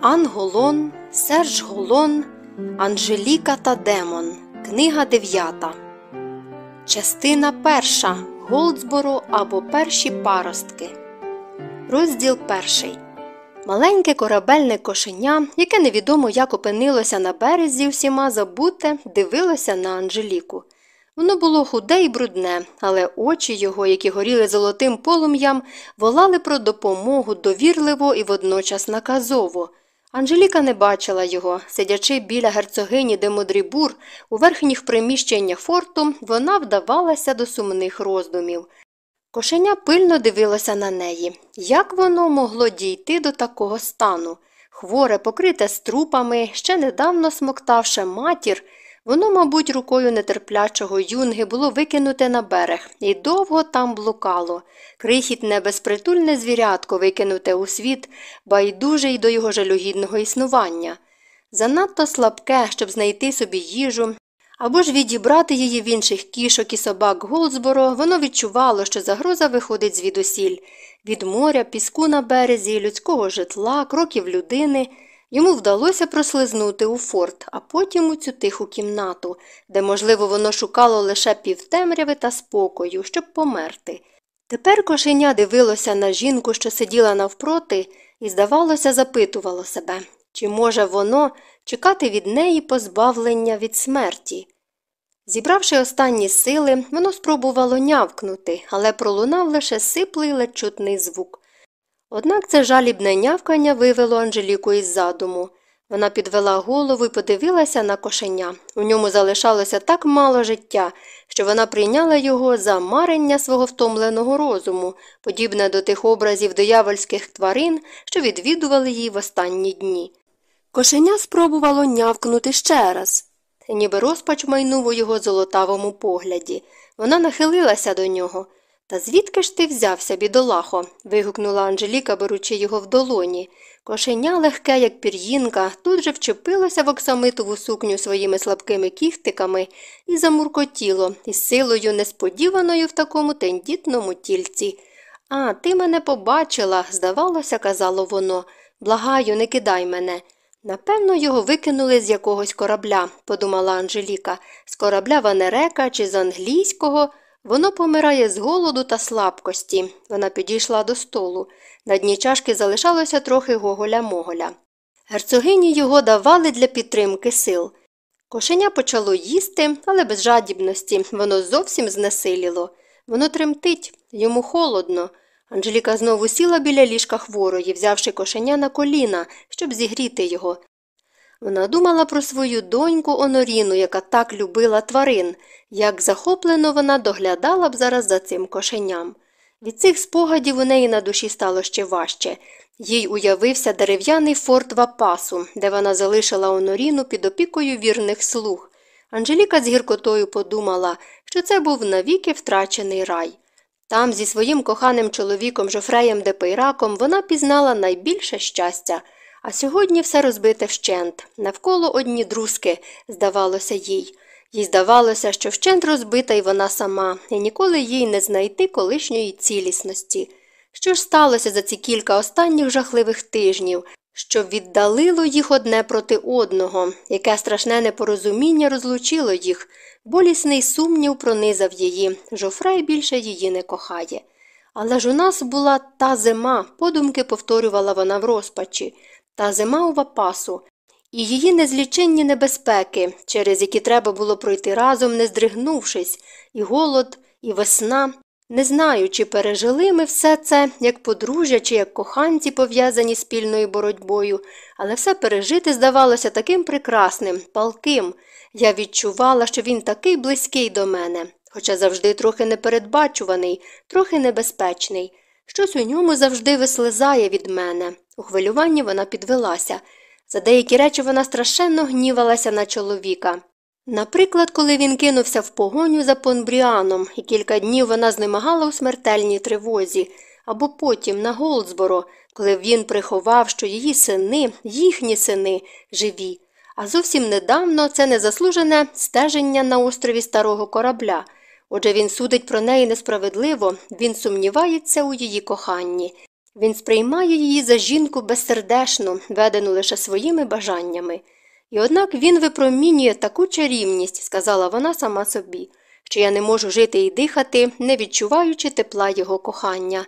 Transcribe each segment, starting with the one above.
Ан Голон, Серж Голон, Анжеліка та Демон. Книга дев'ята. Частина перша. Голдсборо або Перші паростки. Розділ перший. Маленьке корабельне кошеня, яке невідомо як опинилося на березі всіма забуте, дивилося на Анжеліку. Воно було худе і брудне, але очі його, які горіли золотим полум'ям, волали про допомогу довірливо і водночас наказово. Анжеліка не бачила його. Сидячи біля герцогині де Модрібур, у верхніх приміщеннях форту, вона вдавалася до сумних роздумів. Кошеня пильно дивилося на неї. Як воно могло дійти до такого стану? Хворе, покрите струпами, ще недавно смоктавши матір, Воно, мабуть, рукою нетерплячого юнги було викинуте на берег і довго там блукало. Крихітне безпритульне звірятко викинуте у світ, байдуже й до його жалюгідного існування. Занадто слабке, щоб знайти собі їжу. Або ж відібрати її в інших кішок і собак Голдсборо, воно відчувало, що загроза виходить звідусіль від моря, піску на березі, людського житла, кроків людини. Йому вдалося прослизнути у форт, а потім у цю тиху кімнату, де, можливо, воно шукало лише півтемряви та спокою, щоб померти. Тепер кошеня дивилося на жінку, що сиділа навпроти, і, здавалося, запитувало себе, чи може воно чекати від неї позбавлення від смерті. Зібравши останні сили, воно спробувало нявкнути, але пролунав лише сиплий ледь чутний звук. Однак це жалібне нявкання вивело Анжеліку із задуму. Вона підвела голову і подивилася на кошеня. У ньому залишалося так мало життя, що вона прийняла його за марення свого втомленого розуму, подібне до тих образів диявольських тварин, що відвідували її в останні дні. Кошеня спробувало нявкнути ще раз, ніби розпач майнув у його золотавому погляді. Вона нахилилася до нього. Та звідки ж ти взявся, бідолахо? вигукнула Анжеліка, беручи його в долоні. Кошеня легке, як пір'їнка, тут же вчепилося в оксамитову сукню своїми слабкими кіхтиками і замуркотіло із силою несподіваною в такому тендітному тільці. А, ти мене побачила, здавалося, казало воно. Благаю, не кидай мене. Напевно, його викинули з якогось корабля, подумала Анжеліка, з корабля Ванерека чи з англійського. Воно помирає з голоду та слабкості. Вона підійшла до столу. На дні чашки залишалося трохи гоголя моголя. Герцогині його давали для підтримки сил. Кошеня почало їсти, але без жадібності воно зовсім знесиліло. Воно тремтить, йому холодно. Анжеліка знову сіла біля ліжка хворої, взявши кошеня на коліна, щоб зігріти його. Вона думала про свою доньку Оноріну, яка так любила тварин, як захоплено вона доглядала б зараз за цим кошеням. Від цих спогадів у неї на душі стало ще важче. Їй уявився дерев'яний форт Вапасу, де вона залишила Оноріну під опікою вірних слуг. Анжеліка з гіркотою подумала, що це був навіки втрачений рай. Там, зі своїм коханим чоловіком Жофреєм Депейраком, вона пізнала найбільше щастя. А сьогодні все розбите вщент, навколо одні друзки, здавалося їй. Їй здавалося, що вщент розбита й вона сама, і ніколи їй не знайти колишньої цілісності. Що ж сталося за ці кілька останніх жахливих тижнів, що віддалило їх одне проти одного, яке страшне непорозуміння розлучило їх, болісний сумнів пронизав її, Жофрей більше її не кохає. Але ж у нас була та зима, подумки повторювала вона в розпачі. Та зима у вапасу, і її незліченні небезпеки, через які треба було пройти разом, не здригнувшись, і голод, і весна. Не знаю, чи пережили ми все це, як подружжя чи як коханці, пов'язані спільною боротьбою, але все пережити здавалося таким прекрасним, палким. Я відчувала, що він такий близький до мене, хоча завжди трохи непередбачуваний, трохи небезпечний. Щось у ньому завжди вислизає від мене. У хвилюванні вона підвелася. За деякі речі вона страшенно гнівалася на чоловіка. Наприклад, коли він кинувся в погоню за Понбріаном, і кілька днів вона знемагала у смертельній тривозі, або потім на Голдсборо, коли він приховав, що її сини, їхні сини, живі. А зовсім недавно це незаслужене стеження на острові старого корабля. Отже, він судить про неї несправедливо, він сумнівається у її коханні. Він сприймає її за жінку безсердешну, ведену лише своїми бажаннями. І однак він випромінює таку чарівність, сказала вона сама собі, що я не можу жити і дихати, не відчуваючи тепла його кохання.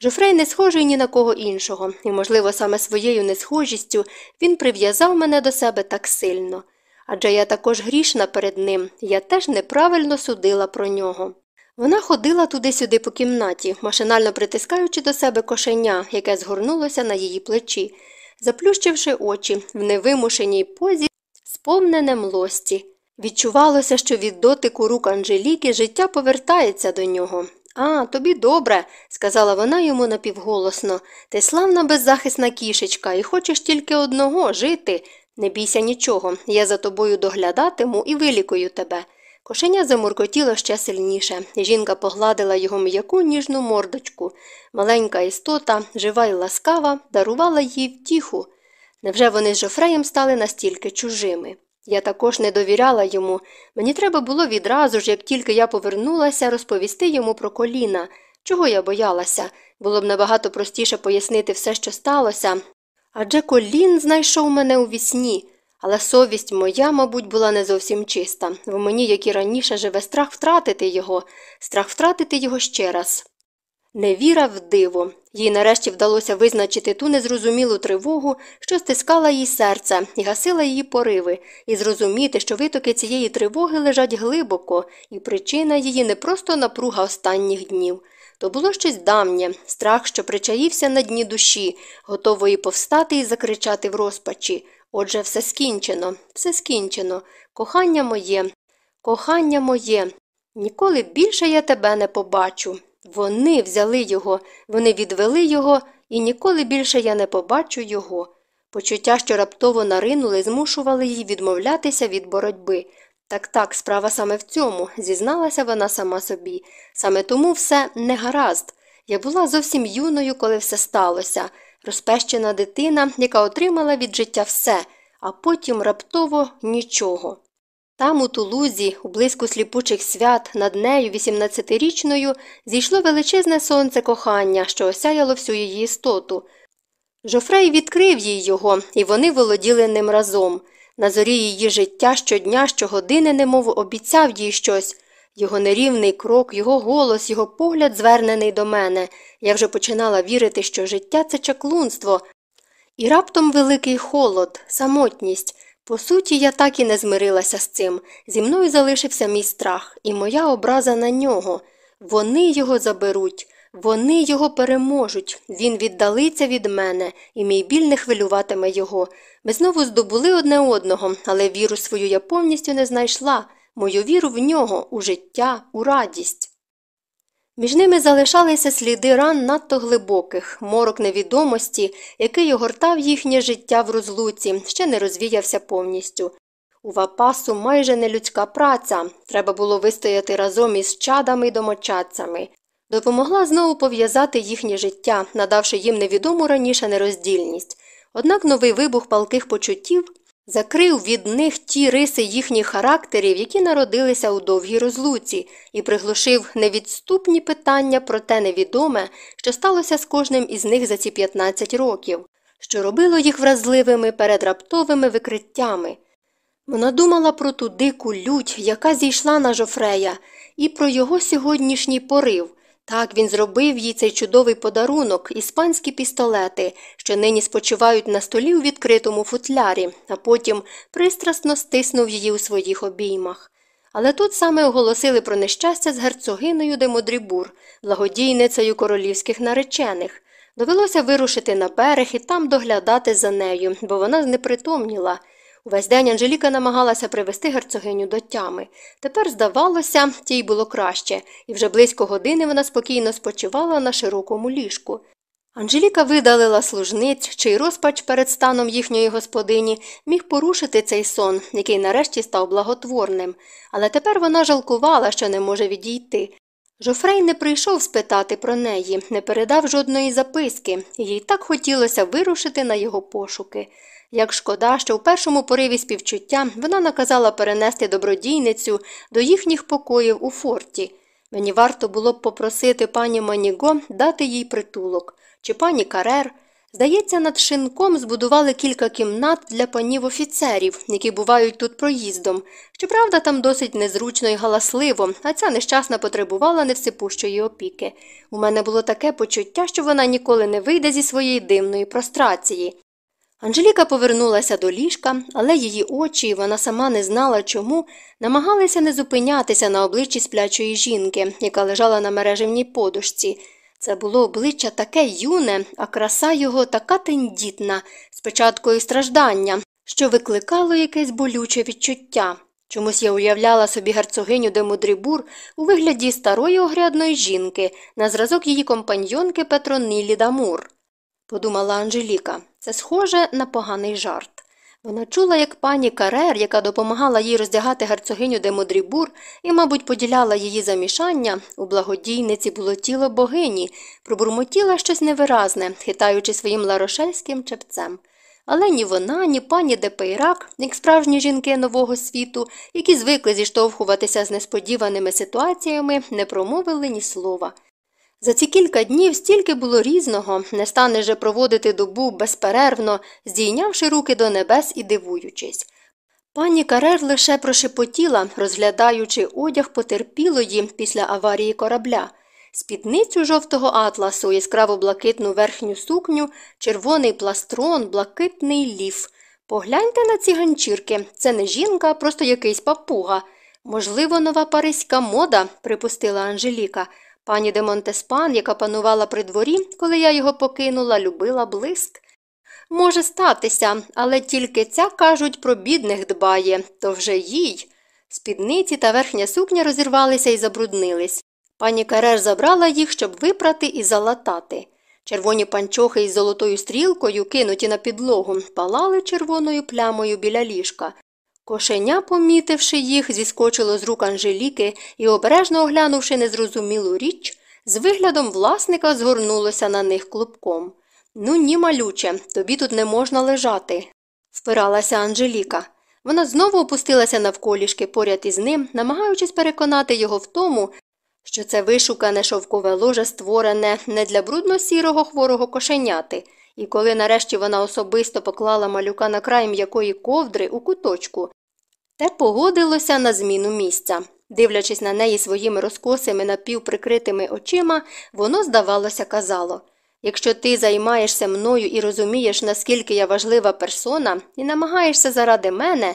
Жофрей не схожий ні на кого іншого, і, можливо, саме своєю несхожістю він прив'язав мене до себе так сильно. Адже я також грішна перед ним, я теж неправильно судила про нього. Вона ходила туди-сюди по кімнаті, машинально притискаючи до себе кошеня, яке згорнулося на її плечі, заплющивши очі в невимушеній позі, сповнене млості. Відчувалося, що від дотику рук Анжеліки життя повертається до нього. А, тобі добре, сказала вона йому напівголосно. Ти славна беззахисна кішечка, і хочеш тільки одного жити. Не бійся нічого, я за тобою доглядатиму і вилікую тебе. Кошеня замуркотіло ще сильніше. Жінка погладила його м'яку ніжну мордочку. Маленька істота, жива й ласкава, дарувала їй втіху. Невже вони з Жофреєм стали настільки чужими? Я також не довіряла йому. Мені треба було відразу ж, як тільки я повернулася, розповісти йому про коліна. Чого я боялася? Було б набагато простіше пояснити все, що сталося. Адже колін знайшов мене у вісні. Але совість моя, мабуть, була не зовсім чиста. В мені, як і раніше, живе страх втратити його, страх втратити його ще раз. Невіра в диво. Їй нарешті вдалося визначити ту незрозумілу тривогу, що стискала їй серце і гасила її пориви, і зрозуміти, що витоки цієї тривоги лежать глибоко, і причина її не просто напруга останніх днів. То було щось давнє, страх, що причаївся на дні душі, готової повстати і закричати в розпачі. Отже, все скінчено, все скінчено. Кохання моє, кохання моє. Ніколи більше я тебе не побачу. Вони взяли його, вони відвели його, і ніколи більше я не побачу його. Почуття, що раптово наринули, змушували її відмовлятися від боротьби. Так так, справа саме в цьому, зізналася вона сама собі. Саме тому все не гаразд. Я була зовсім юною, коли все сталося, розпещена дитина, яка отримала від життя все, а потім раптово нічого. Там, у Тулузі, у близьку сліпучих свят, над нею, 18-річною, зійшло величезне сонце кохання, що осяяло всю її істоту. Жофрей відкрив їй його, і вони володіли ним разом. На зорі її життя щодня, щогодини, немов обіцяв їй щось. Його нерівний крок, його голос, його погляд звернений до мене. Я вже починала вірити, що життя це чаклунство. І раптом великий холод, самотність. По суті, я так і не змирилася з цим. Зі мною залишився мій страх, і моя образа на нього. Вони його заберуть, вони його переможуть. Він віддалиться від мене, і мій біль не хвилюватиме його. Ми знову здобули одне одного, але віру свою я повністю не знайшла, мою віру в нього, у життя, у радість. Між ними залишалися сліди ран надто глибоких, морок невідомості, який огортав їхнє життя в розлуці, ще не розвіявся повністю. У вапасу майже нелюдська праця, треба було вистояти разом із чадами й домочадцями. Допомогла знову пов'язати їхнє життя, надавши їм невідому раніше нероздільність. Однак новий вибух палких почуттів закрив від них ті риси їхніх характерів, які народилися у довгій розлуці, і приглушив невідступні питання про те невідоме, що сталося з кожним із них за ці 15 років, що робило їх вразливими перед раптовими викриттями. Вона думала про ту дику лють, яка зійшла на Жофрея, і про його сьогоднішній порив. Так він зробив їй цей чудовий подарунок, іспанські пістолети, що нині спочивають на столі у відкритому футлярі, а потім пристрасно стиснув її у своїх обіймах. Але тут саме оголосили про нещастя з герцогиною де Модрібур, благодійницею королівських наречених. Довелося вирушити на берег і там доглядати за нею, бо вона знепритомніла. Увесь день Анжеліка намагалася привести герцогиню до тями. Тепер, здавалося, тій було краще, і вже близько години вона спокійно спочивала на широкому ліжку. Анжеліка видалила служниць, чий розпач перед станом їхньої господині міг порушити цей сон, який нарешті став благотворним, але тепер вона жалкувала, що не може відійти. Жофрей не прийшов спитати про неї, не передав жодної записки, їй так хотілося вирушити на його пошуки. Як шкода, що в першому пориві співчуття вона наказала перенести добродійницю до їхніх покоїв у форті. Мені варто було б попросити пані Маніго дати їй притулок. чи пані Карер. Здається, над шинком збудували кілька кімнат для панів офіцерів, які бувають тут проїздом. Щоправда, там досить незручно і галасливо, а ця нещасна потребувала невсипущої опіки. У мене було таке почуття, що вона ніколи не вийде зі своєї дивної прострації. Анжеліка повернулася до ліжка, але її очі, вона сама не знала чому, намагалися не зупинятися на обличчі сплячої жінки, яка лежала на мережевній подушці. Це було обличчя таке юне, а краса його така тендітна, з печаткою страждання, що викликало якесь болюче відчуття. Чомусь я уявляла собі герцогиню де Мудрібур у вигляді старої огрядної жінки на зразок її компаньйонки Петронілі Дамур. Подумала Анжеліка, це схоже на поганий жарт. Вона чула, як пані Карер, яка допомагала їй роздягати герцогиню де Модрібур і, мабуть, поділяла її замішання, у благодійниці було тіло богині, пробурмотіла щось невиразне, хитаючи своїм ларошельським чепцем. Але ні вона, ні пані Депейрак, як справжні жінки нового світу, які звикли зіштовхуватися з несподіваними ситуаціями, не промовили ні слова. За ці кілька днів стільки було різного, не стане же проводити добу безперервно, здійнявши руки до небес і дивуючись. Пані Карер лише прошепотіла, розглядаючи одяг потерпілої після аварії корабля, спідницю жовтого атласу, яскраво блакитну верхню сукню, червоний пластрон, блакитний ліф. Погляньте на ці ганчірки це не жінка, просто якийсь папуга. Можливо, нова паризька мода, припустила Анжеліка. Пані де Монтеспан, яка панувала при дворі, коли я його покинула, любила блиск. Може статися, але тільки ця, кажуть, про бідних дбає, то вже їй. Спідниці та верхня сукня розірвалися і забруднились. Пані Карер забрала їх, щоб випрати і залатати. Червоні панчохи із золотою стрілкою, кинуті на підлогу, палали червоною плямою біля ліжка. Кошеня, помітивши їх, зіскочило з рук Анжеліки і, обережно оглянувши незрозумілу річ, з виглядом власника згорнулося на них клубком. Ну ні, малюче, тобі тут не можна лежати, впиралася Анжеліка. Вона знову опустилася навколішки поряд із ним, намагаючись переконати його в тому, що це вишукане шовкове ложе створене не для брудно сірого хворого кошеняти. І коли нарешті вона особисто поклала малюка на край м'якої ковдри у куточку, те погодилося на зміну місця. Дивлячись на неї своїми розкосими напівприкритими очима, воно, здавалося, казало Якщо ти займаєшся мною і розумієш, наскільки я важлива персона, і намагаєшся заради мене,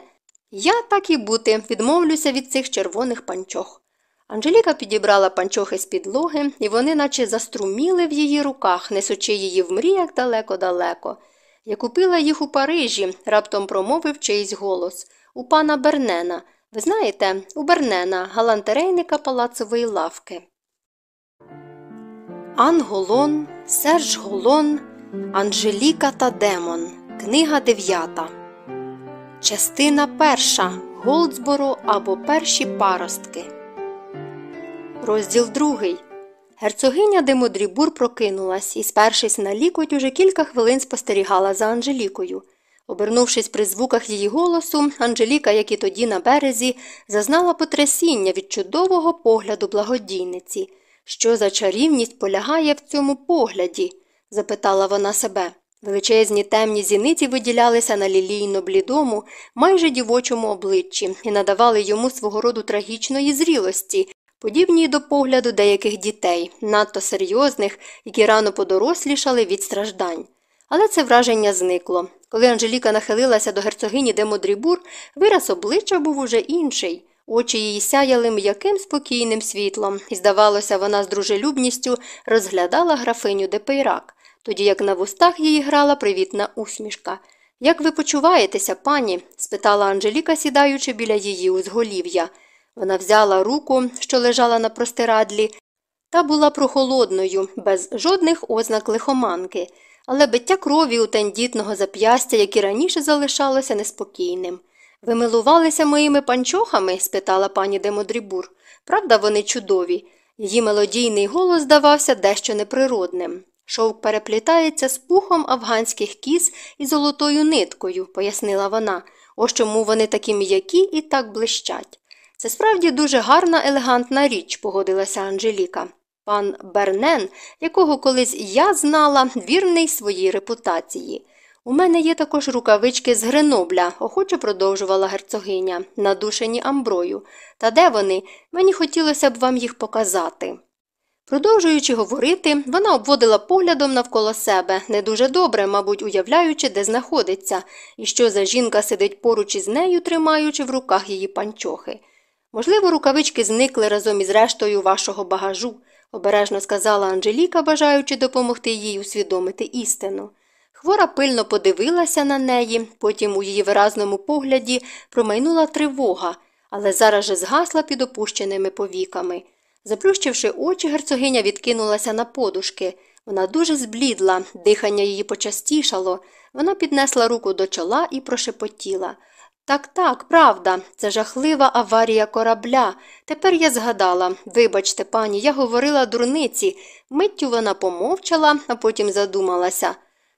я так і бути відмовлюся від цих червоних панчох. Анжеліка підібрала панчохи з підлоги, і вони наче заструміли в її руках, несучи її в мріях далеко-далеко. Я купила їх у Парижі, раптом промовив чийсь голос у пана Бернена. Ви знаєте, у Бернена, галантерейника палацової лавки. Ан Голон, Серж Голон, Анжеліка та Демон. Книга дев'ята. Частина перша. Голдсборо або перші паростки. Розділ другий. Герцогиня Демодрібур прокинулась і, спершись на лікоть, уже кілька хвилин спостерігала за Анжелікою. Обернувшись при звуках її голосу, Анжеліка, як і тоді на березі, зазнала потрясіння від чудового погляду благодійниці. Що за чарівність полягає в цьому погляді? запитала вона себе. Величезні темні зіниці виділялися на лілійно блідому, майже дівочому обличчі і надавали йому свого роду трагічної зрілості, подібні до погляду деяких дітей, надто серйозних, які рано подорослішали від страждань. Але це враження зникло. Коли Анжеліка нахилилася до герцогині де Модрібур, вираз обличчя був уже інший. Очі її сяяли м'яким спокійним світлом, і, здавалося, вона з дружелюбністю розглядала графиню де Пейрак, тоді як на вустах її грала привітна усмішка. Як ви почуваєтеся, пані? спитала Анжеліка, сідаючи біля її узголів'я. Вона взяла руку, що лежала на простирадлі, та була прохолодною, без жодних ознак лихоманки, але биття крові у тендітного зап'ястя, як і раніше залишалося неспокійним. Ви милувалися моїми панчохами? спитала пані Демодрібур. Правда, вони чудові. Її мелодійний голос здавався дещо неприродним. Шовк переплітається з пухом афганських кіз і золотою ниткою, пояснила вона. Ось чому вони такі м'які і так блищать. Це справді дуже гарна, елегантна річ, погодилася Анжеліка. Пан Бернен, якого колись я знала, вірний своїй репутації. У мене є також рукавички з Гренобля, охоче продовжувала герцогиня, надушені амброю. Та де вони? Мені хотілося б вам їх показати. Продовжуючи говорити, вона обводила поглядом навколо себе, не дуже добре, мабуть, уявляючи, де знаходиться, і що за жінка сидить поруч із нею, тримаючи в руках її панчохи. Можливо, рукавички зникли разом із рештою вашого багажу, обережно сказала Анжеліка, бажаючи допомогти їй усвідомити істину. Хвора пильно подивилася на неї, потім у її виразному погляді промайнула тривога, але зараз же згасла під опущеними повіками. Заплющивши очі, герцогиня відкинулася на подушки. Вона дуже зблідла, дихання її почастішало. Вона піднесла руку до чола і прошепотіла. Так, так, правда, це жахлива аварія корабля. Тепер я згадала вибачте, пані, я говорила дурниці. Миттю вона помовчала, а потім задумалася.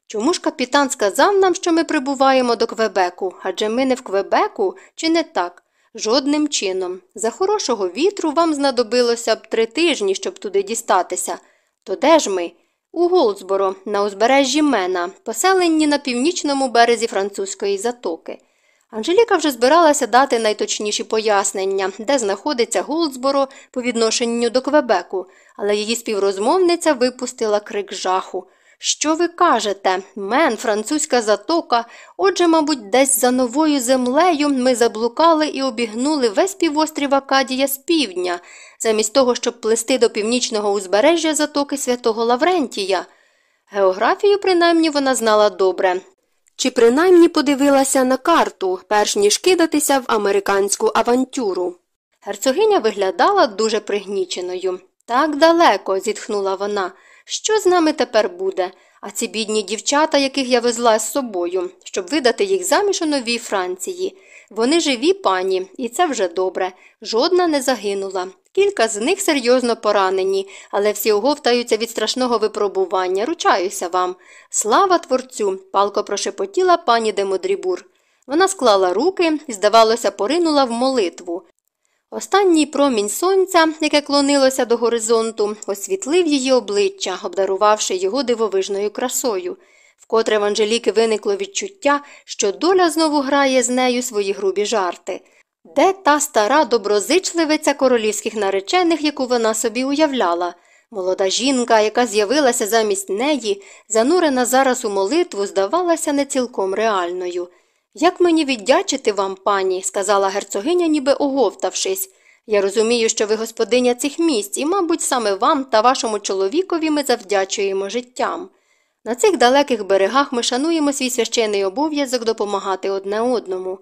Чому ж капітан сказав нам, що ми прибуваємо до Квебеку? Адже ми не в Квебеку, чи не так? Жодним чином. За хорошого вітру вам знадобилося б три тижні, щоб туди дістатися. То де ж ми? У Голдсборо, на узбережжі Мена, поселенні на північному березі французької затоки. Анжеліка вже збиралася дати найточніші пояснення, де знаходиться Голдсборо по відношенню до Квебеку, але її співрозмовниця випустила крик жаху. Що ви кажете? Мен, французька затока. Отже, мабуть, десь за новою землею ми заблукали і обігнули весь півострів Акадія з півдня, замість того, щоб плисти до північного узбережжя затоки святого Лаврентія. Географію, принаймні, вона знала добре. Чи принаймні подивилася на карту, перш ніж кидатися в американську авантюру. Герцогиня виглядала дуже пригніченою. Так далеко, зітхнула вона. Що з нами тепер буде? А ці бідні дівчата, яких я везла з собою, щоб видати їх заміж у новій Франції. Вони живі пані, і це вже добре. Жодна не загинула. Кілька з них серйозно поранені, але всі оговтаються від страшного випробування. Ручаюся вам. Слава творцю, палко прошепотіла пані Демодрібур. Вона склала руки і, здавалося, поринула в молитву. Останній промінь сонця, яке клонилося до горизонту, освітлив її обличчя, обдарувавши його дивовижною красою, вкотре в Анжеліки виникло відчуття, що доля знову грає з нею свої грубі жарти. Де та стара доброзичливиця королівських наречених, яку вона собі уявляла? Молода жінка, яка з'явилася замість неї, занурена зараз у молитву, здавалася не цілком реальною. Як мені віддячити вам, пані, сказала герцогиня, ніби оговтавшись. Я розумію, що ви господиня цих місць, і, мабуть, саме вам та вашому чоловікові ми завдячуємо життям. На цих далеких берегах ми шануємо свій священний обов'язок допомагати одне одному.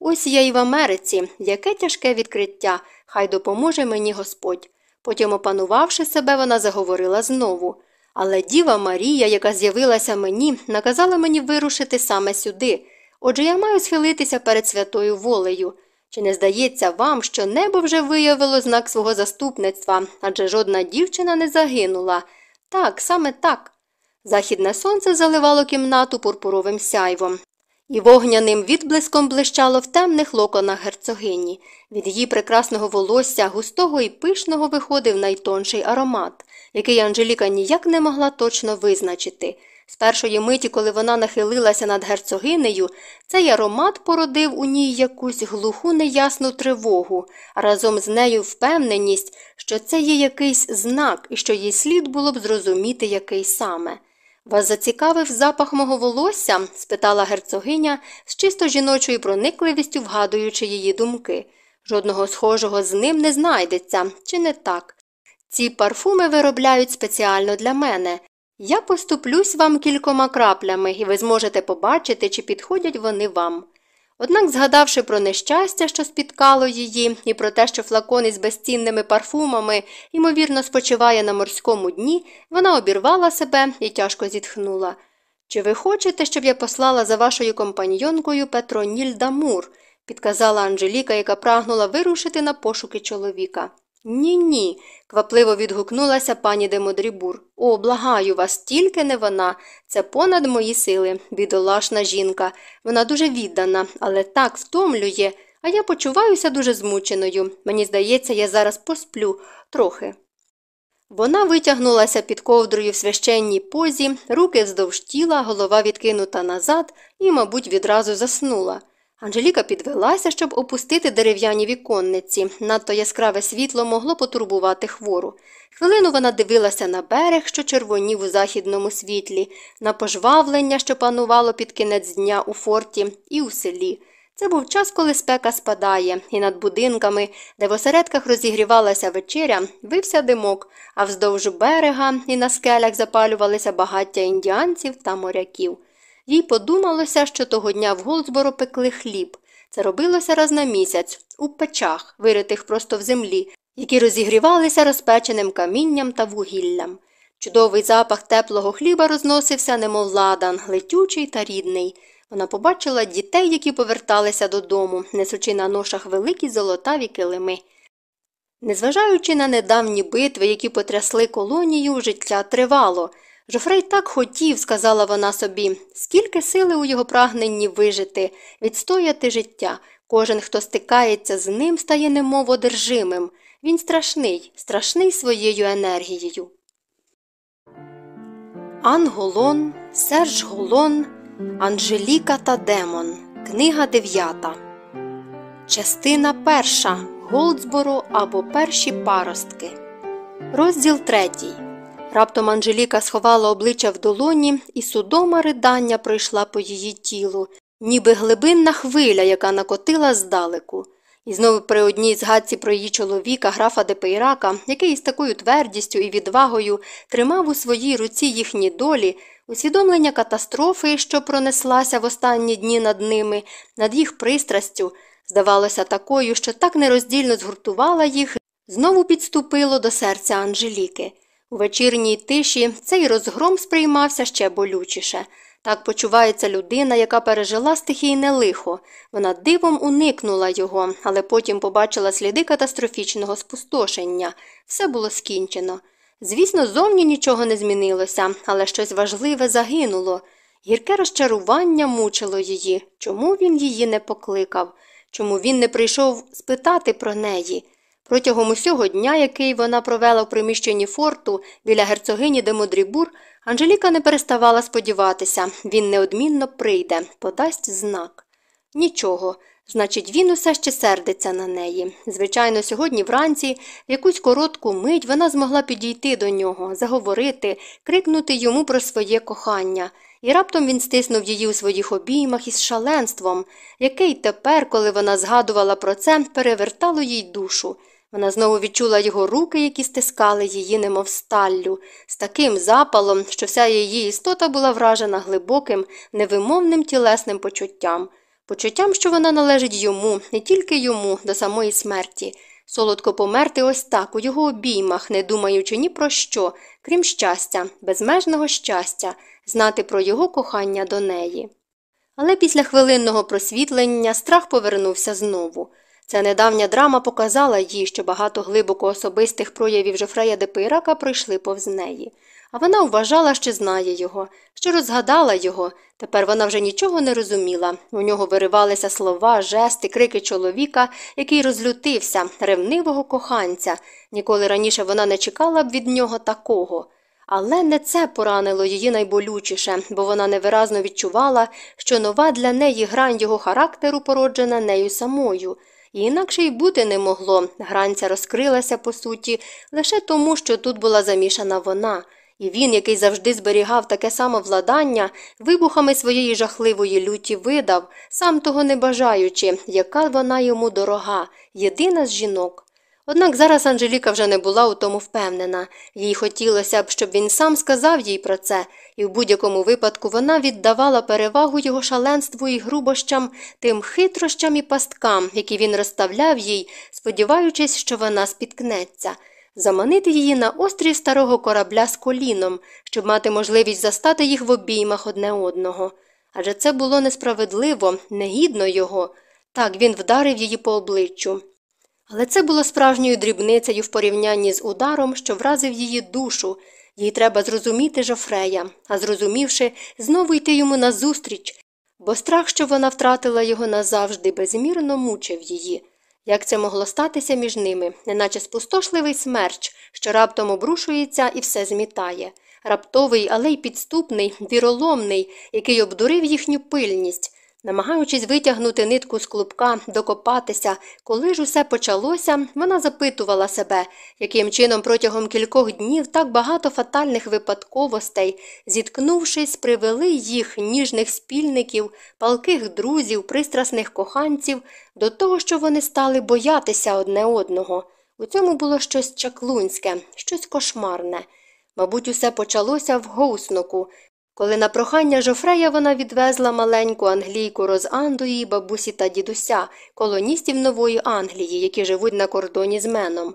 Ось я і в Америці, яке тяжке відкриття, хай допоможе мені Господь. Потім, опанувавши себе, вона заговорила знову. Але Діва Марія, яка з'явилася мені, наказала мені вирушити саме сюди. Отже, я маю схилитися перед святою волею. Чи не здається вам, що небо вже виявило знак свого заступництва, адже жодна дівчина не загинула? Так, саме так. Західне сонце заливало кімнату пурпуровим сяйвом, і вогняним відблиском блищало в темних локонах герцогині. Від її прекрасного волосся, густого і пишного виходив найтонший аромат, який Анжеліка ніяк не могла точно визначити. З першої миті, коли вона нахилилася над герцогинею, цей аромат породив у ній якусь глуху неясну тривогу, а разом з нею впевненість, що це є якийсь знак і що їй слід було б зрозуміти, який саме. Вас зацікавив запах мого волосся? спитала герцогиня з чисто жіночою проникливістю, вгадуючи її думки. Жодного схожого з ним не знайдеться, чи не так? Ці парфуми виробляють спеціально для мене. Я поступлюсь вам кількома краплями, і ви зможете побачити, чи підходять вони вам. Однак, згадавши про нещастя, що спіткало її, і про те, що флакон із безцінними парфумами, ймовірно, спочиває на морському дні, вона обірвала себе і тяжко зітхнула. Чи ви хочете, щоб я послала за вашою компаньйонкою Петроніль Дамур? підказала Анжеліка, яка прагнула вирушити на пошуки чоловіка. Ні, ні, квапливо відгукнулася пані Демодрібур. О, благаю вас, тільки не вона. Це понад мої сили, бідолашна жінка. Вона дуже віддана, але так втомлює, а я почуваюся дуже змученою. Мені здається, я зараз посплю трохи. Вона витягнулася під ковдрою в священній позі, руки вздовж тіла, голова відкинута назад і, мабуть, відразу заснула. Анжеліка підвелася, щоб опустити дерев'яні віконниці. Надто яскраве світло могло потурбувати хвору. Хвилину вона дивилася на берег, що червонів у західному світлі, на пожвавлення, що панувало під кінець дня у форті і у селі. Це був час, коли спека спадає, і над будинками, де в осередках розігрівалася вечеря, вився димок, а вздовж берега і на скелях запалювалися багаття індіанців та моряків. Їй подумалося, що того дня в Голдсборо пекли хліб. Це робилося раз на місяць, у печах, виритих просто в землі, які розігрівалися розпеченим камінням та вугіллям. Чудовий запах теплого хліба розносився, немов ладан, летючий та рідний. Вона побачила дітей, які поверталися додому, несучи на ношах великі золотаві килими. Незважаючи на недавні битви, які потрясли колонію, життя тривало. Жофрей так хотів, сказала вона собі, скільки сили у його прагненні вижити, відстояти життя. Кожен, хто стикається з ним, стає немов одержимим. Він страшний, страшний своєю енергією. Ан Голон, Серж Голон, Анжеліка та Демон. Книга дев'ята. Частина перша. Голдсборо або Перші паростки. Розділ третій. Раптом Анжеліка сховала обличчя в долоні, і судома ридання пройшла по її тілу, ніби глибинна хвиля, яка накотила здалеку. І знову при одній згадці про її чоловіка, графа Депейрака, який із такою твердістю і відвагою тримав у своїй руці їхні долі, усвідомлення катастрофи, що пронеслася в останні дні над ними, над їх пристрастю, здавалося такою, що так нероздільно згуртувала їх, знову підступило до серця Анжеліки. У вечірній тиші цей розгром сприймався ще болючіше. Так почувається людина, яка пережила стихійне лихо. Вона дивом уникнула його, але потім побачила сліди катастрофічного спустошення. Все було скінчено. Звісно, зовні нічого не змінилося, але щось важливе загинуло. Гірке розчарування мучило її. Чому він її не покликав? Чому він не прийшов спитати про неї? Протягом усього дня, який вона провела в приміщенні форту біля герцогині де Модрібур, Анжеліка не переставала сподіватися, він неодмінно прийде, подасть знак. Нічого. Значить, він усе ще сердиться на неї. Звичайно, сьогодні вранці, в якусь коротку мить вона змогла підійти до нього, заговорити, крикнути йому про своє кохання, і раптом він стиснув її у своїх обіймах із шаленством, яке й тепер, коли вона згадувала про це, перевертало їй душу. Вона знову відчула його руки, які стискали її, немов сталлю, з таким запалом, що вся її істота була вражена глибоким, невимовним тілесним почуттям, почуттям, що вона належить йому, не тільки йому, до самої смерті, солодко померти ось так, у його обіймах, не думаючи ні про що, крім щастя, безмежного щастя, знати про його кохання до неї. Але після хвилинного просвітлення страх повернувся знову. Ця недавня драма показала їй, що багато глибоко особистих проявів Жофрея де Пейрака пройшли повз неї. А вона вважала, що знає його, що розгадала його. Тепер вона вже нічого не розуміла. У нього виривалися слова, жести, крики чоловіка, який розлютився, ревнивого коханця. Ніколи раніше вона не чекала б від нього такого. Але не це поранило її найболючіше, бо вона невиразно відчувала, що нова для неї грань його характеру породжена нею самою. І інакше й бути не могло. Гранця розкрилася, по суті, лише тому, що тут була замішана вона, і він, який завжди зберігав таке самовладання, вибухами своєї жахливої люті видав, сам того не бажаючи, яка вона йому дорога, єдина з жінок. Однак зараз Анжеліка вже не була у тому впевнена, їй хотілося б, щоб він сам сказав їй про це, і в будь-якому випадку вона віддавала перевагу його шаленству і грубощам, тим хитрощам і пасткам, які він розставляв їй, сподіваючись, що вона спіткнеться, заманити її на острів старого корабля з коліном, щоб мати можливість застати їх в обіймах одне одного. Адже це було несправедливо, негідно його. Так він вдарив її по обличчю. Але це було справжньою дрібницею в порівнянні з ударом, що вразив її душу. Їй треба зрозуміти Жофрея, а зрозумівши, знову йти йому назустріч, бо страх, що вона втратила його назавжди, безмірно мучив її. Як це могло статися між ними, неначе спустошливий смерч, що раптом обрушується і все змітає. Раптовий, але й підступний, віроломний, який обдурив їхню пильність. Намагаючись витягнути нитку з клубка, докопатися, коли ж усе почалося, вона запитувала себе, яким чином протягом кількох днів так багато фатальних випадковостей, зіткнувшись, привели їх ніжних спільників, палких друзів, пристрасних коханців до того, що вони стали боятися одне одного. У цьому було щось чаклунське, щось кошмарне. Мабуть, усе почалося в Гоусноку, коли на прохання Жофрея вона відвезла маленьку англійку Розан до її бабусі та дідуся, колоністів Нової Англії, які живуть на кордоні з Меном.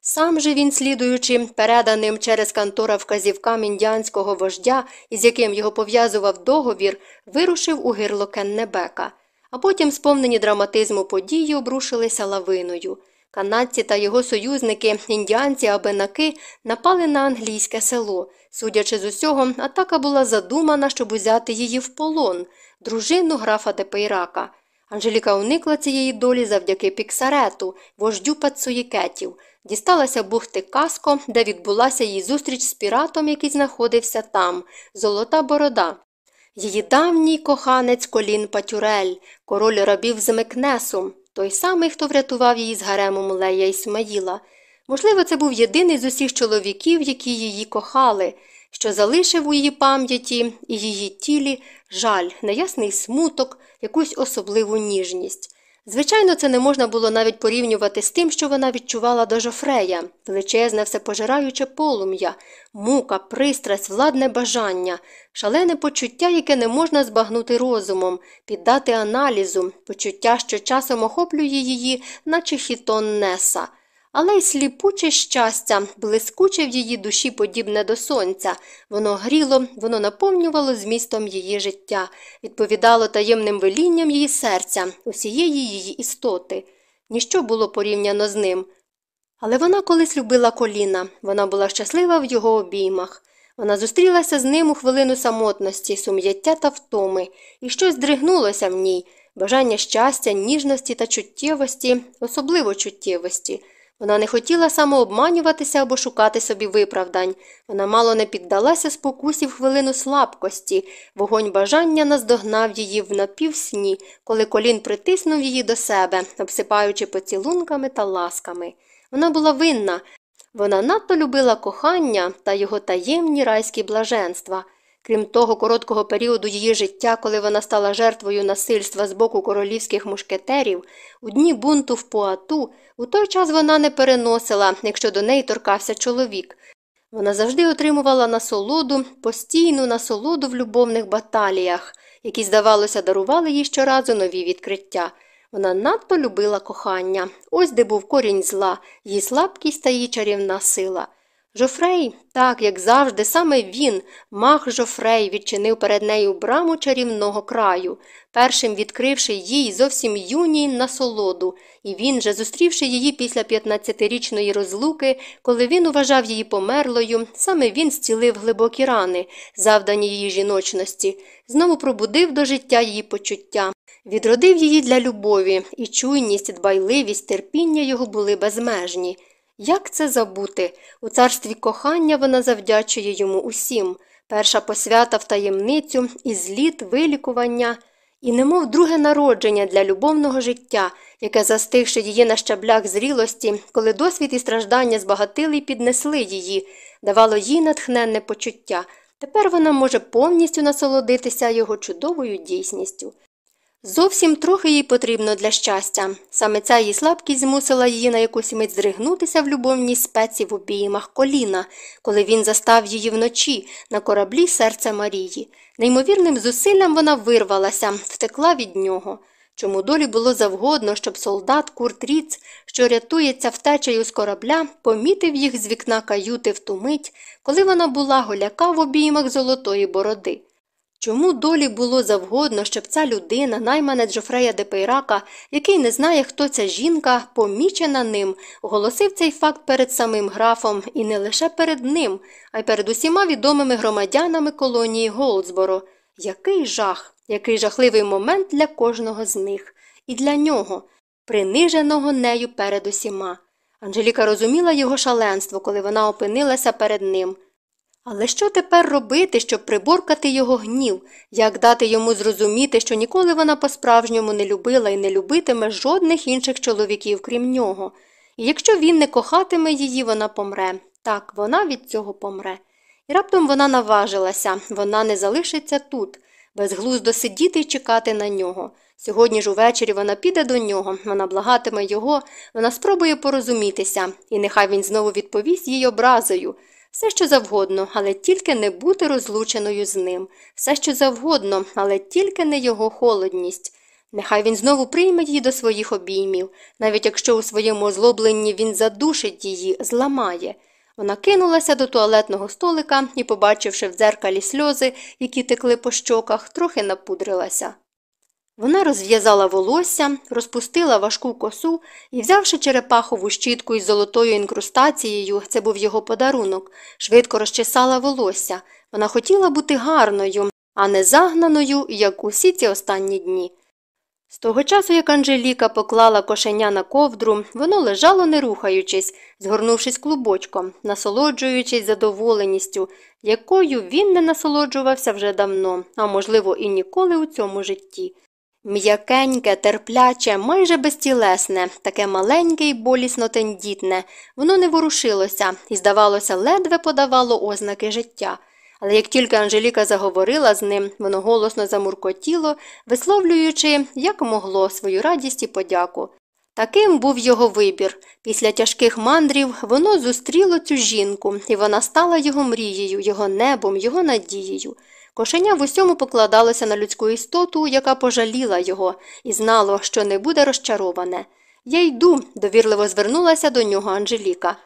Сам же він, слідуючи переданим через кантора вказівкам індіанського вождя, із яким його пов'язував договір, вирушив у гирло Кеннебека. А потім, сповнені драматизму події, обрушилися лавиною. Канадці та його союзники, індіанці абенаки, напали на англійське село. Судячи з усього, атака була задумана, щоб узяти її в полон, дружину графа Депейрака. Анжеліка уникла цієї долі завдяки піксарету, вождю пацуїкетів, дісталася бухти Каско, де відбулася її зустріч з піратом, який знаходився там, золота борода. Її давній коханець Колін Патюрель, король рабів з Мекнесу, той самий, хто врятував її з гаремом Лея Ісмаїла. Можливо, це був єдиний з усіх чоловіків, які її кохали, що залишив у її пам'яті і її тілі жаль, неясний смуток, якусь особливу ніжність. Звичайно, це не можна було навіть порівнювати з тим, що вона відчувала до Жофрея. Величезне, всепожираюче полум'я, мука, пристрасть, владне бажання, шалене почуття, яке не можна збагнути розумом, піддати аналізу, почуття, що часом охоплює її, наче хітон Неса але й сліпуче щастя, блискуче в її душі подібне до сонця. Воно гріло, воно наповнювало змістом її життя, відповідало таємним велінням її серця, усієї її істоти. Ніщо було порівняно з ним. Але вона колись любила коліна, вона була щаслива в його обіймах. Вона зустрілася з ним у хвилину самотності, сум'яття та втоми, і щось здригнулося в ній бажання щастя, ніжності та чуттєвості, особливо чуттєвості. Вона не хотіла самообманюватися або шукати собі виправдань. Вона мало не піддалася спокусі в хвилину слабкості, вогонь бажання наздогнав її в напівсні, коли колін притиснув її до себе, обсипаючи поцілунками та ласками. Вона була винна. Вона надто любила кохання та його таємні райські блаженства. Крім того, короткого періоду її життя, коли вона стала жертвою насильства з боку королівських мушкетерів, у дні бунту в Пуату, у той час вона не переносила, якщо до неї торкався чоловік. Вона завжди отримувала насолоду, постійну насолоду в любовних баталіях, які, здавалося, дарували їй щоразу нові відкриття. Вона надто любила кохання, ось де був корінь зла, її слабкість та її чарівна сила. Жофрей, так, як завжди, саме він, мах Жофрей, відчинив перед нею браму чарівного краю, першим відкривши їй зовсім юній насолоду, і він же, зустрівши її після 15-річної розлуки, коли він уважав її померлою, саме він зцілив глибокі рани, завдані її жіночності, знову пробудив до життя її почуття, відродив її для любові, і чуйність, дбайливість, терпіння його були безмежні. Як це забути? У царстві кохання вона завдячує йому усім перша посвята в таємницю, і зліт, вилікування, і немов друге народження для любовного життя, яке, застигши її на щаблях зрілості, коли досвід і страждання збагатили і піднесли її, давало їй натхненне почуття. Тепер вона може повністю насолодитися його чудовою дійсністю. Зовсім трохи їй потрібно для щастя. Саме ця її слабкість змусила її на якусь мить зригнутися в любовній спеці в обіймах коліна, коли він застав її вночі на кораблі серця Марії. Неймовірним зусиллям вона вирвалася, втекла від нього. Чому долі було завгодно, щоб солдат Курт Ріц, що рятується втечею з корабля, помітив їх з вікна каюти в ту мить, коли вона була голяка в обіймах золотої бороди. Чому долі було завгодно, щоб ця людина, наймане Джофрея де Пейрака, який не знає, хто ця жінка, помічена ним, оголосив цей факт перед самим графом і не лише перед ним, а й перед усіма відомими громадянами колонії Голдсборо. Який жах, який жахливий момент для кожного з них, і для нього, приниженого нею перед усіма. Анжеліка розуміла його шаленство, коли вона опинилася перед ним. Але що тепер робити, щоб приборкати його гнів, як дати йому зрозуміти, що ніколи вона по-справжньому не любила і не любитиме жодних інших чоловіків, крім нього, і якщо він не кохатиме її, вона помре. Так, вона від цього помре. І раптом вона наважилася, вона не залишиться тут, безглуздо сидіти і чекати на нього. Сьогодні ж увечері вона піде до нього, вона благатиме його, вона спробує порозумітися, і нехай він знову відповість їй образою. Все, що завгодно, але тільки не бути розлученою з ним, все, що завгодно, але тільки не його холодність. Нехай він знову прийме її до своїх обіймів, навіть якщо у своєму озлобленні він задушить її, зламає. Вона кинулася до туалетного столика і, побачивши в дзеркалі сльози, які текли по щоках, трохи напудрилася. Вона розв'язала волосся, розпустила важку косу і, взявши черепахову щітку із золотою інкрустацією, це був його подарунок, швидко розчесала волосся. Вона хотіла бути гарною, а не загнаною, як усі ці останні дні. З того часу, як Анжеліка поклала кошеня на ковдру, воно лежало не рухаючись, згорнувшись клубочком, насолоджуючись задоволеністю, якою він не насолоджувався вже давно, а можливо, і ніколи у цьому житті. М'якеньке, терпляче, майже безтілесне, таке маленьке і болісно тендітне, воно не ворушилося і, здавалося, ледве подавало ознаки життя. Але як тільки Анжеліка заговорила з ним, воно голосно замуркотіло, висловлюючи, як могло, свою радість і подяку. Таким був його вибір. Після тяжких мандрів воно зустріло цю жінку, і вона стала його мрією, його небом, його надією. Кошеня в усьому покладалося на людську істоту, яка пожаліла його, і знало, що не буде розчароване. Я йду, довірливо звернулася до нього Анжеліка.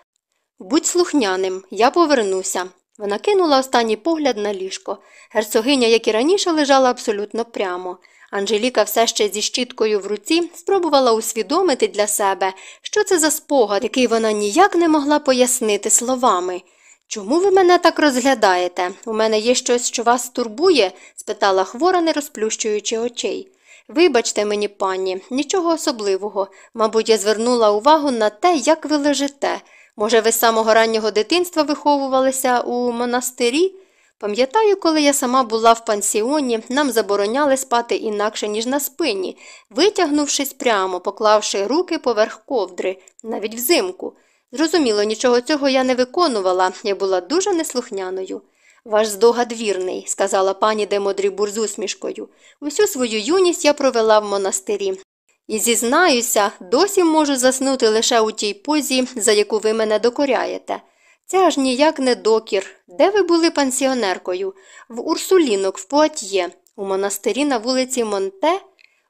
Будь слухняним, я повернуся. Вона кинула останній погляд на ліжко. Герцогиня, як і раніше, лежала абсолютно прямо. Анжеліка все ще зі щіткою в руці спробувала усвідомити для себе, що це за спогад, який вона ніяк не могла пояснити словами. Чому ви мене так розглядаєте? У мене є щось, що вас турбує? спитала хвора, не розплющуючи очей. Вибачте мені, пані, нічого особливого. Мабуть, я звернула увагу на те, як ви лежите. Може, ви з самого раннього дитинства виховувалися у монастирі? Пам'ятаю, коли я сама була в пансіоні, нам забороняли спати інакше, ніж на спині, витягнувшись прямо, поклавши руки поверх ковдри, навіть взимку. Зрозуміло, нічого цього я не виконувала, я була дуже неслухняною. Ваш здогад вірний, сказала пані Демодрібур з усмішкою. Усю свою юність я провела в монастирі. І зізнаюся, досі можу заснути лише у тій позі, за яку ви мене докоряєте. Це аж ніяк не докір. Де ви були пансіонеркою? В Урсулінок, в Пуатьє, у монастирі на вулиці Монте?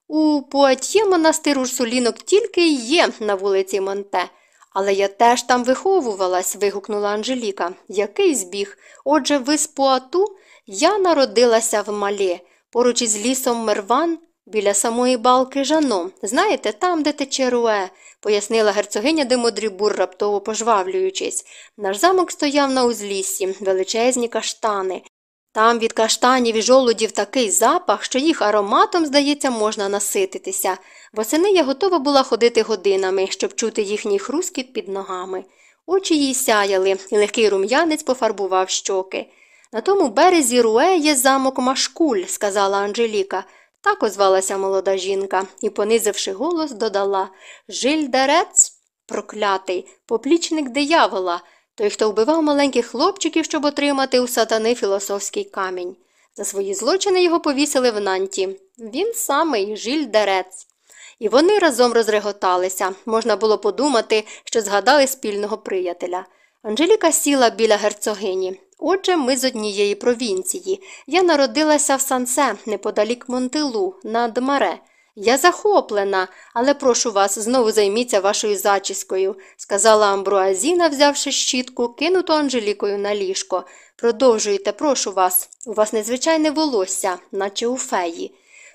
У Пуатьє монастир Урсулінок тільки й є на вулиці Монте. Але я теж там виховувалась, вигукнула Анжеліка. Який збіг? Отже, ви з Пуату? Я народилася в Малі, поруч із лісом Мерван, біля самої балки Жано. Знаєте, там, де тече руе, пояснила герцогиня Демодрібур, раптово пожвавлюючись. Наш замок стояв на узліссі, величезні каштани. Там від каштанів і жолудів такий запах, що їх ароматом, здається, можна насититися. Восени я готова була ходити годинами, щоб чути їхній хрускіт під ногами. Очі їй сяяли, і легкий рум'янець пофарбував щоки. На тому березі руе є замок Машкуль, сказала Анжеліка. Так озвалася молода жінка і, понизивши голос, додала Жильдерець, проклятий, поплічник диявола, той, хто вбивав маленьких хлопчиків, щоб отримати у сатани філософський камінь. За свої злочини його повісили в Нанті. Він самий Жильдерець. І вони разом розреготалися. Можна було подумати, що згадали спільного приятеля. Анжеліка сіла біля герцогині. Отже, ми з однієї провінції. Я народилася в Сансе, неподалік Монтилу, над Маре. Я захоплена, але прошу вас, знову займіться вашою зачіскою, сказала Амбруазіна, взявши щітку, кинуту Анжелікою на ліжко. Продовжуйте, прошу вас. У вас незвичайне волосся, наче у феї.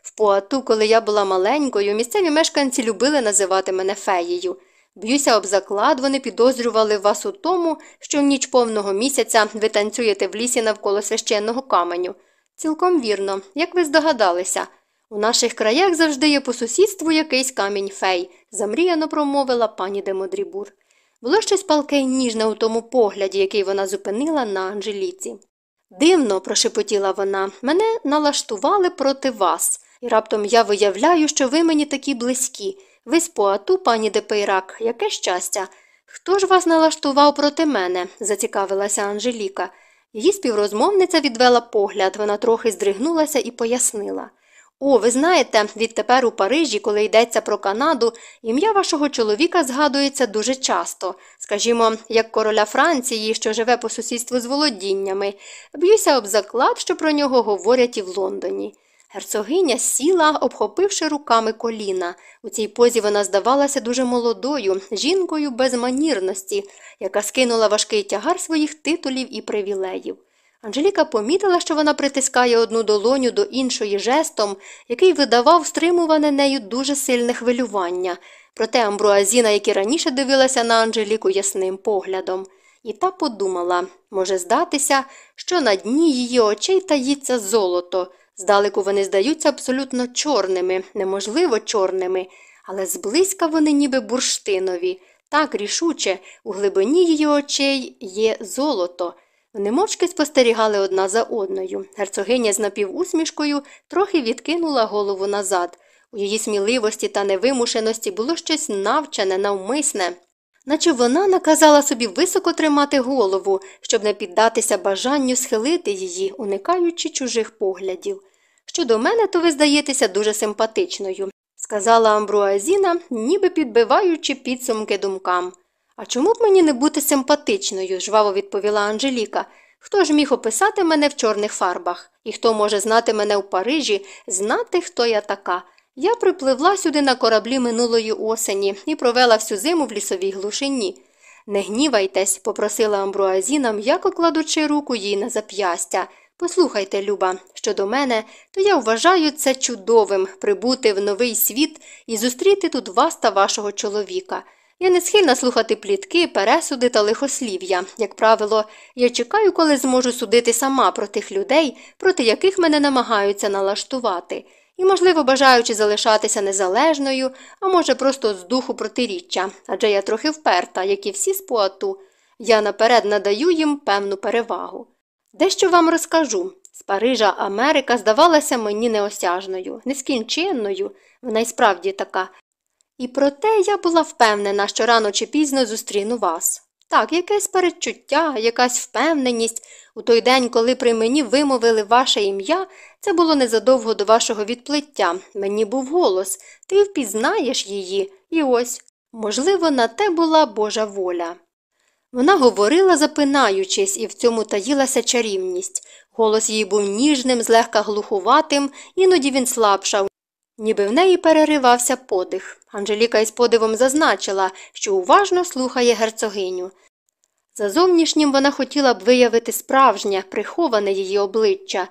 В Пуату, коли я була маленькою, місцеві мешканці любили називати мене феєю. Б'юся об заклад, вони підозрювали вас у тому, що в ніч повного місяця ви танцюєте в лісі навколо священного каменю. Цілком вірно, як ви здогадалися. У наших краях завжди є по сусідству якийсь камінь фей, замріяно промовила пані Демодрібур. Було щось палке й ніжне у тому погляді, який вона зупинила на Анжеліці. Дивно, прошепотіла вона, мене налаштували проти вас, і раптом я виявляю, що ви мені такі близькі. Ви з Пуату, пані Депейрак, яке щастя. Хто ж вас налаштував проти мене? зацікавилася Анжеліка. Її співрозмовниця відвела погляд, вона трохи здригнулася і пояснила. О, ви знаєте, відтепер у Парижі, коли йдеться про Канаду, ім'я вашого чоловіка згадується дуже часто, скажімо, як короля Франції, що живе по сусідству з володіннями. Б'юся об заклад, що про нього говорять і в Лондоні. Герцогиня сіла, обхопивши руками коліна. У цій позі вона здавалася дуже молодою, жінкою без манірності, яка скинула важкий тягар своїх титулів і привілеїв. Анжеліка помітила, що вона притискає одну долоню до іншої жестом, який видавав стримуване нею дуже сильне хвилювання, проте Амбруазіна, як і раніше дивилася на Анжеліку ясним поглядом. І та подумала може здатися, що на дні її очей таїться золото. Здалеку вони здаються абсолютно чорними, неможливо чорними, але зблизька вони ніби бурштинові. Так рішуче, у глибині її очей є золото. Вони мовчки спостерігали одна за одною. Герцогиня з напівусмішкою трохи відкинула голову назад. У її сміливості та невимушеності було щось навчене, навмисне, наче вона наказала собі високо тримати голову, щоб не піддатися бажанню схилити її, уникаючи чужих поглядів. Щодо мене, то ви здаєтеся дуже симпатичною, сказала Амбруазіна, ніби підбиваючи підсумки думкам. А чому б мені не бути симпатичною? жваво відповіла Анжеліка. Хто ж міг описати мене в чорних фарбах? І хто може знати мене в Парижі, знати, хто я така? Я припливла сюди на кораблі минулої осені і провела всю зиму в лісовій глушині. Не гнівайтесь, попросила Амбруазіна, м'яко кладучи руку їй на зап'ястя. Послухайте, Люба, щодо мене, то я вважаю це чудовим прибути в новий світ і зустріти тут вас та вашого чоловіка. Я не схильна слухати плітки, пересуди та лихослів'я. Як правило, я чекаю, коли зможу судити сама про тих людей, проти яких мене намагаються налаштувати, і, можливо, бажаючи залишатися незалежною, а може, просто з духу протиріччя, адже я трохи вперта, як і всі з поату, я наперед надаю їм певну перевагу. Дещо вам розкажу. З Парижа Америка здавалася мені неосяжною, нескінченною, вона й справді така. І проте я була впевнена, що рано чи пізно зустріну вас. Так, якесь передчуття, якась впевненість. У той день, коли при мені вимовили ваше ім'я, це було незадовго до вашого відплиття. Мені був голос, ти впізнаєш її, і ось, можливо, на те була Божа воля. Вона говорила, запинаючись, і в цьому таїлася чарівність. Голос її був ніжним, злегка глухуватим, іноді він слабшав, ніби в неї переривався подих. Анжеліка із подивом зазначила, що уважно слухає герцогиню. За зовнішнім вона хотіла б виявити справжнє, приховане її обличчя.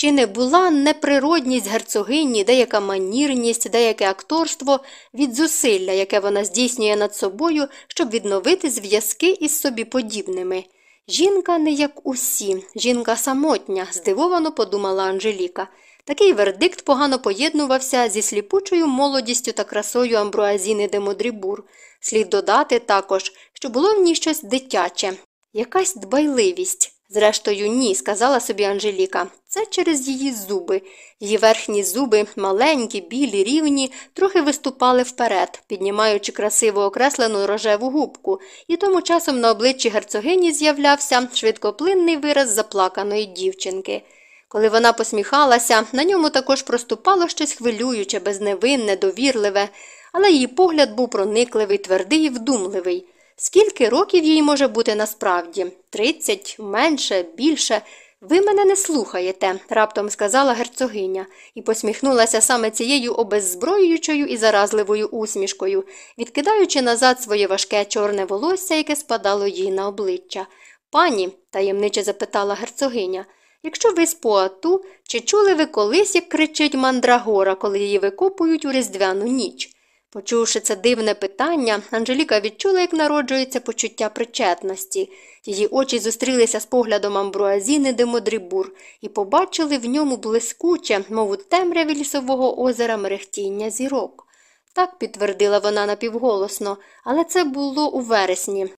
Чи не була неприродність герцогині, деяка манірність, деяке акторство від зусилля, яке вона здійснює над собою, щоб відновити зв'язки із собі подібними? Жінка не як усі, жінка самотня, здивовано подумала Анжеліка. Такий вердикт погано поєднувався зі сліпучою молодістю та красою Амбруазіни де Модрібур. Слід додати також, що було в ній щось дитяче, якась дбайливість. Зрештою, ні, сказала собі Анжеліка. Це через її зуби. Її верхні зуби, маленькі, білі, рівні, трохи виступали вперед, піднімаючи красиво окреслену рожеву губку, і тому часом на обличчі герцогині з'являвся швидкоплинний вираз заплаканої дівчинки. Коли вона посміхалася, на ньому також проступало щось хвилююче, безневинне, довірливе, але її погляд був проникливий, твердий і вдумливий. Скільки років їй може бути насправді? Тридцять, менше, більше. Ви мене не слухаєте, раптом сказала герцогиня, і посміхнулася саме цією обеззброюючою і заразливою усмішкою, відкидаючи назад своє важке чорне волосся, яке спадало їй на обличчя. Пані, таємниче запитала герцогиня, якщо ви з поату, чи чули ви колись, як кричить мандрагора, коли її викопують у різдвяну ніч? Почувши це дивне питання, Анжеліка відчула, як народжується почуття причетності. Її очі зустрілися з поглядом Амбруазіни де Модрібур і побачили в ньому блискуче, мов у темряві лісового озера мерехтіння зірок. Так підтвердила вона напівголосно, але це було у вересні.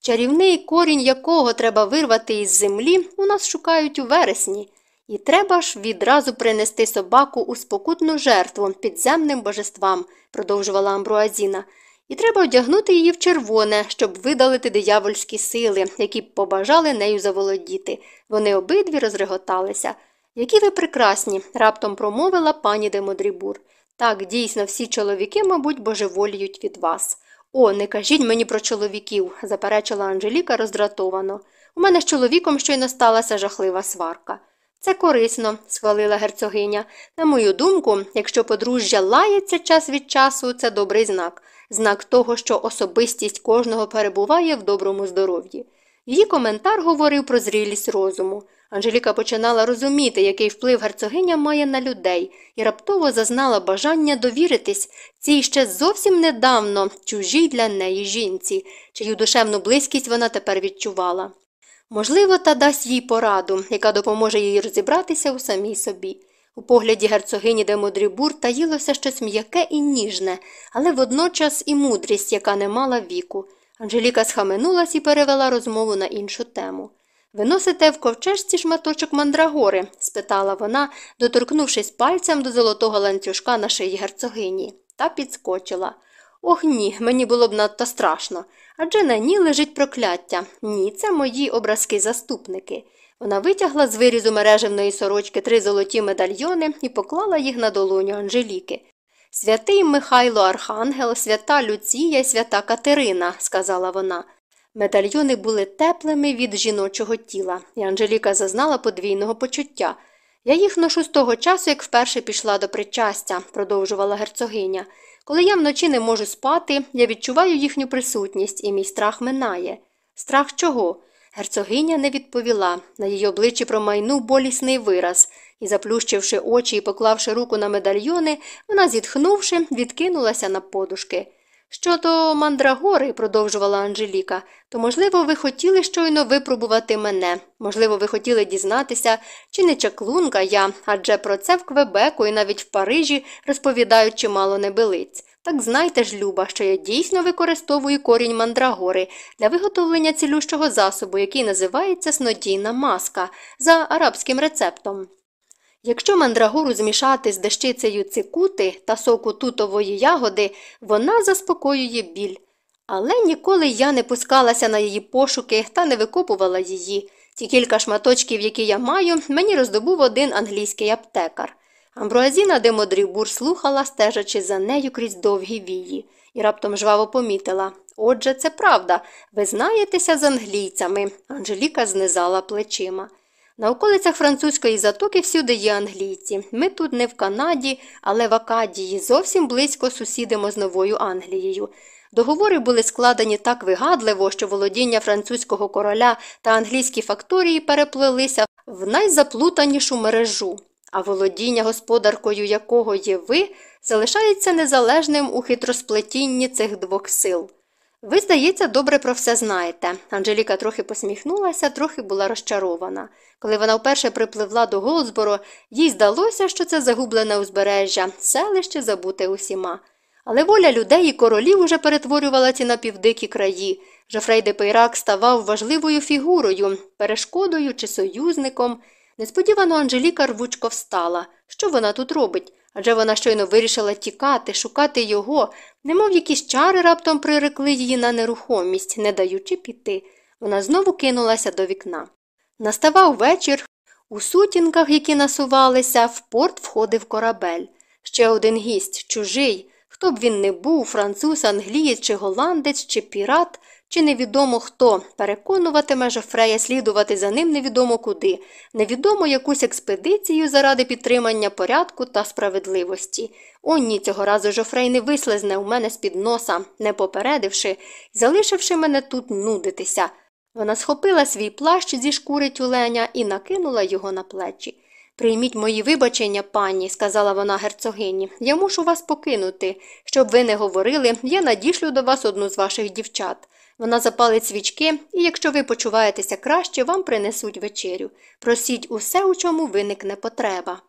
Чарівний корінь якого треба вирвати із землі, у нас шукають у вересні. І треба ж відразу принести собаку у спокутну жертву підземним божествам, продовжувала Амбруазіна. І треба одягнути її в червоне, щоб видалити диявольські сили, які б побажали нею заволодіти. Вони обидві розреготалися. Які ви прекрасні, раптом промовила пані Демодрібур. Так, дійсно, всі чоловіки, мабуть, божеволіють від вас. О, не кажіть мені про чоловіків, заперечила Анжеліка роздратовано. У мене з чоловіком щойно сталася жахлива сварка. Це корисно, схвалила герцогиня. На мою думку, якщо подружжя лається час від часу, це добрий знак, знак того, що особистість кожного перебуває в доброму здоров'ї. Її коментар говорив про зрілість розуму. Анжеліка починала розуміти, який вплив герцогиня має на людей, і раптово зазнала бажання довіритись цій ще зовсім недавно чужій для неї жінці, чию душевну близькість вона тепер відчувала. Можливо, та дасть їй пораду, яка допоможе їй розібратися у самій собі. У погляді герцогині де Модрібур таїлося щось м'яке і ніжне, але водночас і мудрість, яка не мала віку. Анжеліка схаменулась і перевела розмову на іншу тему. Ви носите в ковчежці шматочок мандрагори? спитала вона, доторкнувшись пальцем до золотого ланцюжка на шиї герцогині, та підскочила. Ох ні, мені було б надто страшно. Адже на ній лежить прокляття. Ні, це мої образки заступники. Вона витягла з вирізу мережевної сорочки три золоті медальйони і поклала їх на долоню Анжеліки. Святий Михайло Архангел, свята Люція і свята Катерина, сказала вона. Медальйони були теплими від жіночого тіла, і Анжеліка зазнала подвійного почуття. Я їх ношу з того часу, як вперше пішла до причастя, продовжувала герцогиня. Коли я вночі не можу спати, я відчуваю їхню присутність, і мій страх минає. Страх чого? Герцогиня не відповіла. На її обличчі промайнув болісний вираз, і, заплющивши очі і поклавши руку на медальйони, вона, зітхнувши, відкинулася на подушки. Щодо мандрагори, продовжувала Анжеліка, то, можливо, ви хотіли щойно випробувати мене. Можливо, ви хотіли дізнатися, чи не чаклунка я, адже про це в Квебеку і навіть в Парижі розповідають чимало небилиць. Так знайте ж, Люба, що я дійсно використовую корінь мандрагори для виготовлення цілющого засобу, який називається снодійна маска за арабським рецептом. Якщо мандрагору змішати з дещицею цикути та соку тутової ягоди, вона заспокоює біль. Але ніколи я не пускалася на її пошуки та не викопувала її. Ті кілька шматочків, які я маю, мені роздобув один англійський аптекар. Амбруазіна де Модрібур слухала, стежачи за нею крізь довгі вії, і раптом жваво помітила Отже, це правда, ви знаєтеся з англійцями. Анжеліка знизала плечима. На околицях французької затоки всюди є англійці. Ми тут не в Канаді, але в Акадії зовсім близько сусідимо з Новою Англією. Договори були складені так вигадливо, що володіння французького короля та англійські факторії переплелися в найзаплутанішу мережу, а володіння господаркою якого є ви, залишається незалежним у хитросплетінні цих двох сил. Ви, здається, добре про все знаєте. Анжеліка трохи посміхнулася, трохи була розчарована. Коли вона вперше припливла до Голдсборо, їй здалося, що це загублене узбережжя, селище забуте усіма. Але воля людей і королів уже перетворювала ці напівдикі краї. Жофрей де Пейрак ставав важливою фігурою, перешкодою чи союзником. Несподівано Анжеліка рвучко встала. Що вона тут робить? Адже вона щойно вирішила тікати, шукати його, немов якісь чари раптом прирекли її на нерухомість, не даючи піти. Вона знову кинулася до вікна. Наставав вечір. У сутінках, які насувалися, в порт входив корабель. Ще один гість, чужий. Хто б він не був, француз, англієць, чи голландець, чи пірат, чи невідомо хто, переконуватиме Жофрея слідувати за ним невідомо куди, невідомо якусь експедицію заради підтримання порядку та справедливості. О, ні, цього разу Жофрей не вислизне у мене з під носа, не попередивши, залишивши мене тут нудитися. Вона схопила свій плащ зі шкури тюленя і накинула його на плечі. Прийміть мої вибачення, пані, сказала вона герцогині, я мушу вас покинути. Щоб ви не говорили, я надішлю до вас одну з ваших дівчат. Вона запалить свічки, і якщо ви почуваєтеся краще, вам принесуть вечерю. Просіть усе, у чому виникне потреба.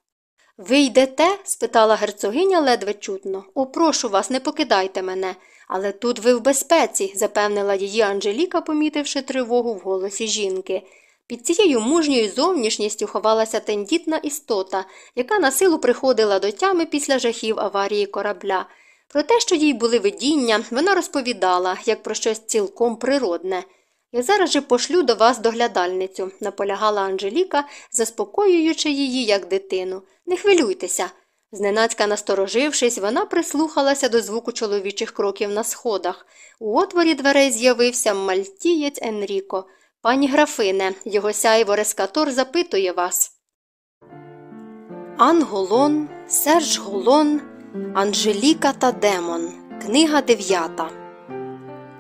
Ви йдете? спитала герцогиня ледве чутно. О, прошу вас, не покидайте мене. Але тут ви в безпеці, запевнила її Анжеліка, помітивши тривогу в голосі жінки. Під цією мужньою зовнішністю ховалася тендітна істота, яка на силу приходила до тями після жахів аварії корабля. Про те, що їй були видіння, вона розповідала, як про щось цілком природне. Я зараз же пошлю до вас доглядальницю, наполягала Анжеліка, заспокоюючи її, як дитину. Не хвилюйтеся. Зненацька насторожившись, вона прислухалася до звуку чоловічих кроків на сходах. У отворі дверей з'явився мальтієць Енріко. Пані графине, його сяйво Рескатор запитує вас. Ан Голон, Серж Голон, Анжеліка та Демон. Книга дев'ята.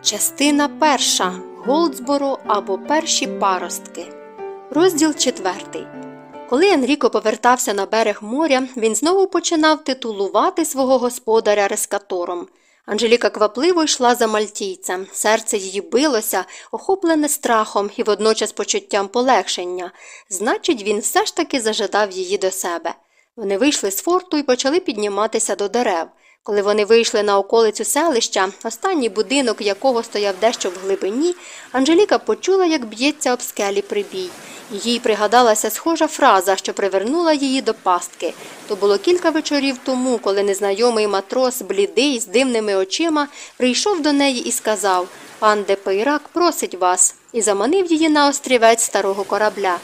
Частина перша. Голдсборо або Перші паростки. Розділ четвертий. Коли Енріко повертався на берег моря, він знову починав титулувати свого господаря рескатором. Анжеліка квапливо йшла за мальтійцем. Серце її билося, охоплене страхом і водночас почуттям полегшення. Значить, він все ж таки зажадав її до себе. Вони вийшли з форту і почали підніматися до дерев. Коли вони вийшли на околицю селища, останній будинок якого стояв дещо в глибині, Анжеліка почула, як б'ється об скелі прибій. Їй пригадалася схожа фраза, що привернула її до пастки. То було кілька вечорів тому, коли незнайомий матрос, блідий, з дивними очима, прийшов до неї і сказав Пан Депейрак просить вас, і заманив її на острівець старого корабля.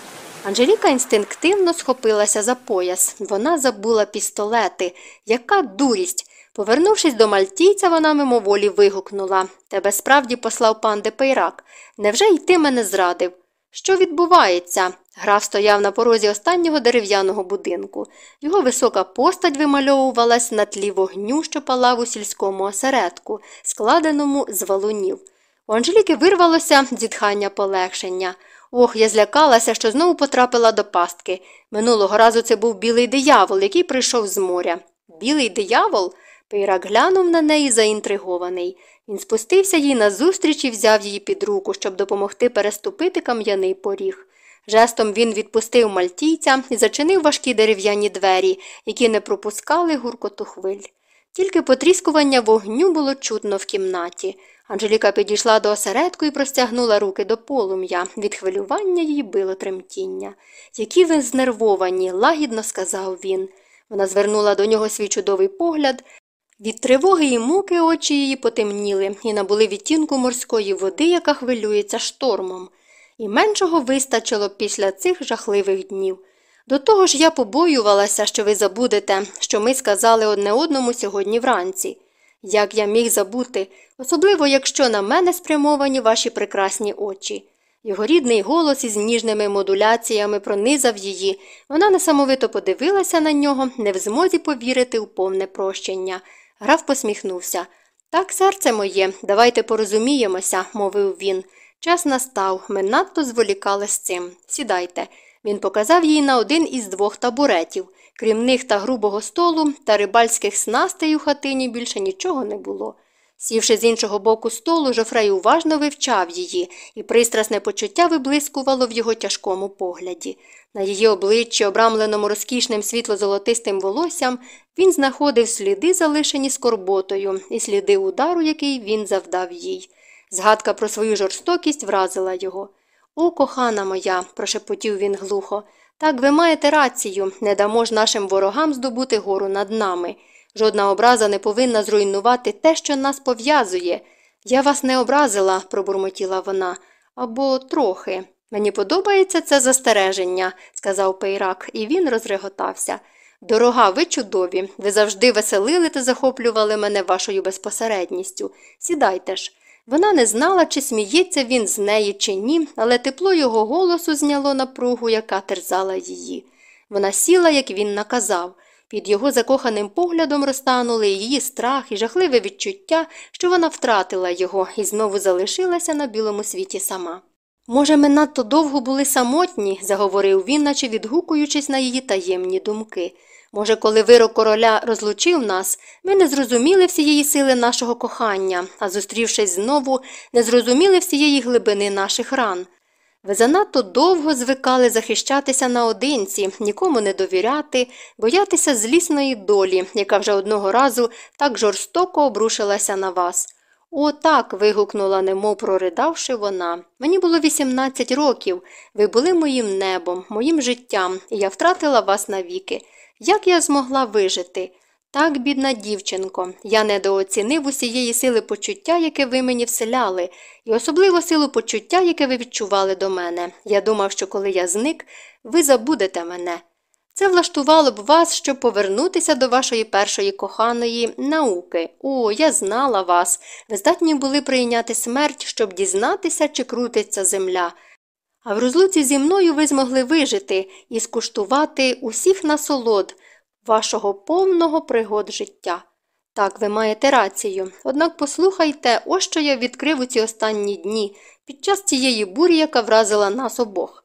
Анжеліка інстинктивно схопилася за пояс. Вона забула пістолети. Яка дурість! Повернувшись до мальтійця, вона мимоволі вигукнула Тебе справді послав пан Депейрак. Невже й ти мене зрадив? Що відбувається? Граф стояв на порозі останнього дерев'яного будинку. Його висока постать вимальовувалась на тлі вогню, що палав у сільському осередку, складеному з валунів. У Анжеліки вирвалося зітхання полегшення. Ох, я злякалася, що знову потрапила до пастки. Минулого разу це був білий диявол, який прийшов з моря. Білий диявол? Пейрак глянув на неї заінтригований. Він спустився їй назустріч і взяв її під руку, щоб допомогти переступити кам'яний поріг. Жестом він відпустив мальтійця і зачинив важкі дерев'яні двері, які не пропускали гуркоту хвиль. Тільки потріскування вогню було чутно в кімнаті. Анжеліка підійшла до осередку і простягнула руки до полум'я. Від хвилювання їй било тремтіння. Які ви знервовані, лагідно сказав він. Вона звернула до нього свій чудовий погляд. Від тривоги і муки очі її потемніли і набули відтінку морської води, яка хвилюється штормом. І меншого вистачило після цих жахливих днів. До того ж я побоювалася, що ви забудете, що ми сказали одне одному сьогодні вранці. Як я міг забути, особливо якщо на мене спрямовані ваші прекрасні очі. Його рідний голос із ніжними модуляціями пронизав її. Вона несамовито подивилася на нього, не в змозі повірити у повне прощення. Граф посміхнувся. Так, серце моє, давайте порозуміємося, мовив він. Час настав, ми надто зволікали з цим. Сідайте. Він показав їй на один із двох табуретів. Крім них та грубого столу та рибальських снастей у хатині більше нічого не було. Сівши з іншого боку столу, Жофрей уважно вивчав її, і пристрасне почуття виблискувало в його тяжкому погляді. На її обличчі, обрамленому розкішним світло-золотистим волоссям, він знаходив сліди, залишені скорботою, і сліди удару, який він завдав їй. Згадка про свою жорстокість вразила його. О, кохана моя, прошепотів він глухо, так ви маєте рацію, не дамо ж нашим ворогам здобути гору над нами. Жодна образа не повинна зруйнувати те, що нас пов'язує. Я вас не образила, пробурмотіла вона, або трохи. Мені подобається це застереження, сказав Пейрак, і він розреготався. Дорога, ви чудові, ви завжди веселили та захоплювали мене вашою безпосередністю. Сідайте ж. Вона не знала, чи сміється він з неї, чи ні, але тепло його голосу зняло напругу, яка терзала її. Вона сіла, як він наказав. Під його закоханим поглядом розтанули її страх і жахливе відчуття, що вона втратила його і знову залишилася на білому світі сама. Може, ми надто довго були самотні, заговорив він, наче відгукуючись на її таємні думки. Може, коли вирок короля розлучив нас, ми не зрозуміли всієї сили нашого кохання, а зустрівшись знову, не зрозуміли всієї глибини наших ран. Ви занадто довго звикали захищатися наодинці, нікому не довіряти, боятися злісної долі, яка вже одного разу так жорстоко обрушилася на вас. О, так. вигукнула, немов проридавши вона. Мені було 18 років. Ви були моїм небом, моїм життям, і я втратила вас навіки. Як я змогла вижити? Так, бідна дівчинко, я недооцінив усієї сили почуття, яке ви мені вселяли, і особливо силу почуття, яке ви відчували до мене. Я думав, що коли я зник, ви забудете мене. Це влаштувало б вас, щоб повернутися до вашої першої коханої науки. О, я знала вас. Ви здатні були прийняти смерть, щоб дізнатися, чи крутиться земля. А в розлуці зі мною ви змогли вижити і скуштувати усіх насолод вашого повного пригод життя. Так, ви маєте рацію. Однак послухайте, ось що я відкрив у ці останні дні під час цієї бурі, яка вразила нас обох.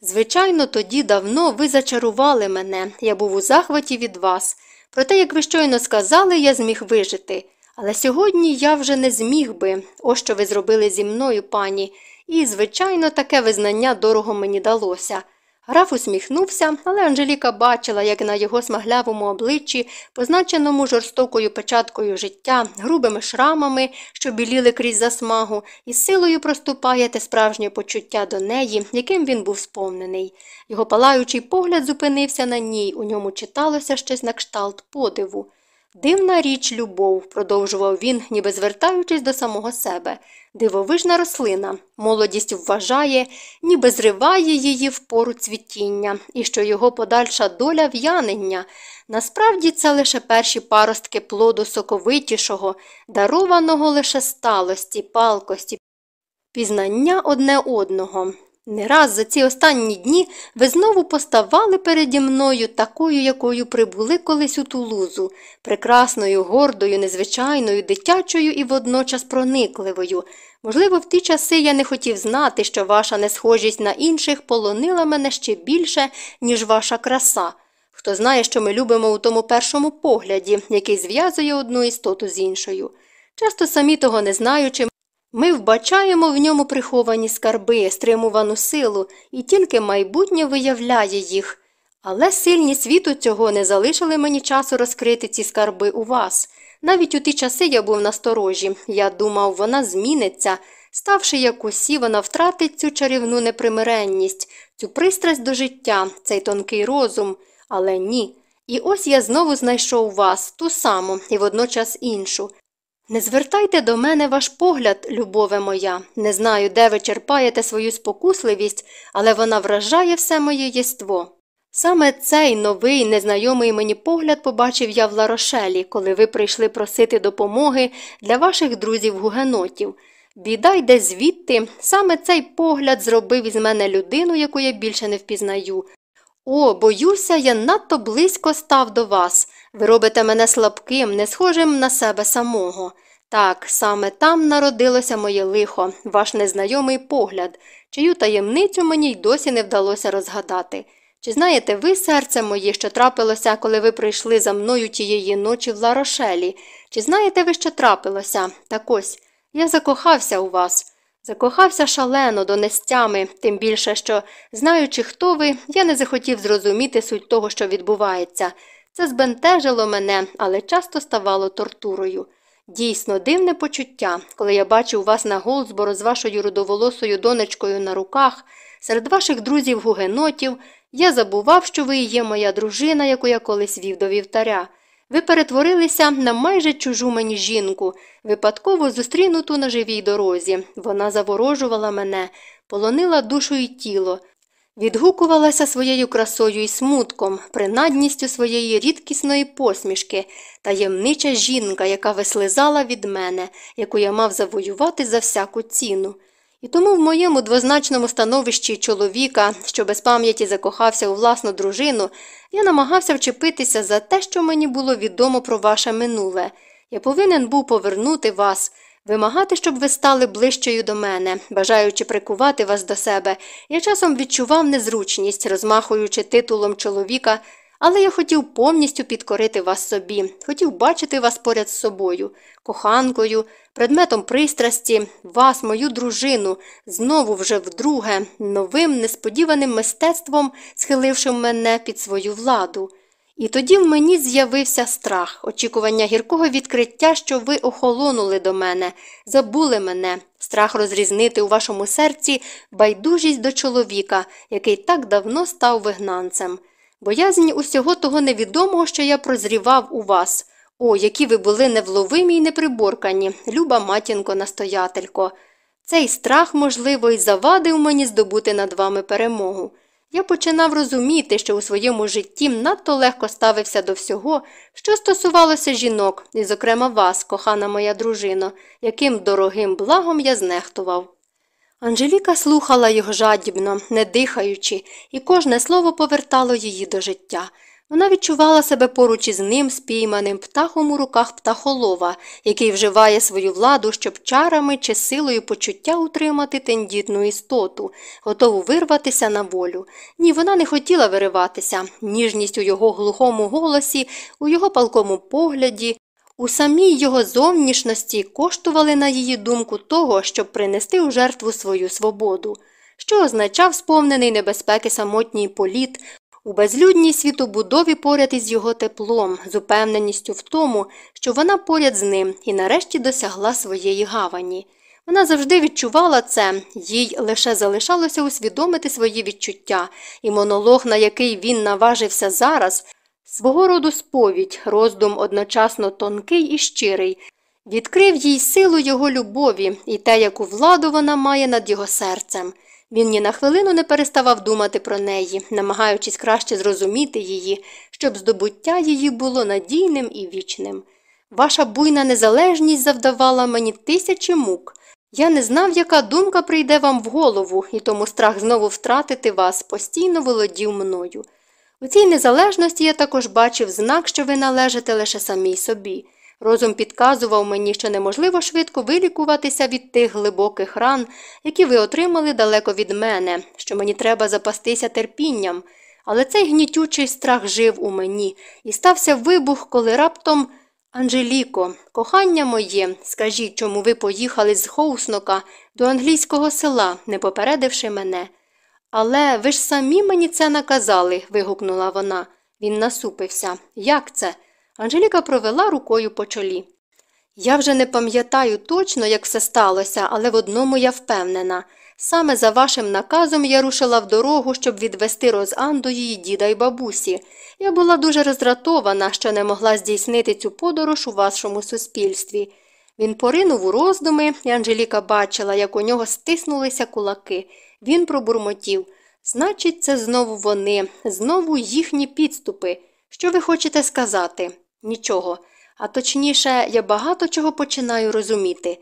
Звичайно, тоді давно ви зачарували мене, я був у захваті від вас. Проте, як ви щойно сказали, я зміг вижити. Але сьогодні я вже не зміг би, ось що ви зробили зі мною, пані, і, звичайно, таке визнання дорого мені далося. Граф усміхнувся, але Анжеліка бачила, як на його смаглявому обличчі, позначеному жорстокою печаткою життя, грубими шрамами, що біліли крізь засмагу, і силою проступає те справжнє почуття до неї, яким він був сповнений. Його палаючий погляд зупинився на ній, у ньому читалося щось на кшталт подиву. Дивна річ любов, продовжував він, ніби звертаючись до самого себе. Дивовижна рослина, молодість вважає, ніби зриває її в пору цвітіння, і що його подальша доля в'янення. Насправді це лише перші паростки плоду соковитішого, дарованого лише сталості, палкості, пізнання одне одного. Не раз за ці останні дні ви знову поставали переді мною такою, якою прибули колись у тулузу, прекрасною, гордою, незвичайною, дитячою і водночас проникливою. Можливо, в ті часи я не хотів знати, що ваша несхожість на інших полонила мене ще більше, ніж ваша краса. Хто знає, що ми любимо у тому першому погляді, який зв'язує одну істоту з іншою. Часто самі того не знаючи, ми вбачаємо в ньому приховані скарби, стримувану силу, і тільки майбутнє виявляє їх. Але сильні світу цього не залишили мені часу розкрити ці скарби у вас. Навіть у ті часи я був насторожі. Я думав, вона зміниться. Ставши як усі, вона втратить цю чарівну непримиренність, цю пристрасть до життя, цей тонкий розум. Але ні. І ось я знову знайшов вас, ту саму і водночас іншу. Не звертайте до мене ваш погляд, любове моя. Не знаю, де ви черпаєте свою спокусливість, але вона вражає все моє єство. Саме цей новий, незнайомий мені погляд побачив я в Ларошелі, коли ви прийшли просити допомоги для ваших друзів гугенотів. Біда йде звідти, саме цей погляд зробив із мене людину, яку я більше не впізнаю. О, боюся, я надто близько став до вас. Ви робите мене слабким, не схожим на себе самого. Так, саме там народилося моє лихо, ваш незнайомий погляд, чию таємницю мені й досі не вдалося розгадати. Чи знаєте ви, серце моє, що трапилося, коли ви прийшли за мною тієї ночі в Ларошелі? Чи знаєте ви, що трапилося? Так ось, я закохався у вас. Закохався шалено, донестями, тим більше, що, знаючи, хто ви, я не захотів зрозуміти суть того, що відбувається. Це збентежило мене, але часто ставало тортурою. Дійсно, дивне почуття, коли я бачив вас на Голдсборо з вашою рудоволосою донечкою на руках, серед ваших друзів гугенотів, я забував, що ви є моя дружина, яку я колись вів до вівтаря. Ви перетворилися на майже чужу мені жінку, випадково зустрінуту на живій дорозі. Вона заворожувала мене, полонила душу і тіло, відгукувалася своєю красою і смутком, принадністю своєї рідкісної посмішки, таємнича жінка, яка вислизала від мене, яку я мав завоювати за всяку ціну. І тому в моєму двозначному становищі чоловіка, що без пам'яті закохався у власну дружину, я намагався вчепитися за те, що мені було відомо про ваше минуле. Я повинен був повернути вас, вимагати, щоб ви стали ближчою до мене, бажаючи прикувати вас до себе. Я часом відчував незручність, розмахуючи титулом чоловіка, Але я хотів повністю підкорити вас собі, хотів бачити вас поряд з собою, коханкою, предметом пристрасті, вас, мою дружину, знову вже вдруге, новим несподіваним мистецтвом, схилившим мене під свою владу. І тоді в мені з'явився страх, очікування гіркого відкриття, що ви охолонули до мене, забули мене, страх розрізнити у вашому серці байдужість до чоловіка, який так давно став вигнанцем. Боязнь усього того невідомого, що я прозрівав у вас. О, які ви були невловимі й неприборкані, люба матінко настоятелько. Цей страх, можливо, й завадив мені здобути над вами перемогу. Я починав розуміти, що у своєму житті надто легко ставився до всього, що стосувалося жінок, і, зокрема, вас, кохана моя дружино, яким дорогим благом я знехтував. Анжеліка слухала його жадібно, не дихаючи, і кожне слово повертало її до життя. Вона відчувала себе поруч із ним, спійманим птахом у руках птахолова, який вживає свою владу, щоб чарами чи силою почуття утримати тендітну істоту, готову вирватися на волю. Ні, вона не хотіла вириватися. Ніжність у його глухому голосі, у його палкому погляді, у самій його зовнішності коштували на її думку того, щоб принести у жертву свою свободу, що означав сповнений небезпеки самотній політ, у безлюдній світобудові поряд із його теплом, з упевненістю в тому, що вона поряд з ним і нарешті досягла своєї гавані. Вона завжди відчувала це, їй лише залишалося усвідомити свої відчуття, і монолог, на який він наважився зараз, свого роду сповідь, роздум одночасно тонкий і щирий, відкрив їй силу його любові і те, яку владу вона має над його серцем. Він ні на хвилину не переставав думати про неї, намагаючись краще зрозуміти її, щоб здобуття її було надійним і вічним. Ваша буйна незалежність завдавала мені тисячі мук. Я не знав, яка думка прийде вам в голову, і тому страх знову втратити вас постійно володів мною. У цій незалежності я також бачив знак, що ви належите лише самій собі. Розум підказував мені, що неможливо швидко вилікуватися від тих глибоких ран, які ви отримали далеко від мене, що мені треба запастися терпінням. Але цей гнітючий страх жив у мені, і стався вибух, коли раптом. Анжеліко, кохання моє, скажіть, чому ви поїхали з Хоуснока до англійського села, не попередивши мене. Але ви ж самі мені це наказали, вигукнула вона. Він насупився. Як це? Анжеліка провела рукою по чолі. Я вже не пам'ятаю точно, як все сталося, але в одному я впевнена. Саме за вашим наказом я рушила в дорогу, щоб відвести Розан до її діда й бабусі. Я була дуже роздратована, що не могла здійснити цю подорож у вашому суспільстві. Він поринув у роздуми, і Анжеліка бачила, як у нього стиснулися кулаки. Він пробурмотів. Значить, це знову вони, знову їхні підступи. Що ви хочете сказати? Нічого. А точніше, я багато чого починаю розуміти.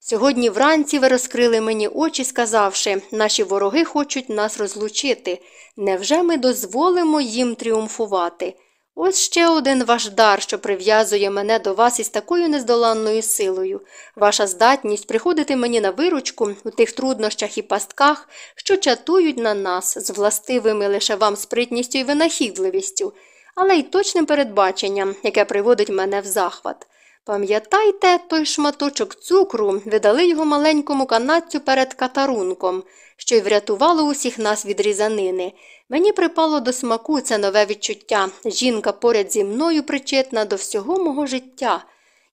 Сьогодні вранці ви розкрили мені очі, сказавши, наші вороги хочуть нас розлучити. Невже ми дозволимо їм тріумфувати? Ось ще один ваш дар, що прив'язує мене до вас із такою нездоланною силою, ваша здатність приходити мені на виручку у тих труднощах і пастках, що чатують на нас з властивими лише вам спритністю і винахідливістю але й точним передбаченням, яке приводить мене в захват. Пам'ятайте, той шматочок цукру видали його маленькому канадцю перед катарунком, що й врятувало усіх нас від різанини. Мені припало до смаку це нове відчуття. Жінка поряд зі мною причетна до всього мого життя.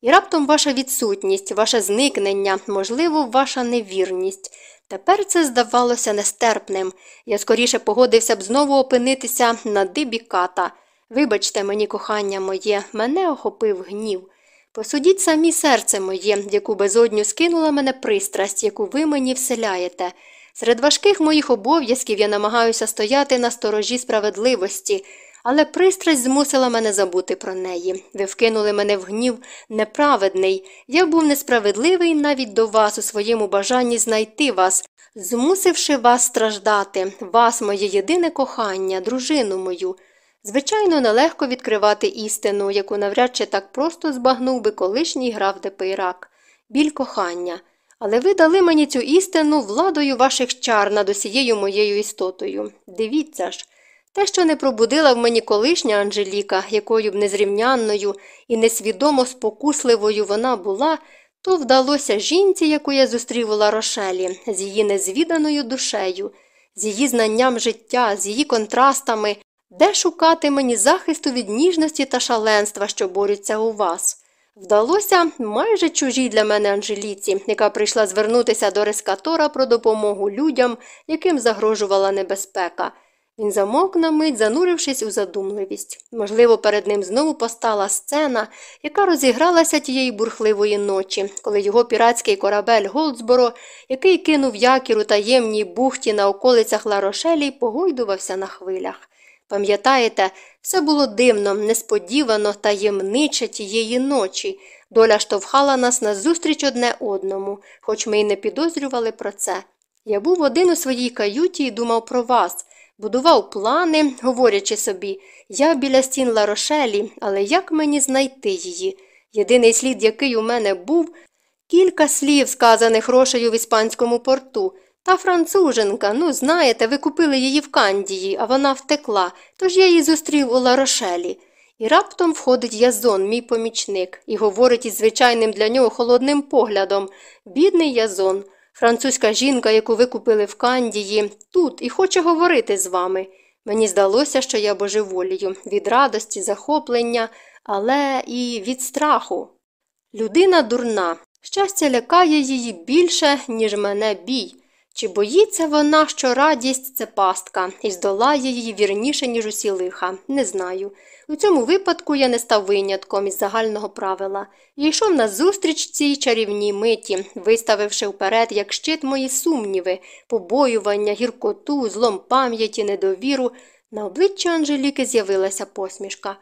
І раптом ваша відсутність, ваше зникнення, можливо, ваша невірність. Тепер це здавалося нестерпним. Я скоріше погодився б знову опинитися на дибі ката. Вибачте мені, кохання моє, мене охопив гнів. Посудіть самі серце моє, яку безодню скинула мене пристрасть, яку ви мені вселяєте. Серед важких моїх обов'язків я намагаюся стояти на сторожі справедливості, але пристрасть змусила мене забути про неї. Ви вкинули мене в гнів неправедний. Я був несправедливий навіть до вас у своєму бажанні знайти вас, змусивши вас страждати, вас, моє єдине кохання, дружину мою. Звичайно, нелегко відкривати істину, яку навряд чи так просто збагнув би колишній граф Депейрак, біль кохання. Але ви дали мені цю істину владою ваших чар над усією моєю істотою. Дивіться ж, Те, що не пробудила в мені колишня Анжеліка, якою б незрівнянною і несвідомо спокусливою вона була, то вдалося жінці, яку я зустрів у Ларошелі, з її незвіданою душею, з її знанням життя, з її контрастами, де шукати мені захисту від ніжності та шаленства, що борються у вас. Вдалося майже чужій для мене Анжеліці, яка прийшла звернутися до рескатора про допомогу людям, яким загрожувала небезпека. Він замовк на мить, занурившись у задумливість. Можливо, перед ним знову постала сцена, яка розігралася тієї бурхливої ночі, коли його піратський корабель Голдсборо, який кинув якір у таємній бухті на околицях Ларошелі, погойдувався на хвилях. Пам'ятаєте, все було дивно, несподівано, таємниче тієї ночі. Доля штовхала нас назустріч одне одному, хоч ми й не підозрювали про це. Я був один у своїй каюті і думав про вас, будував плани, говорячи собі, я біля стін Ларошелі, але як мені знайти її? Єдиний слід, який у мене був, кілька слів, сказаних рошею в іспанському порту. Та француженка, ну, знаєте, ви купили її в Кандії, а вона втекла, тож я її зустрів у Ларошелі. І раптом входить Язон, мій помічник, і говорить із звичайним для нього холодним поглядом Бідний Язон, французька жінка, яку ви купили в Кандії, тут і хоче говорити з вами. Мені здалося, що я божеволію від радості, захоплення, але і від страху. Людина дурна, щастя лякає її більше, ніж мене бій. Чи боїться вона, що радість це пастка, і здолає її вірніше, ніж усі лиха? Не знаю. У цьому випадку я не став винятком із загального правила і йшов назустріч цій чарівній миті, виставивши вперед, як щит мої сумніви, побоювання, гіркоту, злом пам'яті, недовіру. На обличчі Анжеліки з'явилася посмішка.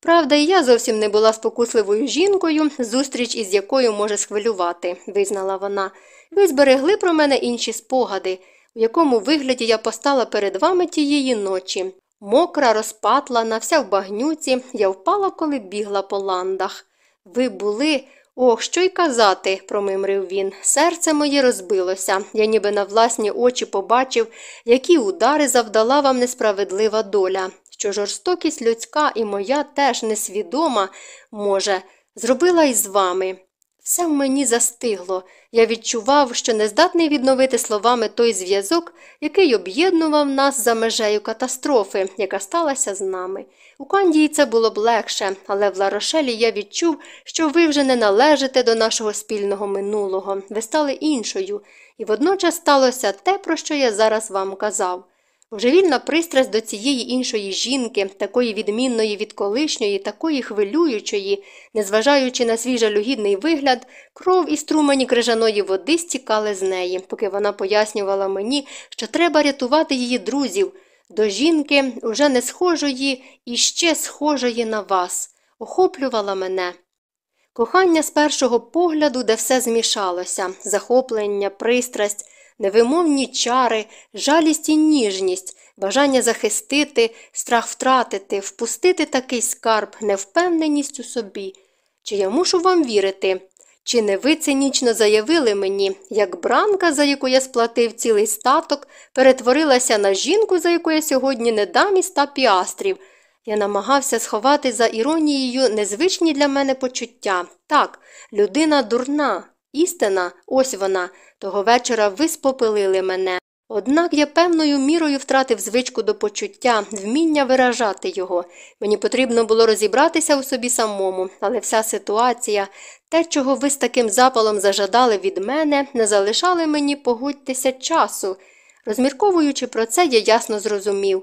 Правда, і я зовсім не була спокусливою жінкою, зустріч із якою може схвилювати, визнала вона. Ви зберегли про мене інші спогади, в якому вигляді я постала перед вами тієї ночі. Мокра, розпатлана, вся в багнюці, я впала, коли бігла по ландах. Ви були. Ох, що й казати, промимрив він. Серце моє розбилося. Я ніби на власні очі побачив, які удари завдала вам несправедлива доля, що жорстокість людська і моя теж несвідома, може, зробила із вами. Все в мені застигло. Я відчував, що не здатний відновити словами той зв'язок, який об'єднував нас за межею катастрофи, яка сталася з нами. У Кандії це було б легше, але в Ларошелі я відчув, що ви вже не належите до нашого спільного минулого, ви стали іншою, і водночас сталося те, про що я зараз вам казав. Божевільна пристрасть до цієї іншої жінки, такої відмінної від колишньої, такої хвилюючої, незважаючи на свій жалюгідний вигляд, кров і струмені крижаної води стікали з неї, поки вона пояснювала мені, що треба рятувати її друзів, до жінки, уже не схожої і ще схожої на вас, охоплювала мене. Кохання з першого погляду, де все змішалося захоплення, пристрасть невимовні чари, жалість і ніжність, бажання захистити, страх втратити, впустити такий скарб, невпевненість у собі. Чи я мушу вам вірити? Чи не ви цинічно заявили мені, як бранка, за яку я сплатив цілий статок, перетворилася на жінку, за яку я сьогодні не дам і ста піастрів? Я намагався сховати за іронією незвичні для мене почуття. Так, людина дурна, істина, ось вона, того вечора ви спопилили мене. Однак я певною мірою втратив звичку до почуття, вміння виражати його. Мені потрібно було розібратися у собі самому, але вся ситуація, те, чого ви з таким запалом зажадали від мене, не залишали мені погодьтеся часу. Розмірковуючи про це, я ясно зрозумів.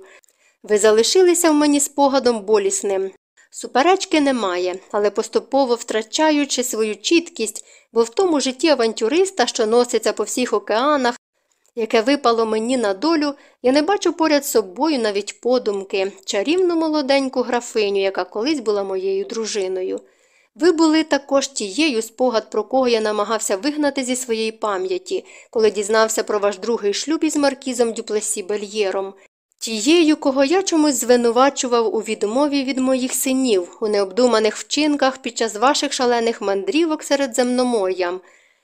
Ви залишилися в мені спогадом болісним. Суперечки немає, але поступово втрачаючи свою чіткість, бо в тому житті авантюриста, що носиться по всіх океанах, яке випало мені на долю, я не бачу поряд з собою навіть подумки, чарівну молоденьку графиню, яка колись була моєю дружиною. Ви були також тією, спогад, про кого я намагався вигнати зі своєї пам'яті, коли дізнався про ваш другий шлюб із маркізом Дюплесі Бельєром, Тією, кого я чомусь звинувачував у відмові від моїх синів, у необдуманих вчинках під час ваших шалених мандрівок серед земномор'ям.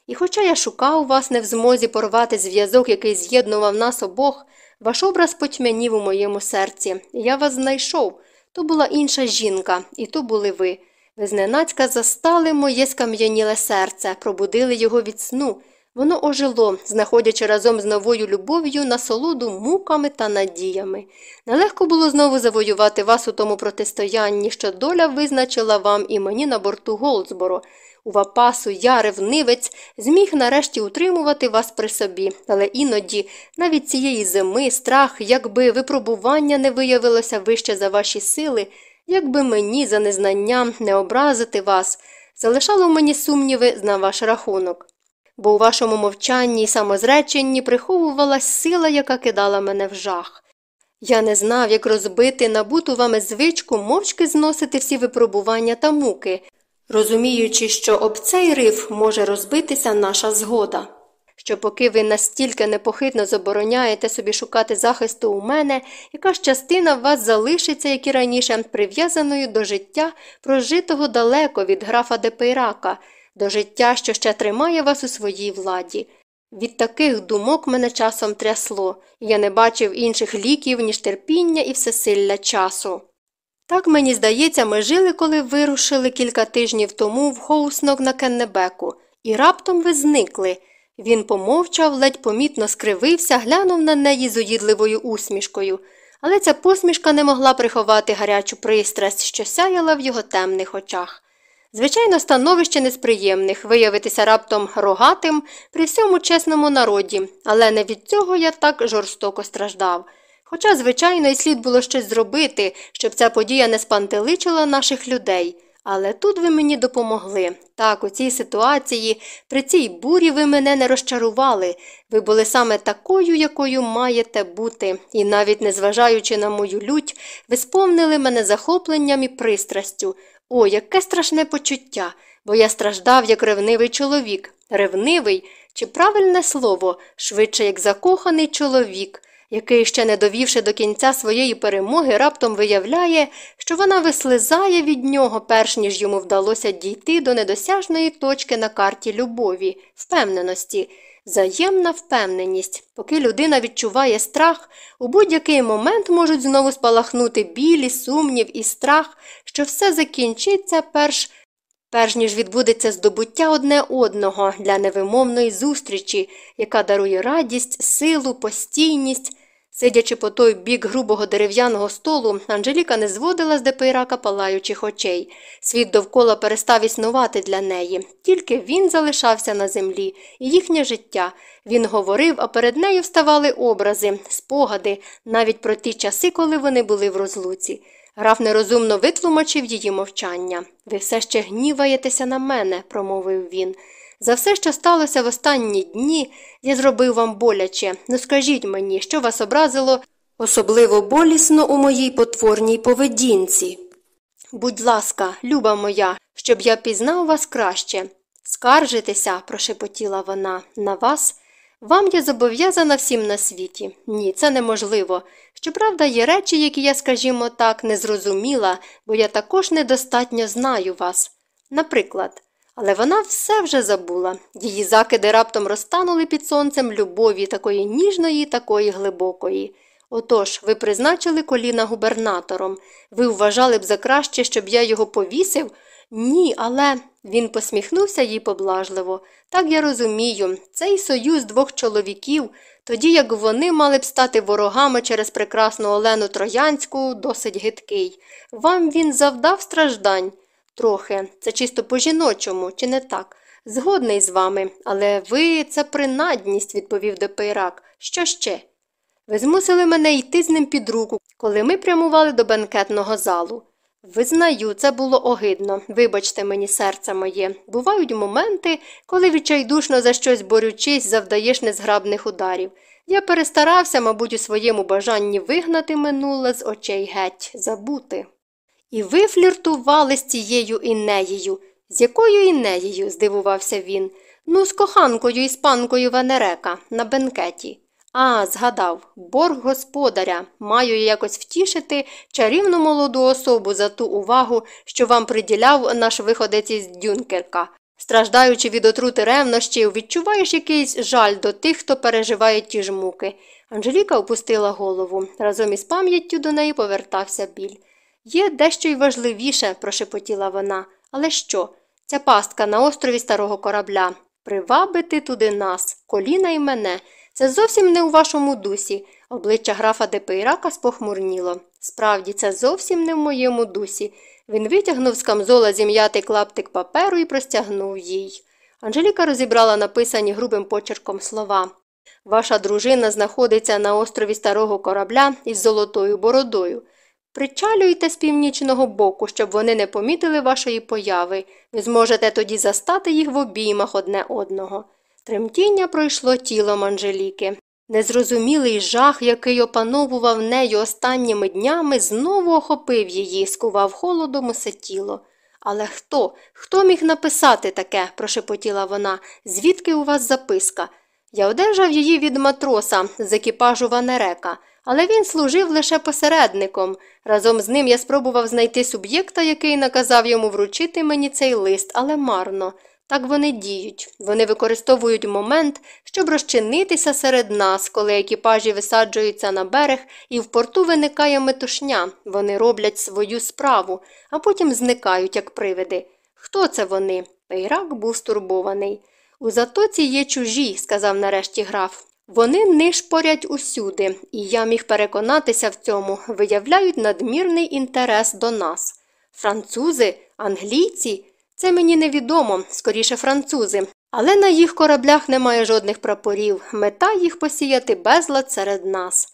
І хоча я шукав вас не в змозі порвати зв'язок, який з'єднував нас обох, Ваш образ потьмянів у моєму серці. Я вас знайшов. То була інша жінка, і то були ви. Ви зненацька застали моє скам'яніле серце, пробудили його від сну. Воно ожило, знаходячи разом з новою любов'ю насолоду муками та надіями. Нелегко було знову завоювати вас у тому протистоянні, що доля визначила вам і мені на борту Голдсборо. У вапасу я, ревнивець, зміг нарешті утримувати вас при собі, але іноді, навіть цієї зими, страх, якби випробування не виявилося вище за ваші сили, якби мені за незнанням не образити вас, залишало мені сумніви на ваш рахунок. Бо у вашому мовчанні й самозреченні приховувалась сила, яка кидала мене в жах. Я не знав, як розбити набуту вами звичку мовчки зносити всі випробування та муки, розуміючи, що об цей риф може розбитися наша згода. Що поки ви настільки непохитно забороняєте собі шукати захисту у мене, якась частина вас залишиться, як і раніше, прив'язаною до життя, прожитого далеко від графа Депейрака, до життя, що ще тримає вас у своїй владі. Від таких думок мене часом трясло, і я не бачив інших ліків, ніж терпіння і всесилля часу. Так мені здається, ми жили, коли вирушили кілька тижнів тому в Хоуснок на Кеннебеку, і раптом ви зникли. Він помовчав, ледь помітно скривився, глянув на неї з уїдливою усмішкою, але ця посмішка не могла приховати гарячу пристрасть, що сяяла в його темних очах. Звичайно, становище несприємних виявитися раптом рогатим при всьому чесному народі, але не від цього я так жорстоко страждав. Хоча, звичайно, і слід було щось зробити, щоб ця подія не спантеличила наших людей. Але тут ви мені допомогли. Так, у цій ситуації, при цій бурі ви мене не розчарували. Ви були саме такою, якою маєте бути, і навіть незважаючи на мою лють, ви сповнили мене захопленням і пристрастю. О, яке страшне почуття, бо я страждав як ревнивий чоловік. Ревнивий чи правильне слово, швидше як закоханий чоловік який, ще не довівши до кінця своєї перемоги, раптом виявляє, що вона вислизає від нього, перш ніж йому вдалося дійти до недосяжної точки на карті любові, впевненості. Взаємна впевненість, поки людина відчуває страх, у будь-який момент можуть знову спалахнути білі, сумнів і страх, що все закінчиться перш перш ніж відбудеться здобуття одне одного для невимовної зустрічі, яка дарує радість, силу, постійність. Сидячи по той бік грубого дерев'яного столу, Анжеліка не зводила з депейрака палаючих очей. Світ довкола перестав існувати для неї. Тільки він залишався на землі, і їхнє життя. Він говорив, а перед нею вставали образи, спогади, навіть про ті часи, коли вони були в розлуці. Граф нерозумно витлумачив її мовчання. Ви все ще гніваєтеся на мене, промовив він. За все, що сталося в останні дні, я зробив вам боляче. Ну скажіть мені, що вас образило особливо болісно у моїй потворній поведінці. Будь ласка, люба моя, щоб я пізнав вас краще. Скаржитеся, прошепотіла вона, на вас. Вам я зобов'язана всім на світі. Ні, це неможливо. Щоправда, є речі, які я, скажімо так, не зрозуміла, бо я також недостатньо знаю вас. Наприклад, але вона все вже забула. Її закиди раптом розтанули під сонцем любові такої ніжної, такої глибокої. Отож, ви призначили коліна губернатором. Ви вважали б за краще, щоб я його повісив? Ні, але. Він посміхнувся їй поблажливо. Так я розумію, цей союз двох чоловіків, тоді як вони мали б стати ворогами через прекрасну Олену Троянську, досить гидкий. Вам він завдав страждань. Трохи, це чисто по жіночому, чи не так? Згодний з вами, але ви це принадність, відповів Депейрак. Що ще? Ви змусили мене йти з ним під руку, коли ми прямували до бенкетного залу. Визнаю, це було огидно. Вибачте мені, серце моє. Бувають моменти, коли відчайдушно за щось борючись, завдаєш незграбних ударів. Я перестарався, мабуть, у своєму бажанні вигнати минуле з очей геть, забути. І ви фліртували з цією інеєю. З якою інеєю? здивувався він. Ну, з коханкою іспанкою Венерека на бенкеті. А, згадав, борг господаря. Маю якось втішити чарівну молоду особу за ту увагу, що вам приділяв наш виходець із Дюнкерка. Страждаючи від отрути ревнощів, відчуваєш якийсь жаль до тих, хто переживає ті ж муки. Анжеліка опустила голову. Разом із пам'яттю до неї повертався біль. Є дещо й важливіше, прошепотіла вона. Але що? Ця пастка на острові старого корабля. Привабити туди нас, коліна і мене. Це зовсім не у вашому дусі. Обличчя графа Депейрака спохмурніло. Справді, це зовсім не в моєму дусі. Він витягнув з камзола зім'ятий клаптик паперу і простягнув їй. Анжеліка розібрала написані грубим почерком слова. Ваша дружина знаходиться на острові старого корабля із золотою бородою. Причалюйте з північного боку, щоб вони не помітили вашої появи. Ви зможете тоді застати їх в обіймах одне одного. Тремтіння пройшло тілом Анжеліки. Незрозумілий жах, який опановував нею останніми днями, знову охопив її, скував холодом усе тіло. Але хто? Хто міг написати таке? прошепотіла вона. Звідки у вас записка? Я одержав її від матроса з екіпажу Ванерека, але він служив лише посередником. Разом з ним я спробував знайти суб'єкта, який наказав йому вручити мені цей лист, але марно. Так вони діють. Вони використовують момент, щоб розчинитися серед нас, коли екіпажі висаджуються на берег і в порту виникає метушня. Вони роблять свою справу, а потім зникають, як привиди. Хто це вони? Пейрак був стурбований. У затоці є чужі, сказав нарешті граф. Вони нишпорять усюди, і я міг переконатися в цьому, виявляють надмірний інтерес до нас. Французи, англійці. Це мені невідомо, скоріше французи, але на їх кораблях немає жодних прапорів, мета їх посіяти безлад серед нас.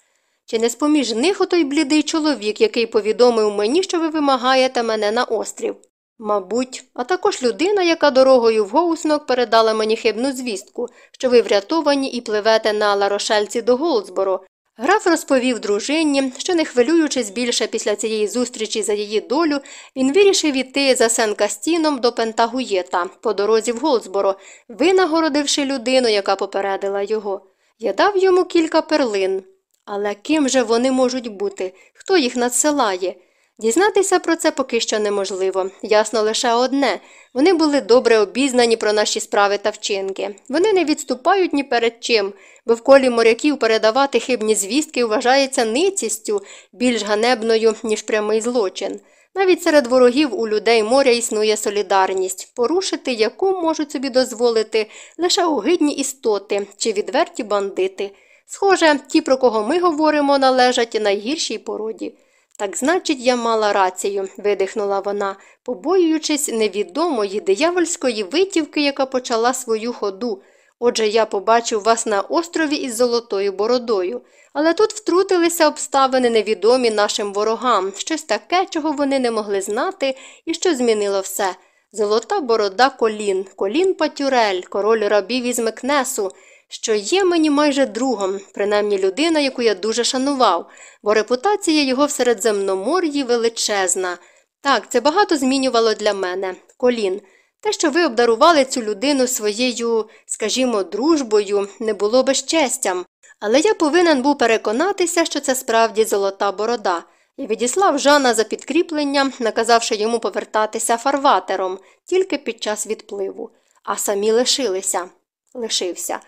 Чи не з поміж них отой блідий чоловік, який повідомив мені, що ви вимагаєте мене на острів? Мабуть, а також людина, яка дорогою в Гоуснок передала мені хибну звістку, що ви врятовані і пливете на Ларошельці до Голдсборо, Граф розповів дружині, що, не хвилюючись більше після цієї зустрічі за її долю, він вирішив іти за Сен-Кастіном до Пентагуєта по дорозі в Голдсборо, винагородивши людину, яка попередила його. Я дав йому кілька перлин. Але ким же вони можуть бути? Хто їх надсилає? Дізнатися про це поки що неможливо. Ясно лише одне вони були добре обізнані про наші справи та вчинки. Вони не відступають ні перед чим, бо в колі моряків передавати хибні звістки вважається ницістю більш ганебною, ніж прямий злочин. Навіть серед ворогів у людей моря існує солідарність, порушити яку можуть собі дозволити лише огидні істоти чи відверті бандити. Схоже, ті, про кого ми говоримо, належать найгіршій породі. Так значить, я мала рацію, видихнула вона, побоюючись невідомої диявольської витівки, яка почала свою ходу. Отже, я побачив вас на острові із золотою бородою, але тут втрутилися обставини невідомі нашим ворогам, щось таке, чого вони не могли знати, і що змінило все. Золота борода колін, колін Патюрель, король рабів із Мекнесу, що є мені майже другом, принаймні людина, яку я дуже шанував, бо репутація його в Середземномор'ї величезна. Так, це багато змінювало для мене. Колін. Те, що ви обдарували цю людину своєю, скажімо, дружбою, не було безчестям. Але я повинен був переконатися, що це справді золота борода, і відіслав Жана за підкріплення, наказавши йому повертатися фарватером тільки під час відпливу, а самі лишилися. Лишився.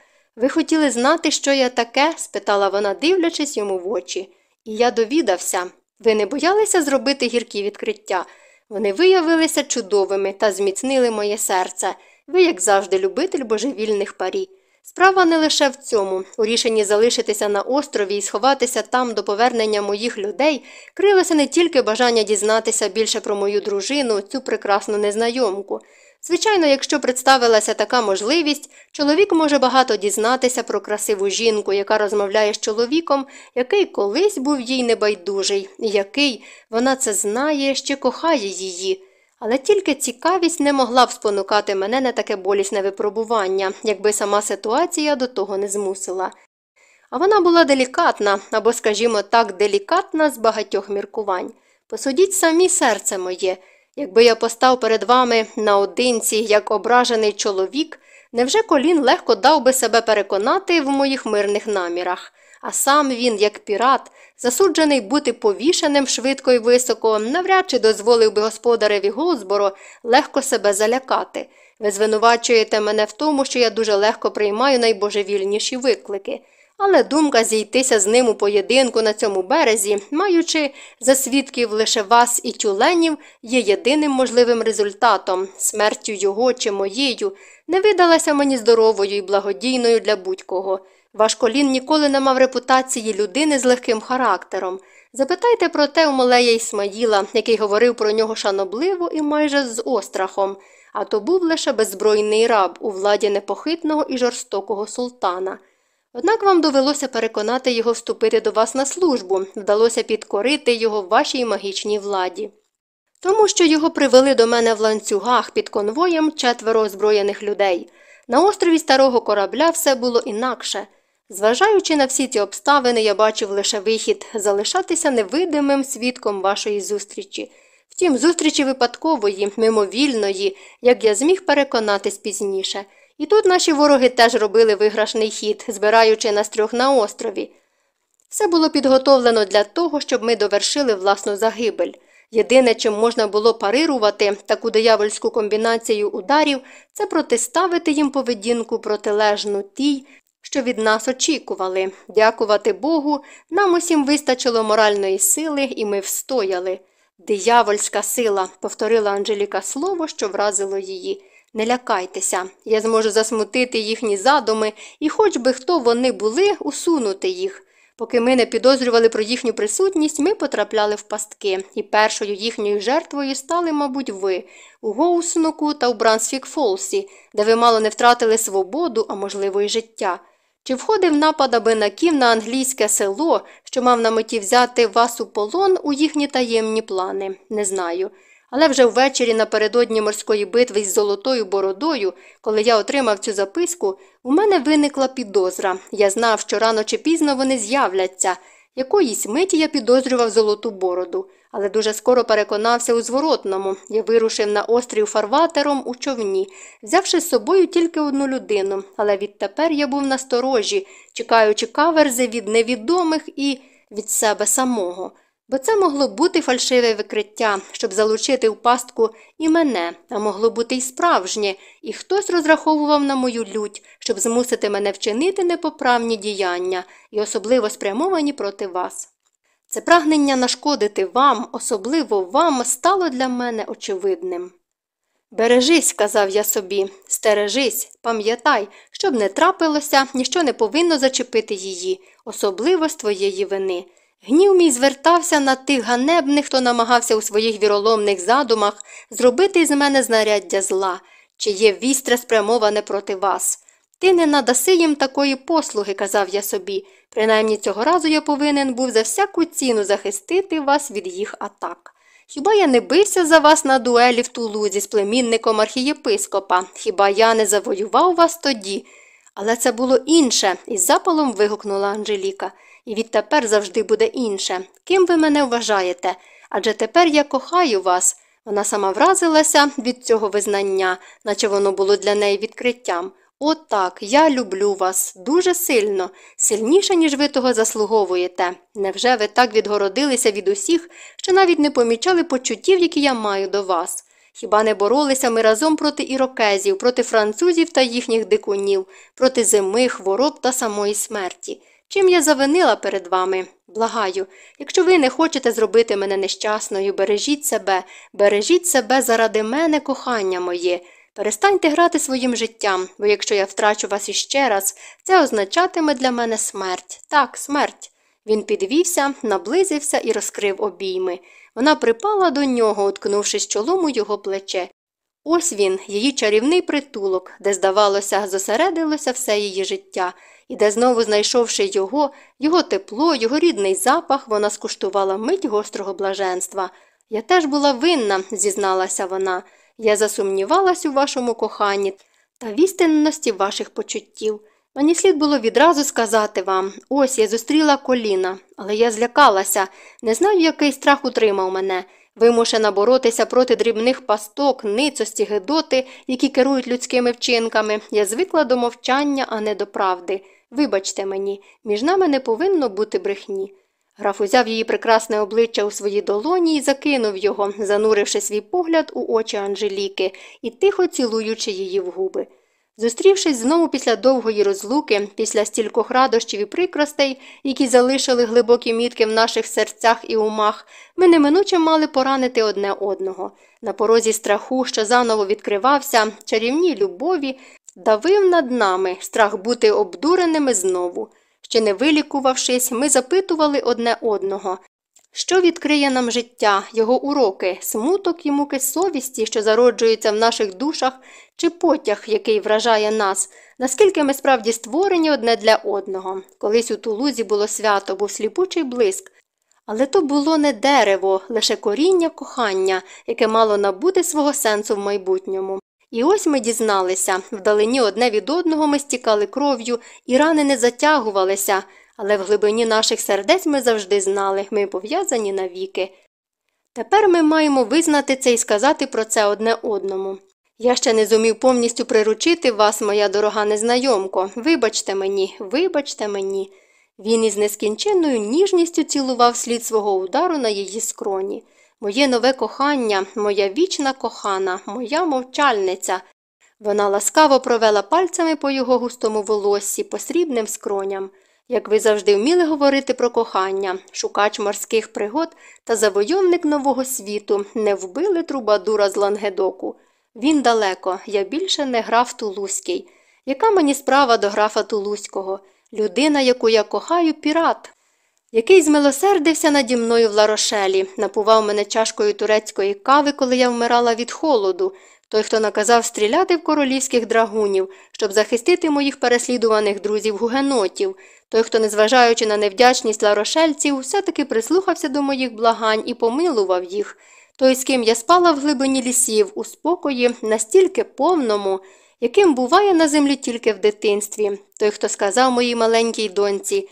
Ви хотіли знати, що я таке? спитала вона, дивлячись йому в очі. І я довідався. Ви не боялися зробити гіркі відкриття? Вони виявилися чудовими та зміцнили моє серце. Ви, як завжди, любитель божевільних парі. Справа не лише в цьому. У рішенні залишитися на острові і сховатися там до повернення моїх людей крилося не тільки бажання дізнатися більше про мою дружину, цю прекрасну незнайомку. Звичайно, якщо представилася така можливість, чоловік може багато дізнатися про красиву жінку, яка розмовляє з чоловіком, який колись був їй небайдужий, і який, вона це знає, ще кохає її. Але тільки цікавість не могла б спонукати мене на таке болісне випробування, якби сама ситуація до того не змусила. А вона була делікатна, або, скажімо так, делікатна з багатьох міркувань. Посудіть самі серце моє. Якби я постав перед вами наодинці, як ображений чоловік, невже колін легко дав би себе переконати в моїх мирних намірах, а сам він, як пірат, засуджений бути повішеним швидко і високо, навряд чи дозволив би господареві Голзборо легко себе залякати. Ви звинувачуєте мене в тому, що я дуже легко приймаю найбожевільніші виклики. Але думка зійтися з ним у поєдинку на цьому березі, маючи за свідків лише вас і тюленів, є єдиним можливим результатом, смертю його чи моєю, не видалася мені здоровою і благодійною для будь-кого. Ваш колін ніколи не мав репутації людини з легким характером. Запитайте про те у Малея Ісмаїла, який говорив про нього шанобливо і майже з острахом, а то був лише беззбройний раб у владі непохитного і жорстокого султана. Однак вам довелося переконати його вступити до вас на службу, вдалося підкорити його вашій магічній владі. Тому що його привели до мене в ланцюгах під конвоєм четверо озброєних людей. На острові старого корабля все було інакше. Зважаючи на всі ці обставини, я бачив лише вихід залишатися невидимим свідком вашої зустрічі. Втім, зустрічі випадкової, мимовільної, як я зміг переконатись пізніше. І тут наші вороги теж робили виграшний хід, збираючи нас трьох на острові. Все було підготовлено для того, щоб ми довершили власну загибель. Єдине, чим можна було парирувати таку диявольську комбінацію ударів, це протиставити їм поведінку протилежну тій, що від нас очікували. Дякувати Богу, нам усім вистачило моральної сили, і ми встояли. Диявольська сила, повторила Анжеліка слово, що вразило її. Не лякайтеся, я зможу засмутити їхні задуми, і хоч би хто вони були, усунути їх. Поки ми не підозрювали про їхню присутність, ми потрапляли в пастки, і першою їхньою жертвою стали, мабуть, ви у Гоусноку та у Брансфік Фолсі, де ви мало не втратили свободу, а можливо, і життя. Чи входив напад абинаків на англійське село, що мав на меті взяти вас у полон у їхні таємні плани? Не знаю. Але вже ввечері напередодні морської битви із Золотою Бородою, коли я отримав цю записку, у мене виникла підозра. Я знав, що рано чи пізно вони з'являться. Якоїсь миті я підозрював Золоту Бороду, але дуже скоро переконався у зворотному. Я вирушив на острів фарватером у човні, взявши з собою тільки одну людину, але відтепер я був насторожі, чекаючи каверзи від невідомих і від себе самого бо це могло бути фальшиве викриття, щоб залучити в пастку і мене, а могло бути й справжнє, і хтось розраховував на мою лють, щоб змусити мене вчинити непоправні діяння і особливо спрямовані проти вас. Це прагнення нашкодити вам, особливо вам, стало для мене очевидним. Бережись, сказав я собі, стережись, пам'ятай, щоб не трапилося, ніщо не повинно зачепити її, особливо з твоєї вини. Гнів мій звертався на тих ганебних, хто намагався у своїх віроломних задумах зробити з мене знаряддя зла, чиє вістре спрямоване проти вас. Ти не надаси їм такої послуги, казав я собі. Принаймні цього разу я повинен був за всяку ціну захистити вас від їх атак. Хіба я не бився за вас на дуелі в Тулузі з племінником архієпископа? Хіба я не завоював вас тоді? Але це було інше, із запалом вигукнула Анжеліка і відтепер завжди буде інше. Ким ви мене вважаєте? Адже тепер я кохаю вас. Вона сама вразилася від цього визнання, наче воно було для неї відкриттям. От так, я люблю вас дуже сильно, сильніше, ніж ви того заслуговуєте. Невже ви так відгородилися від усіх, що навіть не помічали почуттів, які я маю до вас? Хіба не боролися ми разом проти ірокезів, проти французів та їхніх дикунів, проти зими, хвороб та самої смерті? Чим я завинила перед вами? Благаю, якщо ви не хочете зробити мене нещасною, бережіть себе, бережіть себе заради мене, кохання моє. Перестаньте грати своїм життям, бо якщо я втрачу вас іще раз, це означатиме для мене смерть. Так, смерть. Він підвівся, наблизився і розкрив обійми. Вона припала до нього, уткнувшись чолом у його плече. Ось він, її чарівний притулок, де, здавалося, зосередилося все її життя і де, знову знайшовши його, його тепло, його рідний запах, вона скуштувала мить гострого блаженства. Я теж була винна, зізналася вона. Я засумнівалась у вашому коханні та в істинності ваших почуттів. Мені слід було відразу сказати вам ось я зустріла коліна, але я злякалася, не знаю, який страх утримав мене. Вимушена боротися проти дрібних пасток, ницості, гидоти, які керують людськими вчинками, я звикла до мовчання, а не до правди. Вибачте мені, між нами не повинно бути брехні. Граф узяв її прекрасне обличчя у свої долоні і закинув його, зануривши свій погляд у очі Анжеліки і тихо цілуючи її в губи. Зустрівшись знову після довгої розлуки, після стількох радощів і прикростей, які залишили глибокі мітки в наших серцях і умах, ми неминуче мали поранити одне одного. На порозі страху, що заново відкривався, чарівній любові, давив над нами страх бути обдуреними знову. Ще не вилікувавшись, ми запитували одне одного, що відкриє нам життя, його уроки, смуток і муки совісті, що зароджуються в наших душах, чи потяг, який вражає нас, наскільки ми справді створені одне для одного. Колись у тулузі було свято, був сліпучий блиск. Але то було не дерево, лише коріння кохання, яке мало набути свого сенсу в майбутньому. І ось ми дізналися вдалині одне від одного ми стікали кров'ю, і рани не затягувалися, але в глибині наших сердець ми завжди знали ми пов'язані навіки. Тепер ми маємо визнати це і сказати про це одне одному. Я ще не зумів повністю приручити вас, моя дорога незнайомко. Вибачте мені, вибачте мені. Він із нескінченною ніжністю цілував слід свого удару на її скроні. Моє нове кохання, моя вічна кохана, моя мовчальниця. Вона ласкаво провела пальцями по його густому волоссі, по срібним скроням. Як ви завжди вміли говорити про кохання, шукач морських пригод та завойовник нового світу не вбили трубадура з Лангедоку. Він далеко, я більше не граф Тулузький. Яка мені справа до графа Тулузького? Людина, яку я кохаю, пірат, який змилосердився наді мною в ларошелі, напував мене чашкою турецької кави, коли я вмирала від холоду, той, хто наказав стріляти в королівських драгунів, щоб захистити моїх переслідуваних друзів гугенотів, той, хто, незважаючи на невдячність ларошельців, все-таки прислухався до моїх благань і помилував їх, той, з ким я спала в глибині лісів, у спокої, настільки повному, яким буває на землі тільки в дитинстві, той, хто сказав моїй маленькій доньці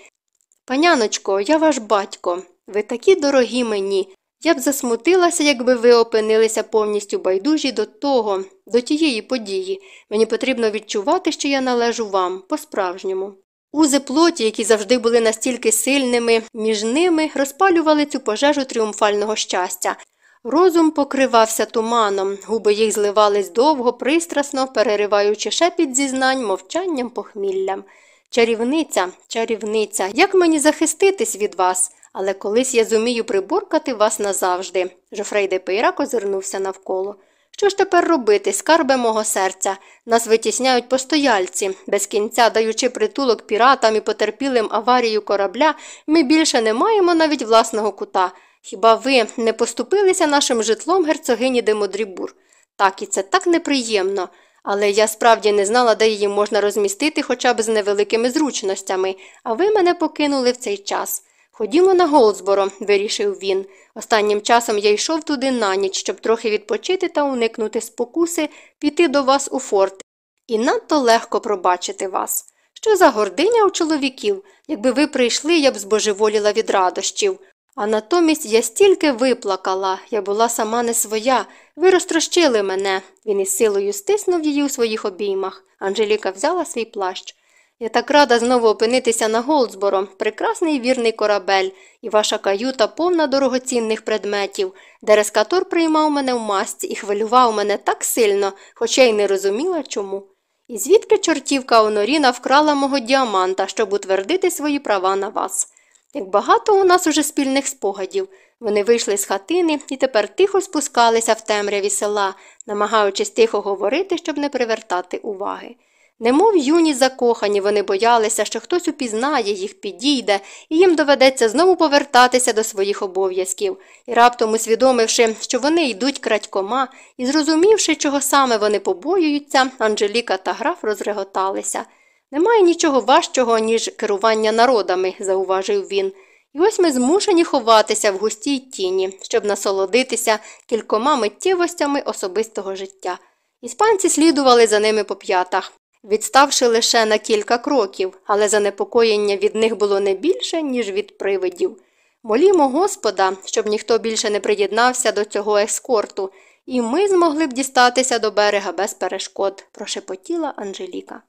Паняночко, я ваш батько, ви такі дорогі мені. Я б засмутилася, якби ви опинилися повністю байдужі до того, до тієї події. Мені потрібно відчувати, що я належу вам, по-справжньому. Узи плоті, які завжди були настільки сильними, між ними розпалювали цю пожежу тріумфального щастя. Розум покривався туманом, губи їх зливались довго, пристрасно, перериваючи шепіт зізнань, мовчанням похміллям. Чарівниця, чарівниця, як мені захиститись від вас? Але колись я зумію приборкати вас назавжди. Жофрей де Пейрак озирнувся навколо. Що ж тепер робити, скарбе мого серця? Нас витісняють постояльці. Без кінця, даючи притулок піратам і потерпілим аварію корабля, ми більше не маємо навіть власного кута. Хіба ви не поступилися нашим житлом герцогині де Модрібур? Так і це так неприємно. Але я справді не знала, де її можна розмістити хоча б з невеликими зручностями, а ви мене покинули в цей час. Ходімо на Голдсборо, вирішив він. Останнім часом я йшов туди на ніч, щоб трохи відпочити та уникнути спокуси, піти до вас у форт. І надто легко пробачити вас. Що за гординя у чоловіків? Якби ви прийшли, я б збожеволіла від радощів. А натомість я стільки виплакала, я була сама не своя. Ви розтрощили мене. Він із силою стиснув її у своїх обіймах. Анжеліка взяла свій плащ. Я так рада знову опинитися на Голдсборо, прекрасний вірний корабель, і ваша каюта повна дорогоцінних предметів, де рескатор приймав мене в масці і хвилював мене так сильно, хоча й не розуміла чому. І звідки чортівка Оноріна вкрала мого діаманта, щоб утвердити свої права на вас. Як багато у нас уже спільних спогадів. Вони вийшли з хатини і тепер тихо спускалися в темряві села, намагаючись тихо говорити, щоб не привертати уваги. Немов юні закохані, вони боялися, що хтось упізнає їх, підійде, і їм доведеться знову повертатися до своїх обов'язків, і раптом усвідомивши, що вони йдуть крадькома, і зрозумівши, чого саме вони побоюються, Анжеліка та граф розреготалися. Немає нічого важчого, ніж керування народами, зауважив він. І ось ми змушені ховатися в густій тіні, щоб насолодитися кількома миттєвостями особистого життя. Іспанці слідували за ними по п'ятах, відставши лише на кілька кроків, але занепокоєння від них було не більше, ніж від привидів. Молімо Господа, щоб ніхто більше не приєднався до цього ескорту, і ми змогли б дістатися до берега без перешкод, прошепотіла Анжеліка.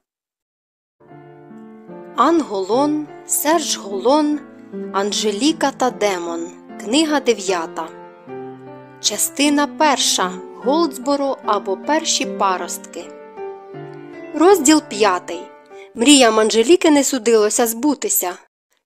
Ан Голон, Серж Голон, Анжеліка та Демон. Книга 9. Частина 1. Голдсборо або Перші паростки. Розділ 5. Мріям Анжеліки не судилося збутися.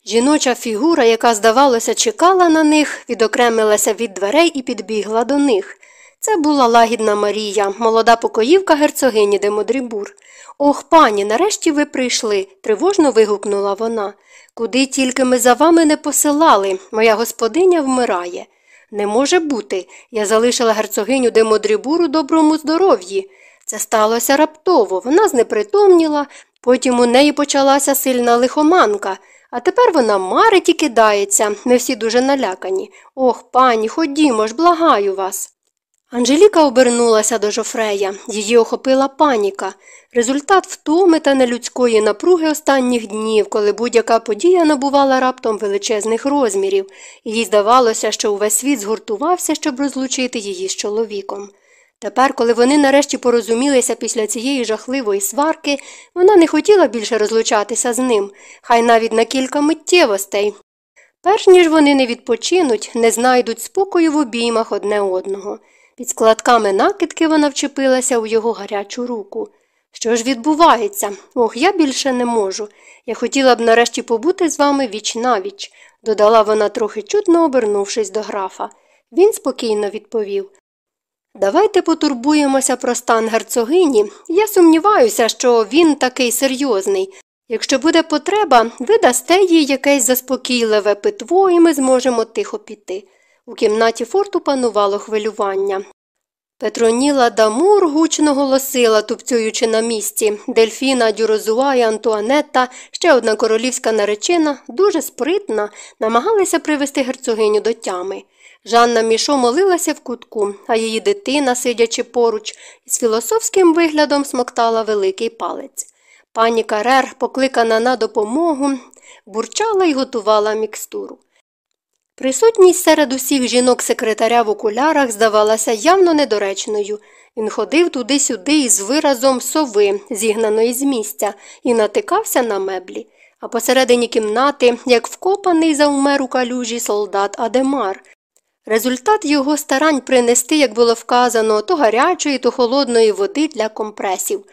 Жіноча фігура, яка, здавалося, чекала на них, відокремилася від дверей і підбігла до них. Це була лагідна Марія, молода покоївка герцогині де Модрібур. Ох, пані, нарешті ви прийшли, тривожно вигукнула вона. Куди тільки ми за вами не посилали, моя господиня вмирає. Не може бути. Я залишила герцогиню де Модрібур у доброму здоров'ї. Це сталося раптово, вона знепритомніла, потім у неї почалася сильна лихоманка, а тепер вона марить і кидається, ми всі дуже налякані. Ох, пані, ходімо ж, благаю вас. Анжеліка обернулася до Жофрея, її охопила паніка, результат втоми та нелюдської напруги останніх днів, коли будь-яка подія набувала раптом величезних розмірів, їй здавалося, що увесь світ згуртувався, щоб розлучити її з чоловіком. Тепер, коли вони нарешті порозумілися після цієї жахливої сварки, вона не хотіла більше розлучатися з ним, хай навіть на кілька миттєвостей. Перш ніж вони не відпочинуть, не знайдуть спокою в обіймах одне одного. Під складками накидки вона вчепилася у його гарячу руку. Що ж відбувається? Ох, я більше не можу. Я хотіла б нарешті побути з вами віч навіч, додала вона трохи чутно, обернувшись до графа. Він спокійно відповів Давайте потурбуємося про стан герцогині. Я сумніваюся, що він такий серйозний. Якщо буде потреба, ви дасте їй якесь заспокійливе питво, і ми зможемо тихо піти. У кімнаті форту панувало хвилювання. Петроніла Дамур гучно голосила, тупцюючи на місці. Дельфіна, Дюрозуа і Антуанетта, ще одна королівська наречена, дуже спритна, намагалися привести герцогиню до тями. Жанна Мішо молилася в кутку, а її дитина, сидячи поруч, з філософським виглядом смоктала великий палець. Пані Карер, покликана на допомогу, бурчала і готувала мікстуру. Присутність серед усіх жінок секретаря в окулярах здавалася явно недоречною. Він ходив туди-сюди із виразом сови, зігнаної з місця, і натикався на меблі. А посередині кімнати, як вкопаний завмер у калюжі солдат Адемар. Результат його старань принести, як було вказано, то гарячої, то холодної води для компресів.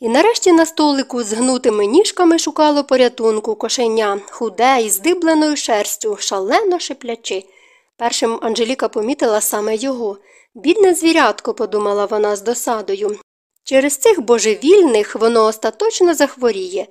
І нарешті на столику з гнутими ніжками шукало порятунку кошеня, худе і здибленою шерстю, шалено шиплячи. Першим Анжеліка помітила саме його. Бідне звірятко, подумала вона з досадою. Через цих божевільних воно остаточно захворіє.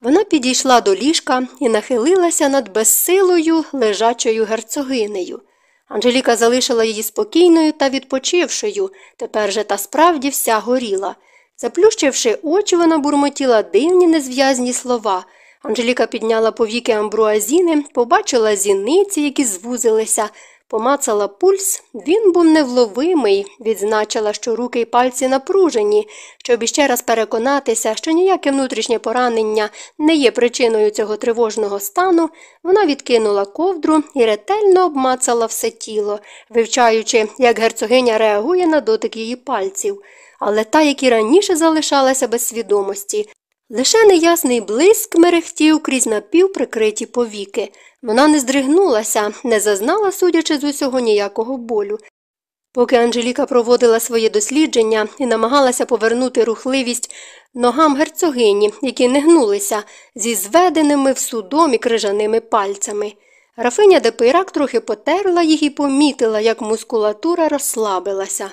Вона підійшла до ліжка і нахилилася над безсилою лежачою герцогинею. Анжеліка залишила її спокійною та відпочившою, тепер же та справді вся горіла. Заплющивши очі, вона бурмотіла дивні незв'язні слова. Анжеліка підняла повіки амбруазіни, побачила зіниці, які звузилися, помацала пульс. Він був невловимий, відзначила, що руки й пальці напружені, щоб іще раз переконатися, що ніяке внутрішнє поранення не є причиною цього тривожного стану, вона відкинула ковдру і ретельно обмацала все тіло, вивчаючи, як герцогиня реагує на дотик її пальців але та, як і раніше залишалася без свідомості. Лише неясний блиск мерехтів крізь напівприкриті повіки. Вона не здригнулася, не зазнала, судячи з усього ніякого болю. Поки Анжеліка проводила своє дослідження і намагалася повернути рухливість ногам герцогині, які не гнулися, зі зведеними в судом і крижаними пальцями. Графиня Депирак трохи потерла їх і помітила, як мускулатура розслабилася.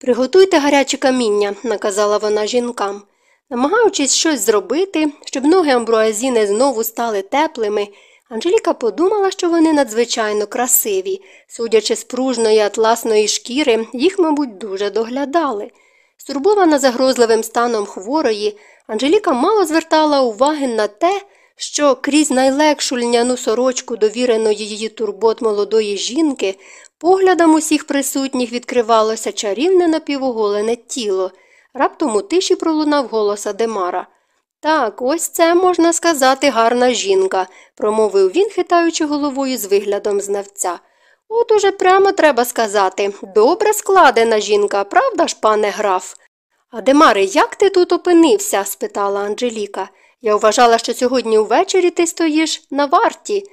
Приготуйте гаряче каміння, наказала вона жінкам. Намагаючись щось зробити, щоб ноги амбруазіни знову стали теплими, Анжеліка подумала, що вони надзвичайно красиві, судячи з пружної атласної шкіри, їх, мабуть, дуже доглядали. Стурбована загрозливим станом хворої, Анжеліка мало звертала уваги на те, що крізь найлегшу льняну сорочку довіреної її турбот молодої жінки Поглядам усіх присутніх відкривалося чарівне напівоголене тіло. Раптом у тиші пролунав голос Адемара. Так, ось це, можна сказати, гарна жінка, промовив він, хитаючи головою з виглядом знавця. От уже прямо треба сказати добре складена жінка, правда ж, пане граф? Адемаре, як ти тут опинився? спитала Анжеліка. Я вважала, що сьогодні ввечері ти стоїш на варті.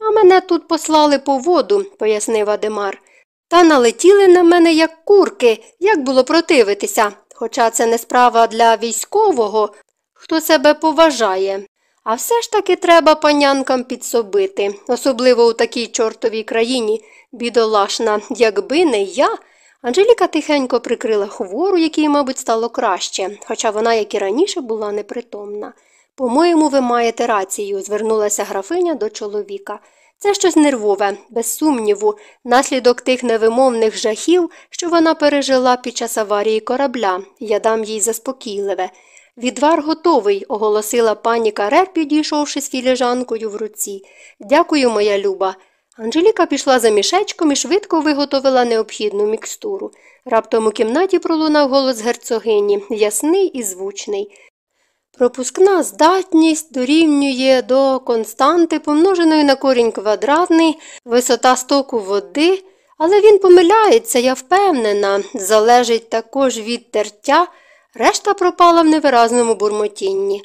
А мене тут послали по воду, пояснив Адемар. Та налетіли на мене, як курки, як було противитися. Хоча це не справа для військового, хто себе поважає. А все ж таки треба панянкам підсобити, особливо у такій чортовій країні, бідолашна, якби не я. Анжеліка тихенько прикрила хвору, якій, мабуть, стало краще, хоча вона, як і раніше, була непритомна. По-моєму, ви маєте рацію, звернулася графиня до чоловіка. Це щось нервове, без сумніву, наслідок тих невимовних жахів, що вона пережила під час аварії корабля. Я дам їй заспокійливе. Відвар готовий, оголосила пані Карер, підійшовши з філіжанкою в руці. Дякую, моя люба. Анжеліка пішла за мішечком і швидко виготовила необхідну мікстуру. Раптом у кімнаті пролунав голос герцогині, ясний і звучний. Пропускна здатність дорівнює до константи, помноженої на корінь квадратний, висота стоку води, але він помиляється, я впевнена, залежить також від тертя, решта пропала в невиразному бурмотінні.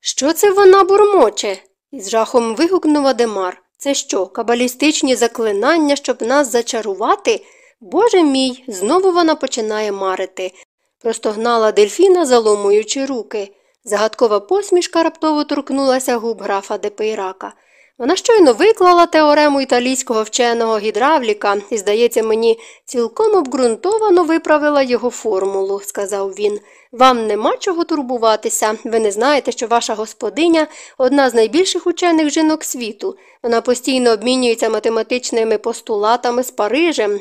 Що це вона бурмоче? із жахом вигукнув Адемар. Це що, кабалістичні заклинання, щоб нас зачарувати? Боже мій, знову вона починає марити. Простогнала дельфіна, заломуючи руки. Загадкова посмішка раптово торкнулася губ графа Депейрака. Вона щойно виклала теорему італійського вченого гідравліка і, здається, мені цілком обґрунтовано виправила його формулу, сказав він. Вам нема чого турбуватися. Ви не знаєте, що ваша господиня одна з найбільших учених жінок світу. Вона постійно обмінюється математичними постулатами з Парижем.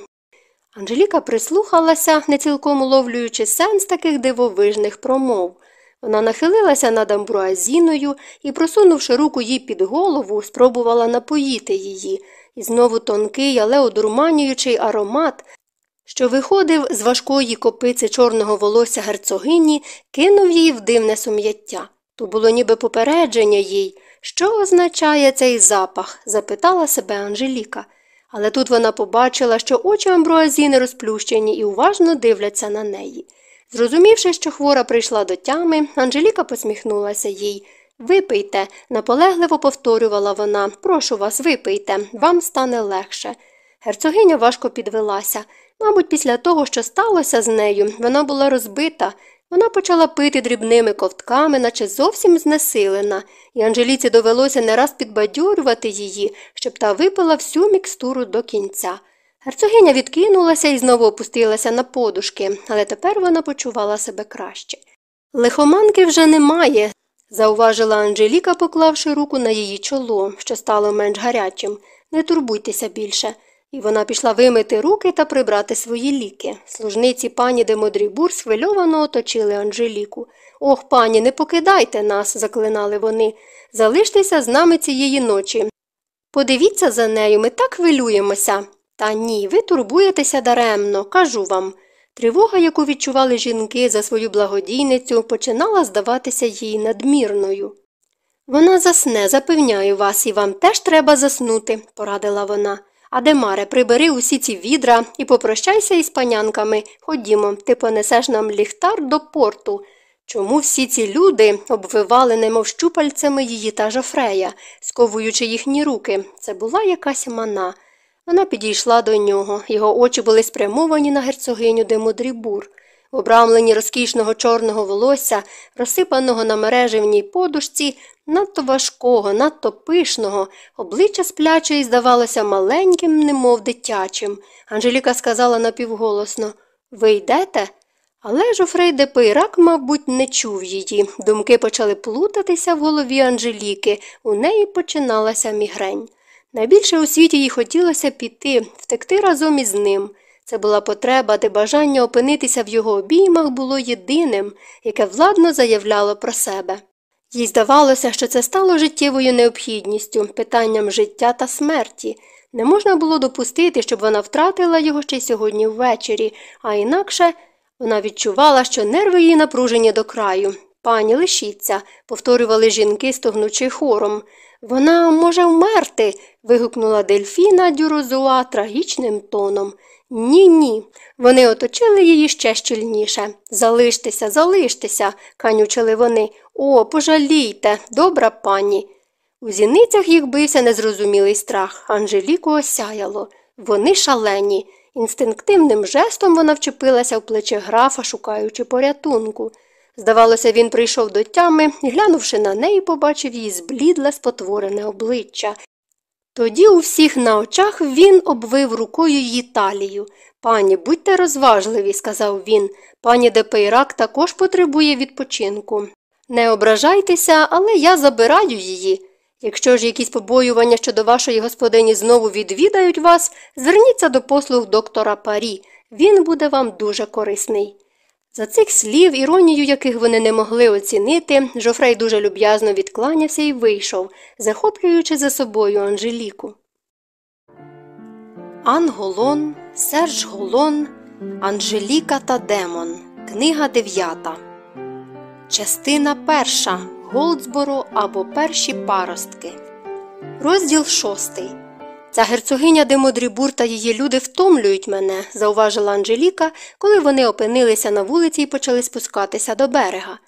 Анжеліка прислухалася, не цілком уловлюючи сенс таких дивовижних промов. Вона нахилилася над амбруазіною і, просунувши руку їй під голову, спробувала напоїти її, і знову тонкий, але одурманюючий аромат, що виходив з важкої копиці чорного волосся герцогині, кинув її в дивне сум'яття. То було ніби попередження їй. Що означає цей запах? запитала себе Анжеліка. Але тут вона побачила, що очі амбруазіни розплющені і уважно дивляться на неї. Зрозумівши, що хвора прийшла до тями, Анжеліка посміхнулася їй. Випийте, наполегливо повторювала вона. Прошу вас, випийте, вам стане легше. Герцогиня важко підвелася. Мабуть, після того, що сталося з нею, вона була розбита. Вона почала пити дрібними ковтками, наче зовсім знесилена, і Анжеліці довелося не раз підбадьорювати її, щоб та випила всю мікстуру до кінця. Герцогиня відкинулася і знову опустилася на подушки, але тепер вона почувала себе краще. Лихоманки вже немає, зауважила Анжеліка, поклавши руку на її чоло, що стало менш гарячим. Не турбуйтеся більше. І вона пішла вимити руки та прибрати свої ліки. Служниці пані де Модрібур схвильовано оточили Анжеліку. Ох, пані, не покидайте нас, заклинали вони. Залиштеся з нами цієї ночі. Подивіться за нею, ми так хвилюємося. Та ні, ви турбуєтеся даремно, кажу вам. Тривога, яку відчували жінки за свою благодійницю, починала здаватися їй надмірною. Вона засне, запевняю вас, і вам теж треба заснути, порадила вона. Адемаре, прибери усі ці відра і попрощайся із панянками. Ходімо, ти понесеш нам ліхтар до порту. Чому всі ці люди обвивали немов щупальцями її та жофрея, сковуючи їхні руки? Це була якась мана. Вона підійшла до нього, його очі були спрямовані на герцогиню де Мудрібур. В обрамленні розкішного чорного волосся, розсипаного на мережевній подушці, надто важкого, надто пишного, обличчя сплячої здавалося маленьким, немов дитячим. Анжеліка сказала напівголосно Ви йдете? Але Жофрей де Пейрак, мабуть, не чув її. Думки почали плутатися в голові Анжеліки, у неї починалася мігрень. Найбільше у світі їй хотілося піти, втекти разом із ним. Це була потреба, де бажання опинитися в його обіймах було єдиним, яке владно заявляло про себе. Їй здавалося, що це стало життєвою необхідністю, питанням життя та смерті. Не можна було допустити, щоб вона втратила його ще сьогодні ввечері, а інакше вона відчувала, що нерви її напружені до краю. Пані лишіться, повторювали жінки, стогнучи хором. Вона може вмерти. вигукнула дельфіна Дюрозуа трагічним тоном. Ні, ні. Вони оточили її ще щільніше. Залиштеся, залиштеся, канючили вони. О, пожалійте, добра пані. У зіницях їх бився незрозумілий страх. Анжеліку осяяло. Вони шалені. Інстинктивним жестом вона вчепилася в плече графа, шукаючи порятунку. Здавалося, він прийшов до тями глянувши на неї, побачив її зблідле, спотворене обличчя. Тоді у всіх на очах він обвив рукою її талію. Пані, будьте розважливі, сказав він. Пані Депейрак також потребує відпочинку. Не ображайтеся, але я забираю її. Якщо ж якісь побоювання щодо вашої господині знову відвідають вас, зверніться до послуг доктора Парі. Він буде вам дуже корисний. За цих слів, іронію яких вони не могли оцінити, Жофрей дуже люб'язно відкланявся і вийшов, захоплюючи за собою Анжеліку. Анголон, Серж Голон, Анжеліка та Демон. Книга дев'ята. Частина перша. Голдсборо або Перші паростки. Розділ шостий. Ця герцогиня Демодрібур та її люди втомлюють мене, зауважила Анжеліка, коли вони опинилися на вулиці і почали спускатися до берега.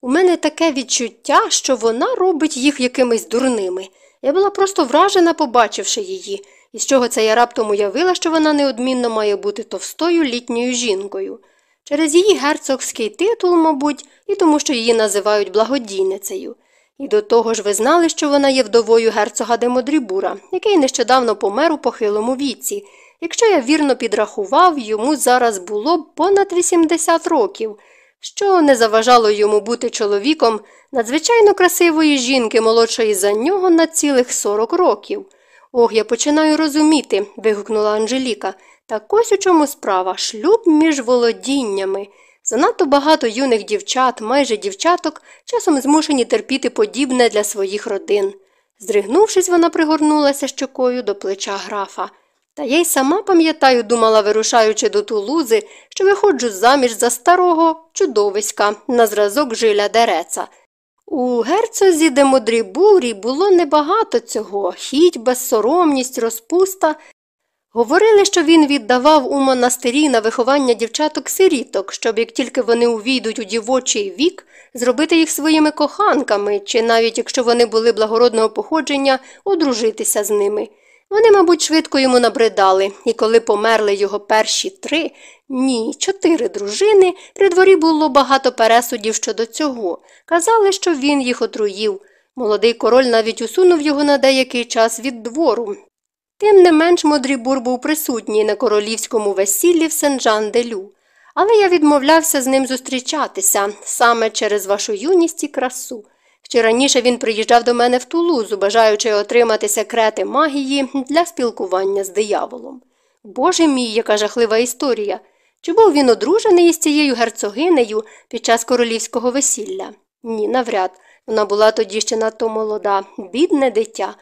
У мене таке відчуття, що вона робить їх якимись дурними. Я була просто вражена, побачивши її, і з чого це я раптом уявила, що вона неодмінно має бути товстою літньою жінкою. Через її герцогський титул, мабуть, і тому, що її називають благодійницею. І до того ж ви знали, що вона є вдовою герцога Демодрібура, який нещодавно помер у похилому віці. Якщо я вірно підрахував, йому зараз було б понад 80 років, що не заважало йому бути чоловіком надзвичайно красивої жінки, молодшої за нього на цілих 40 років. Ох, я починаю розуміти, вигукнула Анжеліка. Так ось у чому справа шлюб між володіннями. Занадто багато юних дівчат, майже дівчаток, часом змушені терпіти подібне для своїх родин. Здригнувшись, вона пригорнулася щокою до плеча графа. Та я й сама пам'ятаю, думала, вирушаючи до тулузи, що виходжу заміж за старого чудовиська на зразок жиля дереца. У герцозі Демодрібурі було небагато цього хіть, безсоромність, розпуста. Говорили, що він віддавав у монастирі на виховання дівчаток сиріток, щоб як тільки вони увійдуть у дівочий вік, зробити їх своїми коханками, чи навіть якщо вони були благородного походження, одружитися з ними. Вони, мабуть, швидко йому набридали, і коли померли його перші три, ні, чотири дружини, при дворі було багато пересудів щодо цього. Казали, що він їх отруїв. Молодий король навіть усунув його на деякий час від двору. Тим не менш Модрібур був присутній на королівському весіллі в Сен-Жан-де-Лю. Але я відмовлявся з ним зустрічатися саме через вашу юність і красу. Ще раніше він приїжджав до мене в Тулузу, бажаючи отримати секрети магії для спілкування з дияволом. Боже мій, яка жахлива історія. Чи був він одружений із цією герцогинею під час королівського весілля? Ні, навряд. Вона була тоді ще надто молода, бідне дитя.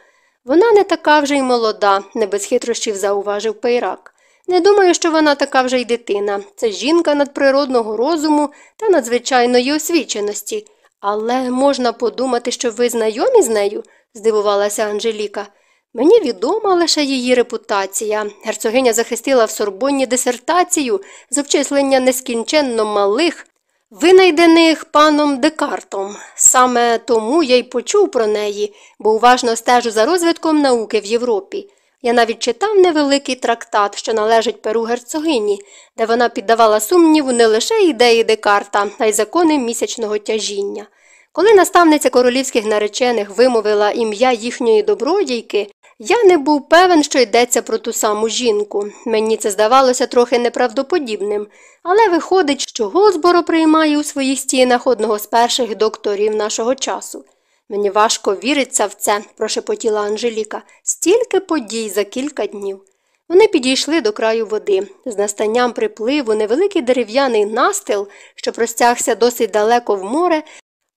Вона не така вже й молода, не без хитрощів зауважив Пейрак. Не думаю, що вона така вже й дитина. Це жінка надприродного розуму та надзвичайної освіченості. Але можна подумати, що ви знайомі з нею? здивувалася Анжеліка. Мені відома лише її репутація. Герцогиня захистила в Сорбонні дисертацію з обчислення нескінченно малих, винайдених паном Декартом. Саме тому я й почув про неї, бо уважно стежу за розвитком науки в Європі. Я навіть читав невеликий трактат, що належить перу герцогині, де вона піддавала сумніву не лише ідеї Декарта, а й закони місячного тяжіння. Коли наставниця королівських наречених вимовила ім'я їхньої добродійки, я не був певен, що йдеться про ту саму жінку. Мені це здавалося трохи неправдоподібним, але виходить, що Голзборо приймає у своїх стінах одного з перших докторів нашого часу. Мені важко віриться в це, прошепотіла Анжеліка, стільки подій за кілька днів. Вони підійшли до краю води. З настанням припливу невеликий дерев'яний настил, що простягся досить далеко в море,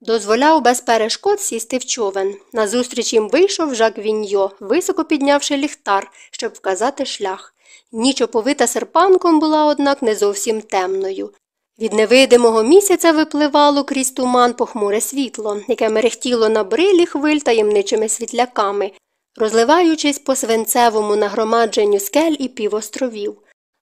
дозволяв без перешкод сісти в човен. Назустріч їм вийшов Жак Віньо, високо піднявши ліхтар, щоб вказати шлях. Ніч оповита серпанком була, однак, не зовсім темною. Від невидимого місяця випливало крізь туман похмуре світло, яке мерехтіло на брилі хвиль таємничими світляками, розливаючись по свинцевому нагромадженню скель і півостровів.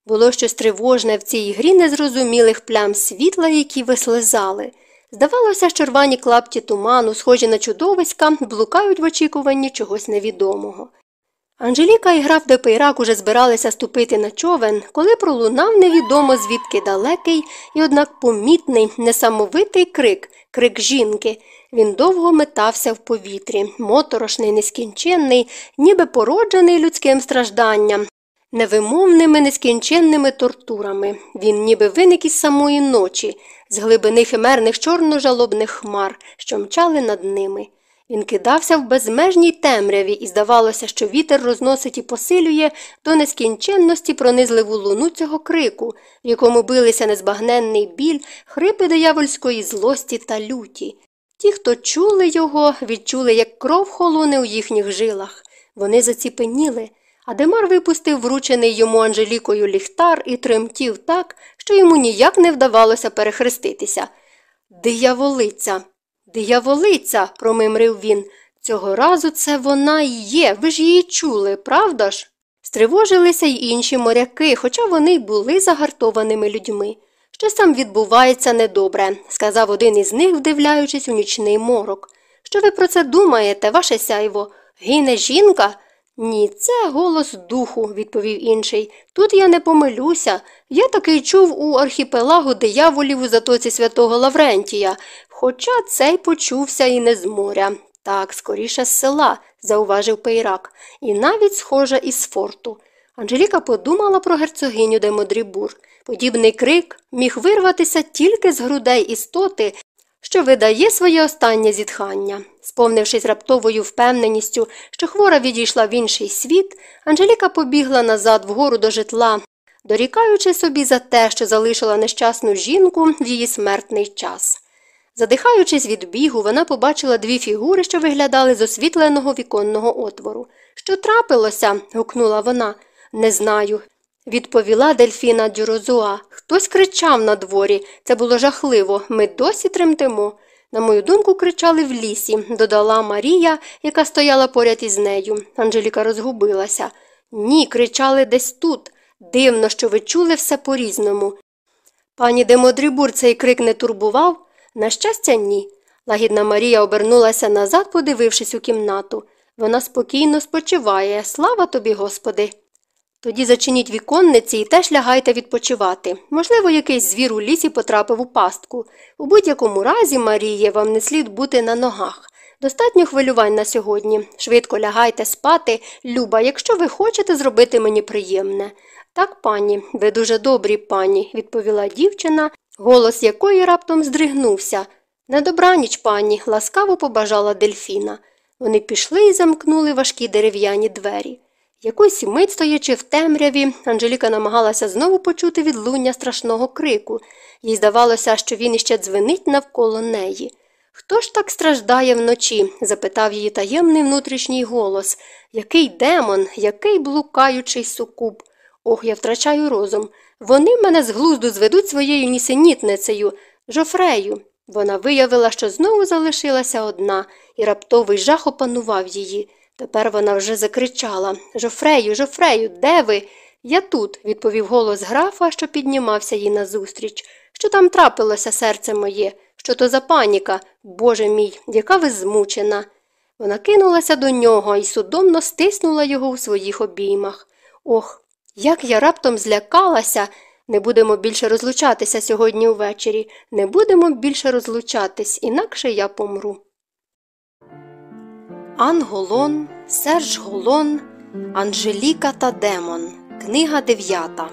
Було щось тривожне в цій грі незрозумілих плям світла, які вислизали. Здавалося, що рвані клапті туману, схожі на чудовиська, блукають в очікуванні чогось невідомого. Анжеліка і граф Депейрак уже збиралися ступити на човен, коли пролунав невідомо звідки далекий і, однак, помітний, несамовитий крик, крик жінки. Він довго метався в повітрі, моторошний, нескінченний, ніби породжений людським стражданням, невимовними нескінченними тортурами. Він ніби виник із самої ночі, з глибини химерних чорно-жалобних хмар, що мчали над ними. Він кидався в безмежній темряві, і здавалося, що вітер розносить і посилює до нескінченності пронизливу луну цього крику, в якому билися незбагненний біль, хрипи диявольської злості та люті. Ті, хто чули його, відчули, як кров холоне у їхніх жилах. Вони заціпеніли, а Демар випустив вручений йому Анжелікою ліхтар і тремтів так, що йому ніяк не вдавалося перехреститися. Дияволиця. Дияволиця, промимрив він. Цього разу це вона і є, ви ж її чули, правда ж? Стривожилися й інші моряки, хоча вони й були загартованими людьми. Щось там відбувається недобре, сказав один із них, вдивляючись у нічний морок. Що ви про це думаєте, ваше сяйво? Гине жінка? Ні, це голос духу, відповів інший. Тут я не помилюся. Я такий чув у архіпелагу дияволів у затоці святого Лаврентія, хоча цей почувся і не з моря. Так, скоріше з села, зауважив Пейрак, і навіть схожа із форту. Анжеліка подумала про герцогиню де Модрібур. Подібний крик міг вирватися тільки з грудей істоти, що видає своє останнє зітхання. Сповнившись раптовою впевненістю, що хвора відійшла в інший світ, Анжеліка побігла назад вгору до житла, дорікаючи собі за те, що залишила нещасну жінку в її смертний час. Задихаючись від бігу, вона побачила дві фігури, що виглядали з освітленого віконного отвору. Що трапилося? гукнула вона. Не знаю. Відповіла дельфіна Дюрозуа. Хтось кричав на дворі. Це було жахливо. Ми досі тремтимо. На мою думку, кричали в лісі, додала Марія, яка стояла поряд із нею. Анжеліка розгубилася. Ні, кричали десь тут. Дивно, що ви чули все по різному. Пані Демодрібур цей крик не турбував? На щастя, ні. Лагідна Марія обернулася назад, подивившись у кімнату. Вона спокійно спочиває. Слава тобі, Господи. Тоді зачиніть віконниці і теж лягайте відпочивати. Можливо, якийсь звір у лісі потрапив у пастку. У будь-якому разі, Маріє, вам не слід бути на ногах. Достатньо хвилювань на сьогодні. Швидко лягайте спати, Люба, якщо ви хочете зробити мені приємне. Так, пані, ви дуже добрі, пані, відповіла дівчина, голос якої раптом здригнувся. На добраніч, пані, ласкаво побажала дельфіна. Вони пішли і замкнули важкі дерев'яні двері. Якусь мить стоячи в темряві, Анжеліка намагалася знову почути відлуння страшного крику, їй здавалося, що він іще дзвенить навколо неї. Хто ж так страждає вночі? запитав її таємний внутрішній голос. Який демон, який блукаючий сукуб. Ох, я втрачаю розум. Вони мене з глузду зведуть своєю нісенітницею, жофрею. Вона виявила, що знову залишилася одна, і раптовий жах опанував її. Тепер вона вже закричала Жофрею, Жофрею, де ви? Я тут, відповів голос графа, що піднімався їй назустріч. Що там трапилося, серце моє? Що то за паніка? Боже мій, яка ви змучена. Вона кинулася до нього і судомно стиснула його у своїх обіймах. Ох, як я раптом злякалася. Не будемо більше розлучатися сьогодні увечері, не будемо більше розлучатись, інакше я помру. Ан Голон, Серж Голон, Анжеліка та Демон. Книга дев'ята.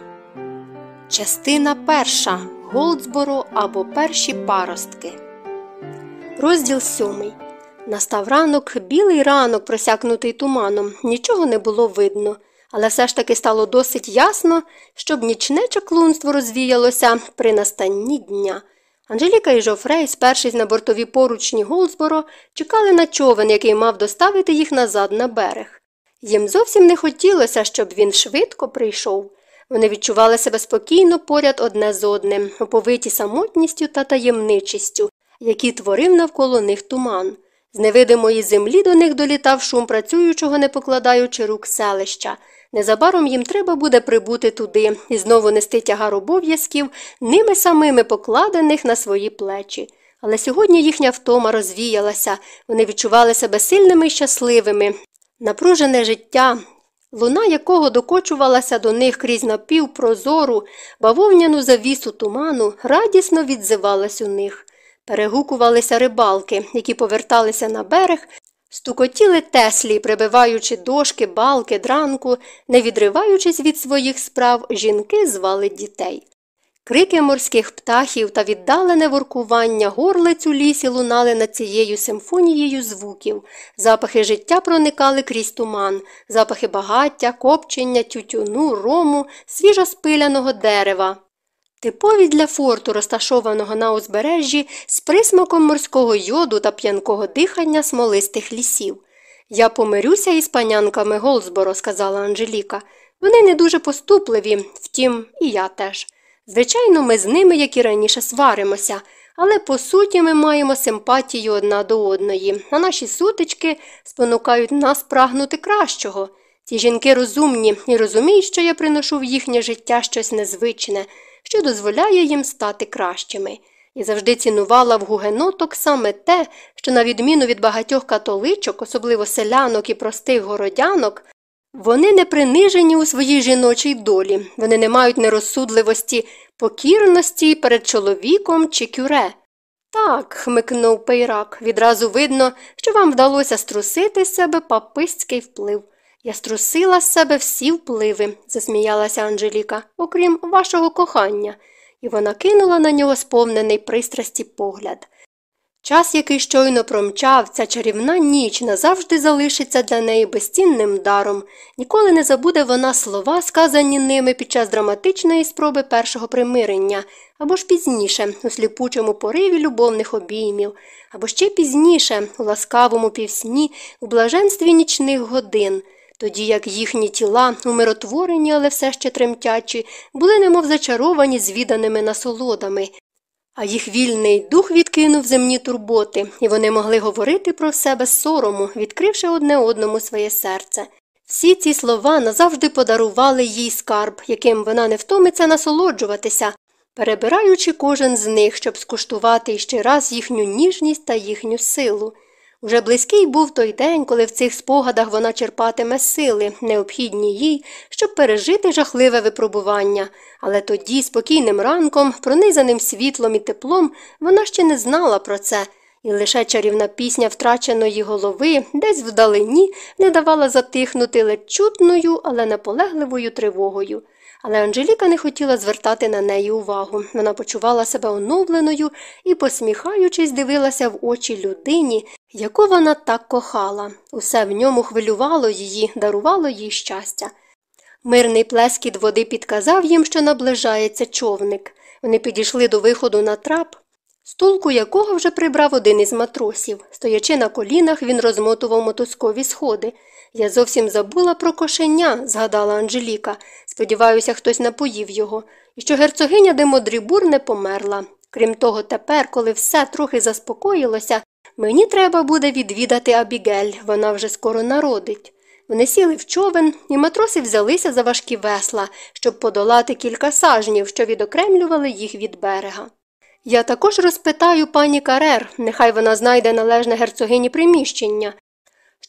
Частина перша. Голдсборо або Перші паростки. Розділ сьомий. Настав ранок, білий ранок, просякнутий туманом. Нічого не було видно, але все ж таки стало досить ясно, щоб нічне чаклунство розвіялося при настанні дня. Анжеліка і Жофрей, спершись на бортові поручні Голдсборо, чекали на човен, який мав доставити їх назад на берег. Їм зовсім не хотілося, щоб він швидко прийшов. Вони відчували себе спокійно поряд одне з одним, оповиті самотністю та таємничістю, які творив навколо них туман. З невидимої землі до них долітав шум працюючого, не покладаючи рук селища. Незабаром їм треба буде прибути туди і знову нести тягар обов'язків, ними самими покладених на свої плечі. Але сьогодні їхня втома розвіялася, вони відчували себе сильними і щасливими. Напружене життя, луна якого докочувалася до них крізь напівпрозору, бавовняну завісу туману, радісно відзивалась у них. Перегукувалися рибалки, які поверталися на берег, стукотіли теслі, прибиваючи дошки, балки, дранку, не відриваючись від своїх справ, жінки звали дітей. Крики морських птахів та віддалене воркування горлиць у лісі лунали над цією симфонією звуків, запахи життя проникали крізь туман, запахи багаття, копчення, тютюну, рому, свіжоспиляного дерева. Типові для форту, розташованого на узбережжі, з присмаком морського йоду та п'янкого дихання смолистих лісів. Я помирюся із панянками Голсборо, сказала Анжеліка. Вони не дуже поступливі, втім, і я теж. Звичайно, ми з ними, як і раніше, сваримося, але по суті ми маємо симпатію одна до одної, а наші сутички спонукають нас прагнути кращого. Ці жінки розумні і розуміють, що я приношу в їхнє життя щось незвичне, що дозволяє їм стати кращими. І завжди цінувала в гугеноток саме те, що, на відміну від багатьох католичок, особливо селянок і простих городянок, вони не принижені у своїй жіночій долі, вони не мають нерозсудливості, покірності перед чоловіком чи кюре. Так, хмикнув пейрак, відразу видно, що вам вдалося струсити з себе папистський вплив. Я струсила з себе всі впливи, засміялася Анжеліка, окрім вашого кохання, і вона кинула на нього сповнений пристрасті погляд. Час, який щойно промчав, ця чарівна ніч назавжди залишиться для неї безцінним даром, ніколи не забуде вона слова, сказані ними під час драматичної спроби першого примирення, або ж пізніше, у сліпучому пориві любовних обіймів, або ще пізніше, у ласкавому півсні, у блаженстві нічних годин, тоді як їхні тіла, умиротворені, але все ще тремтячі, були немов зачаровані звіданими насолодами, а їх вільний дух відкинув земні турботи, і вони могли говорити про себе сорому, відкривши одне одному своє серце. Всі ці слова назавжди подарували їй скарб, яким вона не втомиться насолоджуватися, перебираючи кожен з них, щоб скуштувати іще раз їхню ніжність та їхню силу. Уже близький був той день, коли в цих спогадах вона черпатиме сили, необхідні їй, щоб пережити жахливе випробування, але тоді, спокійним ранком, пронизаним світлом і теплом, вона ще не знала про це, і лише чарівна пісня втраченої голови десь вдалині не давала затихнути ледь чутною, але наполегливою тривогою. Але Анжеліка не хотіла звертати на неї увагу. Вона почувала себе оновленою і, посміхаючись, дивилася в очі людині, яку вона так кохала. Усе в ньому хвилювало її, дарувало їй щастя. Мирний плескіт води підказав їм, що наближається човник. Вони підійшли до виходу на трап, стулку якого вже прибрав один із матросів. Стоячи на колінах, він розмотував мотузкові сходи. Я зовсім забула про кошеня, згадала Анжеліка. Сподіваюся, хтось напоїв його, і що герцогиня Демодрібур не померла. Крім того, тепер, коли все трохи заспокоїлося, мені треба буде відвідати Абігель, вона вже скоро народить. Вони сіли в човен, і матроси взялися за важкі весла, щоб подолати кілька сажнів, що відокремлювали їх від берега. Я також розпитаю пані Карер, нехай вона знайде належне герцогині приміщення,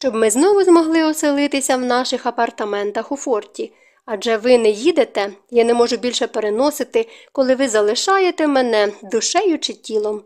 щоб ми знову змогли оселитися в наших апартаментах у форті. Адже ви не їдете, я не можу більше переносити, коли ви залишаєте мене душею чи тілом.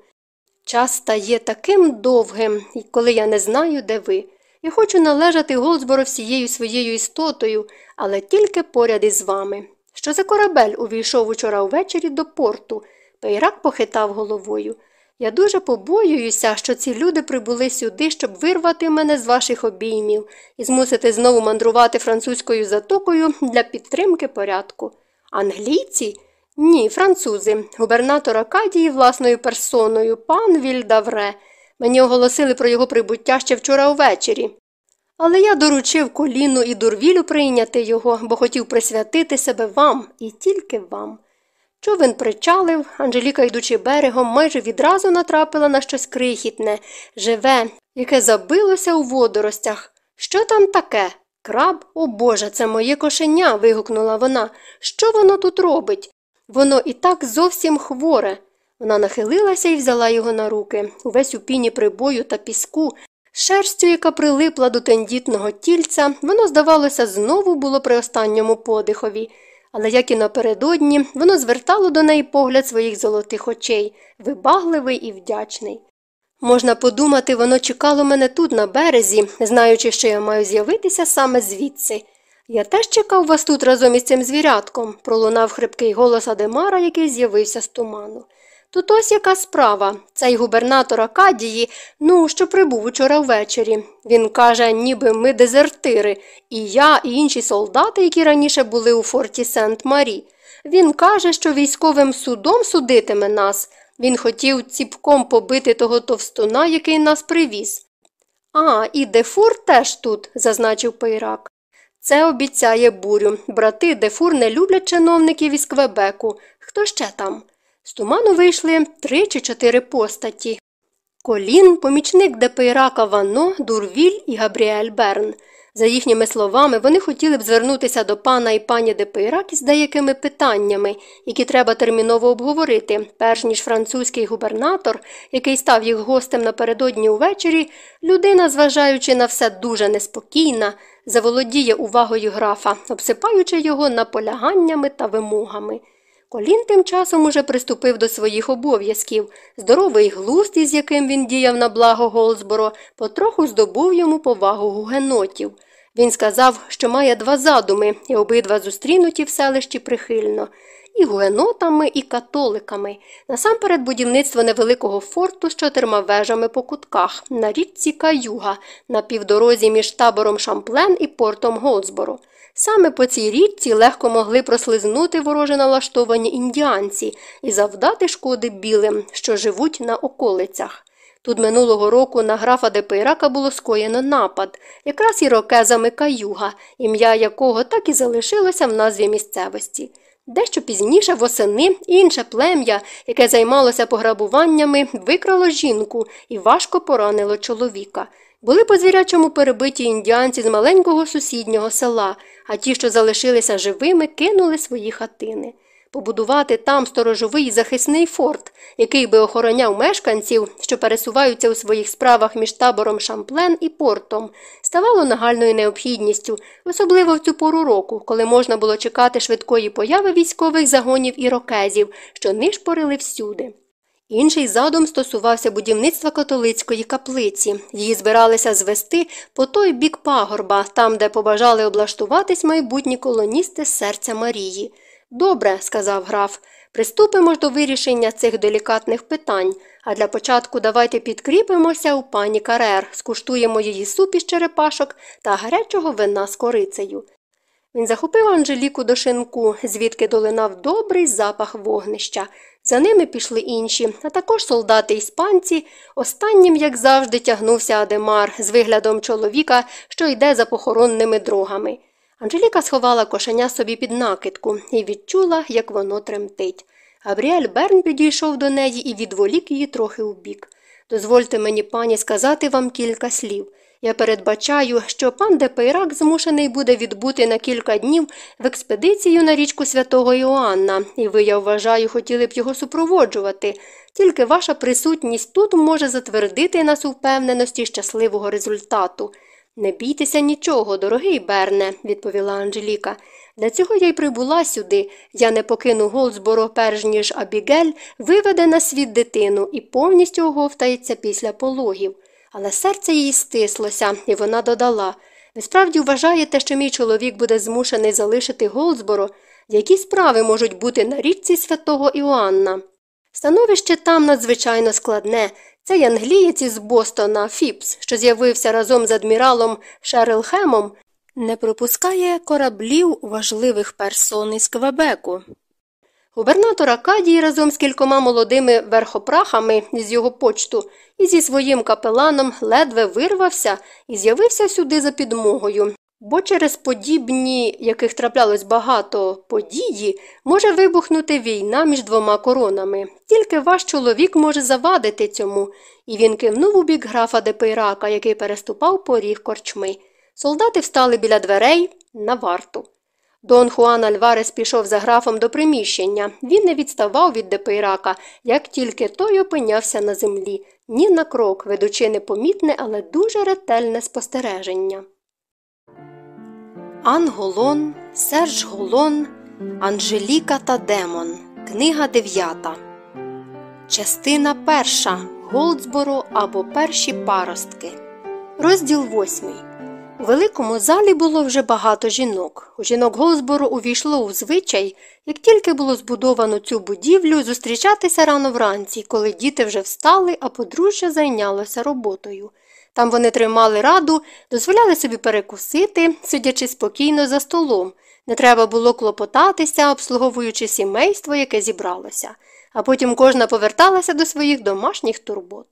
Час стає таким довгим, коли я не знаю, де ви. Я хочу належати Голдсборо всією своєю істотою, але тільки поряд із вами. Що за корабель увійшов учора ввечері до порту? Пейрак похитав головою. Я дуже побоююся, що ці люди прибули сюди, щоб вирвати мене з ваших обіймів і змусити знову мандрувати французькою затокою для підтримки порядку. Англійці? Ні, французи, губернатор Акадії власною персоною, пан Вільдавре. Мені оголосили про його прибуття ще вчора увечері. Але я доручив коліну і дурвілю прийняти його, бо хотів присвятити себе вам і тільки вам. Човен причалив, Анжеліка, йдучи берегом, майже відразу натрапила на щось крихітне, живе, яке забилося у водоростях. Що там таке? Краб? О Боже, це моє кошеня. вигукнула вона. Що воно тут робить? Воно і так зовсім хворе. Вона нахилилася і взяла його на руки, увесь у піні прибою та піску, шерстю, яка прилипла до тендітного тільця, воно, здавалося, знову було при останньому подихові, але, як і напередодні, воно звертало до неї погляд своїх золотих очей, вибагливий і вдячний. Можна подумати, воно чекало мене тут, на березі, знаючи, що я маю з'явитися саме звідси. Я теж чекав вас тут разом із цим звірятком, пролунав хрипкий голос Адемара, який з'явився з туману. Тут ось яка справа. Цей губернатор Акадії, ну, що прибув учора ввечері. Він каже, ніби ми дезертири, і я, і інші солдати, які раніше були у форті Сент Марі. Він каже, що військовим судом судитиме нас. Він хотів ціпком побити того товстуна, який нас привіз. А, і Дефур теж тут, зазначив Пейрак. Це обіцяє бурю. Брати Дефур не люблять чиновників із Квебеку. Хто ще там? З туману вийшли три чи чотири постаті. Колін, помічник Депейрака Вано, Дурвіль і Габріель Берн. За їхніми словами, вони хотіли б звернутися до пана і пані Депейрак із деякими питаннями, які треба терміново обговорити, перш ніж французький губернатор, який став їх гостем напередодні увечері, людина, зважаючи на все дуже неспокійна, заволодіє увагою графа, обсипаючи його наполяганнями та вимогами. Колін тим часом уже приступив до своїх обов'язків. Здоровий глузд, із яким він діяв на благо Голсборо, потроху здобув йому повагу гугенотів. Він сказав, що має два задуми, і обидва зустрінуті в селищі прихильно. І гугенотами, і католиками. Насамперед будівництво невеликого форту з чотирма вежами по кутках на річці Каюга, на півдорозі між табором Шамплен і портом Голсборо. Саме по цій річці легко могли прослизнути вороже налаштовані індіанці і завдати шкоди білим, що живуть на околицях. Тут минулого року на графа Депейрака було скоєно напад, якраз ірокезами каюга, ім'я якого так і залишилося в назві місцевості. Дещо пізніше восени інше плем'я, яке займалося пограбуваннями, викрало жінку і важко поранило чоловіка. Були по звірячому перебиті індіанці з маленького сусіднього села, а ті, що залишилися живими, кинули свої хатини. Побудувати там сторожовий захисний форт, який би охороняв мешканців, що пересуваються у своїх справах між табором Шамплен і портом, ставало нагальною необхідністю, особливо в цю пору року, коли можна було чекати швидкої появи військових загонів і рокезів, що нишпорили всюди. Інший задум стосувався будівництва католицької каплиці. Її збиралися звести по той бік пагорба, там, де побажали облаштуватись майбутні колоністи з серця Марії. Добре, сказав граф, приступимо ж до вирішення цих делікатних питань, а для початку давайте підкріпимося у пані Карер, скуштуємо її суп із черепашок та гарячого вина з корицею. Він захопив Анжеліку до шинку, звідки долинав добрий запах вогнища. За ними пішли інші, а також солдати іспанці. Останнім, як завжди, тягнувся Адемар з виглядом чоловіка, що йде за похоронними дрогами. Анжеліка сховала кошеня собі під накидку і відчула, як воно тремтить. Габріель Берн підійшов до неї і відволік її трохи убік. Дозвольте мені, пані, сказати вам кілька слів. Я передбачаю, що пан Депейрак змушений буде відбути на кілька днів в експедицію на річку святого Іоанна, і ви, я вважаю, хотіли б його супроводжувати. Тільки ваша присутність тут може затвердити нас у впевненості щасливого результату. Не бійтеся нічого, дорогий Берне, відповіла Анжеліка. Для цього я й прибула сюди. Я не покину Голдсборо, перш ніж Абігель виведе на світ дитину і повністю оговтається після пологів. Але серце її стислося, і вона додала Ви справді вважаєте, що мій чоловік буде змушений залишити Голдсборо? Які справи можуть бути на річці святого Іоанна? Становище там надзвичайно складне. Цей англієць із Бостона Фіпс, що з'явився разом з адміралом Шерлхемом, не пропускає кораблів важливих персон із Квебеку. Губернатор Акадії разом з кількома молодими верхопрахами з його почту і зі своїм капеланом ледве вирвався і з'явився сюди за підмогою, бо через подібні, яких траплялось багато події, може вибухнути війна між двома коронами. Тільки ваш чоловік може завадити цьому, і він кивнув у бік графа Депейрака, який переступав поріг корчми. Солдати встали біля дверей на варту. Дон Хуан Альварес пішов за графом до приміщення. Він не відставав від Депейрака, як тільки той опинявся на землі, ні на крок, ведучи непомітне, але дуже ретельне спостереження. Анн Голон, Серж Голон, Анжеліка та Демон. Книга дев'ята. Частина перша. Голдсборо або Перші паростки. Розділ восьмий. У великому залі було вже багато жінок. У жінок Голдсборо увійшло у звичай, як тільки було збудовано цю будівлю, зустрічатися рано вранці, коли діти вже встали, а подружжя зайнялося роботою. Там вони тримали раду, дозволяли собі перекусити, сидячи спокійно за столом. Не треба було клопотатися, обслуговуючи сімейство, яке зібралося, а потім кожна поверталася до своїх домашніх турбот.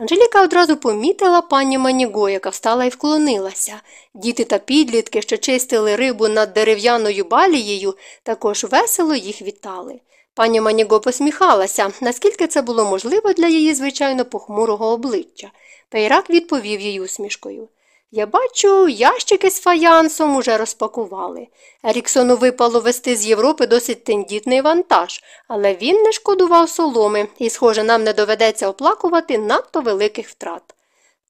Анжеліка одразу помітила пані Маніго, яка встала і вклонилася. Діти та підлітки, що чистили рибу над дерев'яною балією, також весело їх вітали. Пані Маніго посміхалася, наскільки це було можливо для її, звичайно, похмурого обличчя. Пейрак відповів їй усмішкою. Я бачу, ящики з фаянсом уже розпакували. Еріксону випало вести з Європи досить тендітний вантаж, але він не шкодував соломи, і, схоже, нам не доведеться оплакувати надто великих втрат.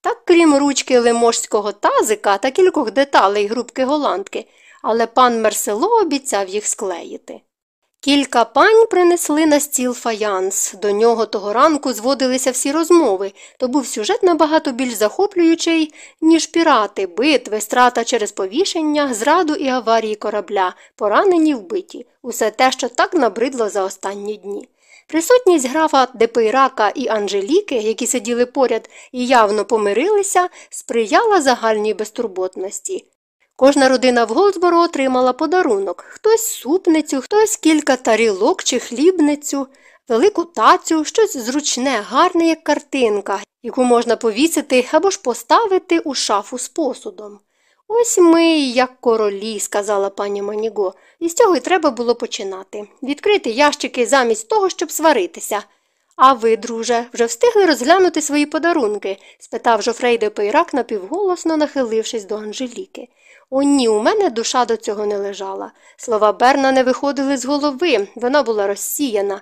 Так, крім ручки лиможського тазика та кількох деталей грубки голландки, але пан Мерсело обіцяв їх склеїти. Кілька пань принесли на стіл фаянс. До нього того ранку зводилися всі розмови, то був сюжет набагато більш захоплюючий, ніж пірати, битви, страта через повішення, зраду і аварії корабля, поранені вбиті, усе те, що так набридло за останні дні. Присутність графа Депейрака і Анжеліки, які сиділи поряд і явно помирилися, сприяла загальній безтурботності. Кожна родина в Голдсборо отримала подарунок хтось супницю, хтось кілька тарілок чи хлібницю, велику тацю, щось зручне, гарне, як картинка, яку можна повісити або ж поставити у шафу з посудом. Ось ми, як королі, сказала пані Маніго, і з цього й треба було починати відкрити ящики замість того, щоб сваритися. А ви, друже, вже встигли розглянути свої подарунки? спитав Жофрей де Пейрак напівголосно нахилившись до Анжеліки. О, ні, у мене душа до цього не лежала. Слова Берна не виходили з голови, вона була розсіяна.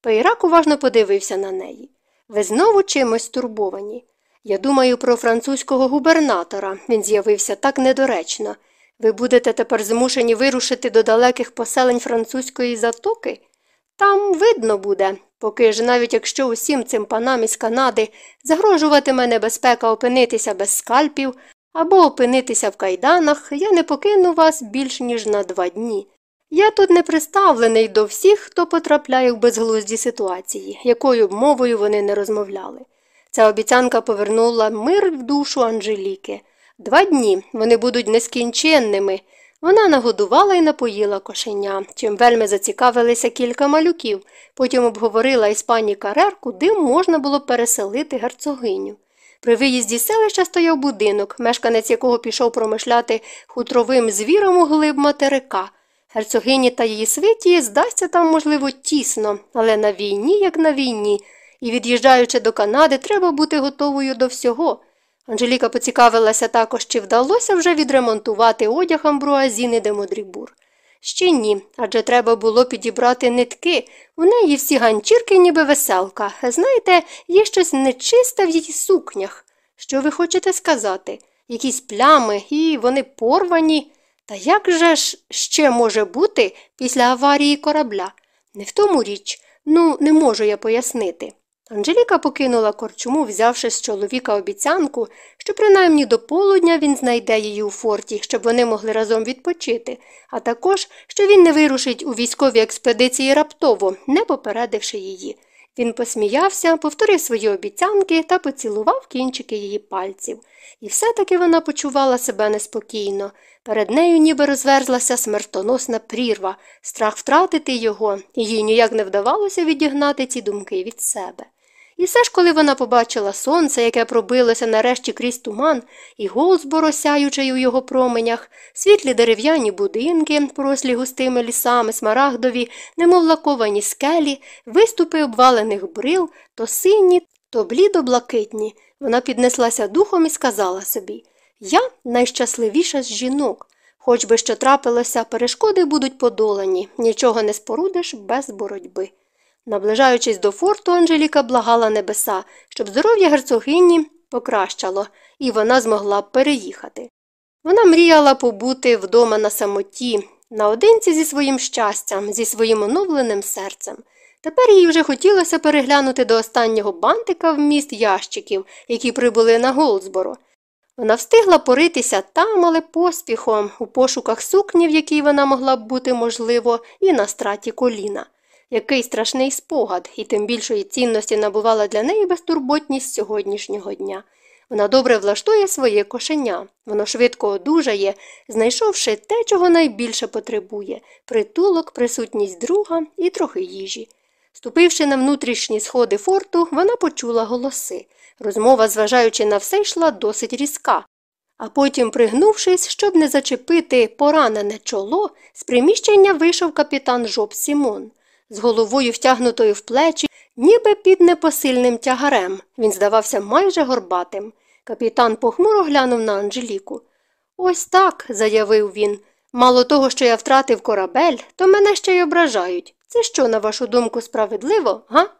Пейрак уважно подивився на неї. Ви знову чимось турбовані. Я думаю про французького губернатора. Він з'явився так недоречно. Ви будете тепер змушені вирушити до далеких поселень французької затоки? Там видно буде, поки ж, навіть якщо усім цим панам із Канади загрожуватиме небезпека опинитися без скальпів, або опинитися в кайданах, я не покину вас більш ніж на два дні. Я тут не приставлений до всіх, хто потрапляє в безглузді ситуації, якою б мовою вони не розмовляли. Ця обіцянка повернула мир в душу Анжеліки. Два дні вони будуть нескінченними. Вона нагодувала і напоїла кошеня, чим вельми зацікавилися кілька малюків, потім обговорила із пані Карер, куди можна було переселити герцогиню. При виїзді селища стояв будинок, мешканець якого пішов промишляти хутровим звіром у глиб материка. Герцогині та її свиті здасться там, можливо, тісно, але на війні, як на війні, і, від'їжджаючи до Канади, треба бути готовою до всього. Анжеліка поцікавилася також, чи вдалося вже відремонтувати одяг амбруазіни де Модрібур. Ще ні, адже треба було підібрати нитки. У неї всі ганчірки, ніби веселка. Знаєте, є щось нечисте в її сукнях. Що ви хочете сказати? Якісь плями, і вони порвані. Та як же ж ще може бути після аварії корабля? Не в тому річ, ну, не можу я пояснити. Анжеліка покинула корчму, взявши з чоловіка обіцянку, що принаймні до полудня він знайде її у форті, щоб вони могли разом відпочити, а також, що він не вирушить у військові експедиції раптово, не попередивши її. Він посміявся, повторив свої обіцянки та поцілував кінчики її пальців. І все таки вона почувала себе неспокійно. Перед нею ніби розверзлася смертоносна прірва, страх втратити його, і їй ніяк не вдавалося відігнати ці думки від себе. І все ж, коли вона побачила сонце, яке пробилося нарешті крізь туман, і Голсборо, сяючий у його променях, світлі дерев'яні будинки, порослі густими лісами, смарагдові, немов лаковані скелі, виступи обвалених брил, то сині, то блідо блакитні, вона піднеслася духом і сказала собі Я найщасливіша з жінок. Хоч би що трапилося, перешкоди будуть подолані, нічого не спорудиш без боротьби. Наближаючись до форту, Анжеліка благала небеса, щоб здоров'я герцогині покращало, і вона змогла б переїхати. Вона мріяла побути вдома на самоті, наодинці зі своїм щастям, зі своїм оновленим серцем. Тепер їй вже хотілося переглянути до останнього бантика вміст ящиків, які прибули на Голдсборо. Вона встигла поритися там, але поспіхом, у пошуках сукні, в якій вона могла б бути, можливо, і на страті коліна. Який страшний спогад, і тим більшої цінності набувала для неї безтурботність сьогоднішнього дня. Вона добре влаштує своє кошеня, воно швидко одужає, знайшовши те, чого найбільше потребує притулок, присутність друга і трохи їжі. Ступивши на внутрішні сходи форту, вона почула голоси. Розмова, зважаючи на все, йшла досить різка. А потім, пригнувшись, щоб не зачепити поранене чоло, з приміщення вийшов капітан Жоб Сімон. З головою втягнутою в плечі, ніби під непосильним тягарем. Він здавався майже горбатим. Капітан похмуро глянув на Анжеліку. Ось так, заявив він. Мало того, що я втратив корабель, то мене ще й ображають. Це що, на вашу думку, справедливо, га?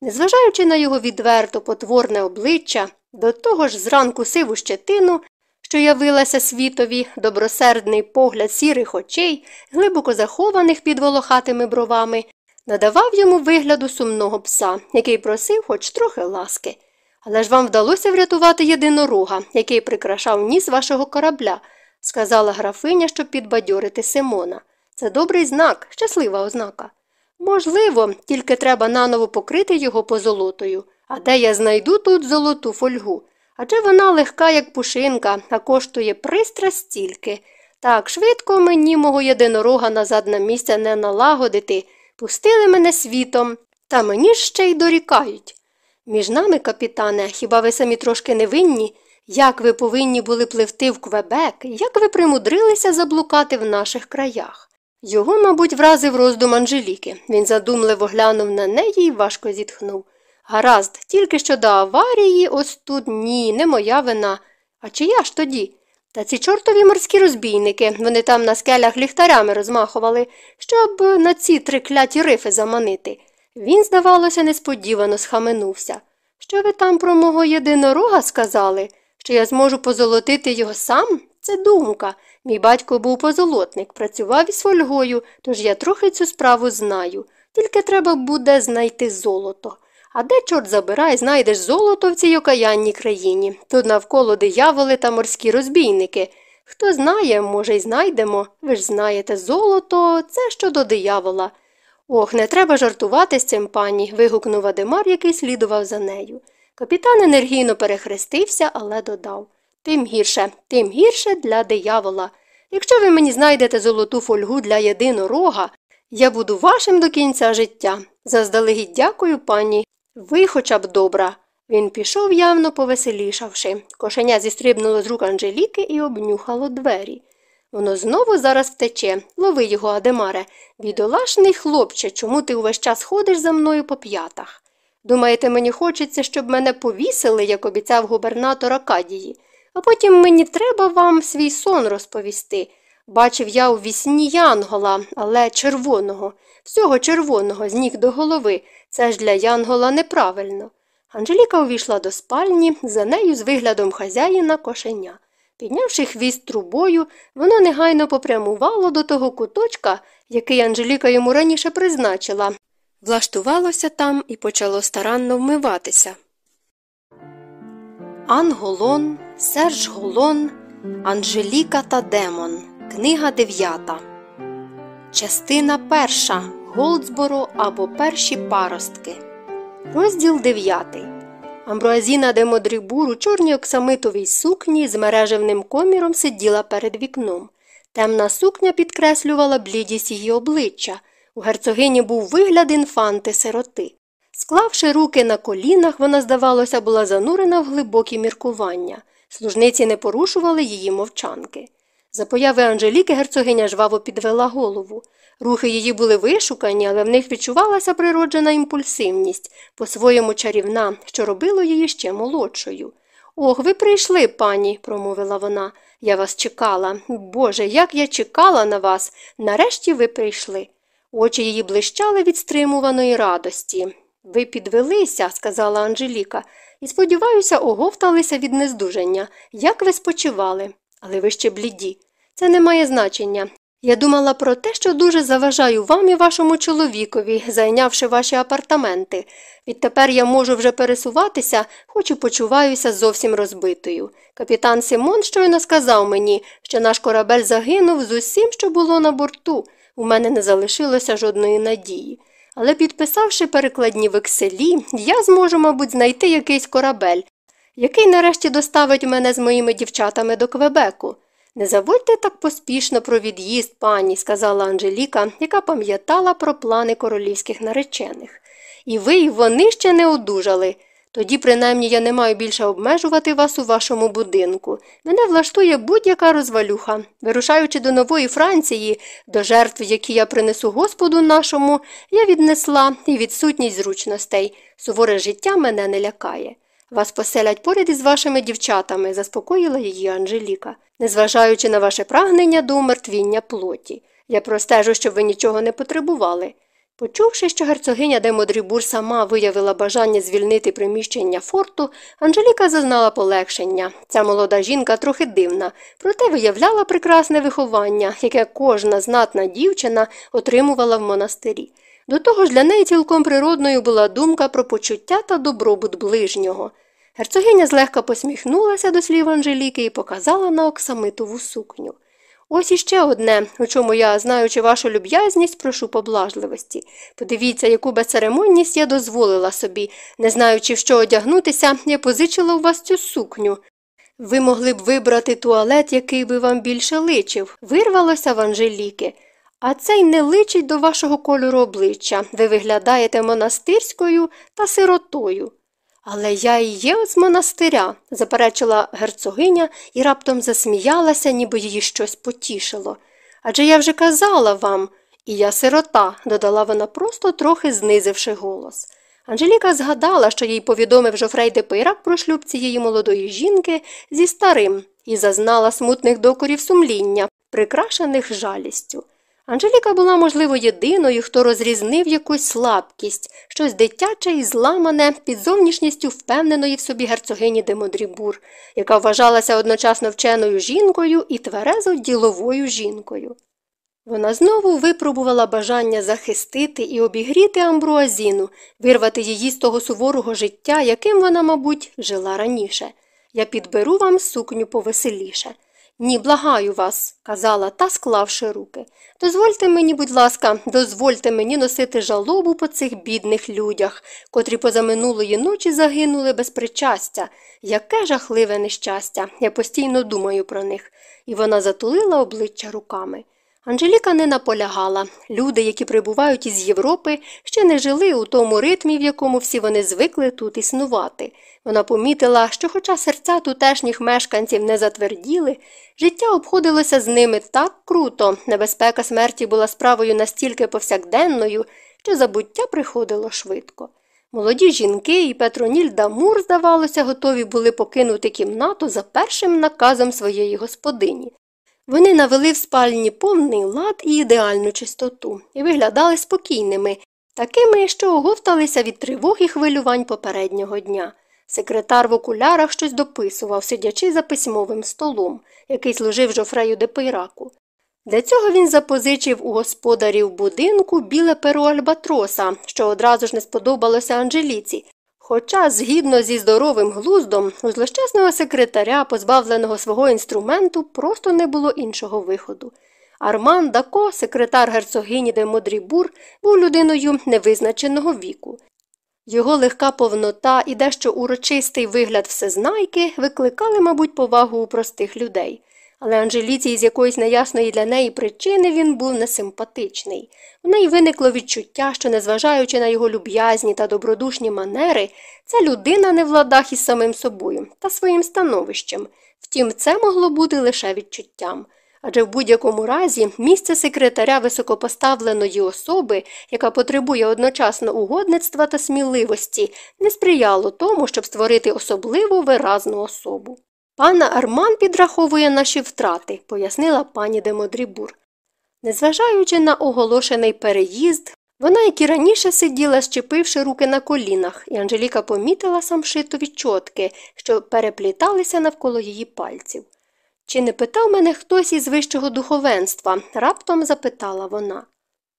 Незважаючи на його відверто потворне обличчя, до того ж зранку сиву щетину, що явилася світові, добросердний погляд сірих очей, глибоко захованих під волохатими бровами, надавав йому вигляду сумного пса, який просив хоч трохи ласки. Але ж вам вдалося врятувати єдинорога, який прикрашав ніс вашого корабля, сказала графиня, щоб підбадьорити Симона. Це добрий знак, щаслива ознака. Можливо, тільки треба наново покрити його позолотою. А де я знайду тут золоту фольгу? Адже вона легка, як пушинка, а коштує пристра стільки. Так швидко мені мого єдинорога назад на місце не налагодити, пустили мене світом, та мені ще й дорікають. Між нами, капітане, хіба ви самі трошки не винні? Як ви повинні були пливти в Квебек, як ви примудрилися заблукати в наших краях? Його, мабуть, вразив роздум Анжеліки. Він задумливо глянув на неї і важко зітхнув. Гаразд, тільки що до аварії, ось тут ні, не моя вина. А чия ж тоді? Та ці чортові морські розбійники, вони там на скелях ліхтарями розмахували, щоб на ці три кляті рифи заманити. Він, здавалося, несподівано схаменувся. Що ви там про мого єдинорога сказали? Що я зможу позолотити його сам? Це думка. Мій батько був позолотник, працював із фольгою, тож я трохи цю справу знаю. Тільки треба буде знайти золото. А де, чорт забирай, знайдеш золото в цій окаянній країні? Тут навколо дияволи та морські розбійники. Хто знає, може, й знайдемо. Ви ж знаєте, золото це щодо диявола. Ох, не треба жартувати з цим пані. вигукнув Адемар, який слідував за нею. Капітан енергійно перехрестився, але додав Тим гірше, тим гірше для диявола. Якщо ви мені знайдете золоту фольгу для єдинорога, я буду вашим до кінця життя. Заздалегідь дякую, пані. Ви хоча б добра. Він пішов, явно повеселішавши. Кошеня зістрибнуло з рук Анжеліки і обнюхало двері. Воно знову зараз втече. Лови його, Адемаре. Бідолашний хлопче, чому ти увесь час ходиш за мною по п'ятах? Думаєте, мені хочеться, щоб мене повісили, як обіцяв губернатор Акадії, а потім мені треба вам свій сон розповісти. Бачив я у вісні янгола, але червоного, всього червоного, з ніг до голови. Це ж для янгола неправильно. Анжеліка увійшла до спальні, за нею з виглядом хазяїна кошеня. Піднявши хвіст трубою, воно негайно попрямувало до того куточка, який Анжеліка йому раніше призначила. Влаштувалося там і почало старанно вмиватися. Анголон, Серж Голон, Анжеліка та Демон. Книга дев'ята. Частина перша. Голдсборо або Перші паростки. Розділ дев'ятий. Амбруазіна де Модрібур у чорній оксамитовій сукні з мережевним коміром сиділа перед вікном. Темна сукня підкреслювала блідість її обличчя. У герцогині був вигляд інфанти сироти. Склавши руки на колінах, вона, здавалося, була занурена в глибокі міркування. Служниці не порушували її мовчанки. За появи Анжеліки герцогиня жваво підвела голову. Рухи її були вишукані, але в них відчувалася природжена імпульсивність, по-своєму чарівна, що робило її ще молодшою. Ох, ви прийшли, пані, промовила вона. Я вас чекала. Боже, як я чекала на вас. Нарешті ви прийшли. Очі її блищали від стримуваної радості. Ви підвелися, сказала Анжеліка, і, сподіваюся, оговталися від нездужання. Як ви спочивали? Але ви ще бліді. Це не має значення. Я думала про те, що дуже заважаю вам і вашому чоловікові, зайнявши ваші апартаменти. Відтепер я можу вже пересуватися, хоч і почуваюся зовсім розбитою. Капітан Симон щойно сказав мені, що наш корабель загинув з усім, що було на борту. У мене не залишилося жодної надії. Але підписавши перекладні векселі, я зможу, мабуть, знайти якийсь корабель, який нарешті доставить мене з моїми дівчатами до Квебеку. Не заводьте так поспішно про від'їзд, пані, сказала Анжеліка, яка пам'ятала про плани королівських наречених. І ви, і вони ще не одужали. Тоді, принаймні, я не маю більше обмежувати вас у вашому будинку. Мене влаштує будь-яка розвалюха. Вирушаючи до нової Франції, до жертв, які я принесу Господу нашому, я віднесла і відсутність зручностей. Суворе життя мене не лякає. Вас поселять поряд із вашими дівчатами, заспокоїла її Анжеліка, незважаючи на ваше прагнення до умертвіння плоті. Я простежу, щоб ви нічого не потребували. Почувши, що герцогиня де Модрібур сама виявила бажання звільнити приміщення форту, Анжеліка зазнала полегшення. Ця молода жінка трохи дивна, проте виявляла прекрасне виховання, яке кожна знатна дівчина отримувала в монастирі. До того ж для неї цілком природною була думка про почуття та добробут ближнього. Герцогиня злегка посміхнулася до слів Анжеліки і показала на оксамитову сукню. Ось іще одне, у чому я, знаючи вашу люб'язність, прошу поблажливості. Подивіться, яку безцеремонність я дозволила собі, не знаючи, в що одягнутися, я позичила у вас цю сукню. Ви могли б вибрати туалет, який би вам більше личив, вирвалося в Анжеліки. А цей не личить до вашого кольору обличчя. Ви виглядаєте монастирською та сиротою. Але я і є з монастиря, заперечила герцогиня і раптом засміялася, ніби її щось потішило. Адже я вже казала вам, і я сирота, додала вона просто трохи знизивши голос. Анжеліка згадала, що їй повідомив Жофрей де Пейрак про шлюб цієї молодої жінки зі старим і зазнала смутних докорів сумління, прикрашених жалістю. Анжеліка була, можливо, єдиною, хто розрізнив якусь слабкість, щось дитяче і зламане під зовнішністю впевненої в собі герцогині Демодрібур, яка вважалася одночасно вченою жінкою і тверезо діловою жінкою. Вона знову випробувала бажання захистити і обігріти амбруазіну, вирвати її з того суворого життя, яким вона, мабуть, жила раніше. Я підберу вам сукню повеселіше. Ні, благаю вас, казала та, склавши руки. Дозвольте мені, будь ласка, дозвольте мені носити жалобу по цих бідних людях, котрі позаминулої ночі загинули без причастя. Яке жахливе нещастя. Я постійно думаю про них. І вона затулила обличчя руками. Анжеліка не наполягала. Люди, які прибувають із Європи, ще не жили у тому ритмі, в якому всі вони звикли тут існувати. Вона помітила, що, хоча серця тутешніх мешканців не затверділи, життя обходилося з ними так круто, небезпека смерті була справою настільки повсякденною, що забуття приходило швидко. Молоді жінки і Петроніль Дамур, здавалося, готові були покинути кімнату за першим наказом своєї господині. Вони навели в спальні повний лад і ідеальну чистоту і виглядали спокійними, такими, що оговталися від тривог і хвилювань попереднього дня. Секретар в окулярах щось дописував, сидячи за письмовим столом, який служив жофрею де Пейраку. Для цього він запозичив у господарів будинку біле перо Альбатроса, що одразу ж не сподобалося Анжеліці, Хоча, згідно зі здоровим глуздом, у злощасного секретаря, позбавленого свого інструменту, просто не було іншого виходу. Арман Дако, секретар герцогині де Модрібур, був людиною невизначеного віку. Його легка повнота і дещо урочистий вигляд всезнайки викликали, мабуть, повагу у простих людей. Але Анжеліці з якоїсь неясної для неї причини він був несимпатичний. У неї виникло відчуття, що, незважаючи на його люб'язні та добродушні манери, ця людина не в ладах із самим собою та своїм становищем. Втім, це могло бути лише відчуттям. адже в будь-якому разі місце секретаря високопоставленої особи, яка потребує одночасно угодництва та сміливості, не сприяло тому, щоб створити особливу виразну особу. Пана Арман підраховує наші втрати, пояснила пані Демодрібур. Незважаючи на оголошений переїзд, вона, як і раніше, сиділа, щепивши руки на колінах, і Анжеліка помітила самшитові чотки, що перепліталися навколо її пальців. Чи не питав мене хтось із вищого духовенства? раптом запитала вона.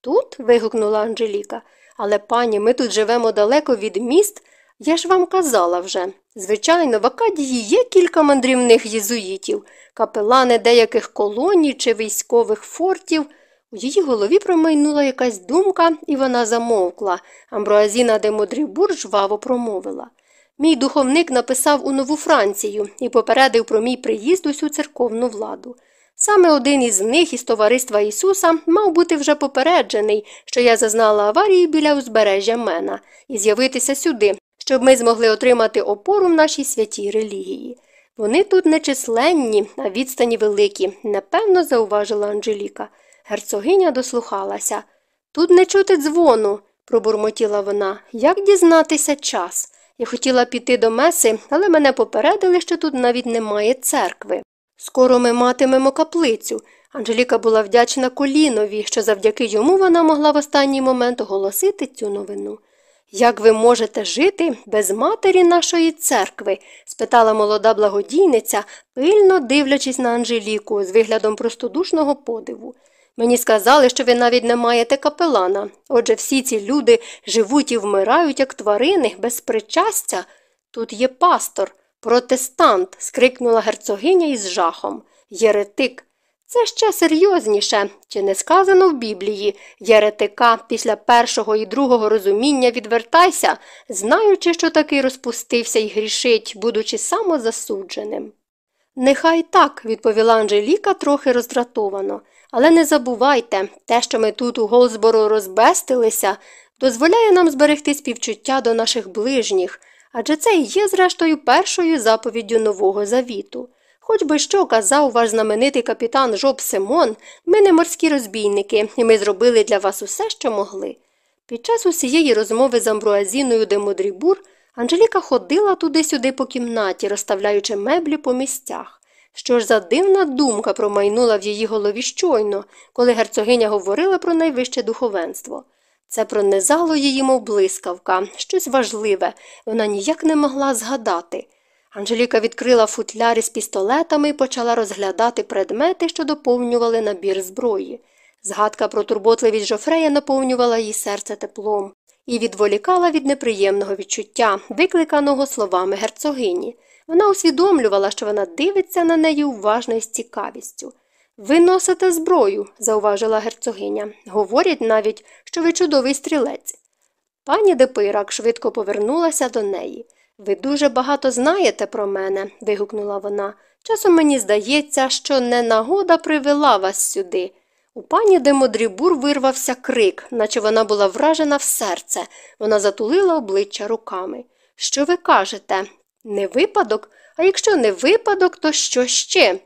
Тут. вигукнула Анжеліка, але пані, ми тут живемо далеко від міст. Я ж вам казала вже. Звичайно, в Акадії є кілька мандрівних єзуїтів, капелани деяких колоній чи військових фортів. У її голові промайнула якась думка, і вона замовкла. Амброазіна де Модрібур жваво промовила. Мій духовник написав у Нову Францію і попередив про мій приїзд усю церковну владу. Саме один із них із товариства Ісуса мав бути вже попереджений, що я зазнала аварії біля узбережжя Мена, і з'явитися сюди, щоб ми змогли отримати опору в нашій святій релігії. Вони тут не численні, а відстані великі, напевно, зауважила Анжеліка. Герцогиня дослухалася. Тут не чути дзвону, пробурмотіла вона. Як дізнатися час? Я хотіла піти до меси, але мене попередили, що тут навіть немає церкви. Скоро ми матимемо каплицю. Анжеліка була вдячна колінові, що завдяки йому вона могла в останній момент оголосити цю новину. Як ви можете жити без матері нашої церкви? спитала молода благодійниця, пильно дивлячись на Анжеліку з виглядом простодушного подиву. Мені сказали, що ви навіть не маєте капелана. Отже, всі ці люди живуть і вмирають, як тварини, без причастя. Тут є пастор, протестант, скрикнула герцогиня із жахом. Єретик. Це ще серйозніше, чи не сказано в Біблії Єретика після першого і другого розуміння відвертайся, знаючи, що таки розпустився і грішить, будучи самозасудженим. Нехай так, відповіла Анжеліка трохи роздратовано. Але не забувайте, те, що ми тут у Голзбору розбестилися, дозволяє нам зберегти співчуття до наших ближніх, адже це і є, зрештою, першою заповіддю Нового Завіту. Хоч би що казав ваш знаменитий капітан Жоб Симон, ми не морські розбійники, і ми зробили для вас усе, що могли. Під час усієї розмови з Амбруазіною де Модрібур Анжеліка ходила туди-сюди по кімнаті, розставляючи меблі по місцях. Що ж за дивна думка промайнула в її голові щойно, коли герцогиня говорила про найвище духовенство. Це пронизало її, мов блискавка, щось важливе, вона ніяк не могла згадати. Анжеліка відкрила футляри з пістолетами і почала розглядати предмети, що доповнювали набір зброї. Згадка про турботливість Жофрея наповнювала її серце теплом і відволікала від неприємного відчуття, викликаного словами герцогині. Вона усвідомлювала, що вона дивиться на неї уважно і з цікавістю. Ви носите зброю, зауважила герцогиня. Говорять навіть, що ви чудовий стрілець. Пані Депирак швидко повернулася до неї. Ви дуже багато знаєте про мене, вигукнула вона. Часом мені здається, що ненагода привела вас сюди. У пані Демодрібур вирвався крик, наче вона була вражена в серце. Вона затулила обличчя руками. Що ви кажете? Не випадок, а якщо не випадок, то що ще?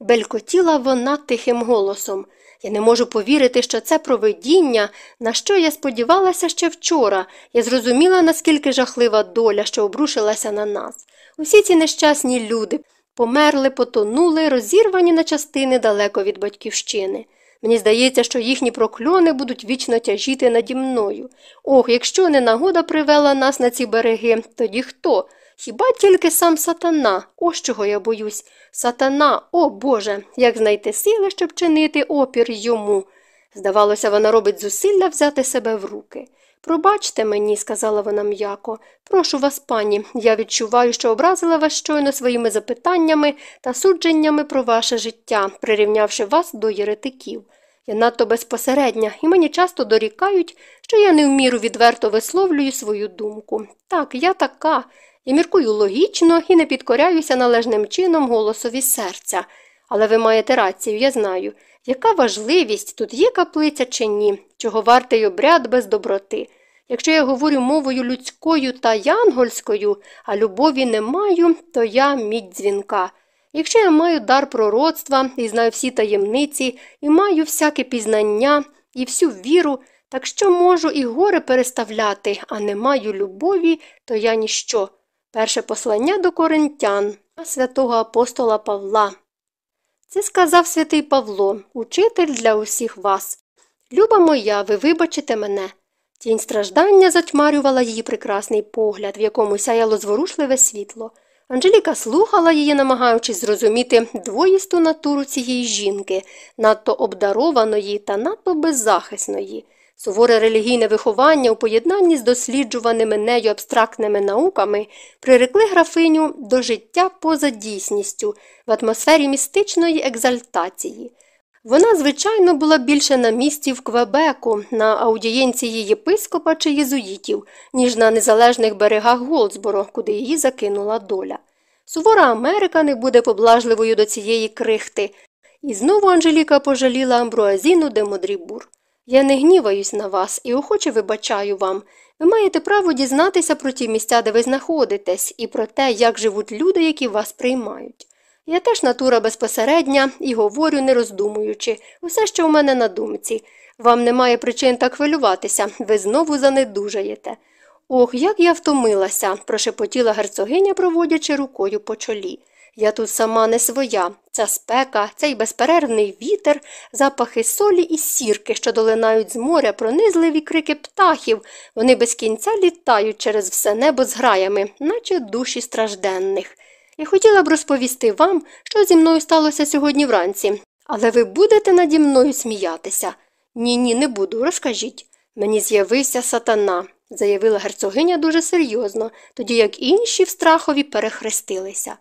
Белькотіла вона тихим голосом. Я не можу повірити, що це провидіння, на що я сподівалася ще вчора. Я зрозуміла, наскільки жахлива доля, що обрушилася на нас. Усі ці нещасні люди померли, потонули, розірвані на частини далеко від батьківщини. Мені здається, що їхні прокльони будуть вічно тяжіти наді мною. Ох, якщо не нагода привела нас на ці береги, тоді хто? Хіба тільки сам сатана, ось чого я боюсь. Сатана, о Боже, як знайти сили, щоб чинити опір йому. Здавалося, вона робить зусилля взяти себе в руки. Пробачте мені, сказала вона м'яко, прошу вас, пані, я відчуваю, що образила вас щойно своїми запитаннями та судженнями про ваше життя, прирівнявши вас до єретиків. Я надто безпосередня, і мені часто дорікають, що я не в міру відверто висловлюю свою думку. Так, я така, я міркую логічно і не підкоряюся належним чином голосові серця. Але ви маєте рацію, я знаю. Яка важливість тут є каплиця чи ні, чого вартий обряд без доброти? Якщо я говорю мовою людською та янгольською, а любові не маю, то я мідь дзвінка. Якщо я маю дар пророцтва і знаю всі таємниці, і маю всяке пізнання і всю віру, так що можу і горе переставляти, а не маю любові, то я ніщо. Перше послання до коринтян, святого апостола Павла. Це сказав святий Павло, учитель для усіх вас. Люба моя, ви вибачите мене. Тінь страждання затьмарювала її прекрасний погляд, в якому сяяло зворушливе світло. Анжеліка слухала її, намагаючись зрозуміти двоїсту натуру цієї жінки, надто обдарованої та надто беззахисної. Суворе релігійне виховання у поєднанні з досліджуваними нею абстрактними науками прирекли графиню до життя поза дійсністю в атмосфері містичної екзальтації. Вона, звичайно, була більше на місці в Квебеку, на аудієнції єпископа чи єзуїтів, ніж на незалежних берегах Голдсборо, куди її закинула доля. Сувора Америка не буде поблажливою до цієї крихти. І знову Анжеліка пожаліла Амбруазіну де Модрібур. Я не гніваюсь на вас і охоче вибачаю вам. Ви маєте право дізнатися про ті місця, де ви знаходитесь, і про те, як живуть люди, які вас приймають. Я теж натура безпосередня і говорю, не роздумуючи, усе, що в мене на думці. Вам немає причин так хвилюватися, ви знову занедужаєте. Ох, як я втомилася, прошепотіла герцогиня, проводячи рукою по чолі. Я тут сама не своя. Ця спека, цей безперервний вітер, запахи солі і сірки, що долинають з моря, пронизливі крики птахів, вони без кінця літають через все небо з граями, наче душі стражденних. Я хотіла б розповісти вам, що зі мною сталося сьогодні вранці, але ви будете наді мною сміятися. Ні, ні, не буду, розкажіть. Мені з'явився сатана, заявила герцогиня дуже серйозно, тоді як інші в страхові перехрестилися.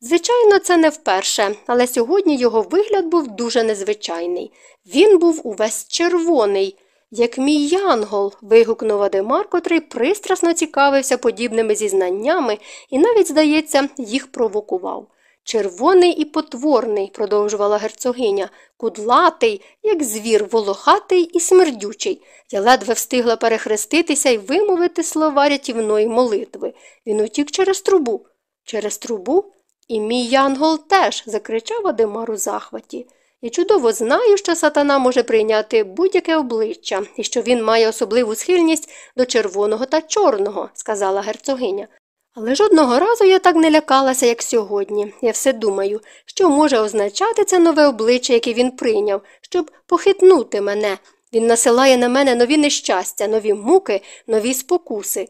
Звичайно, це не вперше, але сьогодні його вигляд був дуже незвичайний. Він був увесь червоний. Як мій янгол. вигукнув Адемар, котрий пристрасно цікавився подібними зізнаннями і навіть, здається, їх провокував. Червоний і потворний, продовжувала герцогиня, кудлатий, як звір, волохатий і смердючий. Я ледве встигла перехреститися і вимовити слова рятівної молитви. Він утік через трубу. Через трубу? І мій янгол теж, закричав Адемар у захваті. Я чудово знаю, що сатана може прийняти будь-яке обличчя і що він має особливу схильність до червоного та чорного, сказала герцогиня. Але жодного разу я так не лякалася, як сьогодні. Я все думаю, що може означати це нове обличчя, яке він прийняв, щоб похитнути мене. Він насилає на мене нові нещастя, нові муки, нові спокуси.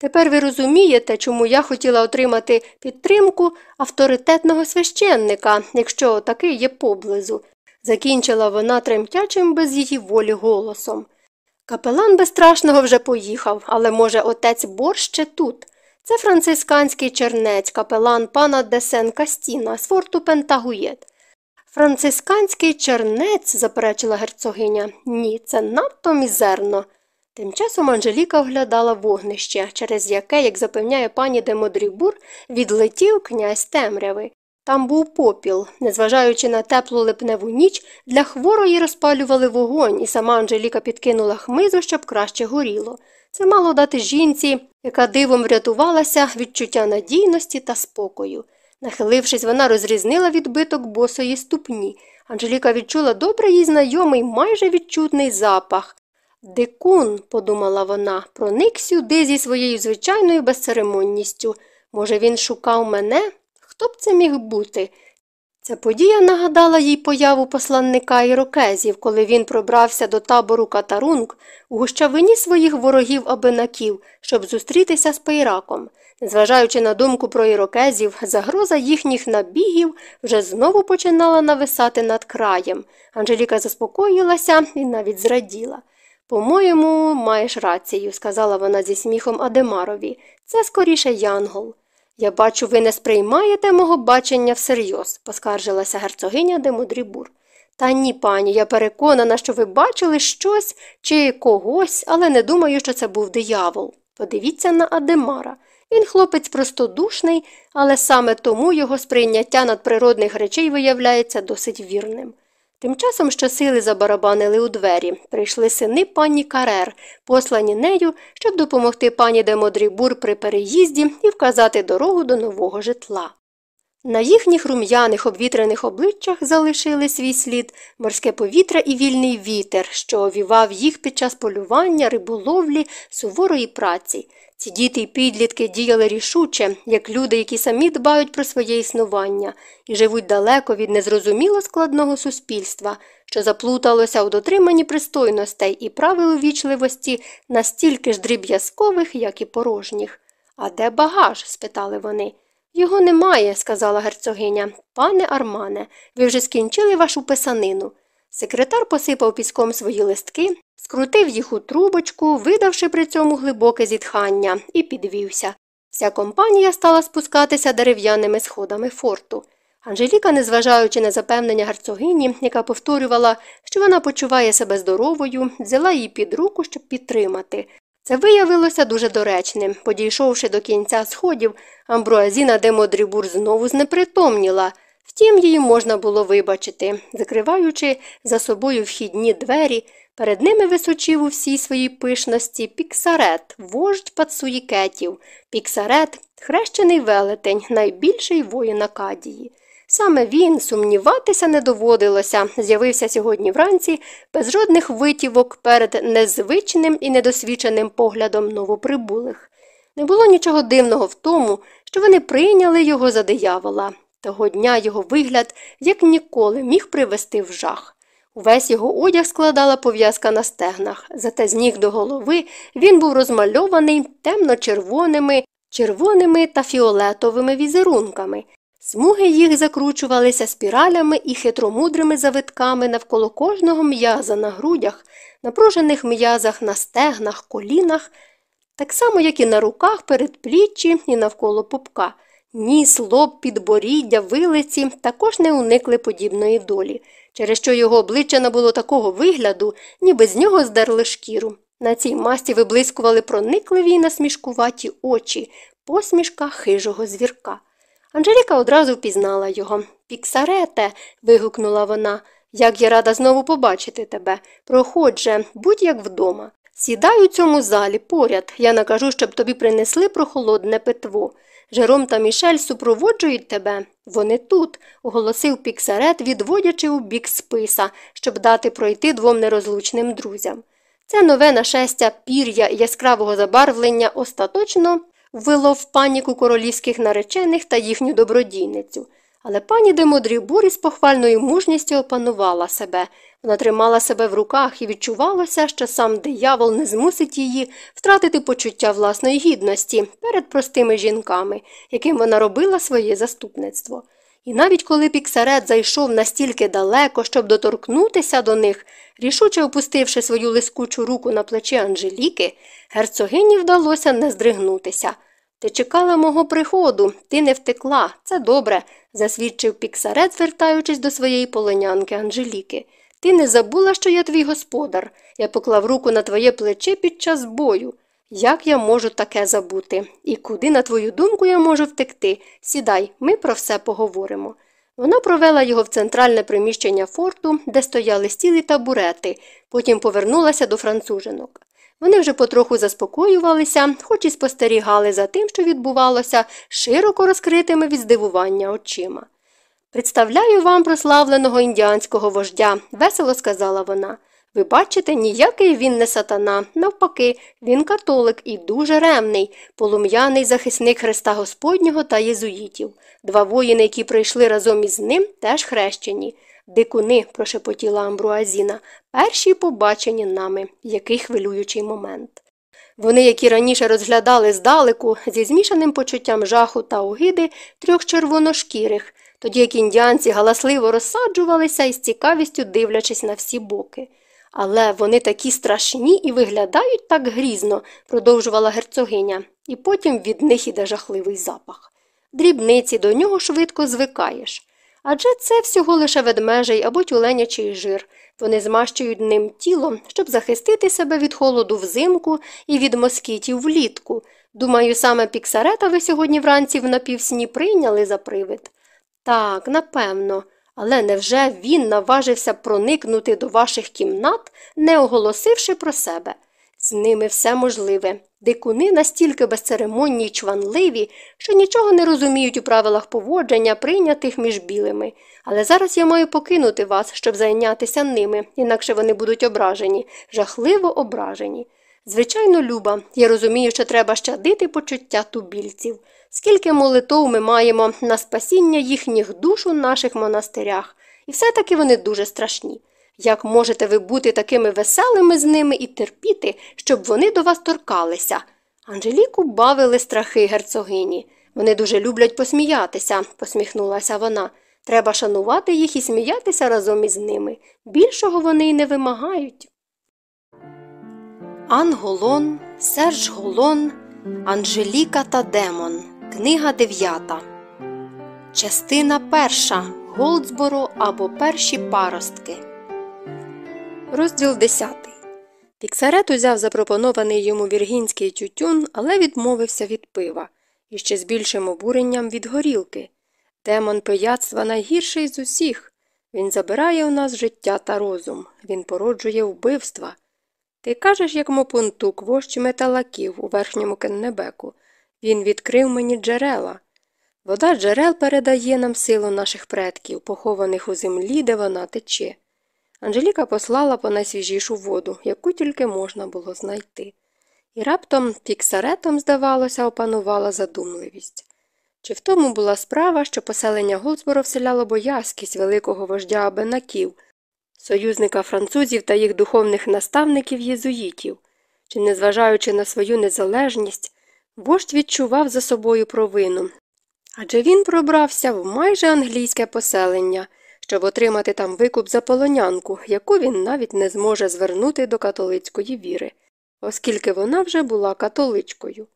Тепер ви розумієте, чому я хотіла отримати підтримку авторитетного священника, якщо такий є поблизу, закінчила вона тремтячим без її волі голосом. Капелан безстрашного вже поїхав, але, може, отець Борщ ще тут. Це францисканський чернець, капелан пана Десен Кастіна з форту Пентагуєт. Францисканський чернець, заперечила герцогиня, ні, це надто мізерно. Тим часом Анжеліка оглядала вогнище, через яке, як запевняє пані де Модрібур, відлетів князь темряви. Там був попіл. Незважаючи на теплу липневу ніч, для хворої розпалювали вогонь, і сама Анжеліка підкинула хмизу, щоб краще горіло. Це мало дати жінці, яка дивом врятувалася відчуття надійності та спокою. Нахилившись, вона розрізнила відбиток босої ступні. Анжеліка відчула добре їй знайомий, майже відчутний запах. Дикун, подумала вона, проник сюди зі своєю звичайною безцеремонністю. Може, він шукав мене? Хто б це міг бути? Ця подія нагадала їй появу посланника ірокезів, коли він пробрався до табору катарунг у гущавині своїх ворогів абинаків, щоб зустрітися з пейраком. Незважаючи на думку про ірокезів, загроза їхніх набігів вже знову починала нависати над краєм. Анжеліка заспокоїлася і навіть зраділа. По-моєму, маєш рацію, сказала вона зі сміхом Адемарові. Це скоріше Янгол. Я бачу, ви не сприймаєте мого бачення всерйоз, поскаржилася герцогиня де Мудрібур. Та ні, пані, я переконана, що ви бачили щось чи когось, але не думаю, що це був диявол. Подивіться на Адемара. Він хлопець простодушний, але саме тому його сприйняття надприродних речей виявляється досить вірним. Тим часом щосили забарабанили у двері. Прийшли сини пані Карер, послані нею, щоб допомогти пані Демодрібур при переїзді і вказати дорогу до нового житла. На їхніх рум'яних обвітрених обличчях залишили свій слід морське повітря і вільний вітер, що овівав їх під час полювання, риболовлі, суворої праці. Ці діти й підлітки діяли рішуче, як люди, які самі дбають про своє існування і живуть далеко від незрозуміло складного суспільства, що заплуталося у дотриманні пристойностей і правил увічливості настільки ж дріб'язкових, як і порожніх. А де багаж? спитали вони. Його немає, сказала герцогиня. Пане Армане, ви вже скінчили вашу писанину. Секретар посипав піском свої листки, скрутив їх у трубочку, видавши при цьому глибоке зітхання, і підвівся. Вся компанія стала спускатися дерев'яними сходами форту. Анжеліка, незважаючи на запевнення герцогині, яка повторювала, що вона почуває себе здоровою, взяла її під руку, щоб підтримати. Це виявилося дуже доречним. Подійшовши до кінця сходів, Амбруазіна де Модрібур знову знепритомніла. Втім, її можна було вибачити, закриваючи за собою вхідні двері, перед ними височив у всій своїй пишності піксарет, вождь пацуїкетів, піксарет, хрещений велетень, найбільший воїн Акадії. Саме він, сумніватися не доводилося, з'явився сьогодні вранці без жодних витівок перед незвичним і недосвідченим поглядом новоприбулих. Не було нічого дивного в тому, що вони прийняли його за диявола. Того дня його вигляд, як ніколи, міг привести в жах. Увесь його одяг складала пов'язка на стегнах, зате з ніг до голови він був розмальований темно-червоними, червоними та фіолетовими візерунками. Смуги їх закручувалися спіралями і хитромудрими завитками навколо кожного м'яза на грудях, напружених м'язах на стегнах, колінах, так само, як і на руках, передпліччі і навколо пупка. Ніс, лоб, підборіддя, вилиці також не уникли подібної долі, через що його обличчя набуло такого вигляду, ніби з нього здерли шкіру. На цій масті виблискували проникливі й насмішкуваті очі, посмішка хижого звірка. Анжеліка одразу впізнала його. Піксарете. вигукнула вона. Як я рада знову побачити тебе. Проходь же, будь як вдома. Сідай у цьому залі поряд. Я накажу, щоб тобі принесли прохолодне питво. Жером та Мішель супроводжують тебе. Вони тут, оголосив піксарет, відводячи у бік списа, щоб дати пройти двом нерозлучним друзям. Це нове нашестя пір'я яскравого забарвлення остаточно ввело в паніку королівських наречених та їхню добродійницю. Але пані Демодрібур із похвальною мужністю опанувала себе. Вона тримала себе в руках і відчувалося, що сам диявол не змусить її втратити почуття власної гідності перед простими жінками, яким вона робила своє заступництво. І навіть коли піксарет зайшов настільки далеко, щоб доторкнутися до них, рішуче опустивши свою лискучу руку на плечі Анжеліки, герцогині вдалося не здригнутися. Ти чекала мого приходу, ти не втекла, це добре, засвідчив піксарет, звертаючись до своєї полонянки Анжеліки. Ти не забула, що я твій господар. Я поклав руку на твоє плече під час бою. Як я можу таке забути? І куди, на твою думку, я можу втекти? Сідай, ми про все поговоримо. Вона провела його в центральне приміщення форту, де стояли стіли табурети, потім повернулася до францужинок. Вони вже потроху заспокоювалися, хоч і спостерігали за тим, що відбувалося, широко розкритими від здивування очима. Представляю вам прославленого індіанського вождя, весело сказала вона. Ви бачите, ніякий він не сатана, навпаки, він католик і дуже ремний, полум'яний захисник Христа Господнього та єзуїтів. Два воїни, які прийшли разом із ним, теж хрещені. Дикуни, прошепотіла Амбруазіна, перші побачені нами, який хвилюючий момент. Вони, які раніше розглядали здалеку, зі змішаним почуттям жаху та огиди трьох червоношкірих, тоді як індіанці галасливо розсаджувалися із цікавістю дивлячись на всі боки. Але вони такі страшні і виглядають так грізно, продовжувала герцогиня, і потім від них іде жахливий запах. Дрібниці до нього швидко звикаєш. Адже це всього лише ведмежий або тюленячий жир. Вони змащують ним тіло, щоб захистити себе від холоду взимку і від москітів влітку. Думаю, саме піксарета ви сьогодні вранці в напівсні прийняли за привид. Так, напевно. Але невже він наважився проникнути до ваших кімнат, не оголосивши про себе? З ними все можливе. Дикуни настільки безцеремонні й чванливі, що нічого не розуміють у правилах поводження, прийнятих між білими. Але зараз я маю покинути вас, щоб зайнятися ними, інакше вони будуть ображені, жахливо ображені. Звичайно, Люба, я розумію, що треба щадити почуття тубільців. Скільки молитов ми маємо на спасіння їхніх душ у наших монастирях, і все таки вони дуже страшні. Як можете ви бути такими веселими з ними і терпіти, щоб вони до вас торкалися? Анжеліку бавили страхи герцогині. Вони дуже люблять посміятися, посміхнулася вона. Треба шанувати їх і сміятися разом із ними. Більшого вони й не вимагають. Анголон, Серж Голон, Анжеліка та Демон. Книга дев'ята. Частина перша. Голдсборо або перші паростки. Розділ 10. Піксарет узяв запропонований йому віргінський тютюн, але відмовився від пива і ще з більшим обуренням від горілки. Демон пияцтва найгірший з усіх. Він забирає у нас життя та розум, він породжує вбивства. Ти кажеш, як мопунтук, вождь металаків у верхньому Кеннебеку. Він відкрив мені джерела. Вода джерел передає нам силу наших предків, похованих у землі, де вона тече. Анжеліка послала по найсвіжішу воду, яку тільки можна було знайти. І раптом піксаретом, здавалося, опанувала задумливість. Чи в тому була справа, що поселення Голдсборо вселяло боязкість великого вождя Абенаків, союзника французів та їх духовних наставників єзуїтів, чи, незважаючи на свою незалежність, вождь відчував за собою провину, адже він пробрався в майже англійське поселення, щоб отримати там викуп за полонянку, яку він навіть не зможе звернути до католицької віри, оскільки вона вже була католичкою.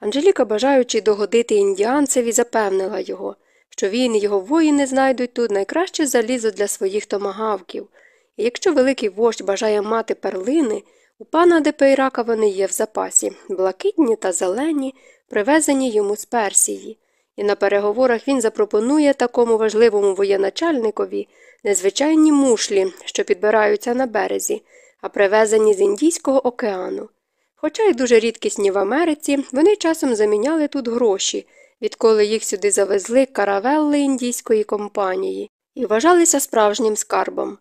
Анжеліка, бажаючи догодити індіанцеві, запевнила його, що він і його воїни знайдуть тут найкраще залізо для своїх томагавків, і якщо великий вождь бажає мати перлини, у пана Депейрака вони є в запасі, блакитні та зелені, привезені йому з Персії, і на переговорах він запропонує такому важливому воєначальникові незвичайні мушлі, що підбираються на березі, а привезені з Індійського океану. Хоча й дуже рідкісні в Америці, вони часом заміняли тут гроші, відколи їх сюди завезли каравелли індійської компанії, і вважалися справжнім скарбом.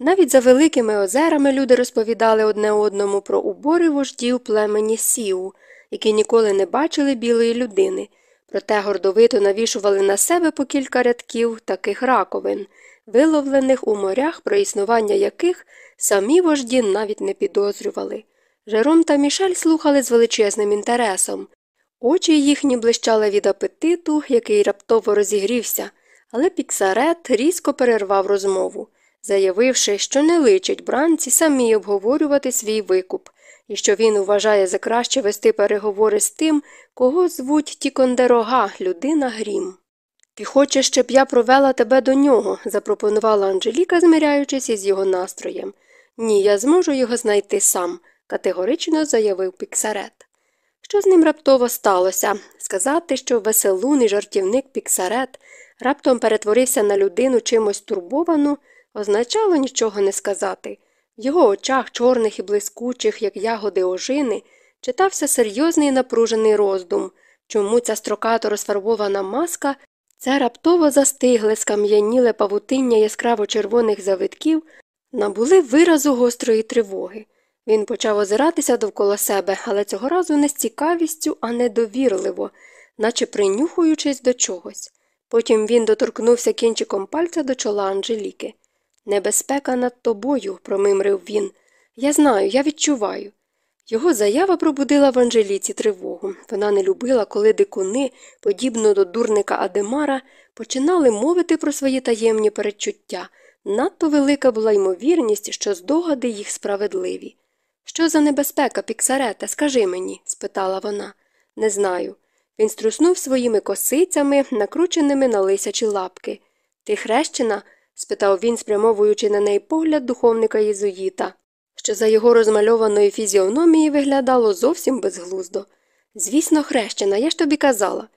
Навіть за великими озерами люди розповідали одне одному про убори вождів племені Сіу, які ніколи не бачили білої людини, проте гордовито навішували на себе по кілька рядків таких раковин, виловлених у морях, про існування яких самі вожді навіть не підозрювали. Жером та Мішель слухали з величезним інтересом. Очі їхні блищали від апетиту, який раптово розігрівся, але піксарет різко перервав розмову, заявивши, що не личить бранці самі обговорювати свій викуп, і що він вважає за краще вести переговори з тим, кого звуть Тікондерога, людина грім. Ти хочеш, щоб я провела тебе до нього, запропонувала Анжеліка, змиряючись із його настроєм. Ні, я зможу його знайти сам категорично заявив Піксарет. Що з ним раптово сталося? Сказати, що веселун жартівник Піксарет раптом перетворився на людину чимось турбовану, означало нічого не сказати. В його очах, чорних і блискучих, як ягоди ожини, читався серйозний напружений роздум, чому ця строкато розфарбована маска, це раптово застигле, скам'яніле павутиння яскраво червоних завитків, набули виразу гострої тривоги. Він почав озиратися довкола себе, але цього разу не з цікавістю, а недовірливо, наче принюхуючись до чогось. Потім він доторкнувся кінчиком пальця до чола Анжеліки. Небезпека над тобою, промимрив він. Я знаю, я відчуваю. Його заява пробудила в Анжеліці тривогу. Вона не любила, коли дикуни, подібно до дурника Адемара, починали мовити про свої таємні передчуття. Надто велика була ймовірність, що здогади їх справедливі. Що за небезпека, Піксарете, скажи мені? спитала вона. Не знаю. Він струснув своїми косицями, накрученими на лисячі лапки. Ти хрещена? Спитав він, спрямовуючи на неї погляд духовника Єзуїта, що за його розмальованої фізіономії виглядало зовсім безглуздо. Звісно, хрещена, я ж тобі казала.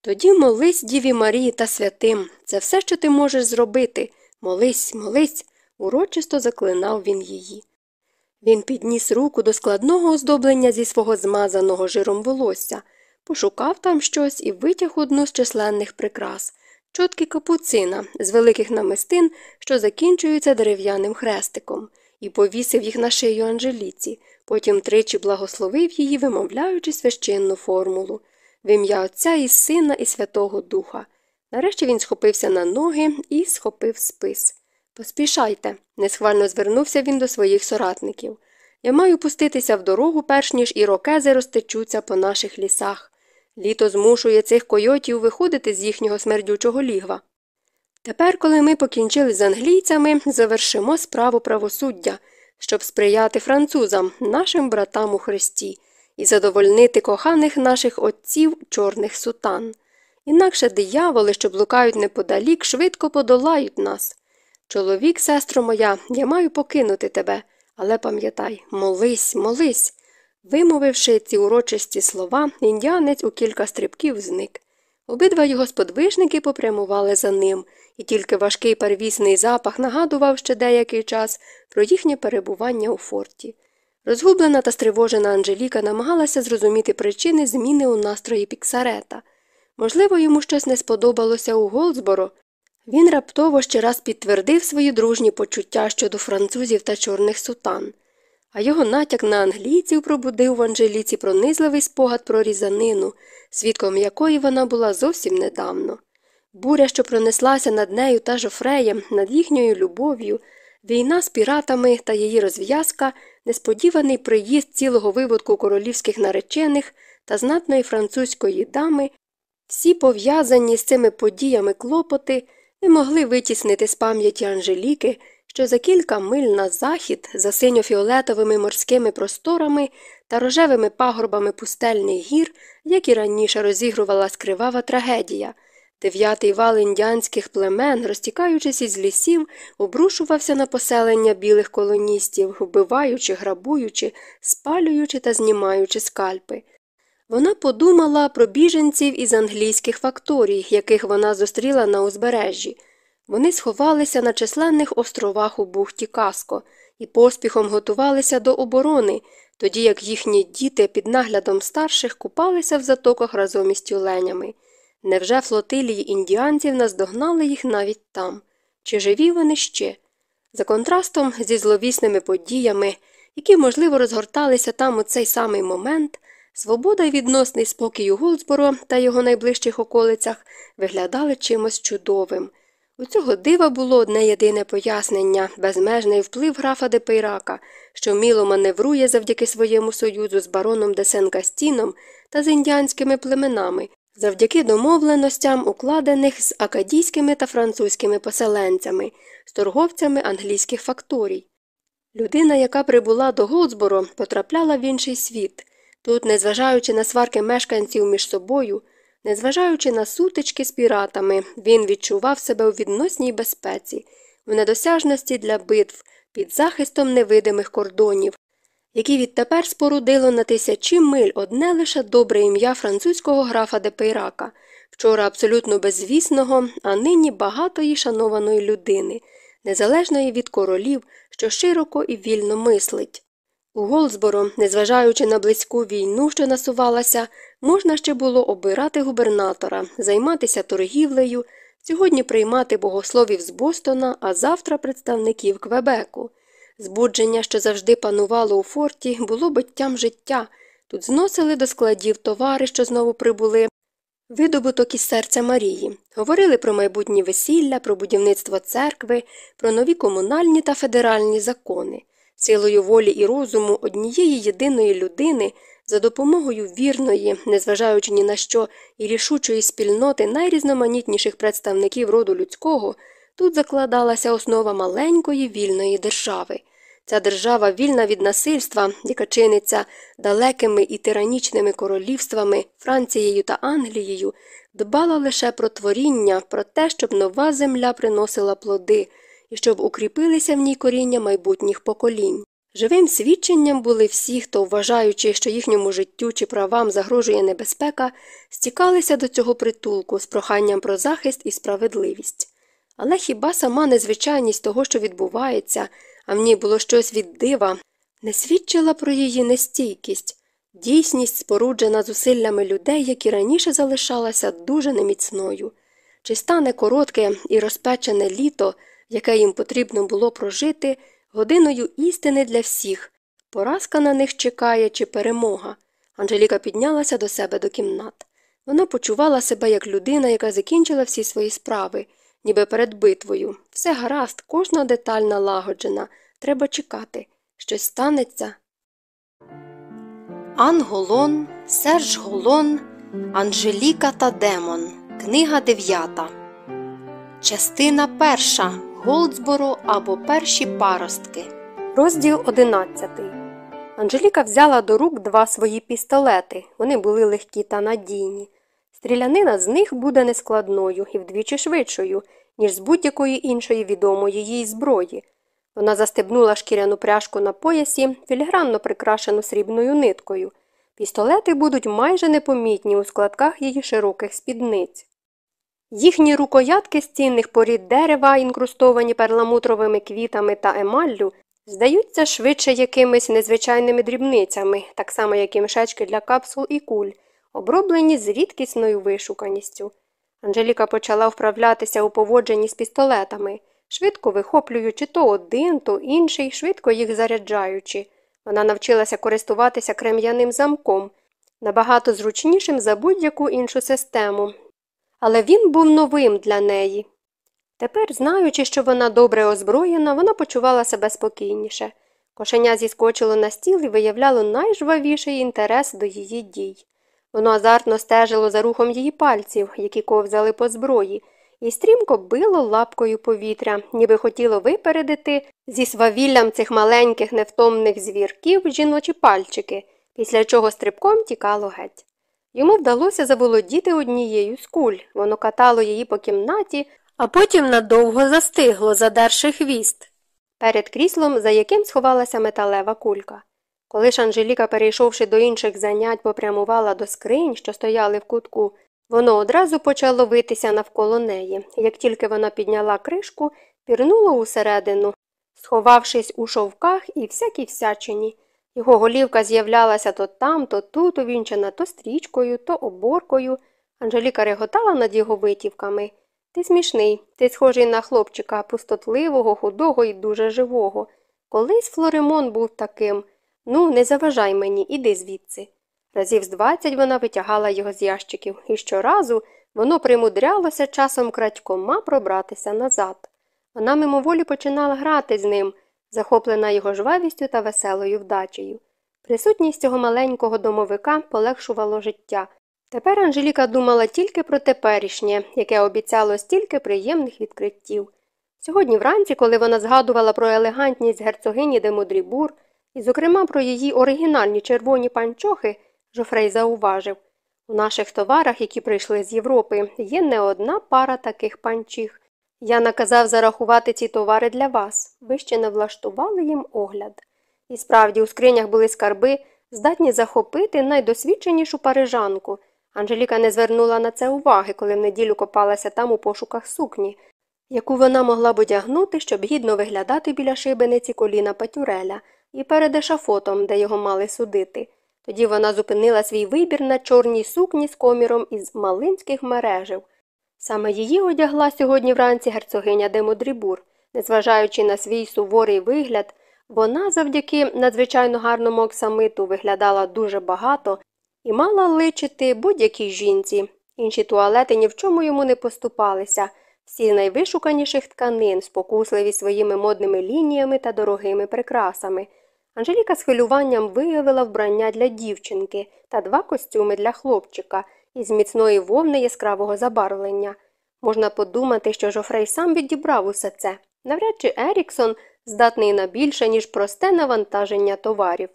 Тоді молись Діві Марії та святим. Це все, що ти можеш зробити. Молись, молись, урочисто заклинав він її. Він підніс руку до складного оздоблення зі свого змазаного жиром волосся, пошукав там щось і витяг одну з численних прикрас чотки капуцина з великих намистин, що закінчуються дерев'яним хрестиком, і повісив їх на шию Анжеліці, потім тричі благословив її, вимовляючи священну формулу в ім'я Отця і Сина і Святого Духа. Нарешті він схопився на ноги і схопив спис. Поспішайте, несхвально звернувся він до своїх соратників. Я маю пуститися в дорогу, перш ніж ірокези розтечуться по наших лісах. Літо змушує цих койотів виходити з їхнього смердючого лігва. Тепер, коли ми покінчили з англійцями, завершимо справу правосуддя, щоб сприяти французам, нашим братам у Христі, і задовольнити коханих наших отців чорних сутан. Інакше дияволи, що блукають неподалік, швидко подолають нас. Чоловік, сестро моя, я маю покинути тебе, але пам'ятай, молись, молись. Вимовивши ці урочисті слова, індіанець у кілька стрибків зник. Обидва його сподвижники попрямували за ним, і тільки важкий первісний запах нагадував ще деякий час про їхнє перебування у форті. Розгублена та стривожена Анжеліка намагалася зрозуміти причини зміни у настрої Піксарета. Можливо, йому щось не сподобалося у Голдсборо. Він раптово ще раз підтвердив свої дружні почуття щодо французів та чорних сутан а його натяк на англійців пробудив в Анжеліці пронизливий спогад про різанину, свідком якої вона була зовсім недавно. Буря, що пронеслася над нею та жофреєм, над їхньою любов'ю, війна з піратами та її розв'язка, несподіваний приїзд цілого виводку королівських наречених та знатної французької дами, всі пов'язані з цими подіями клопоти не могли витіснити з пам'яті Анжеліки що за кілька миль на захід, за синьо-фіолетовими морськими просторами та рожевими пагорбами пустельних гір, як і раніше розігрувала скривава трагедія. Дев'ятий вал індіанських племен, розтікаючись із лісів, обрушувався на поселення білих колоністів, вбиваючи, грабуючи, спалюючи та знімаючи скальпи. Вона подумала про біженців із англійських факторій, яких вона зустріла на узбережжі. Вони сховалися на численних островах у бухті Каско і поспіхом готувалися до оборони, тоді як їхні діти під наглядом старших купалися в затоках разом із тюленями. Невже флотилії індіанців наздогнали їх навіть там? Чи живі вони ще? За контрастом зі зловісними подіями, які, можливо, розгорталися там у цей самий момент, свобода і відносний спокій у Голдсборо та його найближчих околицях виглядали чимось чудовим. У цього дива було одне єдине пояснення безмежний вплив графа Депейрака, що вміло маневрує завдяки своєму союзу з бароном де Сен-Кастіном та з індіанськими племенами, завдяки домовленостям, укладених з акадійськими та французькими поселенцями, з торговцями англійських факторій. Людина, яка прибула до Голдсборо, потрапляла в інший світ. Тут, незважаючи на сварки мешканців між собою, Незважаючи на сутички з піратами, він відчував себе у відносній безпеці, в недосяжності для битв під захистом невидимих кордонів, які відтепер спорудило на тисячі миль одне лише добре ім'я французького графа Депейрака, вчора абсолютно безвісного, а нині багатої шанованої людини, незалежної від королів, що широко і вільно мислить. У Голсборо, незважаючи на близьку війну, що насувалася, можна ще було обирати губернатора, займатися торгівлею, сьогодні приймати богословів з Бостона, а завтра представників Квебеку. Збудження, що завжди панувало у форті, було биттям життя. Тут зносили до складів товари, що знову прибули, видобуток із серця Марії, говорили про майбутнє весілля, про будівництво церкви, про нові комунальні та федеральні закони. Силою волі і розуму однієї єдиної людини за допомогою вірної, незважаючи ні на що і рішучої спільноти найрізноманітніших представників роду людського, тут закладалася основа маленької вільної держави. Ця держава вільна від насильства, яка чиниться далекими і тиранічними королівствами Францією та Англією, дбала лише про творіння, про те, щоб нова земля приносила плоди і щоб укріпилися в ній коріння майбутніх поколінь. Живим свідченням були всі, хто, вважаючи, що їхньому життю чи правам загрожує небезпека, стікалися до цього притулку з проханням про захист і справедливість. Але хіба сама незвичайність того, що відбувається, а в ній було щось від дива, не свідчила про її нестійкість, дійсність, споруджена зусиллями людей, які раніше залишалася дуже неміцною. Чи стане коротке і розпечене літо, яке їм потрібно було прожити, годиною істини для всіх, поразка на них чекає чи перемога. Анжеліка піднялася до себе до кімнат. Вона почувала себе як людина, яка закінчила всі свої справи, ніби перед битвою. Все гаразд, кожна деталь налагоджена. Треба чекати. Щось станеться. Ан Голон, Серж Голон, Анжеліка та Демон. Книга дев'ята. Частина перша. Голдсборо або перші паростки. Розділ одинадцятий. Анжеліка взяла до рук два свої пістолети. Вони були легкі та надійні. Стрілянина з них буде нескладною і вдвічі швидшою, ніж з будь-якої іншої відомої їй зброї. Вона застебнула шкіряну пряжку на поясі, філігранно прикрашену срібною ниткою. Пістолети будуть майже непомітні у складках її широких спідниць. Їхні рукоятки з цінних порід дерева, інкрустовані перламутровими квітами та емаллю, здаються швидше якимись незвичайними дрібницями, так само як і мішечки для капсул і куль, оброблені з рідкісною вишуканістю. Анжеліка почала вправлятися у поводженні з пістолетами, швидко вихоплюючи то один, то інший, швидко їх заряджаючи. Вона навчилася користуватися крем'яним замком, набагато зручнішим за будь-яку іншу систему. Але він був новим для неї. Тепер, знаючи, що вона добре озброєна, вона почувала себе спокійніше. Кошеня зіскочило на стіл і виявляло найжвавіший інтерес до її дій. Воно азартно стежило за рухом її пальців, які ковзали по зброї, і стрімко било лапкою повітря, ніби хотіло випередити зі свавіллям цих маленьких невтомних звірків жіночі пальчики, після чого стрибком тікало геть. Йому вдалося заволодіти однією з куль, воно катало її по кімнаті, а потім надовго застигло, задерши хвіст, перед кріслом, за яким сховалася металева кулька. Коли ж Анжеліка, перейшовши до інших занять, попрямувала до скринь, що стояли в кутку, воно одразу почало витися навколо неї. Як тільки вона підняла кришку, пірнуло усередину, сховавшись у шовках і всякій всячині. Його голівка з'являлася то там, то тут, увінчена то стрічкою, то оборкою. Анжеліка реготала над його витівками. Ти смішний, ти схожий на хлопчика, пустотливого, худого і дуже живого. Колись Флоремон був таким. Ну, не заважай мені, іди звідси. Разів з двадцять вона витягала його з ящиків, і щоразу воно примудрялося часом крадькома пробратися назад. Вона мимоволі починала грати з ним, захоплена його жвавістю та веселою вдачею. Присутність цього маленького домовика полегшувало життя. Тепер Анжеліка думала тільки про теперішнє, яке обіцяло стільки приємних відкриттів. Сьогодні вранці, коли вона згадувала про елегантність герцогині де Модрібур, і, зокрема, про її оригінальні червоні панчохи, Жофрей зауважив у наших товарах, які прийшли з Європи, є не одна пара таких панчіх. Я наказав зарахувати ці товари для вас. Ви ще не влаштували їм огляд. І справді, у скринях були скарби, здатні захопити найдосвідченішу парижанку. Анжеліка не звернула на це уваги, коли в неділю копалася там у пошуках сукні, яку вона могла б одягнути, щоб гідно виглядати біля шибениці коліна Патюреля і перед ешафотом, де його мали судити. Тоді вона зупинила свій вибір на чорній сукні з коміром із малинських мережів. Саме її одягла сьогодні вранці герцогиня де Модрібур. Незважаючи на свій суворий вигляд, вона завдяки надзвичайно гарному оксамиту виглядала дуже багато і мала личити будь-якій жінці. Інші туалети ні в чому йому не поступалися, всі найвишуканіших тканин, спокусливі своїми модними лініями та дорогими прикрасами. Анжеліка з хвилюванням виявила вбрання для дівчинки та два костюми для хлопчика із міцної вовни яскравого забарвлення. Можна подумати, що Жофрей сам відібрав усе це. Навряд чи Еріксон здатний на більше, ніж просте навантаження товарів.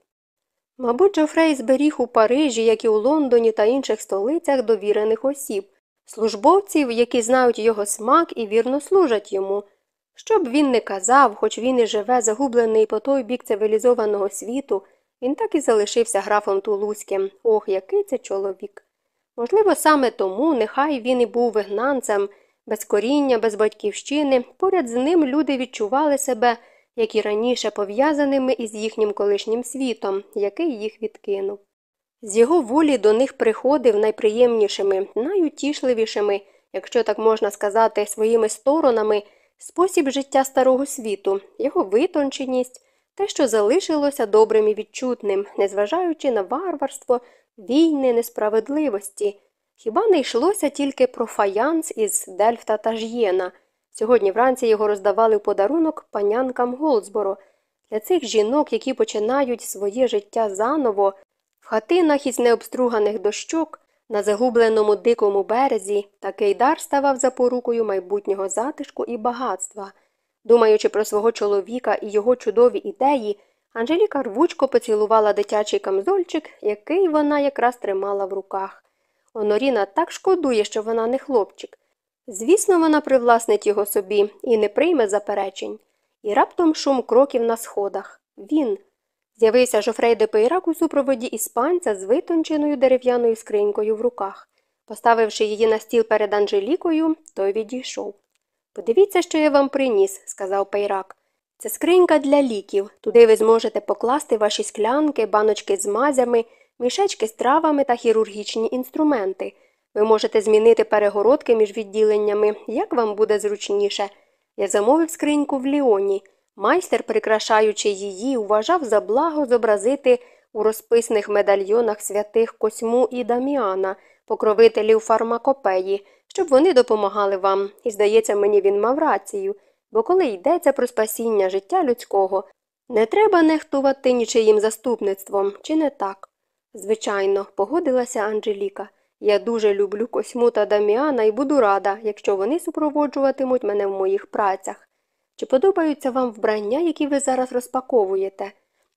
Мабуть, Джофрей зберіг у Парижі, як і у Лондоні та інших столицях довірених осіб, службовців, які знають його смак і вірно служать йому. Що б він не казав, хоч він і живе загублений по той бік цивілізованого світу, він так і залишився графом Тулузьким. Ох, який це чоловік. Можливо, саме тому, нехай він і був вигнанцем, без коріння, без батьківщини, поряд з ним люди відчували себе як і раніше пов'язаними із їхнім колишнім світом, який їх відкинув. З його волі до них приходив найприємнішими, найутішливішими, якщо так можна сказати, своїми сторонами, спосіб життя старого світу, його витонченість, те, що залишилося добрим і відчутним, незважаючи на варварство, війни, несправедливості. Хіба не йшлося тільки про фаянс із Дельфта та Ж'єна? Сьогодні вранці його роздавали в подарунок панянкам Голдсборо. Для цих жінок, які починають своє життя заново, в хатинах із необструганих дощок, на загубленому дикому березі, такий дар ставав запорукою майбутнього затишку і багатства. Думаючи про свого чоловіка і його чудові ідеї, Анжеліка рвучко поцілувала дитячий камзольчик, який вона якраз тримала в руках. Оноріна так шкодує, що вона не хлопчик. Звісно, вона привласнить його собі і не прийме заперечень. І раптом шум кроків на сходах. Він. З'явився Жофрей де Пейрак у супроводі іспанця з витонченою дерев'яною скринькою в руках. Поставивши її на стіл перед Анжелікою, той відійшов. Подивіться, що я вам приніс, сказав Пейрак. Це скринька для ліків. Туди ви зможете покласти ваші склянки, баночки з мазями, мішечки з травами та хірургічні інструменти. Ви можете змінити перегородки між відділеннями, як вам буде зручніше. Я замовив скриньку в Ліоні. Майстер, прикрашаючи її, вважав за благо зобразити у розписних медальйонах святих Косьму і Даміана, покровителів фармакопеї, щоб вони допомагали вам, і, здається, мені він мав рацію, бо коли йдеться про спасіння життя людського, не треба нехтувати нічиїм заступництвом, чи не так? Звичайно, погодилася Анжеліка. Я дуже люблю Косьму та Даміана і буду рада, якщо вони супроводжуватимуть мене в моїх працях. Чи подобаються вам вбрання, які ви зараз розпаковуєте?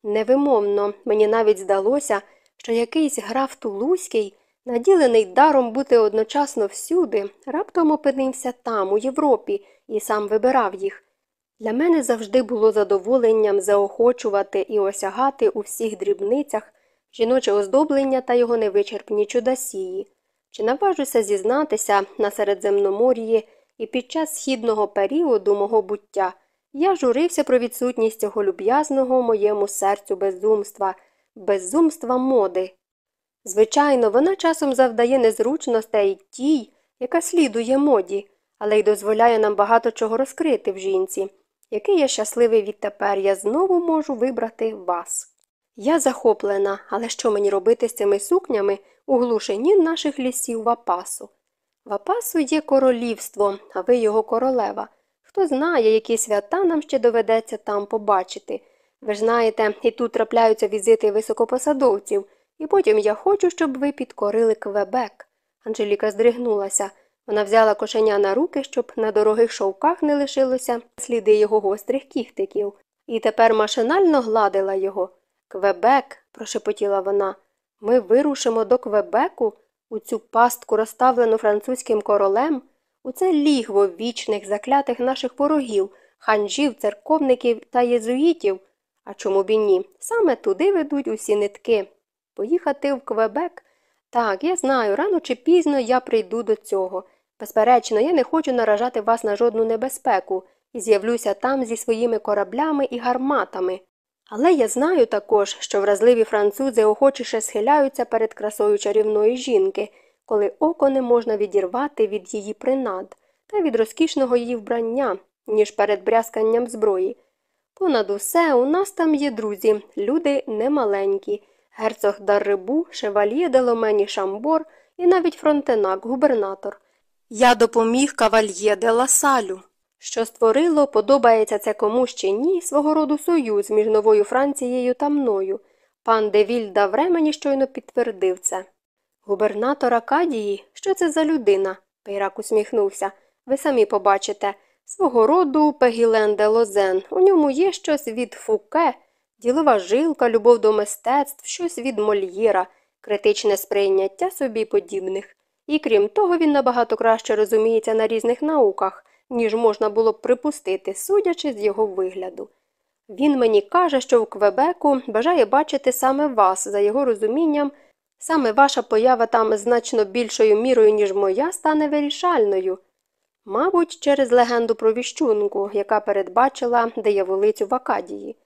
Невимовно, мені навіть здалося, що якийсь граф Тулузький, наділений даром бути одночасно всюди, раптом опинився там, у Європі, і сам вибирав їх. Для мене завжди було задоволенням заохочувати і осягати у всіх дрібницях жіноче оздоблення та його невичерпні чудосії. Чи наважуся зізнатися на Середземномор'ї і під час східного періоду мого буття я журився про відсутність цього люб'язного моєму серцю безумства, безумства моди. Звичайно, вона часом завдає незручностей тій, яка слідує моді, але й дозволяє нам багато чого розкрити в жінці. Який я щасливий відтепер, я знову можу вибрати вас. Я захоплена, але що мені робити з цими сукнями у глушині наших лісів Вапасу? Вапасу є королівство, а ви його королева. Хто знає, які свята нам ще доведеться там побачити. Ви ж знаєте, і тут трапляються візити високопосадовців, і потім я хочу, щоб ви підкорили Квебек. Анжеліка здригнулася. Вона взяла кошеня на руки, щоб на дорогих шовках не лишилося сліди його гострих кіхтиків, і тепер машинально гладила його. Квебек, прошепотіла вона, ми вирушимо до Квебеку, у цю пастку, розставлену французьким королем, у це лігво вічних заклятих наших ворогів, ханжів, церковників та єзуїтів. А чому б і ні? Саме туди ведуть усі нитки. Поїхати в Квебек? Так, я знаю, рано чи пізно я прийду до цього. Безперечно, я не хочу наражати вас на жодну небезпеку і з'явлюся там зі своїми кораблями і гарматами. Але я знаю також, що вразливі французи охочіше схиляються перед красою чарівної жінки, коли око не можна відірвати від її принад та від розкішного її вбрання, ніж перед брязканням зброї. Понад усе у нас там є друзі, люди немаленькі, герцог Даррибу, шевальє Деломені Шамбор і навіть фронтенак, губернатор. Я допоміг кавальє де Ласалю що створило, подобається це комусь чи ні, свого роду союз між новою Францією та мною. Пан Девіль Давре мені щойно підтвердив це. Губернатор Акадії, що це за людина? Пейрак усміхнувся. Ви самі побачите. Свого роду Пегілен де Лозен. У ньому є щось від Фуке, ділова жилка, любов до мистецтв, щось від Мольєра, критичне сприйняття собі подібних. І крім того, він набагато краще розуміється на різних науках ніж можна було б припустити, судячи з його вигляду. Він мені каже, що в Квебеку бажає бачити саме вас, за його розумінням, саме ваша поява там значно більшою мірою, ніж моя, стане вирішальною. Мабуть, через легенду про віщунку, яка передбачила дияволицю в Акадії.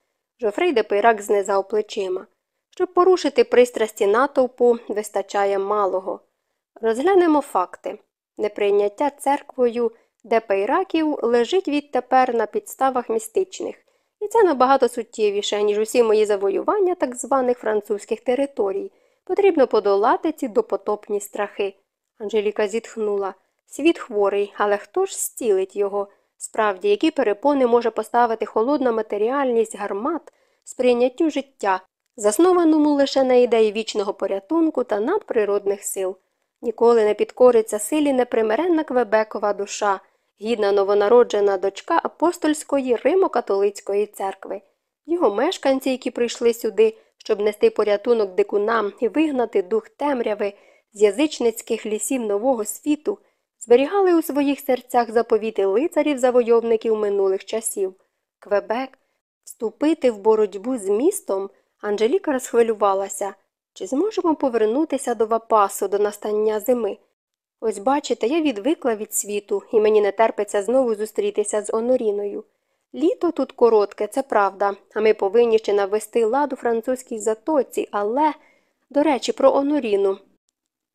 Жофрей де Пейрак знизав плечима. Щоб порушити пристрасті натовпу, вистачає малого. Розглянемо факти. Неприйняття церквою Депейраків лежить відтепер на підставах містичних, і це набагато суттєвіше, ніж усі мої завоювання так званих французьких територій. Потрібно подолати ці допотопні страхи. Анжеліка зітхнула. Світ хворий, але хто ж зцілить його? Справді, які перепони може поставити холодна матеріальність гармат сприйняттю життя, заснованому лише на ідеї вічного порятунку та надприродних сил. Ніколи не підкориться силі непримиренна Квебекова душа, гідна новонароджена дочка апостольської Римо-католицької церкви. Його мешканці, які прийшли сюди, щоб нести порятунок дикунам і вигнати дух темряви з язичницьких лісів нового світу, зберігали у своїх серцях заповіти лицарів завойовників минулих часів. Квебек вступити в боротьбу з містом Анжеліка розхвилювалася. Чи зможемо повернутися до Вапасу до настання зими? Ось бачите, я відвикла від світу, і мені не терпиться знову зустрітися з Оноріною. Літо тут коротке, це правда, а ми повинні ще навести лад у французькій затоці, але, до речі, про Оноріну.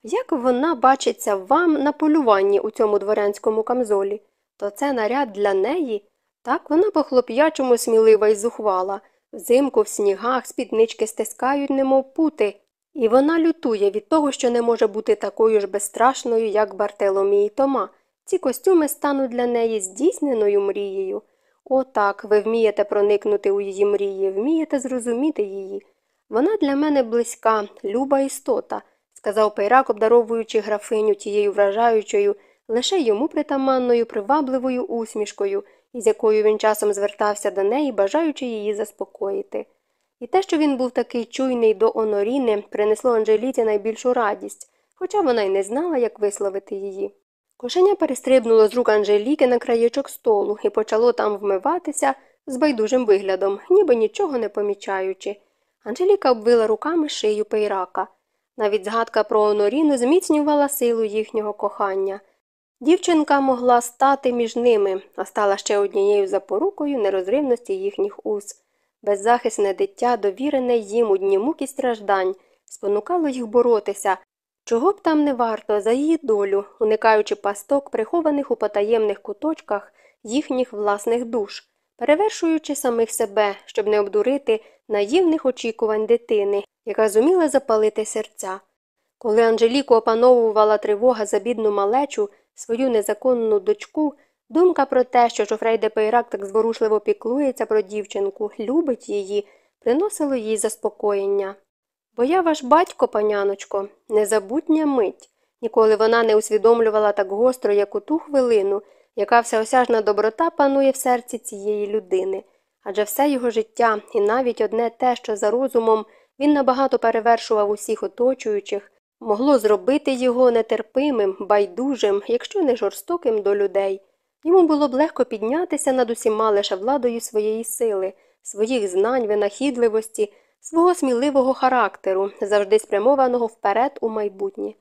Як вона бачиться вам на полюванні у цьому дворянському камзолі, то це наряд для неї. Так вона по хлоп'ячому смілива і зухвала. Взимку в снігах спіднички стискають, немов пути, і вона лютує від того, що не може бути такою ж безстрашною, як Бартеломій Тома. Ці костюми стануть для неї здійсненою мрією. О, так, ви вмієте проникнути у її мрії, вмієте зрозуміти її. Вона для мене близька, люба істота, сказав Пейрак, обдаровуючи графиню тією вражаючою, лише йому притаманною, привабливою усмішкою, із якою він часом звертався до неї, бажаючи її заспокоїти. І те, що він був такий чуйний до Оноріни, принесло Анжеліті найбільшу радість, хоча вона й не знала, як висловити її. Кошеня перестрибнуло з рук Анжеліки на краєчок столу і почало там вмиватися з байдужим виглядом, ніби нічого не помічаючи. Анжеліка обвила руками шию пейрака. Навіть згадка про Оноріну зміцнювала силу їхнього кохання. Дівчинка могла стати між ними, а стала ще однією запорукою нерозривності їхніх уз. Беззахисне дитя, довірене їм у дні мук страждань, спонукало їх боротися, чого б там не варто за її долю, уникаючи пасток, прихованих у потаємних куточках їхніх власних душ, перевершуючи самих себе, щоб не обдурити наївних очікувань дитини, яка зуміла запалити серця. Коли Анжеліку опановувала тривога за бідну малечу, свою незаконну дочку, думка про те, що Жофрей де Пейрак так зворушливо піклується про дівчинку, любить її, приносило їй заспокоєння. Бо я ваш батько, паняночко, незабутня мить. Ніколи вона не усвідомлювала так гостро, як у ту хвилину, яка всеосяжна доброта панує в серці цієї людини. Адже все його життя, і навіть одне те, що за розумом він набагато перевершував усіх оточуючих, могло зробити його нетерпимим, байдужим, якщо не жорстоким до людей. Йому було б легко піднятися над усіма лише владою своєї сили, своїх знань, винахідливості, свого сміливого характеру, завжди спрямованого вперед у майбутнє.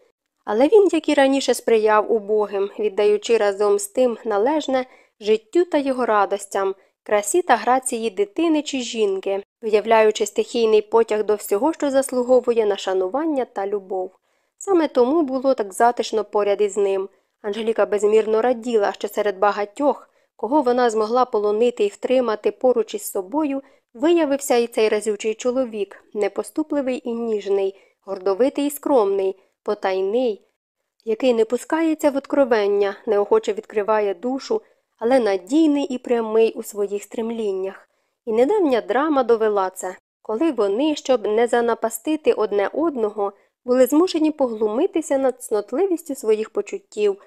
Але він, як і раніше, сприяв убогим, віддаючи разом з тим належне життю та його радостям, красі та грації дитини чи жінки, виявляючи стихійний потяг до всього, що заслуговує на шанування та любов. Саме тому було так затишно поряд із ним. Анжеліка безмірно раділа, що серед багатьох, кого вона змогла полонити і втримати поруч із собою, виявився і цей разючий чоловік, непоступливий і ніжний, гордовитий і скромний, потайний, який не пускається в откровення, неохоче відкриває душу, але надійний і прямий у своїх стремліннях. І недавня драма довела це, коли вони, щоб не занапастити одне одного, були змушені поглумитися над цнотливістю своїх почуттів,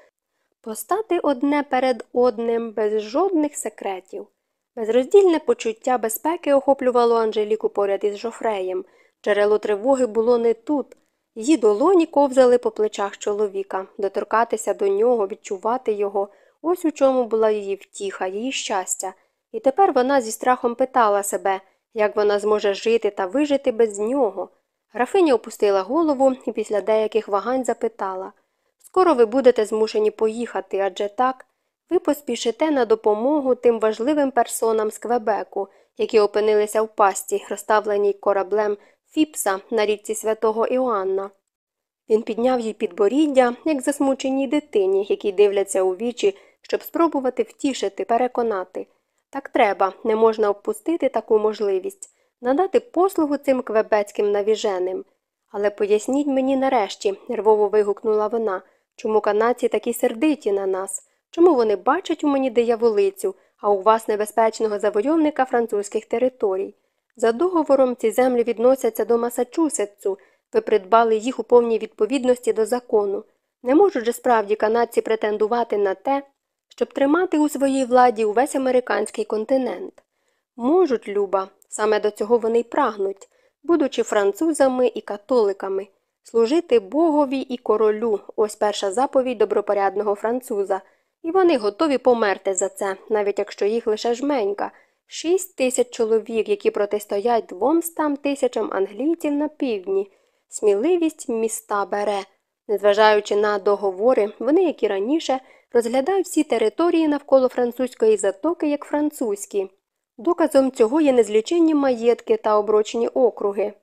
постати одне перед одним без жодних секретів. Безроздільне почуття безпеки охоплювало Анжеліку поряд із жофреєм. Джерело тривоги було не тут. Її долоні ковзали по плечах чоловіка, доторкатися до нього, відчувати його. Ось у чому була її втіха, її щастя. І тепер вона зі страхом питала себе, як вона зможе жити та вижити без нього. Графиня опустила голову і після деяких вагань запитала Скоро ви будете змушені поїхати, адже так. ви поспішите на допомогу тим важливим персонам з Квебеку, які опинилися в пасті, розставленій кораблем Фіпса на річці святого Іоанна. Він підняв їй підборіддя, як засмученій дитині, які дивляться у вічі, щоб спробувати втішити, переконати. Так треба, не можна впустити таку можливість надати послугу цим квебецьким навіженим. Але поясніть мені нарешті, нервово вигукнула вона, чому канадці такі сердиті на нас, чому вони бачать у мені дияволицю, а у вас небезпечного завойовника французьких територій. За договором ці землі відносяться до Масачусетсу, ви придбали їх у повній відповідності до закону. Не можуть же справді канадці претендувати на те, щоб тримати у своїй владі увесь американський континент. Можуть, Люба, саме до цього вони й прагнуть, будучи французами і католиками, служити Богові і королю ось перша заповідь добропорядного француза, і вони готові померти за це, навіть якщо їх лише жменька. Шість тисяч чоловік, які протистоять двомстам тисячам англійців на півдні. Сміливість міста бере. Незважаючи на договори, вони, як і раніше, розглядають всі території навколо французької затоки як французькі. Доказом цього є незліченні маєтки та оброчені округи,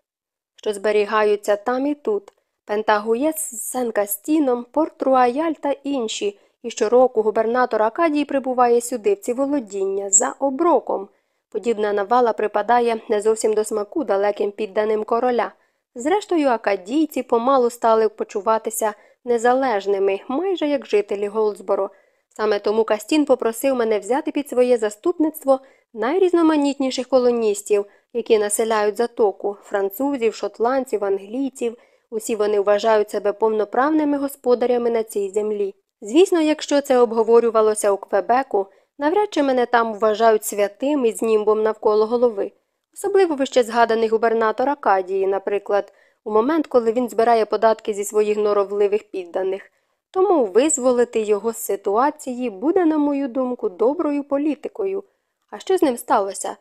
що зберігаються там і тут. Пентагуєс з Сен-Кастіном, Порт-Руаяль та інші, і щороку губернатор Акадії прибуває сюди в ці володіння за оброком. Подібна навала припадає не зовсім до смаку далеким підданим короля. Зрештою, акадійці помалу стали почуватися незалежними, майже як жителі Голдсборо. Саме тому Кастін попросив мене взяти під своє заступництво найрізноманітніших колоністів, які населяють затоку французів, шотландців, англійців. Усі вони вважають себе повноправними господарями на цій землі. Звісно, якщо це обговорювалося у Квебеку, навряд чи мене там вважають святим із німбом навколо голови. Особливо вище згаданий губернатор Акадії, наприклад, у момент, коли він збирає податки зі своїх норовливих підданих. Тому визволити його з ситуації буде, на мою думку, доброю політикою. А що з ним сталося?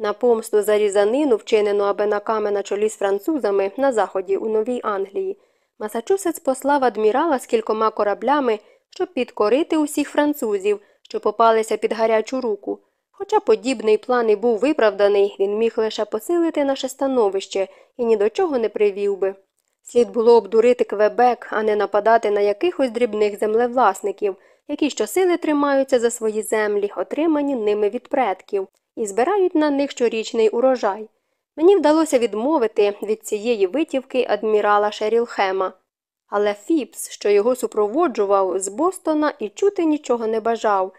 На помсту за різанину, вчинену абенаками на чолі з французами на заході у Новій Англії, Масачусетс послав адмірала з кількома кораблями, щоб підкорити усіх французів, що попалися під гарячу руку. Хоча подібний план і був виправданий, він міг лише посилити наше становище і ні до чого не привів би. Слід було обдурити Квебек, а не нападати на якихось дрібних землевласників, які щосили тримаються за свої землі, отримані ними від предків, і збирають на них щорічний урожай. Мені вдалося відмовити від цієї витівки адмірала Шерілхема. Але Фіпс, що його супроводжував з Бостона і чути нічого не бажав.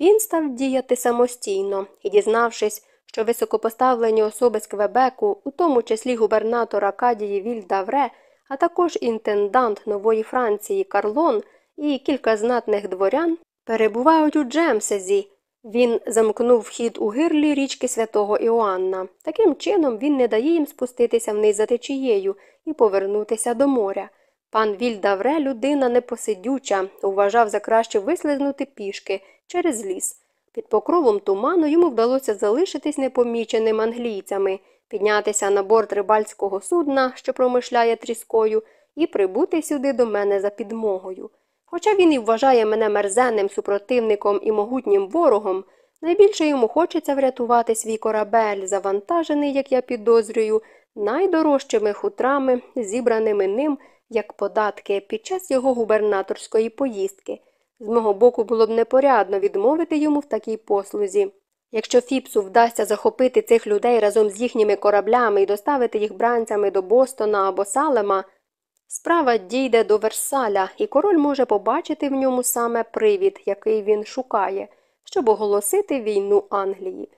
Він став діяти самостійно і, дізнавшись, що високопоставлені особи з Квебеку, у тому числі губернатор Акадії Віль Давре, а також інтендант Нової Франції Карлон і кілька знатних дворян, перебувають у Джемсезі. Він замкнув вхід у гирлі річки святого Іоанна. Таким чином він не дає їм спуститися вниз за течією і повернутися до моря. Пан Вільдавре, людина непосидюча, вважав за краще вислизнути пішки через ліс. Під покровом туману йому вдалося залишитись непоміченим англійцями, піднятися на борт рибальського судна, що промишляє тріскою, і прибути сюди до мене за підмогою. Хоча він і вважає мене мерзенним супротивником і могутнім ворогом, найбільше йому хочеться врятувати свій корабель, завантажений, як я підозрюю, найдорожчими хутрами, зібраними ним як податки під час його губернаторської поїздки. З мого боку було б непорядно відмовити йому в такій послузі. Якщо Фіпсу вдасться захопити цих людей разом з їхніми кораблями і доставити їх бранцями до Бостона або Салема, справа дійде до Версаля, і король може побачити в ньому саме привід, який він шукає, щоб оголосити війну Англії.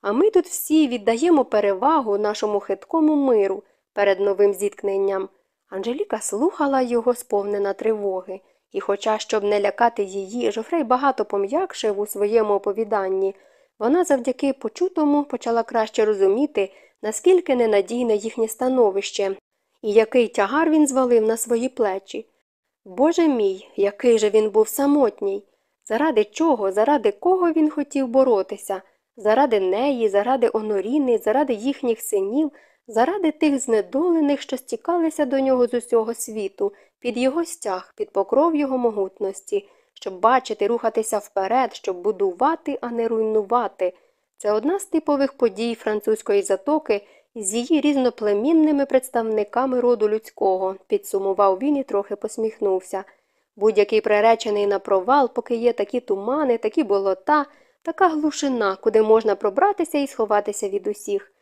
А ми тут всі віддаємо перевагу нашому хиткому миру перед новим зіткненням. Анжеліка слухала його, сповнена тривоги, і, хоча, щоб не лякати її, Жофрей багато пом'якшив у своєму оповіданні, вона завдяки почутому почала краще розуміти, наскільки ненадійне їхнє становище і який тягар він звалив на свої плечі. Боже мій, який же він був самотній. Заради чого, заради кого він хотів боротися? Заради неї, заради Оноріни, заради їхніх синів, заради тих знедолених, що стікалися до нього з усього світу, під його стяг, під покров його могутності, щоб бачити, рухатися вперед, щоб будувати, а не руйнувати. Це одна з типових подій французької затоки з її різноплемінними представниками роду людського, підсумував він і трохи посміхнувся. Будь-який приречений на провал, поки є такі тумани, такі болота, така глушина, куди можна пробратися і сховатися від усіх.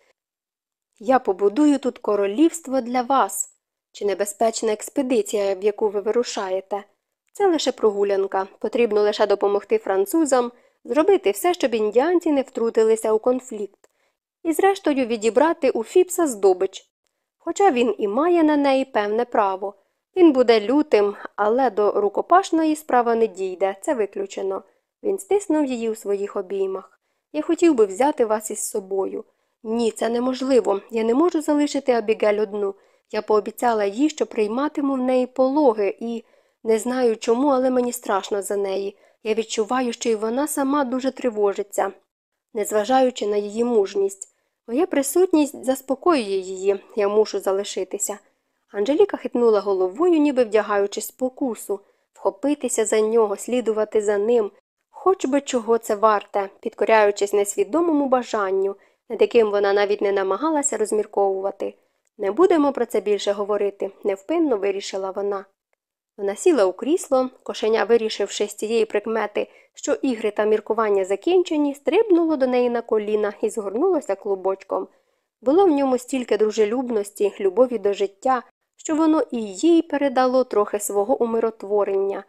Я побудую тут королівство для вас. Чи небезпечна експедиція, в яку ви вирушаєте? Це лише прогулянка. Потрібно лише допомогти французам зробити все, щоб індіанці не втрутилися у конфлікт, і, зрештою, відібрати у Фіпса здобич. Хоча він і має на неї певне право. Він буде лютим, але до рукопашної справа не дійде, це виключено. Він стиснув її у своїх обіймах. Я хотів би взяти вас із собою. Ні, це неможливо. Я не можу залишити Абігель одну. Я пообіцяла їй, що прийматиму в неї пологи, і не знаю чому, але мені страшно за неї. Я відчуваю, що й вона сама дуже тривожиться, незважаючи на її мужність. Моя присутність заспокоює її, я мушу залишитися. Анжеліка хитнула головою, ніби вдягаючи спокусу, вхопитися за нього, слідувати за ним, хоч би чого це варте, підкоряючись несвідомому бажанню, над яким вона навіть не намагалася розмірковувати. Не будемо про це більше говорити, невпинно вирішила вона. Вона сіла у крісло, кошеня, вирішивши з цієї прикмети, що ігри та міркування закінчені, стрибнуло до неї на коліна і згорнулося клубочком. Було в ньому стільки дружелюбності, любові до життя, що воно і їй передало трохи свого умиротворення.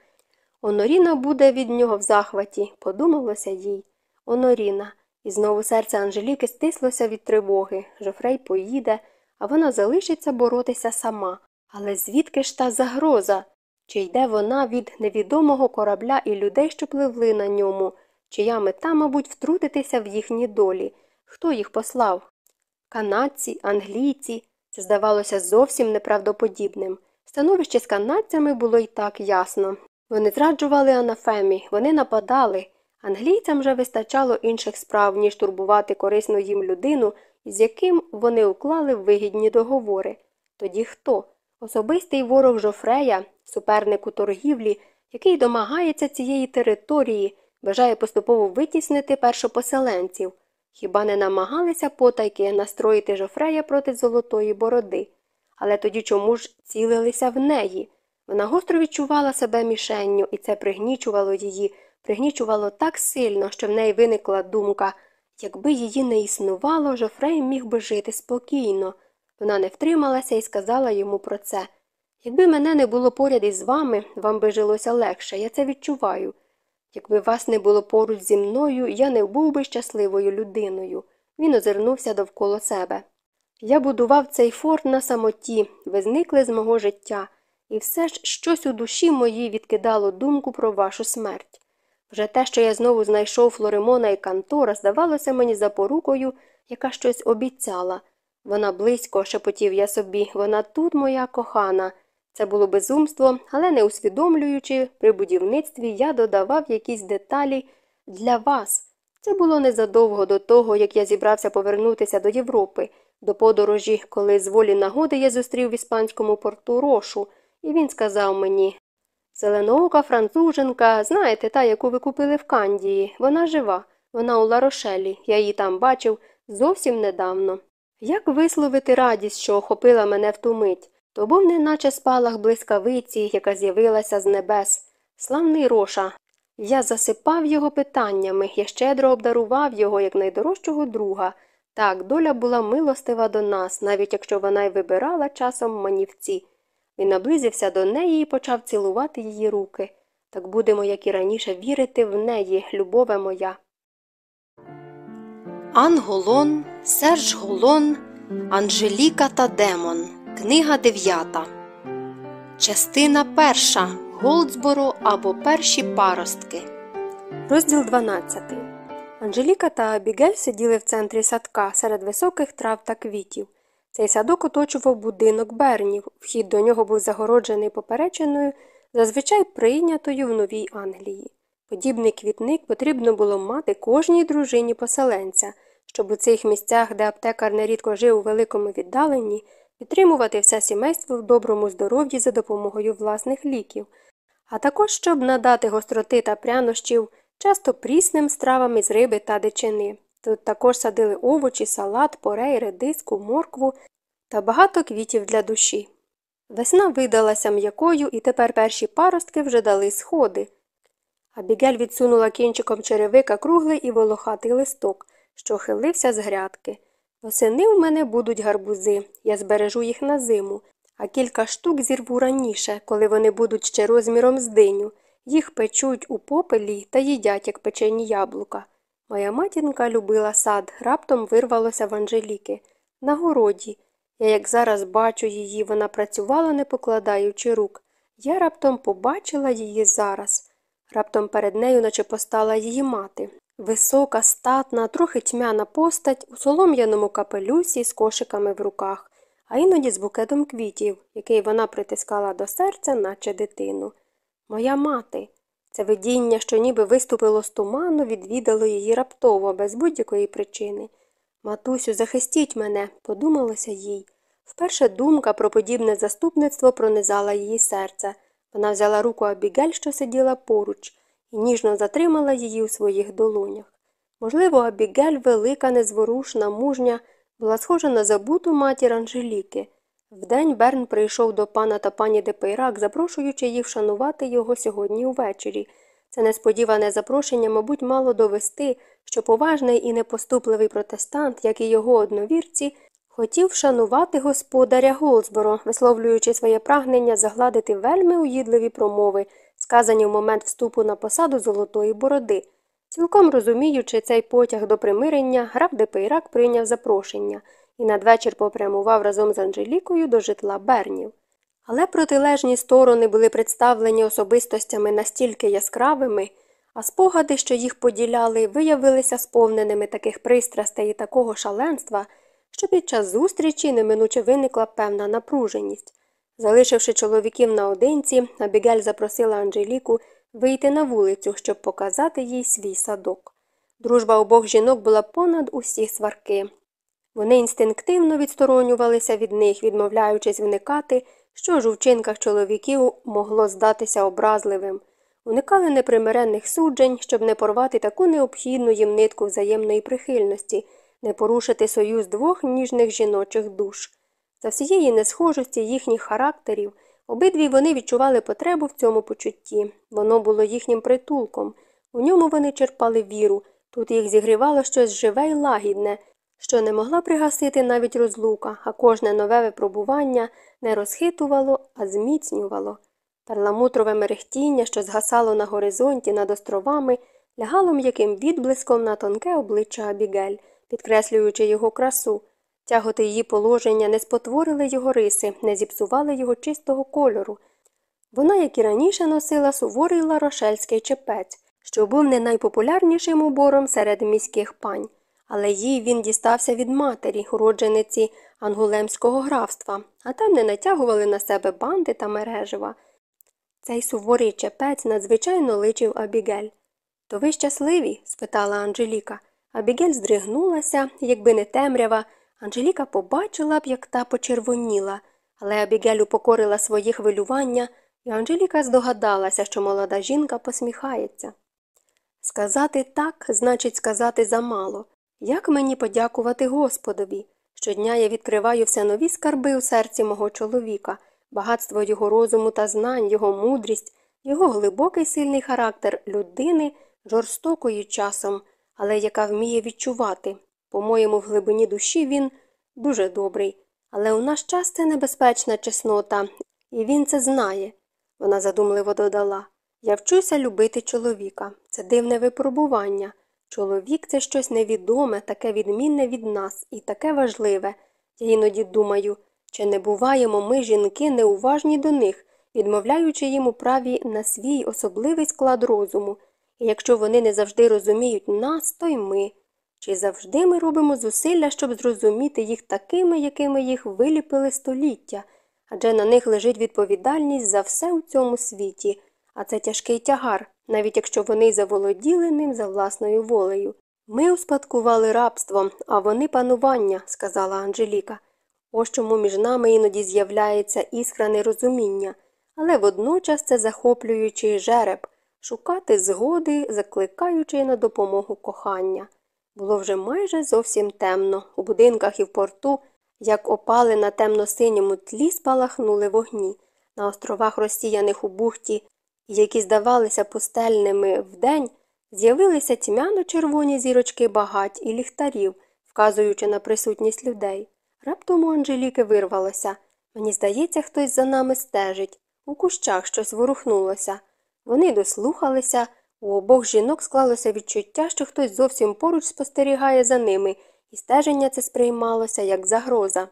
Оноріна буде від нього в захваті, подумалося їй. Оноріна. І знову серце Анжеліки стислося від тривоги. Жофрей поїде, а вона залишиться боротися сама. Але звідки ж та загроза? Чи йде вона від невідомого корабля і людей, що пливли на ньому, чия мета, мабуть, втрутитися в їхні долі? Хто їх послав? Канадці, англійці. Це здавалося зовсім неправдоподібним. Становище з канадцями було й так ясно. Вони зраджували анафемі, вони нападали. Англійцям же вистачало інших справ, ніж турбувати корисну їм людину, з яким вони уклали вигідні договори. Тоді хто? Особистий ворог Жофрея, суперник у торгівлі, який домагається цієї території, бажає поступово витіснити першопоселенців. Хіба не намагалися потайки настроїти Жофрея проти Золотої Бороди? Але тоді чому ж цілилися в неї? Вона гостро відчувала себе мішенню, і це пригнічувало її, пригнічувало так сильно, що в неї виникла думка якби її не існувало, Жофрей міг би жити спокійно. Вона не втрималася і сказала йому про це. Якби мене не було поряд із вами, вам би жилося легше, я це відчуваю. Якби вас не було поруч зі мною, я не був би щасливою людиною. Він озирнувся довкола себе. Я будував цей форт на самоті, ви зникли з мого життя, і все ж щось у душі моїй відкидало думку про вашу смерть. Вже те, що я знову знайшов Флоремона і Кантора, здавалося мені запорукою, яка щось обіцяла. Вона близько, шепотів я собі, вона тут моя кохана. Це було безумство, але не усвідомлюючи, при будівництві я додавав якісь деталі для вас. Це було незадовго до того, як я зібрався повернутися до Європи, до подорожі, коли з волі нагоди я зустрів в іспанському порту Рошу, і він сказав мені Зеленоока француженка, знаєте, та, яку ви купили в Кандії, вона жива, вона у Ларошелі, я її там бачив зовсім недавно. Як висловити радість, що охопила мене в ту мить? То був неначе спалах блискавиці, яка з'явилася з небес. Славний роша. Я засипав його питаннями, я щедро обдарував його як найдорожчого друга. Так, доля була милостива до нас, навіть якщо вона й вибирала часом манівці. Він наблизився до неї і почав цілувати її руки. Так будемо, як і раніше, вірити в неї, любове моя. Анголон, Серж Голон, Анжеліка та Демон. Книга 9. Частина 1. Голдсборо або Перші паростки. Розділ 12. Анжеліка та Абігель сиділи в центрі садка серед високих трав та квітів. Цей садок оточував будинок Бернів. Вхід до нього був загороджений поперечиною, зазвичай прийнятою в Новій Англії. Подібний квітник потрібно було мати кожній дружині поселенця, щоб у цих місцях, де аптекар нерідко жив у великому віддаленні, підтримувати все сімейство в доброму здоров'ї за допомогою власних ліків. а також щоб надати гостроти та прянощів часто прісним стравам із риби та дичини. Тут також садили овочі, салат, порей, редиску, моркву та багато квітів для душі. Весна видалася м'якою, і тепер перші паростки вже дали сходи. Абігель відсунула кінчиком черевика круглий і волохатий листок, що хилився з грядки. Восени в мене будуть гарбузи, я збережу їх на зиму, а кілька штук зірву раніше, коли вони будуть ще розміром з диню. Їх печуть у попелі та їдять, як печені яблука. Моя матінка любила сад, раптом вирвалося в Анжеліки. На городі. Я, як зараз бачу її, вона працювала, не покладаючи рук. Я раптом побачила її зараз. Раптом перед нею, наче постала її мати. Висока, статна, трохи тьмяна постать у солом'яному капелюсі з кошиками в руках, а іноді з букетом квітів, який вона притискала до серця, наче дитину. Моя мати. Це видіння, що ніби виступило з туману, відвідало її раптово, без будь-якої причини. Матусю, захистіть мене, подумалося їй. Вперше думка про подібне заступництво пронизала її серце. Вона взяла руку Абігель, що сиділа поруч, і ніжно затримала її у своїх долонях. Можливо, Абігель, велика, незворушна, мужня, була схожа на забуту матір Анжеліки. Вдень Берн прийшов до пана та пані Депейрак, запрошуючи їх вшанувати його сьогодні увечері. Це несподіване запрошення, мабуть, мало довести, що поважний і непоступливий протестант, як і його одновірці, хотів вшанувати господаря Голсборо, висловлюючи своє прагнення загладити вельми уїдливі промови, сказані в момент вступу на посаду Золотої Бороди. Цілком розуміючи цей потяг до примирення, граф де Пейрак прийняв запрошення і надвечір попрямував разом з Анжелікою до житла Бернів. Але протилежні сторони були представлені особистостями настільки яскравими, а спогади, що їх поділяли, виявилися сповненими таких пристрастей і такого шаленства, що під час зустрічі неминуче виникла певна напруженість. Залишивши чоловіків наодинці, Абігель запросила Анжеліку вийти на вулицю, щоб показати їй свій садок. Дружба обох жінок була понад усі сварки. Вони інстинктивно відсторонювалися від них, відмовляючись вникати, що ж у вчинках чоловіків могло здатися образливим, уникали непримиренних суджень, щоб не порвати таку необхідну їм нитку взаємної прихильності, не порушити союз двох ніжних жіночих душ. За всієї несхожості їхніх характерів обидві вони відчували потребу в цьому почутті, воно було їхнім притулком, у ньому вони черпали віру, тут їх зігрівало щось живе й лагідне, що не могла пригасити навіть розлука, а кожне нове випробування не розхитувало, а зміцнювало. Перламутрове мерехтіння, що згасало на горизонті над островами, лягало м'яким відблиском на тонке обличчя Абігель, підкреслюючи його красу. Тяготи її положення не спотворили його риси, не зіпсували його чистого кольору. Вона, як і раніше, носила суворий ларошельський чепець, що був не найпопулярнішим убором серед міських пань але їй він дістався від матері, уроджениці ангулемського графства, а там не натягували на себе банди та мережева. Цей суворий чепець надзвичайно личив Абігель. То ви щасливі? спитала Анжеліка. Абігель здригнулася, якби не темрява. Анжеліка побачила б, як та почервоніла, але Абігель упокорила свої хвилювання, і Анжеліка здогадалася, що молода жінка посміхається. Сказати так значить сказати замало. Як мені подякувати Господові? Щодня я відкриваю все нові скарби у серці мого чоловіка, багатство його розуму та знань, його мудрість, його глибокий сильний характер людини, жорстокої часом, але яка вміє відчувати. По-моєму, в глибині душі він дуже добрий. Але у наш час це небезпечна чеснота, і він це знає. Вона задумливо додала Я вчуся любити чоловіка. Це дивне випробування. Чоловік це щось невідоме, таке відмінне від нас і таке важливе. Я іноді думаю, чи не буваємо ми, жінки, неуважні до них, відмовляючи їм у праві на свій особливий склад розуму, і якщо вони не завжди розуміють нас, то й ми. Чи завжди ми робимо зусилля, щоб зрозуміти їх такими, якими їх виліпили століття, адже на них лежить відповідальність за все у цьому світі, а це тяжкий тягар навіть якщо вони заволоділи ним за власною волею. Ми успадкували рабство, а вони панування, сказала Анжеліка. Ось чому між нами іноді з'являється іскра нерозуміння. але водночас це захоплюючий жереб шукати згоди, закликаючи на допомогу кохання. Було вже майже зовсім темно. У будинках і в порту, як опали на темно-синьому тлі, спалахнули вогні. На островах, розсіяних у бухті, які здавалися пустельними вдень, з'явилися тьмяно-червоні зірочки багать і ліхтарів, вказуючи на присутність людей. Раптом у Анжеліки вирвалося. Мені здається, хтось за нами стежить. У кущах щось ворухнулося. Вони дослухалися, у обох жінок склалося відчуття, що хтось зовсім поруч спостерігає за ними, і стеження це сприймалося як загроза.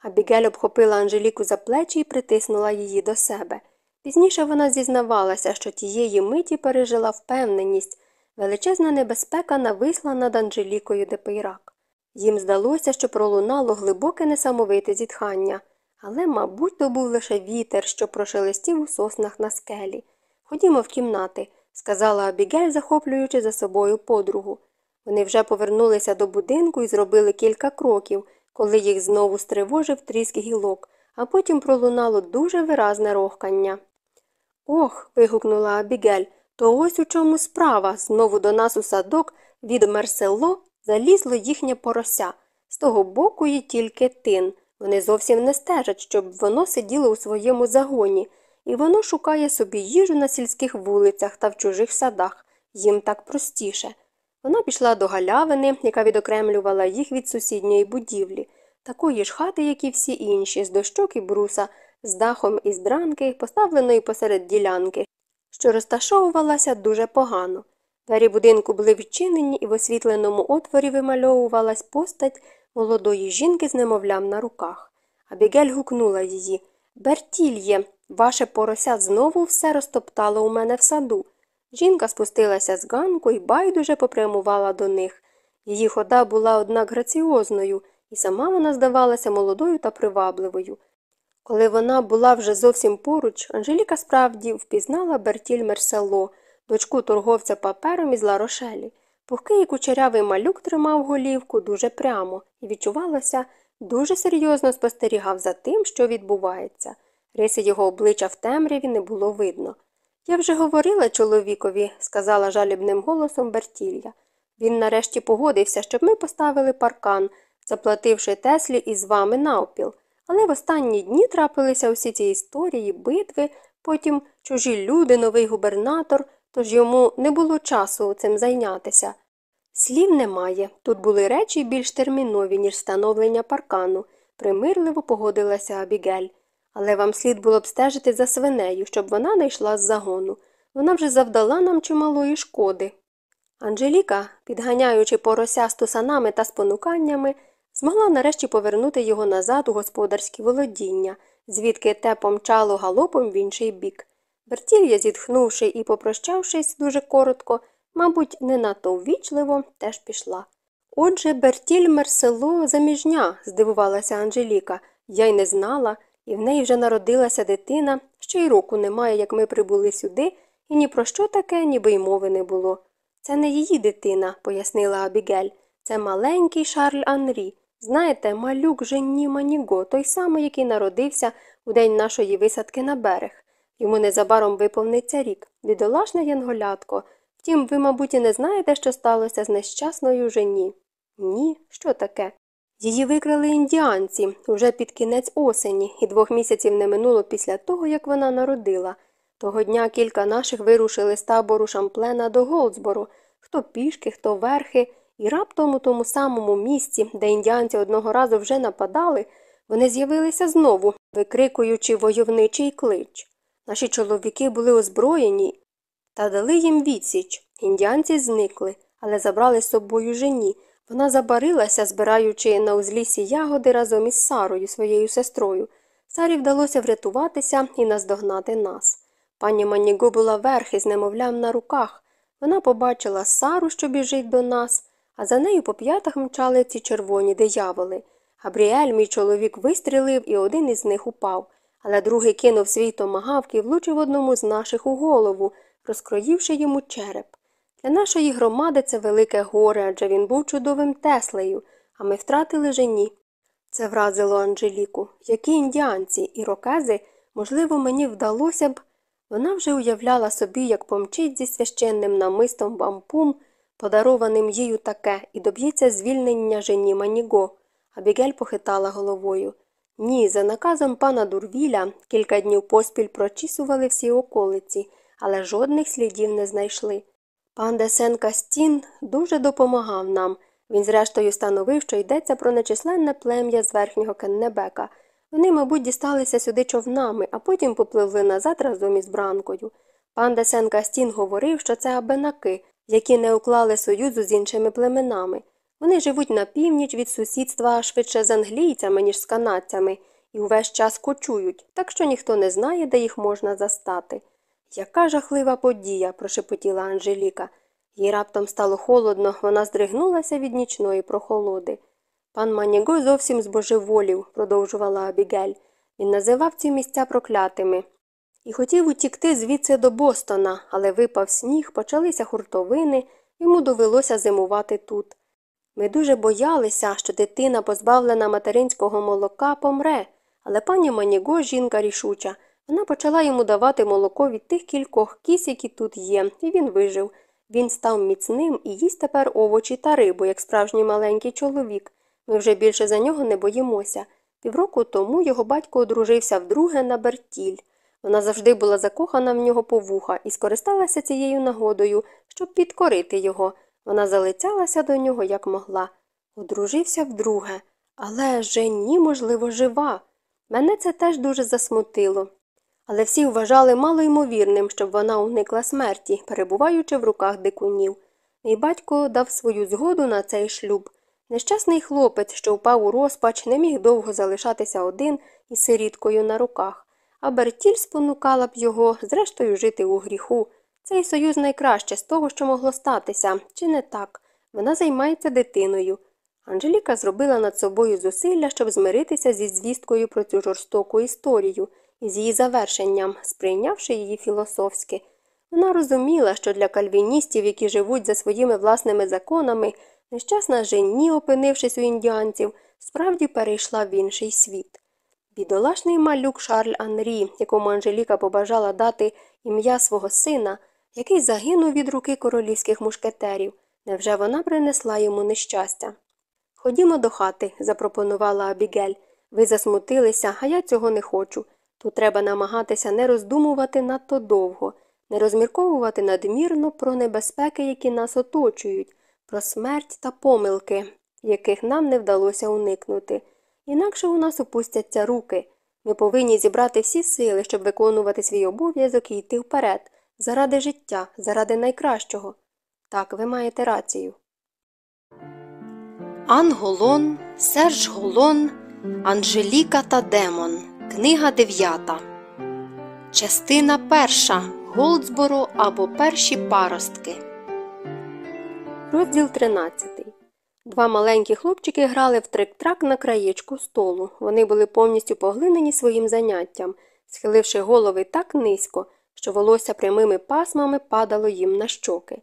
Абігель обхопила Анжеліку за плечі і притиснула її до себе. Пізніше вона зізнавалася, що тієї миті пережила впевненість, величезна небезпека нависла над Анжелікою де Пейрак. Їм здалося, що пролунало глибоке несамовите зітхання, але, мабуть, то був лише вітер, що прошелестів у соснах на скелі. Ходімо в кімнати, сказала Абігель, захоплюючи за собою подругу. Вони вже повернулися до будинку і зробили кілька кроків, коли їх знову стривожив тріск гілок, а потім пролунало дуже виразне рохкання. Ох. вигукнула Абігель, то ось у чому справа. Знову до нас у садок від Мерсело залізло їхнє порося. З того боку є тільки тин. Вони зовсім не стежать, щоб воно сиділо у своєму загоні, і воно шукає собі їжу на сільських вулицях та в чужих садах. Їм так простіше. Вона пішла до галявини, яка відокремлювала їх від сусідньої будівлі, такої ж хати, як і всі інші, з дощок і бруса, з дахом із дранки, поставленої посеред ділянки, що розташовувалася дуже погано. Двері будинку були відчинені, і в освітленому отворі вимальовувалась постать молодої жінки з немовлям на руках. Абігель гукнула її Бертільє, ваше порося знову все розтоптало у мене в саду. Жінка спустилася з ганку і байдуже попрямувала до них. Її хода була, однак, граціозною, і сама вона здавалася молодою та привабливою. Коли вона була вже зовсім поруч, Анжеліка справді впізнала Бертіль Мерсело, дочку торговця папером із Ларошелі. Пухкий і кучерявий малюк тримав голівку дуже прямо і відчувалося, дуже серйозно спостерігав за тим, що відбувається. Риси його обличчя в темряві не було видно. Я вже говорила чоловікові, сказала жалібним голосом Бертілля. Він нарешті погодився, щоб ми поставили паркан, заплативши Теслі із вами навпіл. Але в останні дні трапилися усі ці історії, битви, потім чужі люди, новий губернатор, тож йому не було часу цим зайнятися. Слів немає. Тут були речі більш термінові, ніж встановлення паркану, примирливо погодилася Абігель. Але вам слід було б стежити за свинею, щоб вона не йшла з загону. Вона вже завдала нам чималої шкоди. Анжеліка, підганяючи порося з тусанами та спонуканнями, змогла нарешті повернути його назад у господарські володіння, звідки те помчало галопом в інший бік. Бертілья, зітхнувши і попрощавшись дуже коротко, мабуть, не надто ввічливо, теж пішла. Отже, Бертіль Мерсело заміжня, здивувалася Анжеліка, я й не знала, і в неї вже народилася дитина, ще й року немає, як ми прибули сюди, і ні про що таке, ніби й мови не було. Це не її дитина, пояснила Абігель. Це маленький Шарль Анрі. Знаєте, малюк Женні Маніго, той самий, який народився у день нашої висадки на берег. Йому незабаром виповниться рік. Бідолашне янголятко. Втім, ви, мабуть, і не знаєте, що сталося з нещасною жені. Ні, що таке? Її викрали індіанці уже під кінець осені, і двох місяців не минуло після того, як вона народила. Того дня кілька наших вирушили з табору Шамплена до Голдсбору, хто пішки, хто верхи, і раптом у тому самому місці, де індіанці одного разу вже нападали, вони з'явилися знову, викрикуючи войовничий клич. Наші чоловіки були озброєні та дали їм відсіч. Індіанці зникли, але забрали з собою жені. Вона забарилася, збираючи на узліссі ягоди разом із Сарою, своєю сестрою. Сарі вдалося врятуватися і наздогнати нас. Пані Маніго була верхи з немовлям на руках. Вона побачила Сару, що біжить до нас, а за нею по п'ятах мчали ці червоні дияволи. Габріель, мій чоловік, вистрілив, і один із них упав, але другий кинув свій томагавк і влучив одному з наших у голову, розкроївши йому череп. Для нашої громади це велике горе, адже він був чудовим теслею, а ми втратили жені. Це вразило Анжеліку. Які індіанці, ірокези можливо, мені вдалося б. Вона вже уявляла собі, як помчить зі священним намистом бампум, подарованим їй таке, і доб'ється звільнення жені Маніго. Абігель похитала головою. Ні, за наказом пана Дурвіля кілька днів поспіль прочісували всі околиці, але жодних слідів не знайшли. Пан де Сен-Кастін дуже допомагав нам. Він, зрештою, встановив, що йдеться про нечисленне плем'я з верхнього Кеннебека. Вони, мабуть, дісталися сюди човнами, а потім попливли назад разом із бранкою. Пан де Сен-Кастін говорив, що це абенаки, які не уклали союзу з іншими племенами. Вони живуть на північ від сусідства швидше з англійцями, ніж з канадцями, і увесь час кочують, так що ніхто не знає, де їх можна застати. Яка жахлива подія, прошепотіла Анжеліка. Їй раптом стало холодно, вона здригнулася від нічної прохолоди. Пан Маніго зовсім збожеволів, продовжувала Абігель. Він називав ці місця проклятими і хотів утікти звідси до Бостона, але випав сніг, почалися хуртовини, йому довелося зимувати тут. Ми дуже боялися, що дитина, позбавлена материнського молока, помре, але пані Маніго, жінка рішуча, вона почала йому давати молоко від тих кількох кіс, які тут є, і він вижив. Він став міцним і їсть тепер овочі та рибу, як справжній маленький чоловік. Ми вже більше за нього не боїмося. Півроку тому його батько одружився вдруге на Бертіль. Вона завжди була закохана в нього по вуха і скористалася цією нагодою, щоб підкорити його. Вона залицялася до нього, як могла. Одружився вдруге, але Жені, можливо, жива. Мене це теж дуже засмутило. Але всі вважали малоймовірним, щоб вона уникла смерті, перебуваючи в руках дикунів. Мій батько дав свою згоду на цей шлюб. Нещасний хлопець, що впав у розпач, не міг довго залишатися один із сиріткою на руках, а Бертіль спонукала б його, зрештою, жити у гріху. Цей союз найкраще з того, що могло статися, чи не так? Вона займається дитиною. Анжеліка зробила над собою зусилля, щоб змиритися зі звісткою про цю жорстоку історію з її завершенням, сприйнявши її філософськи. Вона розуміла, що для кальвіністів, які живуть за своїми власними законами, нещасна жені, опинившись у індіанців, справді перейшла в інший світ. Бідолашний малюк Шарль Анрі, якому Анжеліка побажала дати ім'я свого сина, який загинув від руки королівських мушкетерів, невже вона принесла йому нещастя? Ходімо до хати, запропонувала Абігель. Ви засмутилися, а я цього не хочу. Тут треба намагатися не роздумувати надто довго, не розмірковувати надмірно про небезпеки, які нас оточують, про смерть та помилки, яких нам не вдалося уникнути. Інакше у нас опустяться руки. Ми повинні зібрати всі сили, щоб виконувати свій обов'язок і йти вперед, заради життя, заради найкращого. Так, ви маєте рацію. Ан Голон, Серж Голон, Анжеліка та Демон. Книга 9. Частина перша. Голдсборо або перші паростки. Розділ 13. Два маленькі хлопчики грали в трик-трак на краєчку столу. Вони були повністю поглинені своїм заняттям, схиливши голови так низько, що волосся прямими пасмами падало їм на щоки.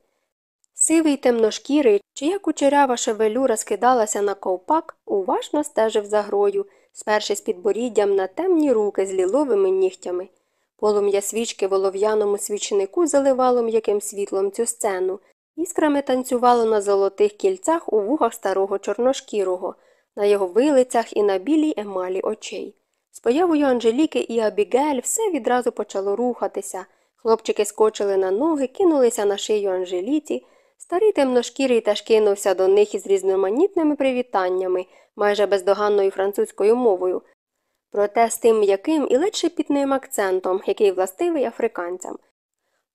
Сивий темношкірий, чия кучерява шевелюра скидалася на ковпак, уважно стежив за грою, спершись підборіддям на темні руки з ліловими нігтями. Полум'я свічки в олов'яному свічнику заливало м'яким світлом цю сцену, Іскрами танцювало на золотих кільцях у вухах старого чорношкірого, на його вилицях і на білій емалі очей. З появою Анжеліки і Абігель все відразу почало рухатися. Хлопчики скочили на ноги, кинулися на шию Анжеліці. Старий темношкірий теж кинувся до них із різноманітними привітаннями, майже бездоганною французькою мовою, проте з тим м'яким і ледь шепітним акцентом, який властивий африканцям.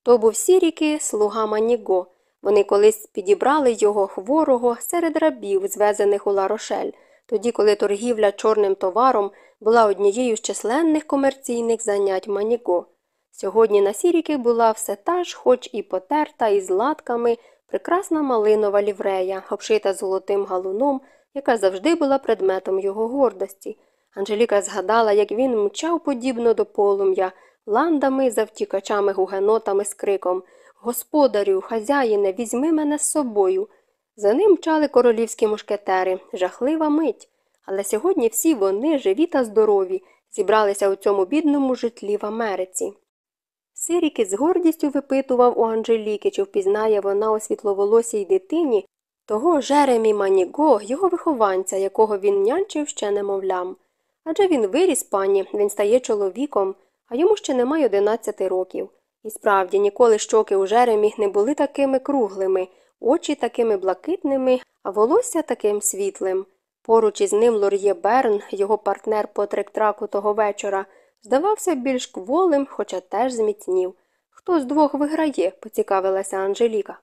То був сіріки слуга Маніго. Вони колись підібрали його хворого серед рабів, звезених у Ларошель, тоді, коли торгівля чорним товаром була однією з численних комерційних занять Маніго. Сьогодні на сіріки була все та ж, хоч і потерта, із латками, прекрасна малинова ліврея, обшита золотим галуном, яка завжди була предметом його гордості. Анжеліка згадала, як він мчав подібно до полум'я, ландами за втікачами гугенотами з криком Господарю, хазяїне, візьми мене з собою. За ним мчали королівські мушкетери, жахлива мить. Але сьогодні всі вони, живі та здорові, зібралися у цьому бідному житлі в Америці. Сиріки з гордістю випитував у Анжеліки, чи впізнає вона у світловолосій дитині того Жеремі Маніго, його вихованця, якого він нянчив ще немовлям. Адже він виріс пані, він стає чоловіком, а йому ще немає 11 років. І справді ніколи щоки у Жеремі не були такими круглими, очі такими блакитними, а волосся таким світлим. Поруч із ним Лор'є Берн, його партнер по тректраку того вечора, здавався більш кволим, хоча теж зміцнів. Хто з двох виграє? поцікавилася Анжеліка.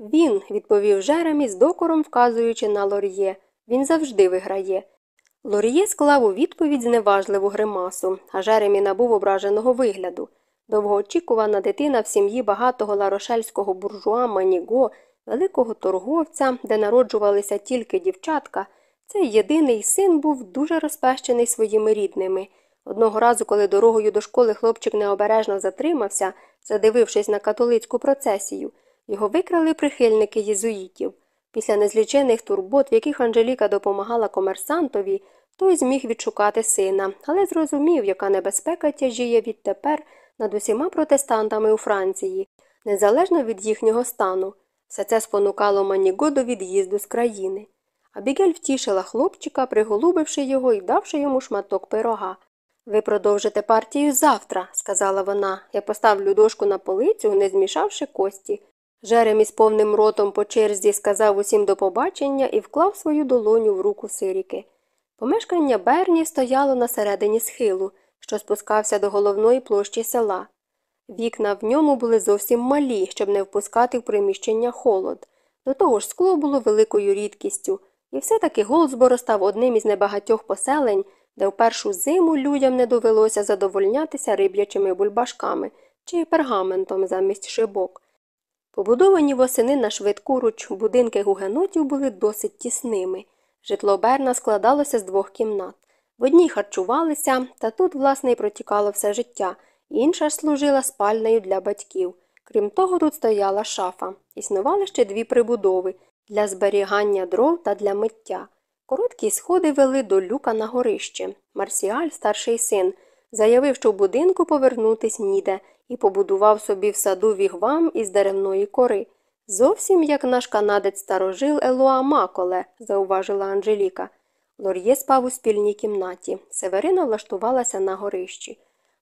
Він, відповів Жеремі, з докором вказуючи на Лор'є. Він завжди виграє. Лор'є склав у відповідь зневажливу гримасу, а Жеремі набув ображеного вигляду. Довгоочікувана дитина в сім'ї багатого ларошельського буржуа Маніго, великого торговця, де народжувалися тільки дівчатка, цей єдиний син був дуже розпещений своїми рідними. Одного разу, коли дорогою до школи хлопчик необережно затримався, задивившись на католицьку процесію, його викрали прихильники єзуїтів. Після незлічених турбот, в яких Анжеліка допомагала комерсантові, той зміг відшукати сина, але зрозумів, яка небезпека тяжіє відтепер над усіма протестантами у Франції, незалежно від їхнього стану. Все це спонукало Маніго до від'їзду з країни. Абігель втішила хлопчика, приголубивши його і давши йому шматок пирога. Ви продовжите партію завтра, сказала вона. Я поставлю дошку на полицю, не змішавши кості. Жеремі з повним ротом по черзі сказав усім до побачення і вклав свою долоню в руку сиріки. Помешкання Берні стояло на середині схилу, що спускався до головної площі села. Вікна в ньому були зовсім малі, щоб не впускати в приміщення холод. До того ж, скло було великою рідкістю, і все таки Голдсборо став одним із небагатьох поселень, де в першу зиму людям не довелося задовольнятися риб'ячими бульбашками чи пергаментом замість шибок. Побудовані восени на швидку руч будинки гугенотів були досить тісними. Житло Берна складалося з двох кімнат. В одній харчувалися, та тут, власне, і протікало все життя, інша ж служила спальнею для батьків. Крім того, тут стояла шафа. Існували ще дві прибудови для зберігання дров та для миття. Короткі сходи вели до люка на горище. Марсіаль, старший син, заявив, що в будинку повернутись ніде, і побудував собі в саду вігвам із деревної кори. Зовсім як наш канадець старожил Елуа Маколе, зауважила Анжеліка. Лор'є спав у спільній кімнаті. Северина влаштувалася на горищі.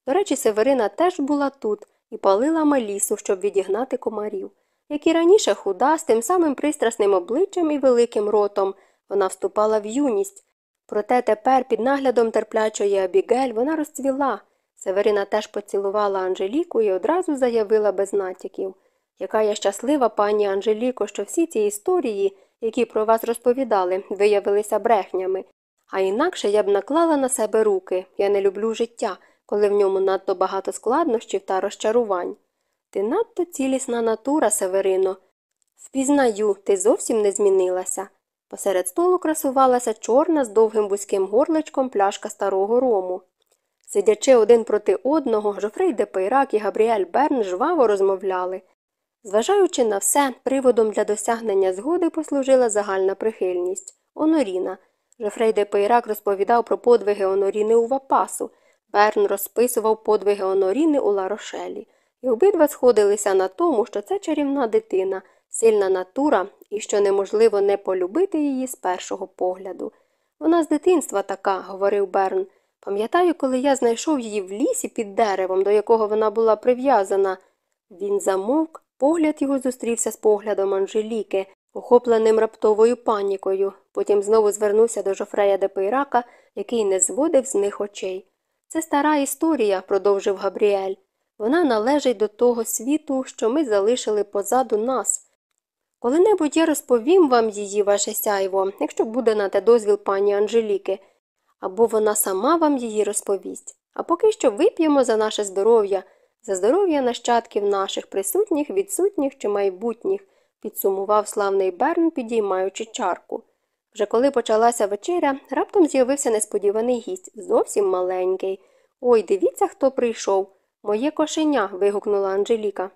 До речі, Северина теж була тут і палила мелісу, щоб відігнати комарів. Як і раніше худа, з тим самим пристрасним обличчям і великим ротом, вона вступала в юність. Проте тепер, під наглядом терплячої Абігель, вона розцвіла. Северина теж поцілувала Анжеліку і одразу заявила без натяків. Яка я щаслива, пані Анжеліко, що всі ці історії, які про вас розповідали, виявилися брехнями. А інакше я б наклала на себе руки. Я не люблю життя, коли в ньому надто багато складнощів та розчарувань. Ти надто цілісна натура, Северино. Впізнаю, ти зовсім не змінилася. Посеред столу красувалася чорна з довгим вузьким горличком пляшка старого рому. Сидячи один проти одного, Жофрей де Пейрак і Габріель Берн жваво розмовляли. Зважаючи на все, приводом для досягнення згоди послужила загальна прихильність Оноріна. Жофрей де Пейрак розповідав про подвиги Оноріни у Вапасу, Берн розписував подвиги Оноріни у Ларошелі, і обидва сходилися на тому, що це чарівна дитина, сильна натура і що неможливо не полюбити її з першого погляду. Вона з дитинства така, говорив Берн. Пам'ятаю, коли я знайшов її в лісі під деревом, до якого вона була прив'язана. Він замовк, погляд його зустрівся з поглядом Анжеліки, охопленим раптовою панікою, потім знову звернувся до Жофрея де Пейрака, який не зводив з них очей. Це стара історія, продовжив Габріель. Вона належить до того світу, що ми залишили позаду нас. Коли-небудь я розповім вам її, ваше сяйво, якщо буде на те дозвіл пані Анжеліки, або вона сама вам її розповість. А поки що вип'ємо за наше здоров'я, за здоров'я нащадків наших, присутніх, відсутніх чи майбутніх, підсумував славний Берн, підіймаючи чарку. Вже коли почалася вечеря, раптом з'явився несподіваний гість, зовсім маленький. Ой, дивіться, хто прийшов. Моє кошеня. вигукнула Анжеліка.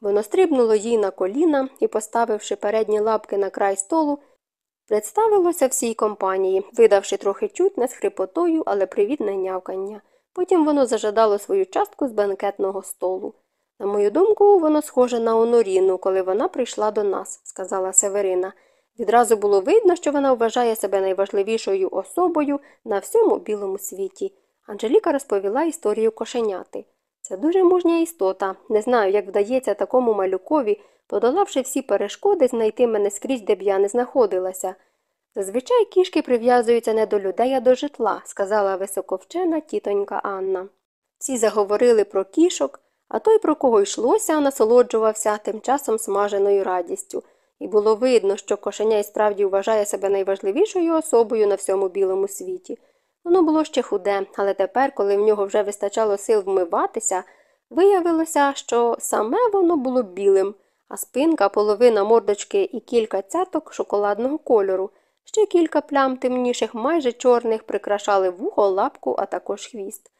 Воно стрибнуло їй на коліна і, поставивши передні лапки на край столу, представилося всій компанії, видавши трохи чутне з хрипотою, але привітне нявкання. потім воно зажадало свою частку з бенкетного столу. На мою думку, воно схоже на Оноріну, коли вона прийшла до нас, сказала Северина. Відразу було видно, що вона вважає себе найважливішою особою на всьому білому світі. Анжеліка розповіла історію кошеняти. Це дуже мужня істота. Не знаю, як вдається такому малюкові, подолавши всі перешкоди, знайти мене скрізь, де б я не знаходилася. Зазвичай кішки прив'язуються не до людей, а до житла, сказала високовчена тітонька Анна. Всі заговорили про кішок, а той, про кого йшлося, насолоджувався тим часом смаженою радістю, і було видно, що кошеня і справді вважає себе найважливішою особою на всьому білому світі. Воно було ще худе, але тепер, коли в нього вже вистачало сил вмиватися, виявилося, що саме воно було білим, а спинка, половина мордочки і кілька цяток шоколадного кольору, ще кілька плям темніших, майже чорних, прикрашали вухо, лапку, а також хвіст.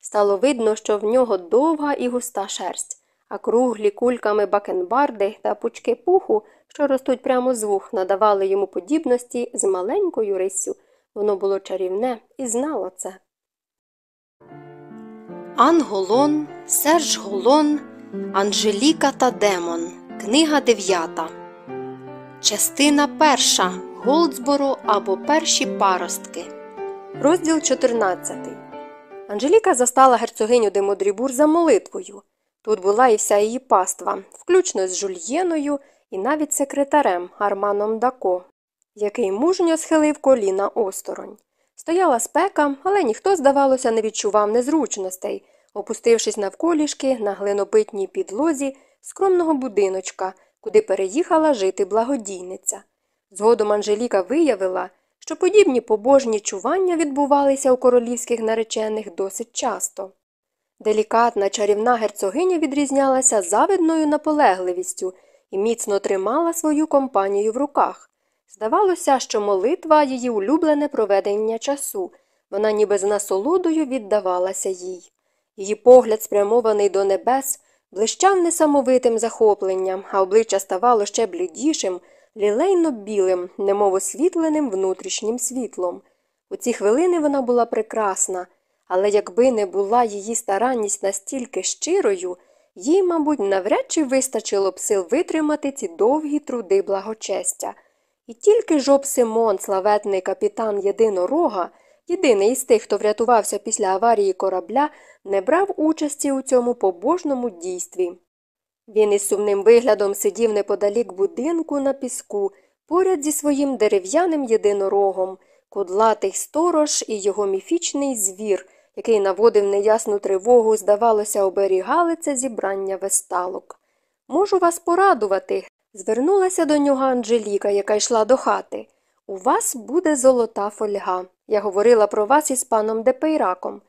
Стало видно, що в нього довга і густа шерсть, а круглі кульками бакенбарди та пучки пуху, що ростуть прямо з вух, надавали йому подібності з маленькою риссю. Воно було чарівне і знало це. Ан Голон, Серж Голон, Анжеліка та Демон. Книга дев'ята. Частина перша. Голдсборо або перші паростки. Розділ 14. Анжеліка застала герцогиню де Модрібур за молитвою. Тут була і вся її паства, включно з жульєною і навіть секретарем Арманом Дако, який мужньо схилив коліна осторонь. Стояла спека, але ніхто, здавалося, не відчував незручностей, опустившись навколішки на глинобитній підлозі скромного будиночка, куди переїхала жити благодійниця. Згодом Анжеліка виявила, що подібні побожні чування відбувалися у королівських наречених досить часто. Делікатна чарівна герцогиня відрізнялася завидною наполегливістю і міцно тримала свою компанію в руках. Здавалося, що молитва її улюблене проведення часу, вона ніби з насолодою віддавалася їй. Її погляд, спрямований до небес, блищав несамовитим захопленням, а обличчя ставало ще блідішим, лілейно білим, немов освітленим внутрішнім світлом. У ці хвилини вона була прекрасна, але якби не була її старанність настільки щирою, їй, мабуть, навряд чи вистачило б сил витримати ці довгі труди благочестя. І тільки жоб Симон, славетний капітан єдинорога, єдиний із тих, хто врятувався після аварії корабля, не брав участі у цьому побожному дійстві. Він із сумним виглядом сидів неподалік будинку на піску, поряд зі своїм дерев'яним єдинорогом, кудлатий сторож і його міфічний звір, який наводив неясну тривогу, здавалося, оберігали це зібрання весталок. Можу вас порадувати, звернулася до нього Анжеліка, яка йшла до хати. У вас буде золота фольга. Я говорила про вас із паном де Пейраком.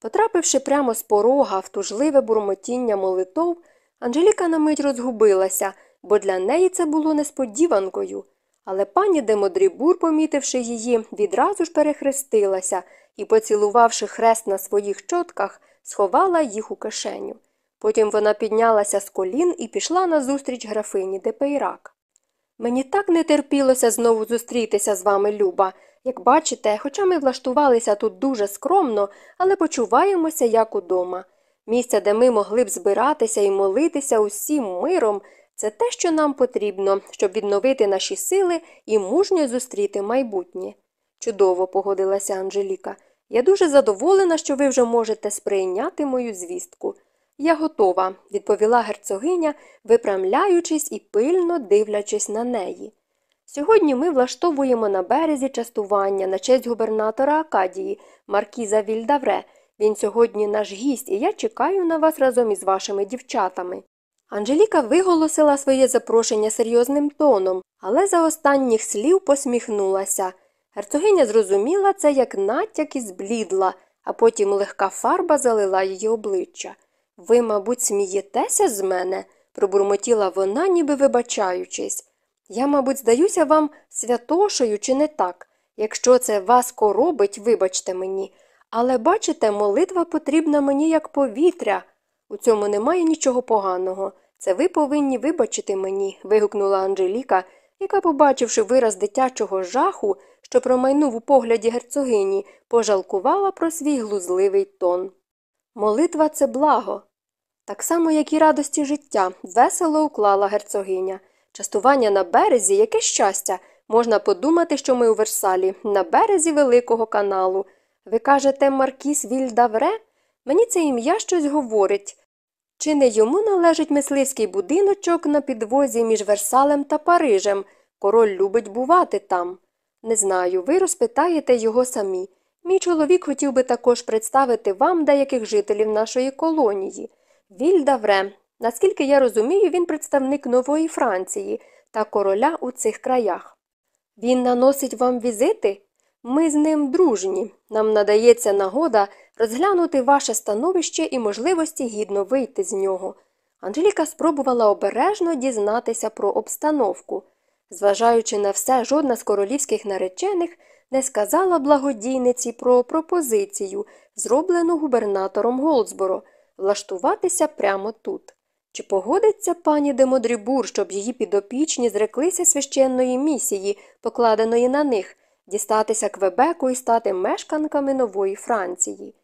Потрапивши прямо з порога в тужливе бурмотіння молитов, Анжеліка на мить розгубилася, бо для неї це було несподіванкою. Але пані де Модрібур, помітивши її, відразу ж перехрестилася і, поцілувавши хрест на своїх чотках, сховала їх у кишеню. Потім вона піднялася з колін і пішла назустріч графині де Пейрак. Мені так не терпілося знову зустрітися з вами, люба. Як бачите, хоча ми влаштувалися тут дуже скромно, але почуваємося як удома. Місце, де ми могли б збиратися і молитися усім миром, це те, що нам потрібно, щоб відновити наші сили і мужньо зустріти майбутнє. Чудово, погодилася Анжеліка. Я дуже задоволена, що ви вже можете сприйняти мою звістку. Я готова, відповіла герцогиня, випрямляючись і пильно дивлячись на неї. Сьогодні ми влаштовуємо на березі частування на честь губернатора Акадії, Маркіза Вільдавре. Він сьогодні наш гість, і я чекаю на вас разом із вашими дівчатами. Анжеліка виголосила своє запрошення серйозним тоном, але за останніх слів посміхнулася. Герцогиня зрозуміла це як натяк і зблідла, а потім легка фарба залила її обличчя. Ви, мабуть, смієтеся з мене, пробурмотіла вона, ніби вибачаючись. Я, мабуть, здаюся вам святошею, чи не так? Якщо це вас коробить, вибачте мені. Але бачите, молитва потрібна мені як повітря. У цьому немає нічого поганого. Це ви повинні вибачити мені, вигукнула Анжеліка, яка, побачивши вираз дитячого жаху, що промайнув у погляді герцогині, пожалкувала про свій глузливий тон. Молитва це благо. Так само, як і радості життя, весело уклала герцогиня. Частування на березі, яке щастя. Можна подумати, що ми у Версалі, на березі Великого каналу. Ви кажете, Маркіс Вільдавре? Мені це ім'я щось говорить. Чи не йому належить мисливський будиночок на підвозі між Версалем та Парижем? Король любить бувати там. Не знаю, ви розпитаєте його самі. Мій чоловік хотів би також представити вам деяких жителів нашої колонії. Вільдавре. Наскільки я розумію, він представник нової Франції та короля у цих краях. Він наносить вам візити? Ми з ним дружні. Нам надається нагода розглянути ваше становище і можливості гідно вийти з нього. Анжеліка спробувала обережно дізнатися про обстановку. Зважаючи на все, жодна з королівських наречених не сказала благодійниці про пропозицію, зроблену губернатором Голдсборо, влаштуватися прямо тут. Чи погодиться пані Демодрібур, щоб її підопічні зреклися священної місії, покладеної на них, дістатися Квебеку і стати мешканками нової Франції?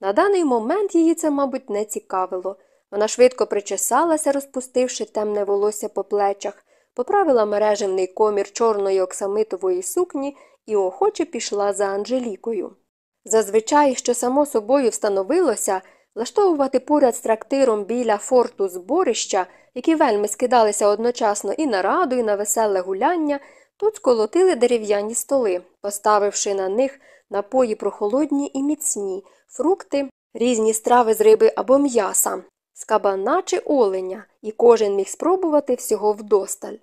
На даний момент її це, мабуть, не цікавило. Вона швидко причесалася, розпустивши темне волосся по плечах, поправила мережевний комір чорної оксамитової сукні і охоче пішла за Анжелікою. Зазвичай, що само собою встановилося, влаштовувати поряд з трактиром біля форту зборища, які вельми скидалися одночасно і на раду, і на веселе гуляння, тут сколотили дерев'яні столи, поставивши на них напої прохолодні і міцні, фрукти, різні страви з риби або м'яса, з кабана чи оленя, і кожен міг спробувати всього вдосталь.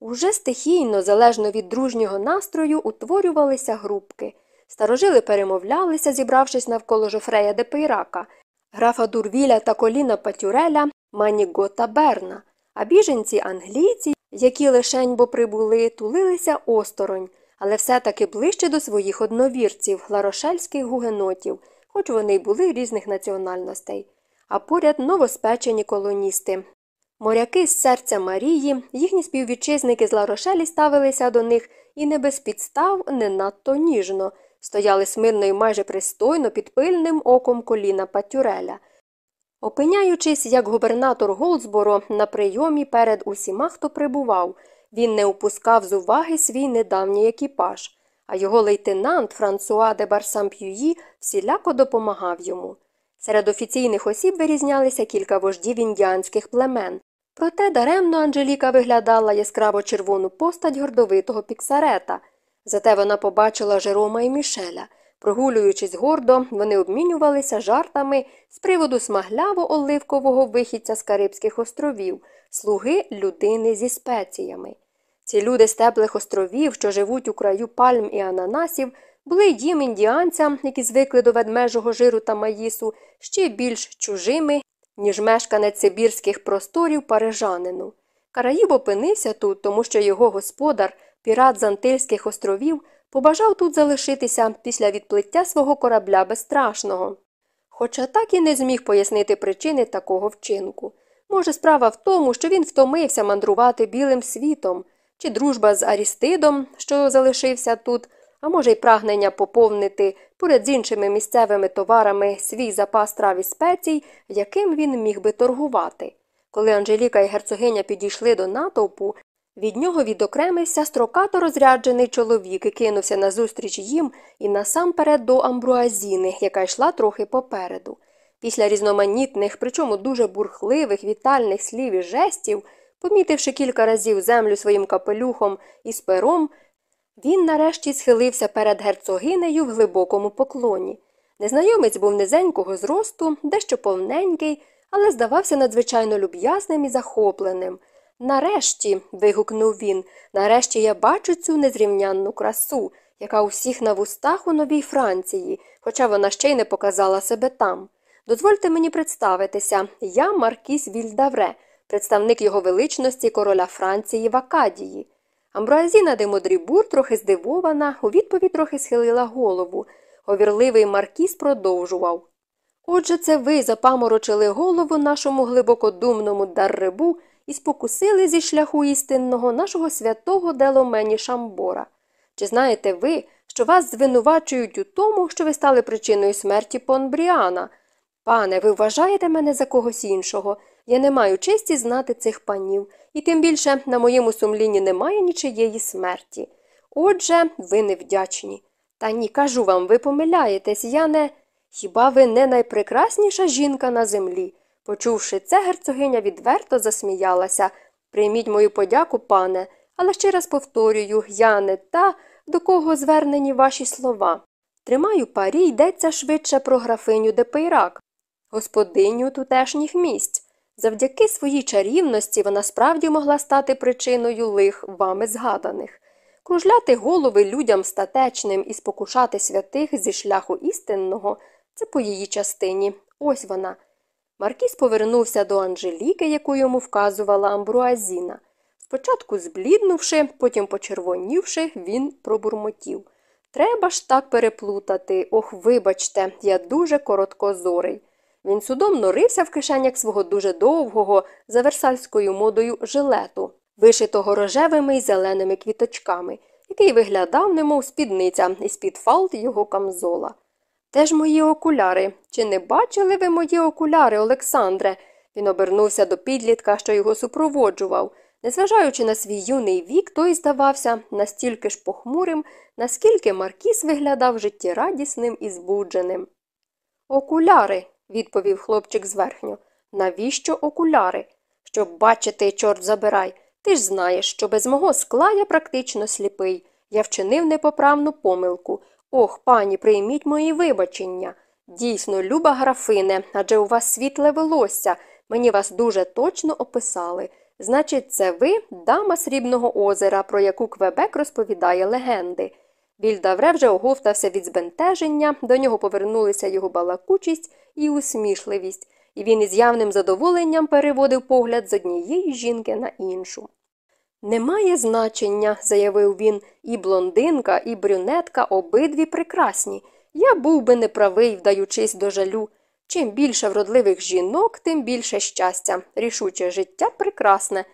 Уже стихійно, залежно від дружнього настрою, утворювалися групки. Старожили перемовлялися, зібравшись навколо Жофрея де графа Дурвіля та коліна Патюреля, Маніго та Берна, а біженці англійці, які лишень бо прибули, тулилися осторонь, але все таки ближче до своїх одновірців, ларошельських гугенотів, хоч вони й були різних національностей, а поряд новоспечені колоністи. Моряки з серця Марії, їхні співвітчизники з Ларошелі ставилися до них і не без підстав не надто ніжно, стояли смирно і майже пристойно під пильним оком коліна Патюреля. Опиняючись, як губернатор Голдсборо на прийомі перед усіма, хто прибував, він не упускав з уваги свій недавній екіпаж, а його лейтенант Франсуа де Барсамп'юї всіляко допомагав йому. Серед офіційних осіб вирізнялися кілька вождів індіанських племен, проте даремно Анжеліка виглядала яскраво червону постать гордовитого піксарета. Зате вона побачила Жерома і Мішеля. Прогулюючись гордо, вони обмінювалися жартами з приводу смагляво оливкового вихідця з Карибських островів, слуги людини зі спеціями. Ці люди з теплих островів, що живуть у краю пальм і ананасів, були їм індіанцям, які звикли до ведмежого жиру та маїсу, ще більш чужими, ніж мешканець сибірських просторів парижанину. Караїб опинився тут, тому що його господар, пірат з Антильських островів, побажав тут залишитися після відплиття свого корабля безстрашного. Хоча так і не зміг пояснити причини такого вчинку. Може, справа в тому, що він втомився мандрувати білим світом, чи дружба з Арістидом, що залишився тут, а може, й прагнення поповнити поряд з іншими місцевими товарами свій запас трав і спецій, яким він міг би торгувати. Коли Анжеліка і герцогиня підійшли до натовпу, від нього відокремився строкато розряджений чоловік і кинувся назустріч їм і насамперед до амбруазіни, яка йшла трохи попереду. Після різноманітних, причому дуже бурхливих, вітальних слів і жестів, помітивши кілька разів землю своїм капелюхом і з пером, він нарешті схилився перед герцогинею в глибокому поклоні. Незнайомець був низенького зросту, дещо повненький, але здавався надзвичайно люб'язним і захопленим. Нарешті. вигукнув він, нарешті я бачу цю незрівнянну красу, яка у всіх на вустах у Новій Франції, хоча вона ще й не показала себе там. Дозвольте мені представитися, я Маркіс Вільдавре, представник його величності короля Франції в Акадії. Амбруазіна де Модрібур, трохи здивована, у відповідь трохи схилила голову. Говірливий Маркіс продовжував. Отже, це ви запаморочили голову нашому глибокодумному дарребу і спокусили зі шляху істинного нашого святого Деломені Шамбора. Чи знаєте ви, що вас звинувачують у тому, що ви стали причиною смерті Понбріана. Пане, ви вважаєте мене за когось іншого. Я не маю честі знати цих панів, і тим більше на моєму сумлінні немає нічиєї смерті. Отже, ви невдячні. Та ні, кажу вам, ви помиляєтесь, я не. Хіба ви не найпрекрасніша жінка на землі? Почувши це, герцогиня відверто засміялася. Прийміть мою подяку, пане, але ще раз повторюю, я не та, до кого звернені ваші слова. Тримаю парі, йдеться швидше про графиню де Пейрак, господиню тутешніх місць. Завдяки своїй чарівності вона справді могла стати причиною лих вами згаданих. Кружляти голови людям статечним і спокушати святих зі шляху істинного це по її частині. Ось вона. Маркіс повернувся до Анжеліки, яку йому вказувала Амбруазіна. Спочатку збліднувши, потім почервонівши, він пробурмотів. Треба ж так переплутати. Ох, вибачте, я дуже короткозорий. Він судомно рився в кишенях свого дуже довгого, за версальською модою жилету, вишитого рожевими й зеленими квіточками, який виглядав, немов спідниця із під фалт його камзола. Теж мої окуляри. Чи не бачили ви мої окуляри, Олександре? Він обернувся до підлітка, що його супроводжував. Незважаючи на свій юний вік, той здавався настільки ж похмурим, наскільки Маркіс виглядав життєрадісним і збудженим. Окуляри, відповів хлопчик зверхньо. Навіщо окуляри? Щоб бачити, чорт забирай. Ти ж знаєш, що без мого скла я практично сліпий. Я вчинив непоправну помилку. Ох, пані, прийміть мої вибачення. Дійсно, люба графине, адже у вас світле волосся. Мені вас дуже точно описали. Значить, це ви дама срібного озера, про яку Квебек розповідає легенди. Вільдавре вже оговтався від збентеження, до нього повернулися його балакучість і усмішливість, і він із явним задоволенням переводив погляд з однієї жінки на іншу. Немає значення, заявив він, і блондинка, і брюнетка обидві прекрасні. Я був би неправий, вдаючись до жалю. Чим більше вродливих жінок, тим більше щастя, рішуче життя прекрасне.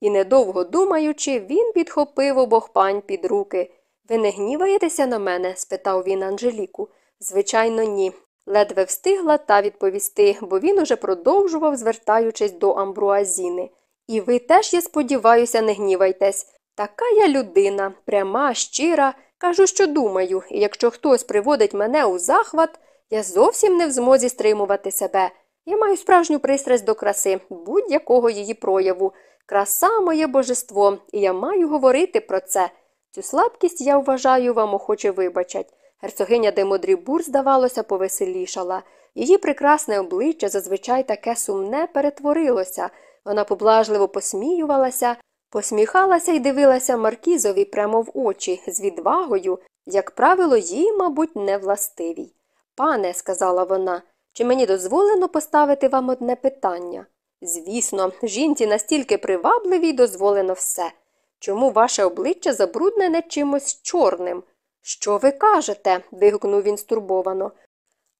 І, недовго думаючи, він підхопив обох пань під руки. Ви не гніваєтеся на мене? спитав він Анжеліку. Звичайно, ні. Ледве встигла та відповісти, бо він уже продовжував, звертаючись до амбруазіни. І ви теж, я сподіваюся, не гнівайтесь. Така я людина, пряма, щира, кажу, що думаю, і якщо хтось приводить мене у захват, я зовсім не в змозі стримувати себе. Я маю справжню пристрасть до краси, будь-якого її прояву. Краса моє божество, і я маю говорити про це. Цю слабкість, я вважаю, вам охоче вибачать. Герцогиня де Модрібур, здавалося, повеселішала. Її прекрасне обличчя зазвичай таке сумне перетворилося. Вона поблажливо посміювалася, посміхалася і дивилася Маркізові прямо в очі з відвагою, як правило, їй, мабуть, не властивій. Пане, сказала вона, чи мені дозволено поставити вам одне питання? Звісно, жінці настільки привабливій дозволено все. Чому ваше обличчя забруднене чимось чорним? Що ви кажете? вигукнув він стурбовано.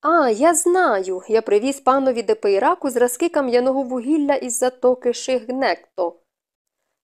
А, я знаю. Я привіз панові Депейраку зразки кам'яного вугілля із затоки Шигнекто.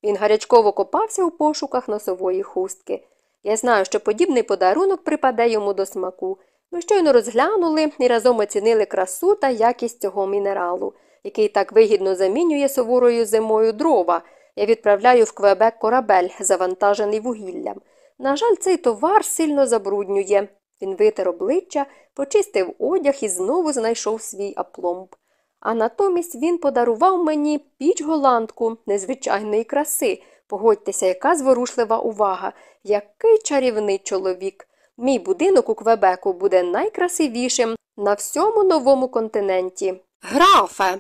Він гарячково копався у пошуках носової хустки. Я знаю, що подібний подарунок припаде йому до смаку. Ми щойно розглянули і разом оцінили красу та якість цього мінералу, який так вигідно замінює суворою зимою дрова. Я відправляю в Квебек корабель, завантажений вугіллям. На жаль, цей товар сильно забруднює. Він витер обличчя, почистив одяг і знову знайшов свій апломб. А натомість він подарував мені піч голландку незвичайної краси. Погодьтеся, яка зворушлива увага, який чарівний чоловік. Мій будинок у Квебеку буде найкрасивішим на всьому новому континенті. Графе.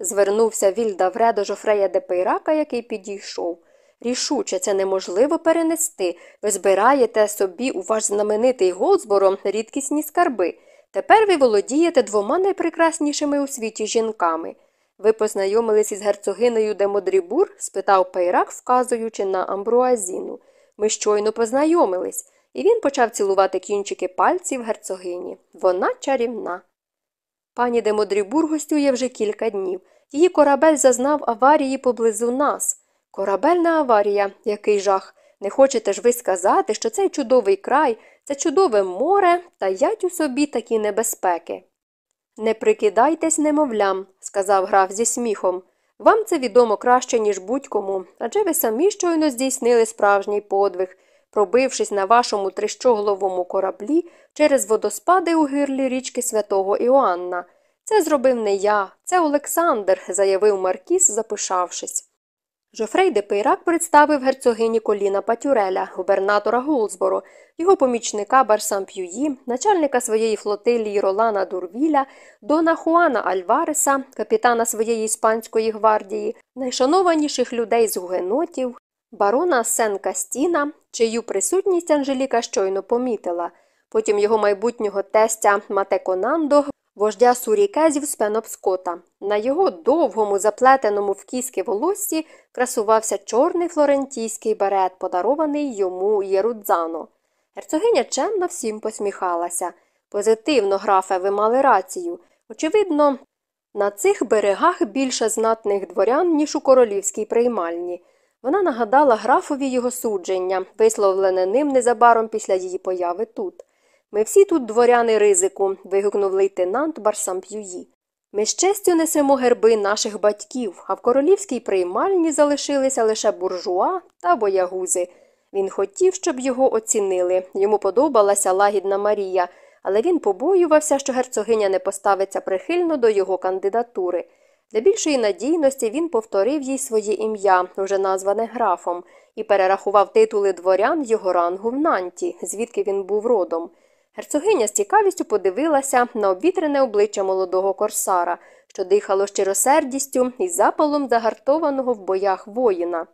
звернувся Вільдавре до Жофрея де який підійшов. Рішуче, це неможливо перенести. Ви збираєте собі у ваш знаменитий Голдсборо рідкісні скарби. Тепер ви володієте двома найпрекраснішими у світі жінками. Ви познайомились із герцогинею де Модрібур? спитав Пейрак, вказуючи на амбруазіну. Ми щойно познайомились, і він почав цілувати кінчики пальців герцогині. Вона чарівна. Пані де Модрібур гостює вже кілька днів. Її корабель зазнав аварії поблизу нас. Корабельна аварія, який жах. Не хочете ж ви сказати, що цей чудовий край, це чудове море таять у собі такі небезпеки. Не прикидайтесь немовлям, сказав граф зі сміхом. Вам це відомо краще, ніж будь-кому, адже ви самі щойно здійснили справжній подвиг, пробившись на вашому трищоголовому кораблі через водоспади у гирлі річки святого Іоанна. Це зробив не я, це Олександр, заявив Маркіс, запишавшись. Жофрей де Пейрак представив герцогині Коліна Патюреля, губернатора Голсборо, його помічника Барсамп'юї, начальника своєї флотилії Ролана Дурвіля, Дона Хуана Альвареса, капітана своєї іспанської гвардії, найшанованіших людей з гугенотів, барона Сен Кастіна, чию присутність Анжеліка щойно помітила, потім його майбутнього тестя Матеконандо, вождя сурікезів з Пенопскота. На його довгому, заплетеному в кіски волоссі красувався чорний флорентійський берет, подарований йому Єрудзано. Герцогиня чемно всім посміхалася. Позитивно, графе, ви мали рацію. Очевидно, на цих берегах більше знатних дворян, ніж у королівській приймальні. Вона нагадала графові його судження, висловлене ним незабаром після її появи тут. Ми всі тут дворяни ризику. вигукнув лейтенант Барсамп'юї. Ми з честю несемо герби наших батьків, а в королівській приймальні залишилися лише буржуа та боягузи. Він хотів, щоб його оцінили. Йому подобалася лагідна Марія, але він побоювався, що герцогиня не поставиться прихильно до його кандидатури. Для більшої надійності він повторив їй своє ім'я, уже назване графом, і перерахував титули дворян його рангу в Нанті, звідки він був родом. Герцогиня з цікавістю подивилася на обвітрене обличчя молодого корсара, що дихало щиросердістю і запалом загартованого в боях воїна.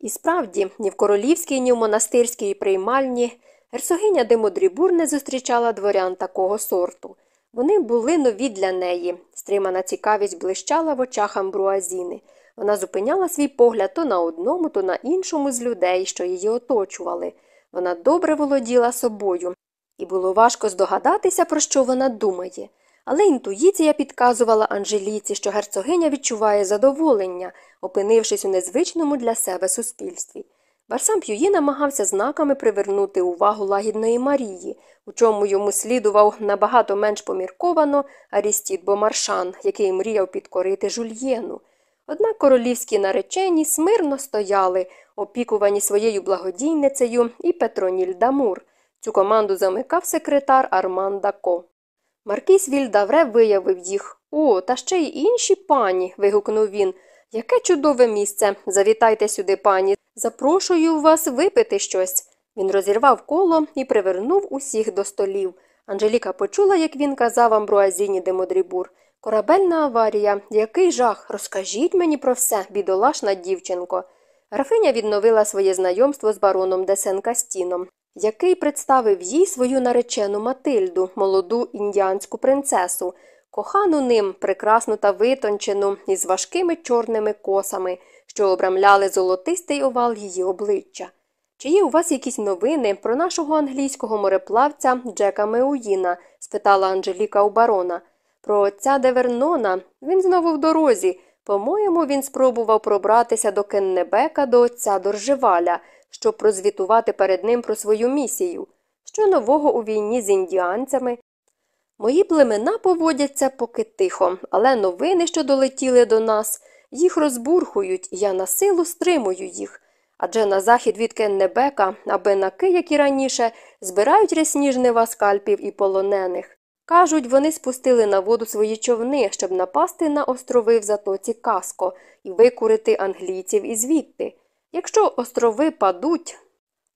І справді, ні в королівській, ні в монастирській приймальні герцогиня Демодрібур не зустрічала дворян такого сорту. Вони були нові для неї. Стримана цікавість блищала в очах амбруазіни. Вона зупиняла свій погляд то на одному, то на іншому з людей, що її оточували. Вона добре володіла собою, і було важко здогадатися, про що вона думає. Але інтуїція підказувала Анжеліці, що герцогиня відчуває задоволення, опинившись у незвичному для себе суспільстві. Барсам П'юї намагався знаками привернути увагу лагідної Марії, у чому йому слідував набагато менш помірковано Арістід Бомаршан, який мріяв підкорити жульєну. Однак королівські наречені смирно стояли, опікувані своєю благодійницею і Петроніль Дамур. Цю команду замикав секретар Арман Дако. Маркіс Вільдавре виявив їх. О, та ще й інші пані. вигукнув він. Яке чудове місце. Завітайте сюди, пані. Запрошую вас випити щось. Він розірвав коло і привернув усіх до столів. Анжеліка почула, як він казав Амбруазіні де Модрібур. Корабельна аварія, який жах. Розкажіть мені про все, бідолашна дівчинко. Графиня відновила своє знайомство з бароном де Сен-Кастіном, який представив їй свою наречену Матильду, молоду індіанську принцесу, кохану ним, прекрасну та витончену, із важкими чорними косами, що обрамляли золотистий овал її обличчя. Чи є у вас якісь новини про нашого англійського мореплавця Джека Меуїна? спитала Анжеліка у барона. Про отця Девернона він знову в дорозі. По-моєму, він спробував пробратися до Кеннебека до отця Доржеваля, щоб прозвітувати перед ним про свою місію. Що нового у війні з індіанцями? Мої племена поводяться поки тихо, але новини, що долетіли до нас, їх розбурхують, я на силу стримую їх. Адже на захід від Кеннебека, абинаки, як і раніше, збирають рясні жнива скальпів і полонених. Кажуть, вони спустили на воду свої човни, щоб напасти на острови в затоці Каско і викурити англійців із звідти. Якщо острови падуть,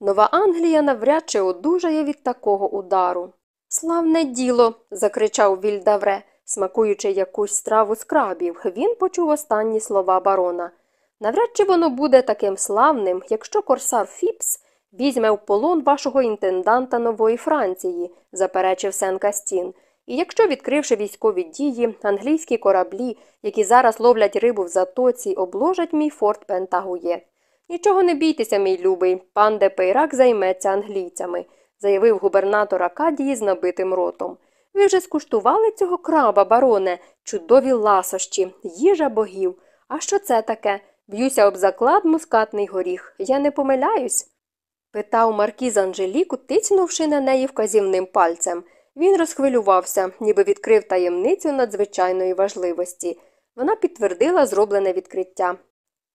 Нова Англія навряд чи одужає від такого удару. Славне діло. закричав Вільдавре, смакуючи якусь страву з крабів. Він почув останні слова барона. Навряд чи воно буде таким славним, якщо корсар Фіпс візьме в полон вашого інтенданта нової Франції, заперечив Сен-Кастін. І якщо, відкривши військові дії, англійські кораблі, які зараз ловлять рибу в затоці, обложать мій форт Пентагує. Нічого не бійтеся, мій любий, пан де Пейрак займеться англійцями, заявив губернатор Акадії з набитим ротом. Ви вже скуштували цього краба, бароне, чудові ласощі, їжа богів. А що це таке? Б'юся об заклад мускатний горіх. Я не помиляюсь. питав маркіз Анжеліку, тицнувши на неї вказівним пальцем. Він розхвилювався, ніби відкрив таємницю надзвичайної важливості. Вона підтвердила зроблене відкриття.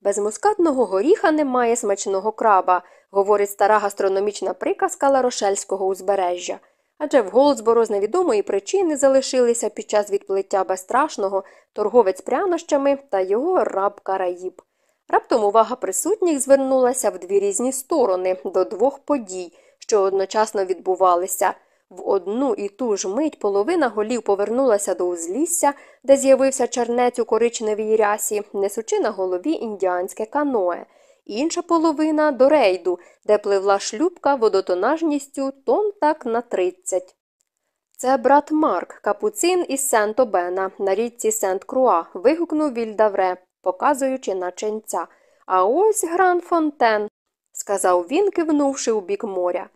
Без мускатного горіха немає смачного краба, говорить стара гастрономічна приказка Ларошельського узбережжя. Адже в Голдсборо з невідомої причини залишилися під час відплиття безстрашного торговець прянощами та його раб Караїб. Раптом увага присутніх звернулася в дві різні сторони до двох подій, що одночасно відбувалися. В одну і ту ж мить половина голів повернулася до узлісся, де з'явився чернець у коричневій рясі, несучи на голові індіанське каное, інша половина до рейду, де пливла шлюбка водотонажністю тон так на тридцять. Це брат Марк, капуцин із сент Обена на річці Сент Круа, вигукнув Вільдавре, показуючи на ченця. А ось Гран Фонтен, сказав він, кивнувши у бік моря.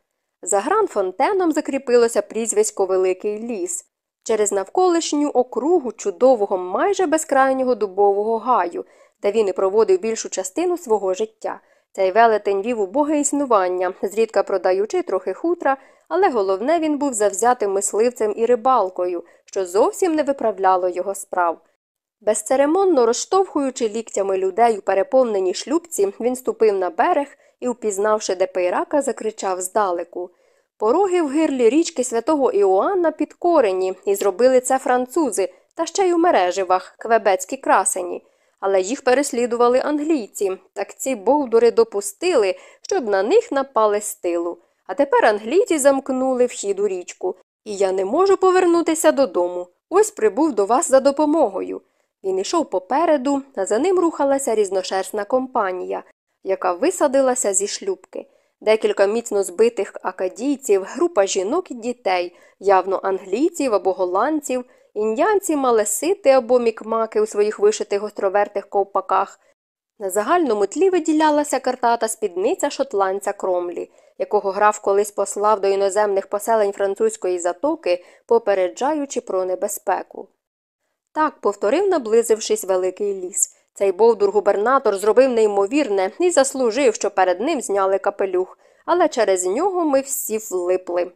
За Гран Фонтеном закріпилося прізвисько Великий ліс. Через навколишню округу чудового майже безкрайнього дубового гаю, де він і проводив більшу частину свого життя. Цей велетень вів убоге існування, зрідка продаючи трохи хутра, але головне він був завзятим мисливцем і рибалкою, що зовсім не виправляло його справ. Безцеремонно розштовхуючи ліктями людей у переповненій шлюбці, він ступив на берег і, впізнавши Депейрака, закричав здалеку. Пороги в гирлі річки святого Іоанна підкорені, і зробили це французи, та ще й у мереживах, квебецькі красені. Але їх переслідували англійці, так ці бовдури допустили, щоб на них напали з тилу. А тепер англійці замкнули вхід у річку, і я не можу повернутися додому. Ось прибув до вас за допомогою. Він ішов попереду, а за ним рухалася різношерстна компанія, яка висадилася зі шлюбки. Декілька міцно збитих акадійців, група жінок і дітей, явно англійців або голландців, індіанці мали сити або мікмаки у своїх вишитих гостровертих ковпаках. На загальному тлі виділялася картата спідниця шотландця Кромлі, якого граф колись послав до іноземних поселень французької затоки, попереджаючи про небезпеку. Так, повторив, наблизившись великий ліс. Цей бовдур губернатор зробив неймовірне і заслужив, що перед ним зняли капелюх, але через нього ми всі влипли.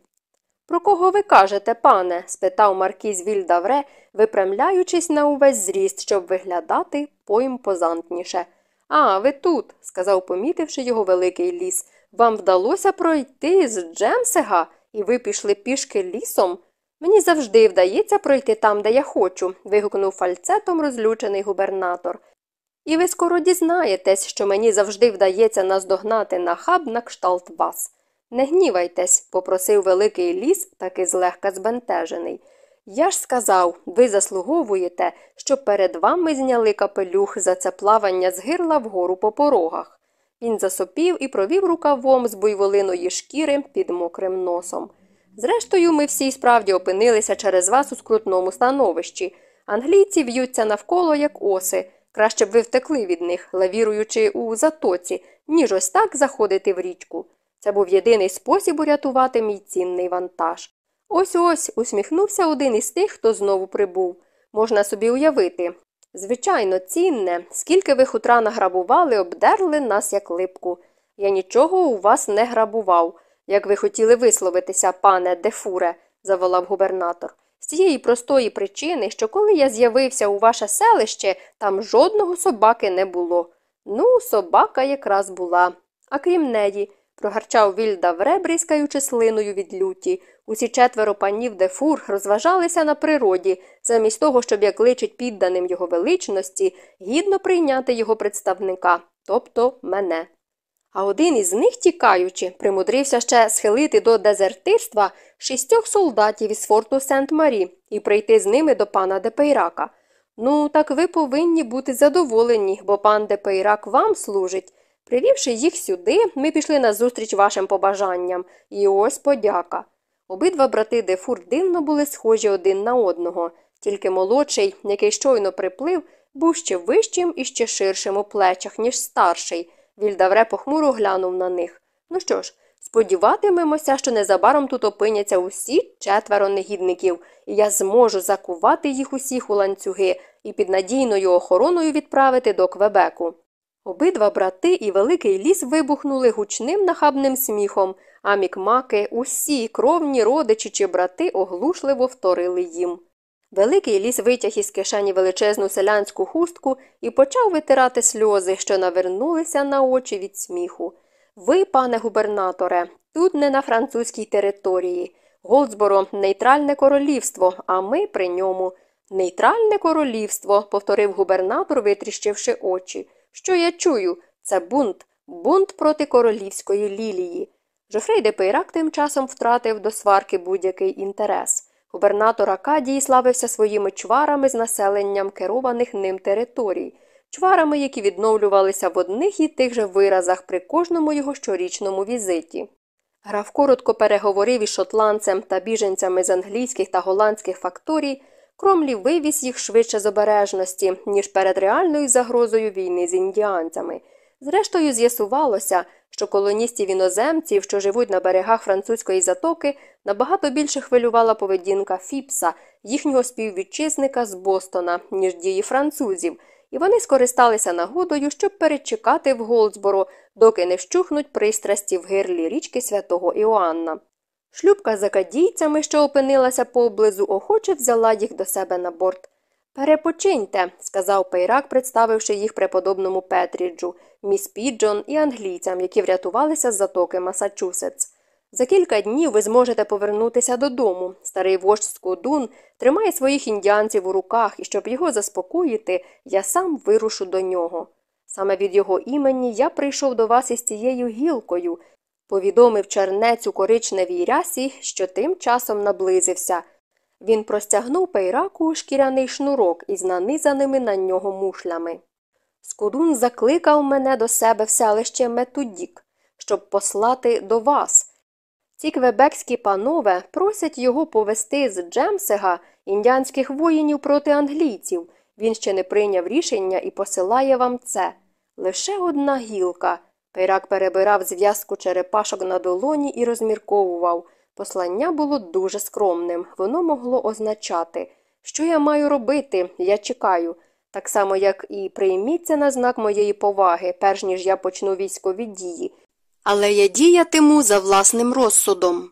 Про кого ви кажете, пане? спитав маркіз Вільдавре, випрямляючись на увесь зріст, щоб виглядати поімпозантніше. А, ви тут, сказав, помітивши його великий ліс. Вам вдалося пройти з Джемсега, і ви пішли пішки лісом? Мені завжди вдається пройти там, де я хочу, вигукнув фальцетом розлючений губернатор. І ви скоро дізнаєтесь, що мені завжди вдається наздогнати на хаб на кшталт вас. Не гнівайтесь, попросив великий ліс, таки злегка збентежений. Я ж сказав, ви заслуговуєте, щоб перед вами зняли капелюх за це плавання з гирла вгору по порогах. Він засопів і провів рукавом з буйволиної шкіри під мокрим носом. Зрештою, ми всі справді опинилися через вас у скрутному становищі. Англійці в'ються навколо, як оси. Краще б ви втекли від них, лавіруючи у затоці, ніж ось так заходити в річку. Це був єдиний спосіб урятувати мій цінний вантаж. Ось ось усміхнувся один із тих, хто знову прибув. Можна собі уявити. Звичайно, цінне, скільки ви хутра награбували, обдерли нас як липку. Я нічого у вас не грабував, як ви хотіли висловитися, пане Дефуре, заволав губернатор. З цієї простої причини, що коли я з'явився у ваше селище, там жодного собаки не було. Ну, собака якраз була. А крім неї, прогарчав Вільдавре, бризкаючи слиною від люті. Усі четверо панів Дефур розважалися на природі, замість того, щоб як личить підданим його величності, гідно прийняти його представника, тобто мене. А один із них, тікаючи, примудрився ще схилити до дезертирства шістьох солдатів із форту Сент Марі і прийти з ними до пана де Пейрака. Ну, так ви повинні бути задоволені, бо пан де Пейрак вам служить. Привівши їх сюди, ми пішли назустріч вашим побажанням, і ось подяка. Обидва брати Дефур дивно були схожі один на одного, тільки молодший, який щойно приплив, був ще вищим і ще ширшим у плечах, ніж старший. Вільдавре похмуро глянув на них. Ну що ж, сподіватимемося, що незабаром тут опиняться усі четверо негідників, і я зможу закувати їх усіх у ланцюги і під надійною охороною відправити до Квебеку. Обидва брати і великий ліс вибухнули гучним нахабним сміхом, а мікмаки, усі кровні родичі чи брати оглушливо вторили їм. Великий ліс витяг із кишені величезну селянську хустку і почав витирати сльози, що навернулися на очі від сміху. Ви, пане губернаторе, тут не на французькій території. Голдсборо нейтральне королівство, а ми при ньому. Нейтральне королівство, повторив губернатор, витріщивши очі. Що я чую? Це бунт, бунт проти королівської лілії. Жофрей де Пейрак тим часом втратив до сварки будь-який інтерес. Губернатор Акадії славився своїми чварами з населенням керованих ним територій, чварами, які відновлювалися в одних і тих же виразах при кожному його щорічному візиті. Граф коротко переговорив із шотландцем та біженцями з англійських та голландських факторій, Кромлі вивіз їх швидше з обережності, ніж перед реальною загрозою війни з індіанцями. Зрештою, з'ясувалося, що колоністів іноземців, що живуть на берегах французької затоки, набагато більше хвилювала поведінка Фіпса, їхнього співвітчизника з Бостона, ніж дії французів, і вони скористалися нагодою, щоб перечекати в Голдсборо, доки не вщухнуть пристрасті в гирлі річки святого Іоанна. Шлюбка з акадійцями, що опинилася поблизу, охоче взяла їх до себе на борт. Перепочиньте, сказав Пейрак, представивши їх преподобному Петріджу, міс Піджон і англійцям, які врятувалися з затоки Масачусетс. За кілька днів ви зможете повернутися додому. Старий вождь Скудун тримає своїх індіанців у руках, і щоб його заспокоїти, я сам вирушу до нього. Саме від його імені я прийшов до вас із цією гілкою, повідомив чернець у коричневій рясі, що тим часом наблизився. Він простягнув пейраку шкіряний шнурок із нанизаними на нього мушлями. Скудун закликав мене до себе в селище Метудік, щоб послати до вас. Ці квебекські панове просять його повести з Джемсега індіанських воїнів проти англійців. Він ще не прийняв рішення і посилає вам це. Лише одна гілка. Пейрак перебирав зв'язку черепашок на долоні і розмірковував. Послання було дуже скромним. Воно могло означати, що я маю робити, я чекаю, так само, як і прийміться на знак моєї поваги, перш ніж я почну військові дії. Але я діятиму за власним розсудом.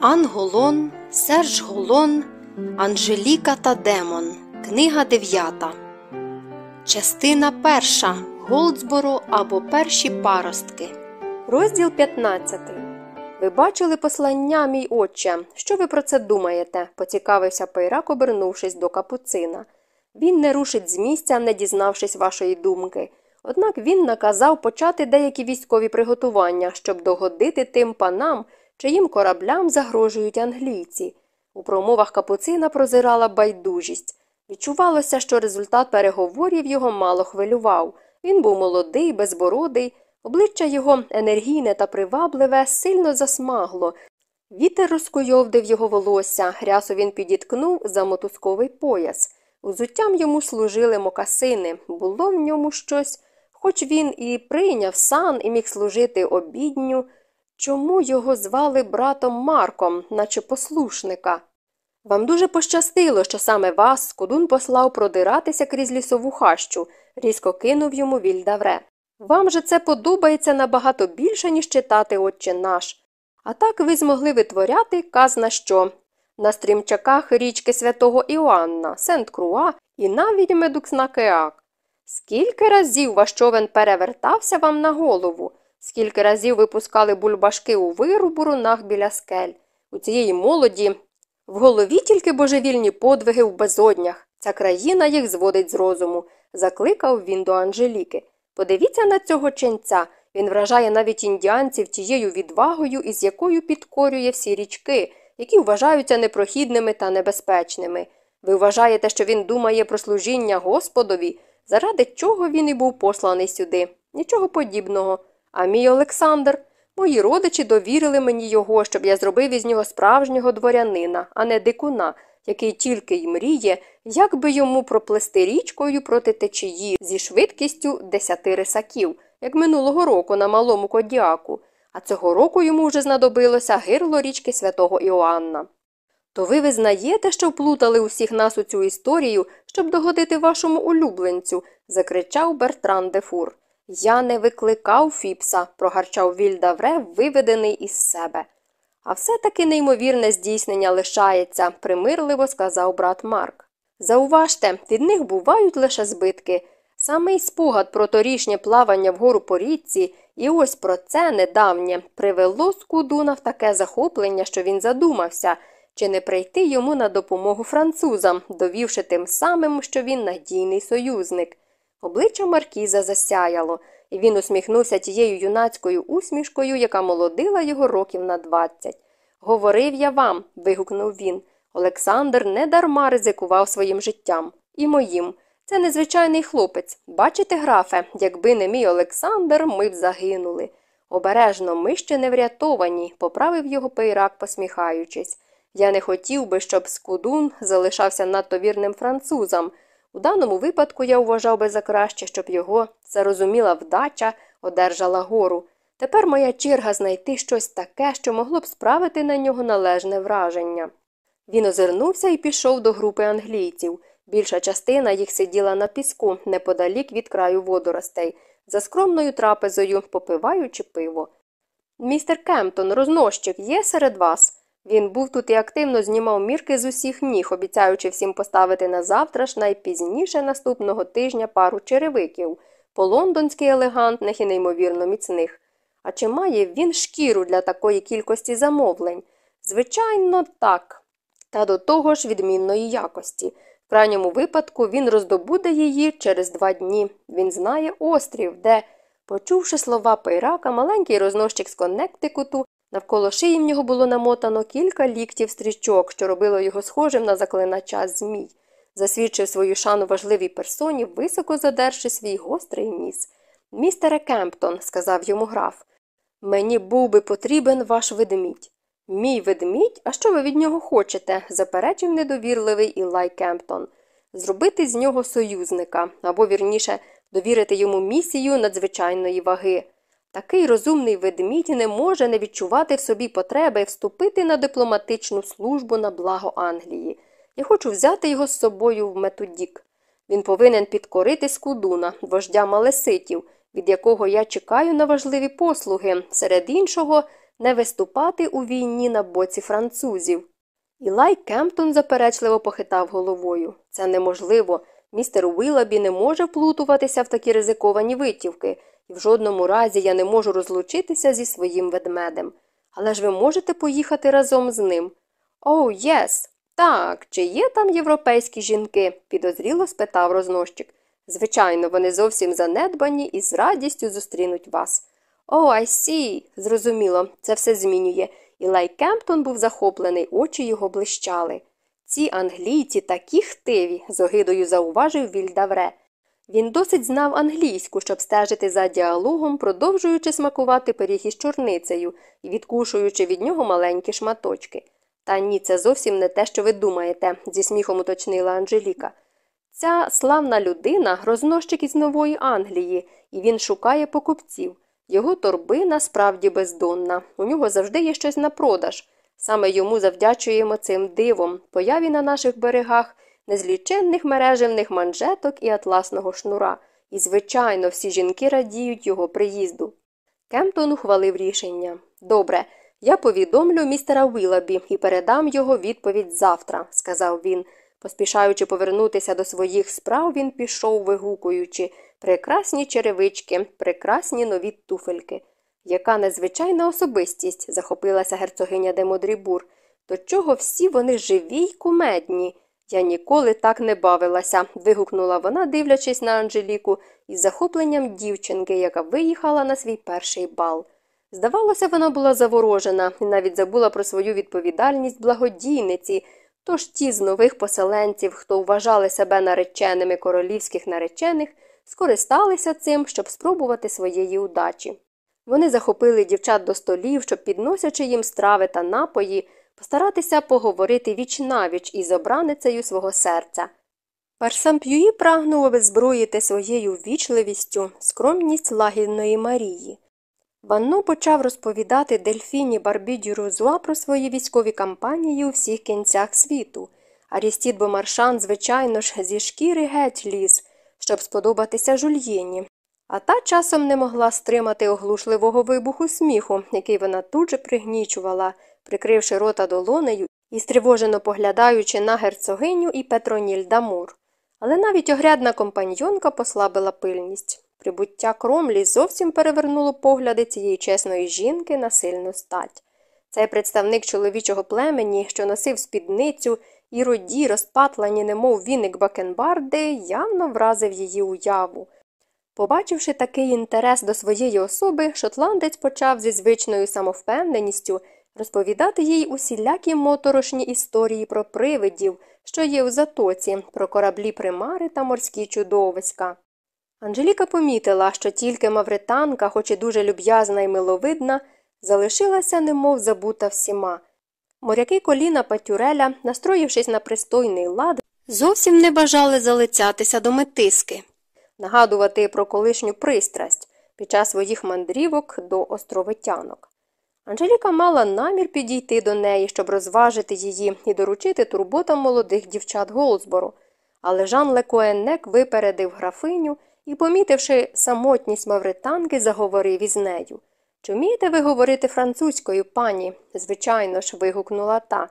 Анголон, Серж Голон, Анжеліка та Демон. Книга дев'ята. Частина перша. Голдсборо або перші паростки. Розділ 15. Ви бачили послання, мій отче. Що ви про це думаєте? поцікавився Пейрак, обернувшись до капуцина. Він не рушить з місця, не дізнавшись вашої думки. Однак він наказав почати деякі військові приготування, щоб догодити тим панам, чиїм кораблям загрожують англійці. У промовах капуцина прозирала байдужість. Відчувалося, що результат переговорів його мало хвилював. Він був молодий, безбородий, обличчя його енергійне та привабливе, сильно засмагло. Вітер розкуйовдив його волосся, рясу він підіткнув за мотузковий пояс. Узуттям йому служили мокасини, було в ньому щось, хоч він і прийняв сан і міг служити обідню. Чому його звали братом Марком, наче послушника? Вам дуже пощастило, що саме вас Скудун послав продиратися крізь лісову хащу, різко кинув йому Вільдавре. Вам же це подобається набагато більше, ніж читати Отче наш. А так ви змогли витворяти казна що на стрімчаках річки святого Іоанна, Сент Круа і навіть Медукснакеак. Скільки разів ваш човен перевертався вам на голову, скільки разів ви пускали бульбашки у виру бурунах біля скель. У цієї молоді в голові тільки божевільні подвиги в безоднях. Ця країна їх зводить з розуму, закликав він до Анжеліки. Подивіться на цього ченця. Він вражає навіть індіанців тією відвагою, із якою підкорює всі річки, які вважаються непрохідними та небезпечними. Ви вважаєте, що він думає про служіння Господові, заради чого він і був посланий сюди? Нічого подібного. А мій Олександр, мої родичі довірили мені його, щоб я зробив із нього справжнього дворянина, а не дикуна, який тільки й мріє, як би йому проплести річкою проти течії зі швидкістю десяти рисаків, як минулого року на малому кодіаку, а цього року йому вже знадобилося гирло річки святого Іоанна. То ви визнаєте, що вплутали усіх нас у цю історію, щоб догодити вашому улюбленцю, закричав Бертран де Фур. Я не викликав Фіпса, прогарчав Вільдавре, виведений із себе. А все таки неймовірне здійснення лишається, примирливо сказав брат Марк. Зауважте, від них бувають лише збитки. Самий спогад про торішнє плавання вгору по річці, і ось про це недавнє привело Скудуна в таке захоплення, що він задумався, чи не прийти йому на допомогу французам, довівши тим самим, що він надійний союзник. Обличчя Маркіза засяяло, і він усміхнувся тією юнацькою усмішкою, яка молодила його років на двадцять. Говорив я вам, вигукнув він. Олександр недарма ризикував своїм життям і моїм. Це незвичайний хлопець. Бачите, графе, якби не мій Олександр, ми б загинули. Обережно, ми ще не врятовані, поправив його пейрак, посміхаючись. Я не хотів би, щоб Скудун залишався надто вірним французам. У даному випадку я вважав би за краще, щоб його зарозуміла вдача одержала гору. Тепер моя черга знайти щось таке, що могло б справити на нього належне враження. Він озирнувся і пішов до групи англійців. Більша частина їх сиділа на піску неподалік від краю водоростей, за скромною трапезою, попиваючи пиво. Містер Кемптон, рознощик, є серед вас. Він був тут і активно знімав мірки з усіх ніг, обіцяючи всім поставити на завтра ж найпізніше наступного тижня пару черевиків, по-лондонськи елегантних і неймовірно міцних. А чи має він шкіру для такої кількості замовлень? Звичайно, так. Та до того ж відмінної якості. Крайньому випадку він роздобуде її через два дні. Він знає острів, де, почувши слова пейрака, маленький рознощик з Коннектикуту, навколо шиї в нього було намотано кілька ліктів стрічок, що робило його схожим на заклинача змій. Засвідчив свою шану важливій персоні, високо задерши свій гострий ніс. Містере Кемптон, сказав йому граф, мені був би потрібен ваш ведмідь. Мій ведмідь? А що ви від нього хочете? заперечив недовірливий Ілай Кемптон. Зробити з нього союзника, або, вірніше, довірити йому місію надзвичайної ваги. Такий розумний ведмідь не може не відчувати в собі потреби вступити на дипломатичну службу на благо Англії. Я хочу взяти його з собою в методік. Він повинен підкорити скудуна, вождя малеситів, від якого я чекаю на важливі послуги, серед іншого не виступати у війні на боці французів. Ілай Кемптон заперечливо похитав головою. Це неможливо. Містер Уилабі не може вплутуватися в такі ризиковані витівки, і в жодному разі я не можу розлучитися зі своїм ведмедем. Але ж ви можете поїхати разом з ним. Оу, oh, єс. Так, чи є там європейські жінки? підозріло спитав рознощик. Звичайно, вони зовсім занедбані і з радістю зустрінуть вас. О, ай сі, зрозуміло, це все змінює. І Лай Кемптон був захоплений, очі його блищали. Ці англійці такі хтиві, з огидою зауважив Вільдавре. Він досить знав англійську, щоб стежити за діалогом, продовжуючи смакувати пиріг із чорницею і відкушуючи від нього маленькі шматочки. Та ні, це зовсім не те, що ви думаєте, зі сміхом уточнила Анжеліка. Ця славна людина рознощик із Нової Англії, і він шукає покупців. Його торбина справді бездонна, у нього завжди є щось на продаж. Саме йому завдячуємо цим дивом, появі на наших берегах незліченних мережевних манжеток і атласного шнура, і, звичайно, всі жінки радіють його приїзду. Кемптон ухвалив рішення Добре, я повідомлю містера Вілабі і передам його відповідь завтра, сказав він. Поспішаючи повернутися до своїх справ, він пішов, вигукуючи прекрасні черевички, прекрасні нові туфельки. Яка незвичайна особистість, захопилася герцогиня де Модрібур. До чого всі вони живі й кумедні. Я ніколи так не бавилася, вигукнула вона, дивлячись на Анжеліку, із захопленням дівчинки, яка виїхала на свій перший бал. Здавалося, вона була заворожена і навіть забула про свою відповідальність благодійниці. Тож ті з нових поселенців, хто вважали себе нареченими королівських наречених, скористалися цим, щоб спробувати своєї удачі. Вони захопили дівчат до столів, щоб, підносячи їм страви та напої, постаратися поговорити віч навіч із обраницею свого серця. Парсамп'юї прагнув обезброїти своєю ввічливістю скромність лагідної Марії. Ванно почав розповідати дельфіні Барбі Розуа про свої військові кампанії у всіх кінцях світу. Арістід Бомаршан, звичайно ж, зі шкіри геть ліз. щоб сподобатися жульєні. А та часом не могла стримати оглушливого вибуху сміху, який вона тут же пригнічувала, прикривши рота долонею і стривожено поглядаючи на герцогиню і Петроніль Дамур. Але навіть огрядна компаньйонка послабила пильність. Прибуття кромлі зовсім перевернуло погляди цієї чесної жінки на сильну стать. Цей представник чоловічого племені, що носив спідницю і роді, розпатлані, немов віник Бакенбарди, явно вразив її уяву. Побачивши такий інтерес до своєї особи, шотландець почав зі звичною самовпевненістю розповідати їй усілякі моторошні історії про привидів, що є у затоці, про кораблі примари та морські чудовиська. Анжеліка помітила, що тільки мавританка, хоч і дуже люб'язна і миловидна, залишилася немов забута всіма. Моряки коліна Патюреля, настроївшись на пристойний лад, зовсім не бажали залицятися до метиски, нагадувати про колишню пристрасть під час своїх мандрівок до островитянок. Анжеліка мала намір підійти до неї, щоб розважити її і доручити турботам молодих дівчат Голсбору, але Жан Лекоеннек випередив графиню і, помітивши самотність мавританки, заговорив із нею. Чи вмієте ви говорити французькою, пані? Звичайно ж, вигукнула та.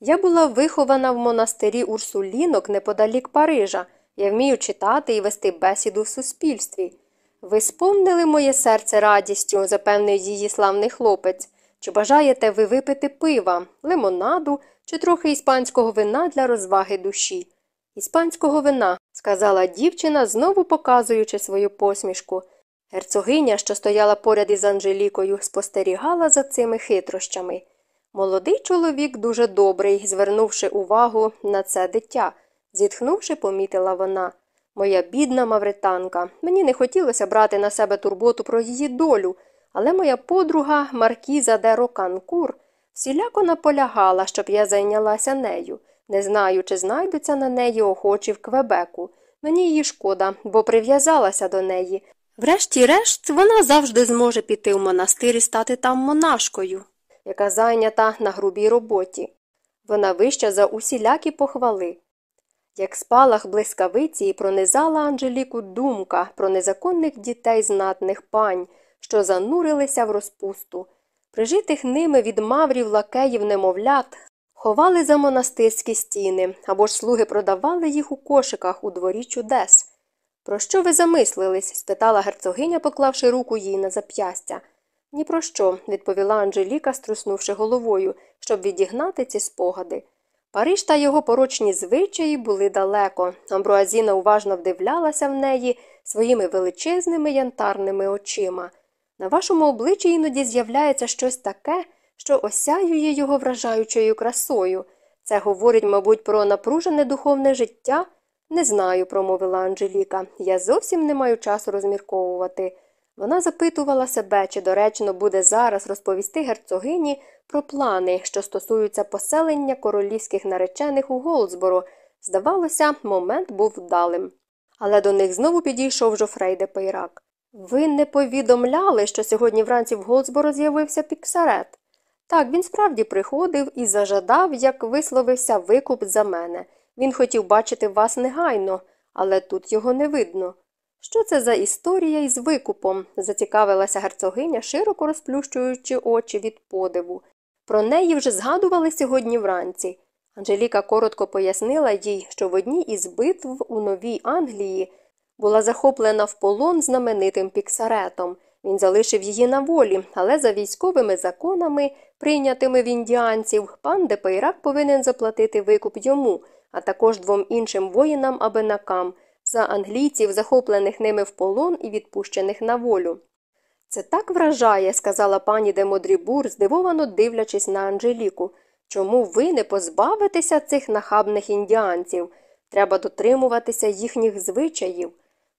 Я була вихована в монастирі Урсулінок неподалік Парижа. Я вмію читати і вести бесіду в суспільстві. Ви сповнили моє серце радістю, запевнив її славний хлопець. Чи бажаєте ви випити пива, лимонаду чи трохи іспанського вина для розваги душі? Іспанського вина, сказала дівчина, знову показуючи свою посмішку. Герцогиня, що стояла поряд із Анжелікою, спостерігала за цими хитрощами. Молодий чоловік дуже добрий, звернувши увагу на це дитя. Зітхнувши, помітила вона. Моя бідна мавританка. Мені не хотілося брати на себе турботу про її долю, але моя подруга Маркіза де Роканкур всіляко наполягала, щоб я зайнялася нею. Не знаю, чи знайдуться на неї охочі в Квебеку. Мені її шкода, бо прив'язалася до неї. Врешті-решт, вона завжди зможе піти в монастир і стати там монашкою, яка зайнята на грубій роботі. Вона вища за усілякі похвали. Як спалах блискавиці і пронизала Анжеліку думка про незаконних дітей знатних пань, що занурилися в розпусту. Прижитих ними від маврів лакеїв немовлят ховали за монастирські стіни або ж слуги продавали їх у кошиках у дворі чудес. Про що ви замислились? спитала герцогиня, поклавши руку їй на зап'ястя. Ні про що, відповіла Анжеліка, струснувши головою, щоб відігнати ці спогади. Париж та його порочні звичаї були далеко. Амбруазіна уважно вдивлялася в неї своїми величезними янтарними очима. На вашому обличчі іноді з'являється щось таке, що осяює його вражаючою красою. Це говорить, мабуть, про напружене духовне життя. Не знаю, промовила Анжеліка. Я зовсім не маю часу розмірковувати. Вона запитувала себе, чи доречно буде зараз розповісти герцогині про плани, що стосуються поселення королівських наречених у Голдсборо. Здавалося, момент був вдалим. Але до них знову підійшов Жофрей де Пейрак. Ви не повідомляли, що сьогодні вранці в Голдсборо з'явився піксарет? Так, він справді приходив і зажадав, як висловився викуп за мене. Він хотів бачити вас негайно, але тут його не видно. Що це за історія із викупом? зацікавилася герцогиня, широко розплющуючи очі від подиву. Про неї вже згадували сьогодні вранці. Анжеліка коротко пояснила їй, що в одній із битв у Новій Англії була захоплена в полон знаменитим Піксаретом. Він залишив її на волі, але за військовими законами, прийнятими в індіанців, пан де Пейрак повинен заплатити викуп йому, а також двом іншим воїнам абенакам за англійців, захоплених ними в полон і відпущених на волю. Це так вражає, сказала пані де Модрібур, здивовано дивлячись на Анжеліку. Чому ви не позбавитеся цих нахабних індіанців? Треба дотримуватися їхніх звичаїв.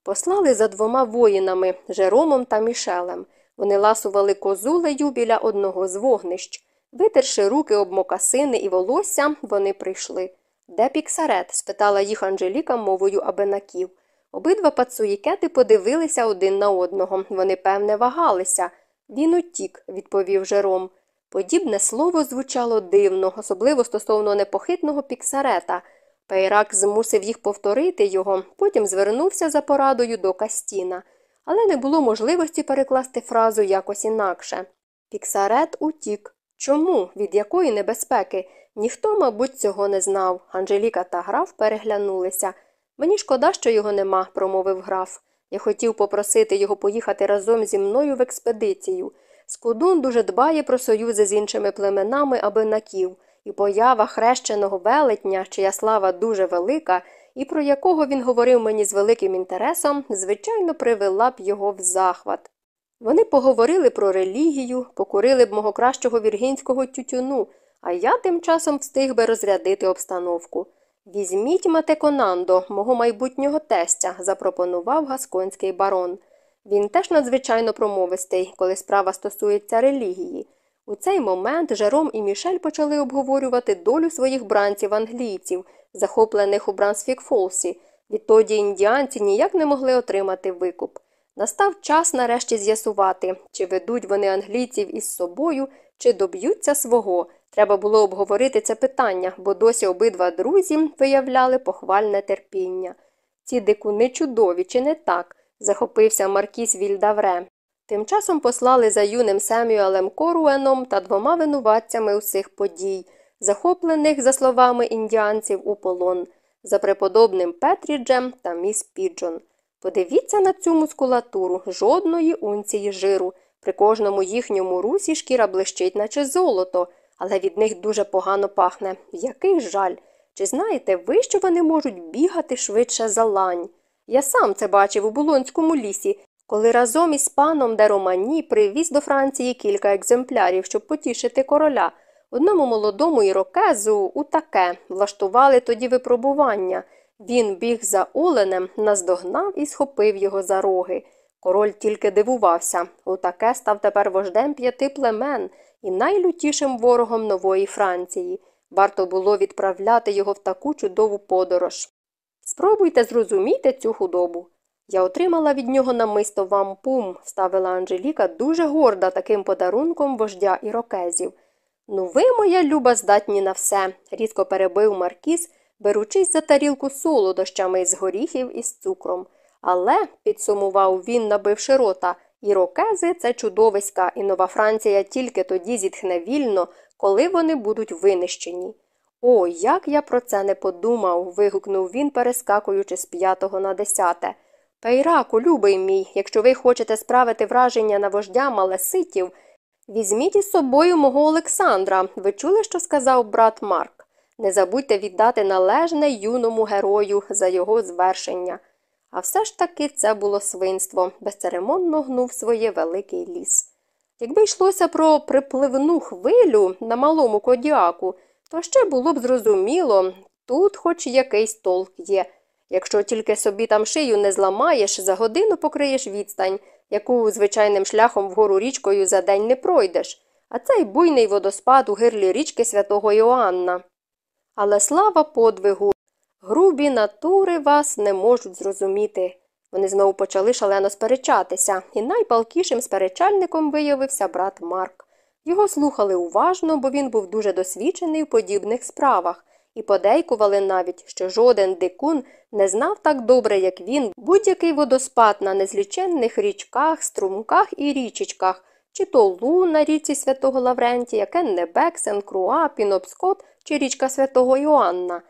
Послали за двома воїнами Жеромом та Мішелем. Вони ласували козулею біля одного з вогнищ. Витерши руки об мокасини і волосся, вони прийшли. Де піксарет? спитала їх Анжеліка мовою абенаків. Обидва пацуїкети подивилися один на одного. Вони, певне, вагалися. Він утік, відповів Жером. Подібне слово звучало дивно, особливо стосовно непохитного піксарета. Пейрак змусив їх повторити його, потім звернувся за порадою до Кастіна, але не було можливості перекласти фразу якось інакше. Піксарет утік. Чому? Від якої небезпеки? Ніхто, мабуть, цього не знав. Анжеліка та граф переглянулися. Мені шкода, що його нема, промовив граф. Я хотів попросити його поїхати разом зі мною в експедицію. Скудун дуже дбає про союзи з іншими племенами абинаків, і поява хрещеного велетня, чия слава дуже велика, і про якого він говорив мені з великим інтересом, звичайно, привела б його в захват. Вони поговорили про релігію, покурили б мого кращого віргінського тютюну, а я тим часом встиг би розрядити обстановку. Візьміть Матеконандо, мого майбутнього тестя, запропонував гасконський барон. Він теж надзвичайно промовистий, коли справа стосується релігії. У цей момент Жером і Мішель почали обговорювати долю своїх бранців англійців, захоплених у Брансфік-Фолсі. Відтоді індіанці ніяк не могли отримати викуп. Настав час нарешті з'ясувати, чи ведуть вони англійців із собою, чи доб'ються свого. Треба було обговорити це питання, бо досі обидва друзі виявляли похвальне терпіння. Ці дикуни чудові, чи не так? захопився Маркіс Вільдавре. Тим часом послали за юним Семюелем Коруеном та двома винуватцями усіх подій, захоплених, за словами індіанців, у полон, за преподобним Петріджем та міс Піджон. Подивіться на цю мускулатуру, жодної унції жиру. При кожному їхньому русі шкіра блищить, наче золото, але від них дуже погано пахне. Який жаль. Чи знаєте ви, що вони можуть бігати швидше за лань? Я сам це бачив у Булонському лісі, коли разом із паном де Романі привіз до Франції кілька екземплярів, щоб потішити короля. Одному молодому ірокезу у таке влаштували тоді випробування. Він біг за оленем, наздогнав і схопив його за роги. Король тільки дивувався. Утаке став тепер вождем п'яти племен і найлютішим ворогом нової Франції. Варто було відправляти його в таку чудову подорож. Спробуйте зрозуміти цю худобу. Я отримала від нього намисто вампум, ставила Анжеліка, дуже горда таким подарунком вождя ірокезів. Ну, ви, моя люба, здатні на все, різко перебив Маркіз, беручись за тарілку солодощами з горіхів із цукром. Але, підсумував він, набивши рота, ірокези це чудовиська, і Нова Франція тільки тоді зітхне вільно, коли вони будуть винищені. О, як я про це не подумав. вигукнув він, перескакуючи з п'ятого на десяте. Пейраку, любий мій, якщо ви хочете справити враження на вождя малеситів, візьміть із собою мого Олександра. Ви чули, що сказав брат Марк? Не забудьте віддати належне юному герою за його звершення. А все ж таки це було свинство, безцеремонно гнув своє великий ліс. Якби йшлося про припливну хвилю на малому кодіаку, то ще було б зрозуміло тут хоч якийсь толк є. Якщо тільки собі там шию не зламаєш, за годину покриєш відстань, яку звичайним шляхом вгору річкою за день не пройдеш, а цей буйний водоспад у гирлі річки святого Іоанна. Але слава подвигу, грубі натури вас не можуть зрозуміти. Вони знову почали шалено сперечатися, і найпалкішим сперечальником виявився брат Марк. Його слухали уважно, бо він був дуже досвідчений у подібних справах, і подейкували навіть, що жоден дикун не знав так добре, як він, будь-який водоспад на незліченних річках, струмках і річечках, чи то лу на річці святого Лаврентія, Кеннебек, Сен-Круа, Пенобскот чи річка святого Йоанна.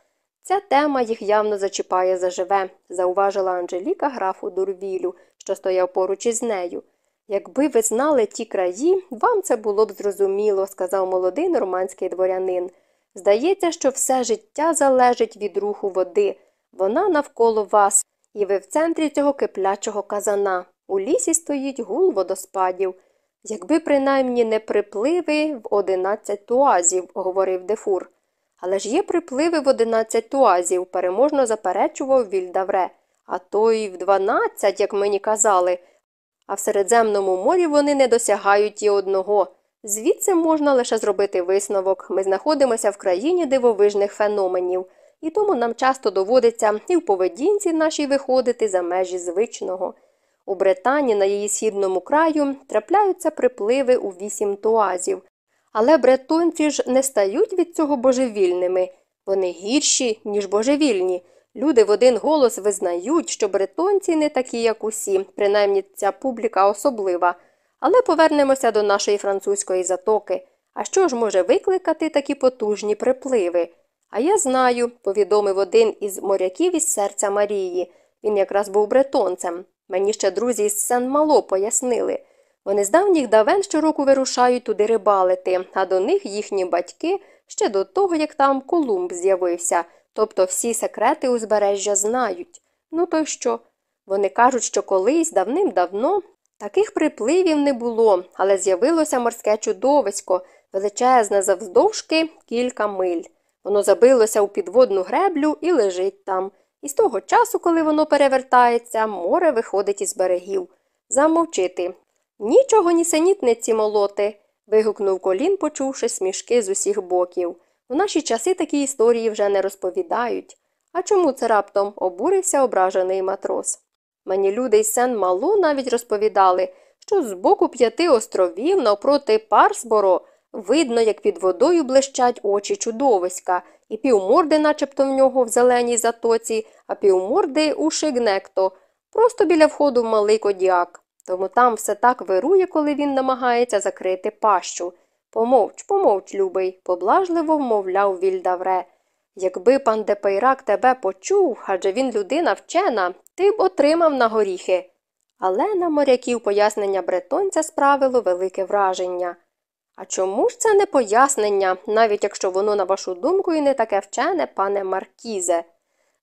Ця тема їх явно зачіпає заживе, зауважила Анжеліка графу Дурвілю, що стояв поруч із нею. Якби ви знали ті краї, вам це було б зрозуміло, сказав молодий нормандський дворянин. Здається, що все життя залежить від руху води. Вона навколо вас, і ви в центрі цього киплячого казана. У лісі стоїть гул водоспадів. Якби принаймні не припливи в одинадцять туазів, говорив Дефур. Але ж є припливи в одинадцять туазів, переможно заперечував Вільдавре, а то й в дванадцять, як мені казали. А в Середземному морі вони не досягають і одного. Звідси можна лише зробити висновок ми знаходимося в країні дивовижних феноменів, і тому нам часто доводиться і в поведінці нашій виходити за межі звичного. У Британії на її східному краю трапляються припливи у вісім туазів. Але бретонці ж не стають від цього божевільними. Вони гірші, ніж божевільні. Люди в один голос визнають, що бретонці не такі, як усі, принаймні ця публіка особлива. Але повернемося до нашої французької затоки. А що ж може викликати такі потужні припливи? А я знаю, повідомив один із моряків із серця Марії. Він якраз був бретонцем. Мені ще друзі з Сен Мало пояснили. Вони з давніх давен щороку вирушають туди рибалити, а до них їхні батьки ще до того, як там Колумб з'явився, тобто всі секрети узбережжя знають. Ну то що? Вони кажуть, що колись давним-давно таких припливів не було, але з'явилося морське чудовисько, величезне завздовжки кілька миль. Воно забилося у підводну греблю і лежить там. І з того часу, коли воно перевертається, море виходить із берегів. Замовчити. Нічого нісенітниці молоти. вигукнув колін, почувши смішки з усіх боків. У наші часи такі історії вже не розповідають. А чому це раптом обурився ображений матрос? Мені люди із Сен Малу навіть розповідали, що з боку п'яти островів навпроти Парсборо видно, як під водою блищать очі чудовиська, і півморди, начебто в нього в зеленій затоці, а півморди у Шигнекто, просто біля входу в Малий Кодіак. Тому там все так вирує, коли він намагається закрити пащу. Помовч, помовч, любий, поблажливо вмовляв Вільдавре. Якби пан де Пейрак тебе почув, адже він людина вчена, ти б отримав на горіхи. Але на моряків пояснення бретонця справило велике враження. А чому ж це не пояснення, навіть якщо воно, на вашу думку, і не таке вчене, пане маркізе?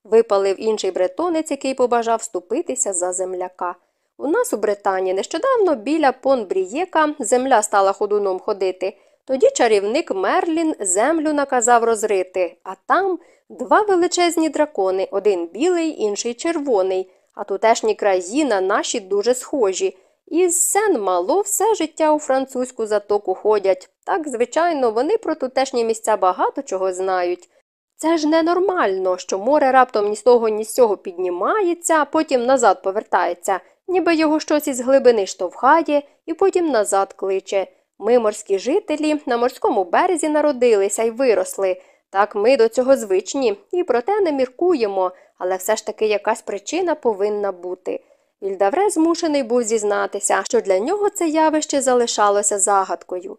Випалив інший бретонець, який побажав вступитися за земляка. У нас у Британії нещодавно біля Понбрієка земля стала ходуном ходити. Тоді чарівник Мерлін землю наказав розрити, а там два величезні дракони, один білий, інший червоний, а тутешні краї на наші дуже схожі. Із сен мало все життя у французьку затоку ходять. Так, звичайно, вони про тутешні місця багато чого знають. Це ж ненормально, що море раптом ні з того, ні з цього піднімається, а потім назад повертається, ніби його щось із глибини штовхає і потім назад кличе. Ми, морські жителі, на морському березі народилися і виросли. Так ми до цього звичні і про те не міркуємо, але все ж таки якась причина повинна бути. Вільдавре змушений був зізнатися, що для нього це явище залишалося загадкою.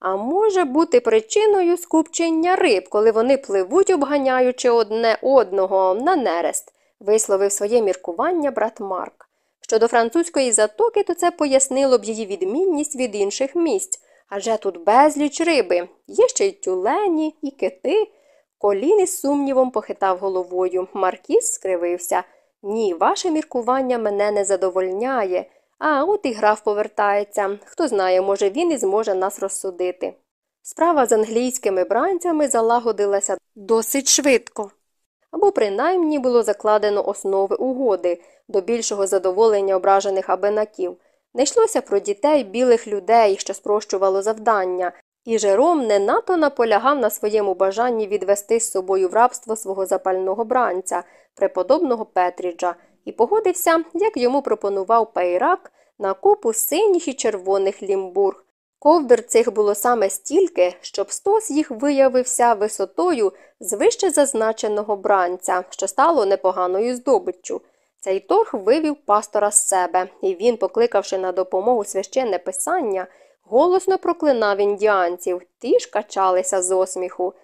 А може бути причиною скупчення риб, коли вони пливуть, обганяючи одне одного на нерест, висловив своє міркування брат Марк. Щодо французької затоки, то це пояснило б її відмінність від інших місць. Адже тут безліч риби, є ще й тюлені, і кити. Колін із сумнівом похитав головою. Маркіс скривився. Ні, ваше міркування мене не задовольняє. А от і граф повертається. Хто знає, може, він і зможе нас розсудити. Справа з англійськими бранцями залагодилася досить швидко. Або принаймні було закладено основи угоди до більшого задоволення ображених абенаків. Не йшлося про дітей білих людей, що спрощувало завдання, і Жером не надто наполягав на своєму бажанні відвести з собою в рабство свого запального бранця, преподобного Петріджа, і погодився, як йому пропонував Пейрак, на купу синіх і червоних лімбург. Ковдр цих було саме стільки, щоб стос їх виявився висотою з вище зазначеного бранця, що стало непоганою здобиччю. Цей торг вивів пастора з себе, і він, покликавши на допомогу священне писання, голосно проклинав індіанців, ті ж качалися з осміху.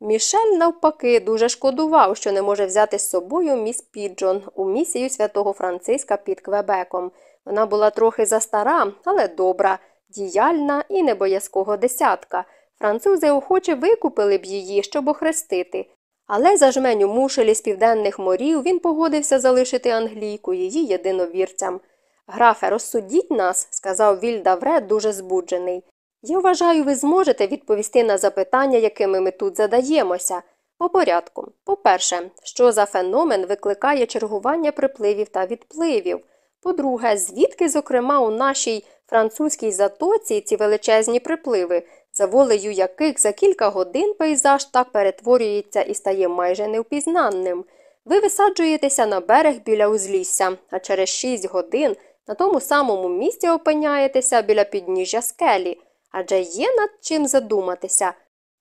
Мішель, навпаки, дуже шкодував, що не може взяти з собою міс Піджон у місію святого Франциска під Квебеком. Вона була трохи застара, але добра, діяльна і небоязкого десятка. Французи охоче викупили б її, щоб охрестити. Але за жменю мушелі з південних морів він погодився залишити Англійку її єдиновірцям. Графе, розсудіть нас, сказав Вільдавре, дуже збуджений. Я вважаю, ви зможете відповісти на запитання, якими ми тут задаємося. По порядку. По-перше, що за феномен викликає чергування припливів та відпливів. По-друге, звідки, зокрема, у нашій французькій затоці ці величезні припливи, за волею яких за кілька годин пейзаж так перетворюється і стає майже невпізнанним. Ви висаджуєтеся на берег біля узлісся, а через шість годин на тому самому місці опиняєтеся біля підніжжя скелі. Адже є над чим задуматися.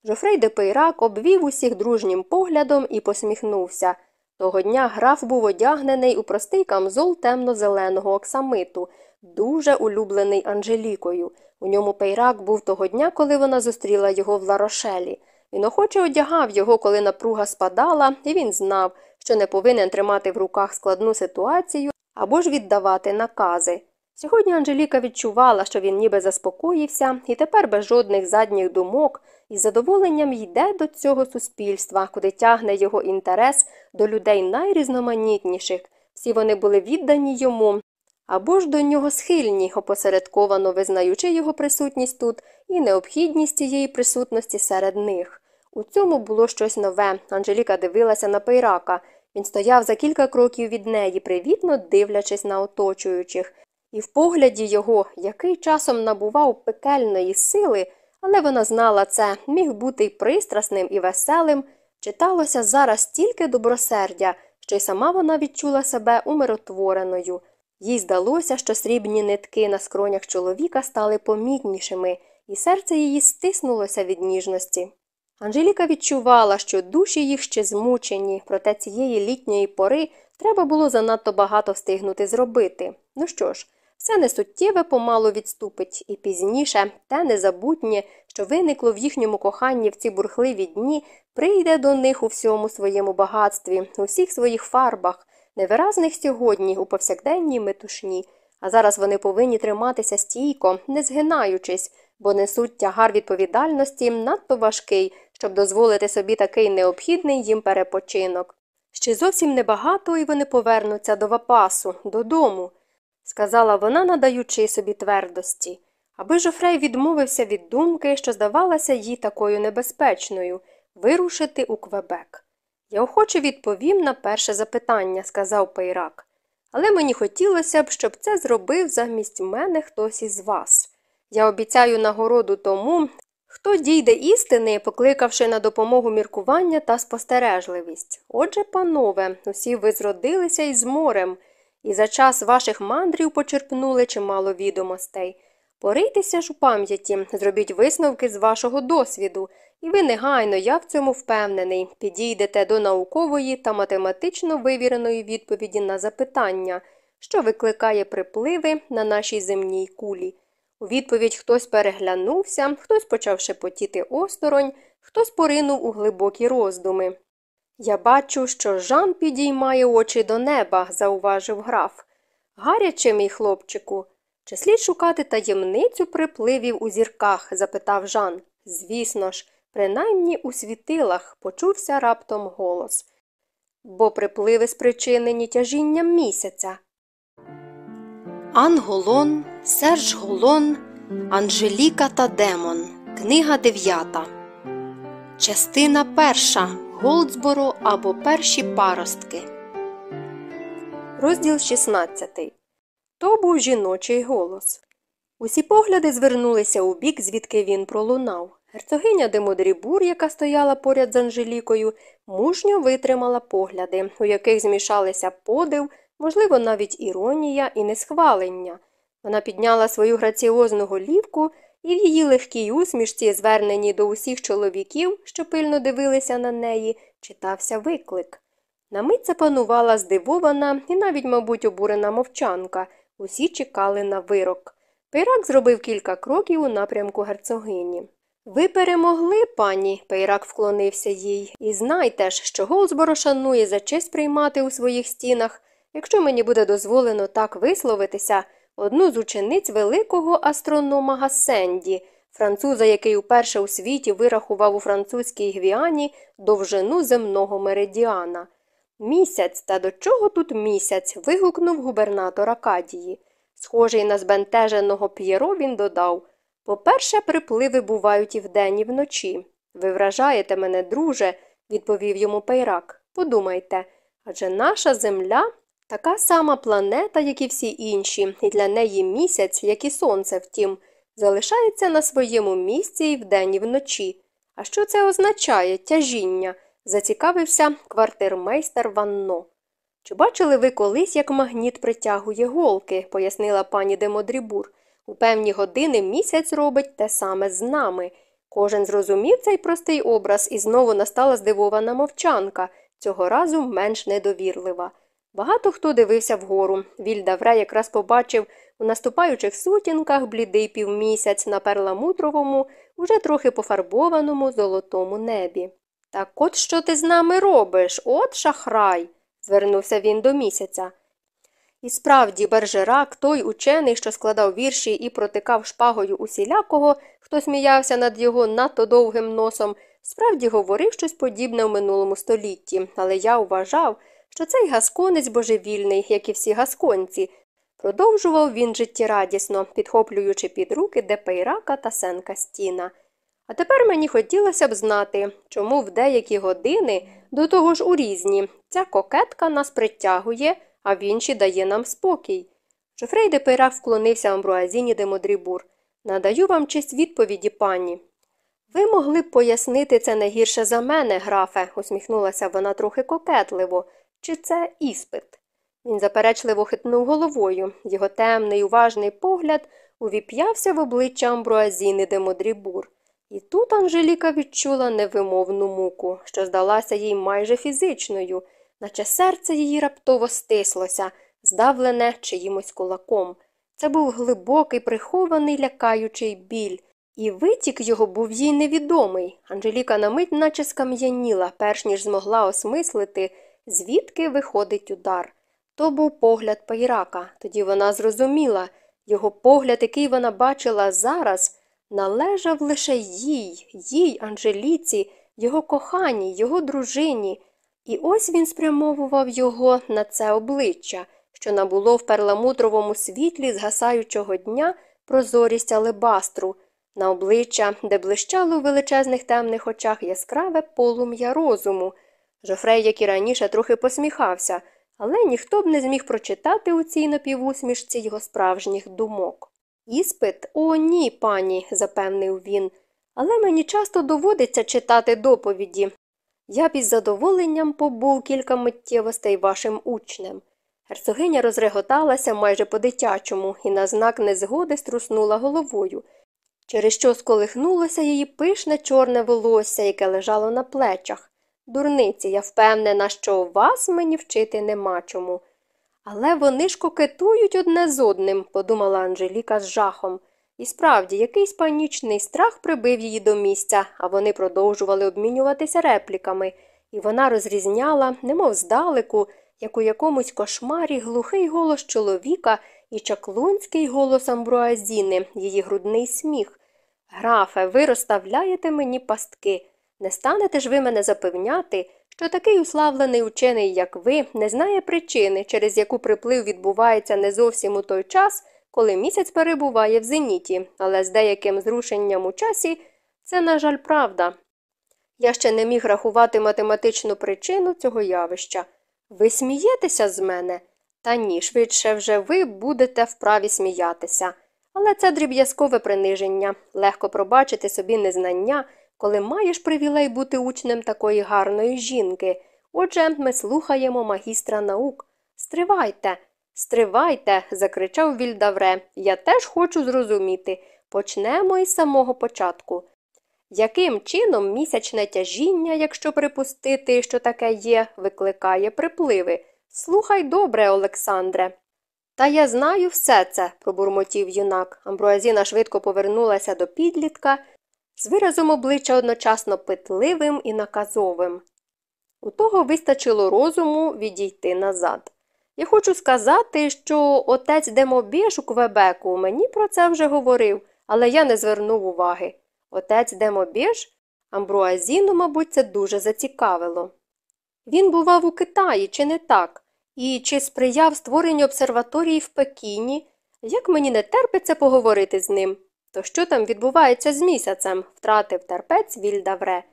Жофрей де Пейрак обвів усіх дружнім поглядом і посміхнувся. Того дня граф був одягнений у простий камзол темно-зеленого оксамиту, дуже улюблений Анжелікою. У ньому пейрак був того дня, коли вона зустріла його в ларошелі. Він охоче одягав його, коли напруга спадала, і він знав, що не повинен тримати в руках складну ситуацію або ж віддавати накази. Сьогодні Анжеліка відчувала, що він ніби заспокоївся, і тепер без жодних задніх думок із задоволенням йде до цього суспільства, куди тягне його інтерес до людей найрізноманітніших. Всі вони були віддані йому, або ж до нього схильні, опосередковано визнаючи його присутність тут і необхідність цієї присутності серед них. У цьому було щось нове. Анжеліка дивилася на пейрака. Він стояв за кілька кроків від неї, привітно дивлячись на оточуючих, і в погляді його, який часом набував пекельної сили, але вона знала це, міг бути й пристрасним і веселим, читалося зараз стільки добросердя, що й сама вона відчула себе умиротвореною. Їй здалося, що срібні нитки на скронях чоловіка стали помітнішими, і серце її стиснулося від ніжності. Анжеліка відчувала, що душі їх ще змучені, проте цієї літньої пори треба було занадто багато встигнути зробити. Ну що ж, все несуттєве помалу відступить, і пізніше те незабутнє, що виникло в їхньому коханні в ці бурхливі дні, прийде до них у всьому своєму багатстві, у всіх своїх фарбах, невиразних сьогодні у повсякденній метушні. А зараз вони повинні триматися стійко, не згинаючись, бо несуть тягар відповідальності надто важкий, щоб дозволити собі такий необхідний їм перепочинок. Ще зовсім небагато, і вони повернуться до Вапасу, додому, сказала вона, надаючи собі твердості, аби Жофрей відмовився від думки, що здавалася їй такою небезпечною вирушити у Квебек. Я охоче відповім на перше запитання, сказав Пейрак, але мені хотілося б, щоб це зробив замість мене хтось із вас. Я обіцяю нагороду тому, хто дійде істини, покликавши на допомогу міркування та спостережливість. Отже, панове, усі ви зродилися із морем, і за час ваших мандрів почерпнули чимало відомостей. Порийтеся ж у пам'яті, зробіть висновки з вашого досвіду, і ви негайно, я в цьому впевнений, підійдете до наукової та математично вивіреної відповіді на запитання, що викликає припливи на нашій земній кулі. У відповідь хтось переглянувся, хтось почав шепотіти осторонь, хтось поринув у глибокі роздуми. Я бачу, що Жан підіймає очі до неба, зауважив граф. Гаряче, мій хлопчику. Чи слід шукати таємницю припливів у зірках? запитав Жан. Звісно ж, принаймні у світилах почувся раптом голос. Бо припливи спричинені тяжінням місяця. Анголон, Серж Голон, Анжеліка та Демон. Книга дев'ята. Частина перша. Голдсборо або перші паростки. Розділ 16. То був жіночий голос. Усі погляди звернулися у бік, звідки він пролунав. Герцогиня Демодрібур, яка стояла поряд з Анжелікою, мужньо витримала погляди, у яких змішалися подив, можливо, навіть іронія і несхвалення. Вона підняла свою граціозну голівку, і в її легкій усмішці, зверненій до усіх чоловіків, що пильно дивилися на неї, читався виклик. На мить запанувала здивована і навіть, мабуть, обурена мовчанка. Усі чекали на вирок. Пейрак зробив кілька кроків у напрямку герцогині. Ви перемогли, пані, Пейрак вклонився їй, і знайте ж, що Голдсборо шанує за честь приймати у своїх стінах, якщо мені буде дозволено так висловитися, одну з учениць великого астронома Гассенді, француза, який уперше у світі вирахував у французькій гвіані довжину земного меридіана. Місяць, та до чого тут місяць? вигукнув губернатор Акадії. Схожий на збентеженого п'єро, він додав по-перше, припливи бувають і вдень, і вночі. Ви вражаєте мене, друже, відповів йому Пейрак. Подумайте адже наша земля така сама планета, як і всі інші, і для неї місяць, як і сонце, втім, залишається на своєму місці і вдень, і вночі. А що це означає тяжіння? зацікавився квартирмейстер Ванно. Чи бачили ви колись, як магніт притягує голки, пояснила пані Демодрібур. У певні години місяць робить те саме з нами. Кожен зрозумів цей простий образ, і знову настала здивована мовчанка, цього разу менш недовірлива. Багато хто дивився вгору. Вільдавре якраз побачив у наступаючих сутінках блідий півмісяць на перламутровому, уже трохи пофарбованому золотому небі. Так от що ти з нами робиш? От шахрай. звернувся він до місяця. І справді, Бержерак, той учений, що складав вірші і протикав шпагою усілякого, хто сміявся над його надто довгим носом, справді говорив щось подібне в минулому столітті, але я вважав, що цей гасконець божевільний, як і всі гасконці, продовжував він життєрадісно, підхоплюючи під руки Депейрака та Сенка Стіна. А тепер мені хотілося б знати, чому в деякі години, до того ж у різні, ця кокетка нас притягує, а в інші дає нам спокій. Жофрей де Пейрак вклонився Амбруазіні де Модрібур. Надаю вам честь відповіді, пані. Ви могли б пояснити це не гірше за мене, графе, усміхнулася вона трохи кокетливо. Чи це іспит? Він заперечливо хитнув головою. Його темний, уважний погляд увіп'явся в обличчя Амбруазіни де Модрібур. І тут Анжеліка відчула невимовну муку, що здалася їй майже фізичною, наче серце її раптово стислося, здавлене чиїмось кулаком. Це був глибокий, прихований, лякаючий біль, і витік його був їй невідомий. Анжеліка на мить наче скам'яніла, перш ніж змогла осмислити, звідки виходить удар. То був погляд Пайрака. Тоді вона зрозуміла його погляд, який вона бачила зараз, належав лише їй, їй, Анжеліці, його коханій, його дружині. І ось він спрямовував його на це обличчя, що набуло в перламутровому світлі згасаючого дня прозорість алебастру, на обличчя, де блищало в величезних темних очах яскраве полум'я розуму. Жофрей, як і раніше, трохи посміхався, але ніхто б не зміг прочитати у цій напівусмішці його справжніх думок. Іспит? О, ні, пані, запевнив він. Але мені часто доводиться читати доповіді. Я із задоволенням побув кілька миттєвостей вашим учнем. Герцогиня розреготалася майже по дитячому і на знак незгоди струснула головою, через що сколихнулося її пишне чорне волосся, яке лежало на плечах. Дурниці, я впевнена, що вас мені вчити нема чому. Але вони ж кокетують одне з одним, подумала Анжеліка з жахом. І справді, якийсь панічний страх прибив її до місця, а вони продовжували обмінюватися репліками, і вона розрізняла, немов здалеку, як у якомусь кошмарі глухий голос чоловіка і чаклунський голос амбруазіни, її грудний сміх. Графе, ви розставляєте мені пастки. Не станете ж ви мене запевняти, що такий уславлений учений, як ви, не знає причини, через яку приплив відбувається не зовсім у той час, коли місяць перебуває в зеніті, але з деяким зрушенням у часі це, на жаль, правда. Я ще не міг рахувати математичну причину цього явища. Ви смієтеся з мене? Та ні, швидше вже ви будете вправі сміятися. Але це дріб'язкове приниження, легко пробачити собі незнання, коли маєш привілей бути учнем такої гарної жінки. Отже, ми слухаємо магістра наук. Стривайте, стривайте, закричав Вільдавре. Я теж хочу зрозуміти. Почнемо із самого початку. Яким чином місячне тяжіння, якщо припустити, що таке є, викликає припливи? Слухай добре, Олександре. Та я знаю все це, пробурмотів юнак. Амбруазіна швидко повернулася до підлітка з виразом обличчя одночасно питливим і наказовим. У того вистачило розуму відійти назад. Я хочу сказати, що отець Демобіж у Квебеку мені про це вже говорив, але я не звернув уваги. Отець Демобіж? Амбруазіну, мабуть, це дуже зацікавило. Він бував у Китаї, чи не так? І чи сприяв створенню обсерваторії в Пекіні? Як мені не терпиться поговорити з ним? То що там відбувається з місяцем? втратив терпець Вільдавре.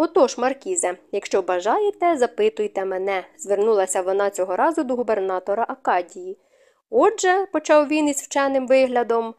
Отож, Маркізе, якщо бажаєте, запитуйте мене, звернулася вона цього разу до губернатора Акадії. Отже, почав він із вченим виглядом,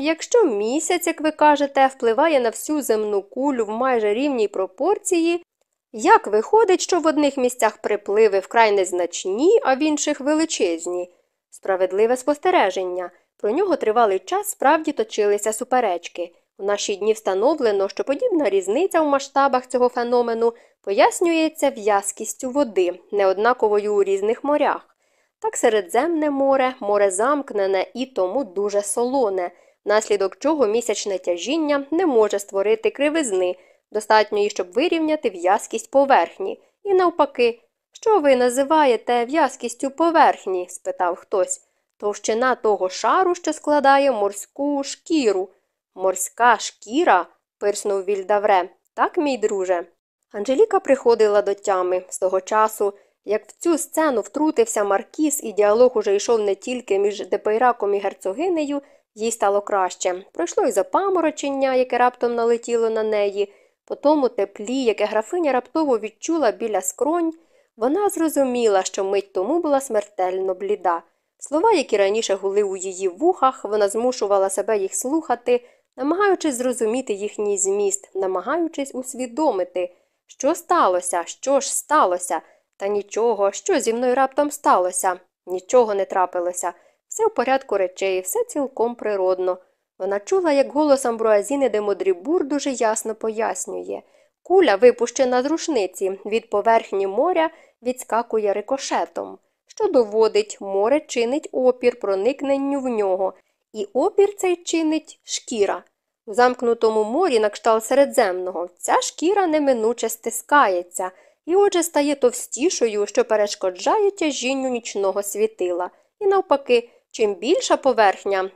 якщо місяць, як ви кажете, впливає на всю земну кулю в майже рівній пропорції, як виходить, що в одних місцях припливи вкрай незначні, а в інших величезні? Справедливе спостереження. Про нього тривалий час справді точилися суперечки. У наші дні встановлено, що подібна різниця в масштабах цього феномену пояснюється в'язкістю води, неоднаковою у різних морях. Так Середземне море, море замкнене і тому дуже солоне, наслідок чого місячне тяжіння не може створити кривизни, достатньої, щоб вирівняти в'язкість поверхні. І навпаки, що ви називаєте в'язкістю поверхні? спитав хтось. Товщина того шару, що складає морську шкіру. Морська шкіра? пирснув Вільдавре. Так, мій друже. Анжеліка приходила до тями з того часу, як в цю сцену втрутився Маркіс, і діалог уже йшов не тільки між Депейраком і герцогинею, їй стало краще. Пройшло й запаморочення, яке раптом налетіло на неї, по тому теплі, яке графиня раптово відчула біля скронь, вона зрозуміла, що мить тому була смертельно бліда. Слова, які раніше гули у її вухах, вона змушувала себе їх слухати, намагаючись зрозуміти їхній зміст, намагаючись усвідомити, що сталося, що ж сталося, та нічого, що зі мною раптом сталося, нічого не трапилося, все в порядку речей, все цілком природно. Вона чула, як голос Амбруазіни де Модрібур дуже ясно пояснює. Куля, випущена з рушниці, від поверхні моря відскакує рикошетом, що доводить, море чинить опір проникненню в нього, і опір цей чинить шкіра. У замкнутому морі, на кшталт Середземного, ця шкіра неминуче стискається і отже стає товстішою, що перешкоджає тяжінню нічного світила. І навпаки, чим більша поверхня,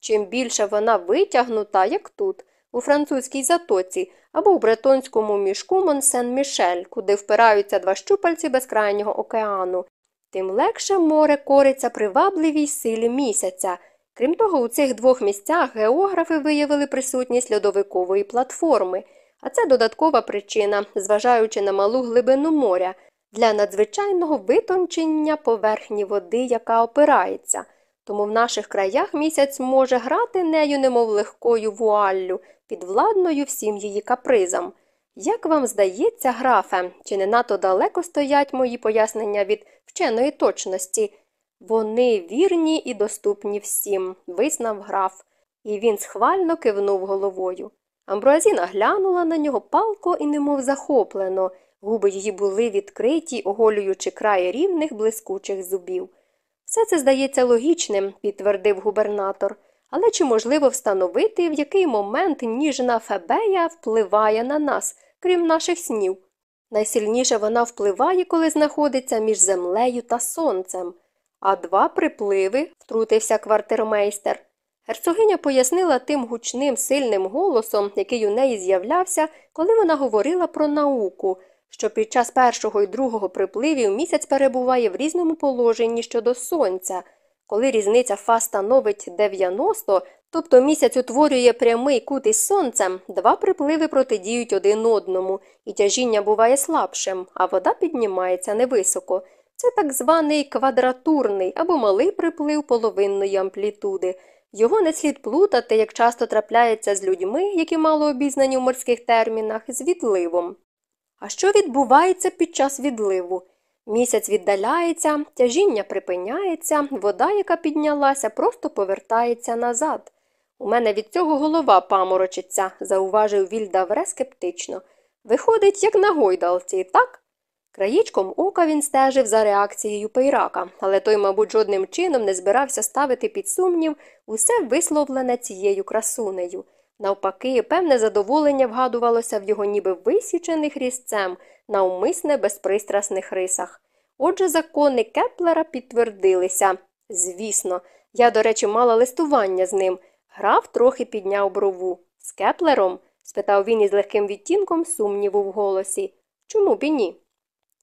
чим більше вона витягнута, як тут, у французькій затоці або в бретонському мішку Монсен-Мішель, куди впираються два щупальці безкрайнього океану, тим легше море кориться привабливій силі місяця. Крім того, у цих двох місцях географи виявили присутність льодовикової платформи, а це додаткова причина, зважаючи на малу глибину моря, для надзвичайного витончення поверхні води, яка опирається. Тому в наших краях місяць може грати нею, немов легкою вуаллю, підвладною всім її капризам. Як вам здається, графе, чи не надто далеко стоять мої пояснення від вченої точності? Вони вірні і доступні всім, визнав граф, і він схвально кивнув головою. Амбруазіна глянула на нього палко і немов захоплено, губи її були відкриті, оголюючи край рівних блискучих зубів. Все це здається логічним, підтвердив губернатор, але чи можливо встановити, в який момент ніжна фебея впливає на нас, крім наших снів? Найсильніше вона впливає, коли знаходиться між землею та сонцем. А два припливи, втрутився квартирмейстер. Герцогиня пояснила тим гучним, сильним голосом, який у неї з'являвся, коли вона говорила про науку, що під час першого і другого припливів місяць перебуває в різному положенні щодо сонця. Коли різниця фаз становить 90, тобто місяць утворює прямий кут із сонцем, два припливи протидіють один одному, і тяжіння буває слабшим, а вода піднімається невисоко. Це так званий квадратурний або малий приплив половинної амплітуди. Його не слід плутати, як часто трапляється з людьми, які мало обізнані в морських термінах, з відливом. А що відбувається під час відливу? Місяць віддаляється, тяжіння припиняється, вода, яка піднялася, просто повертається назад. У мене від цього голова паморочиться, зауважив Вільдавре скептично. Виходить, як на гойдалці, так? Краєчком ока він стежив за реакцією пейрака, але той, мабуть, жодним чином не збирався ставити під сумнів усе висловлене цією красунею. Навпаки, певне задоволення вгадувалося в його ніби висічених різцем, навмисне безпристрасних рисах. Отже, закони Кеплера підтвердилися. Звісно, я, до речі, мала листування з ним. Граф трохи підняв брову. З Кеплером? спитав він із легким відтінком сумніву в голосі. Чому б і ні?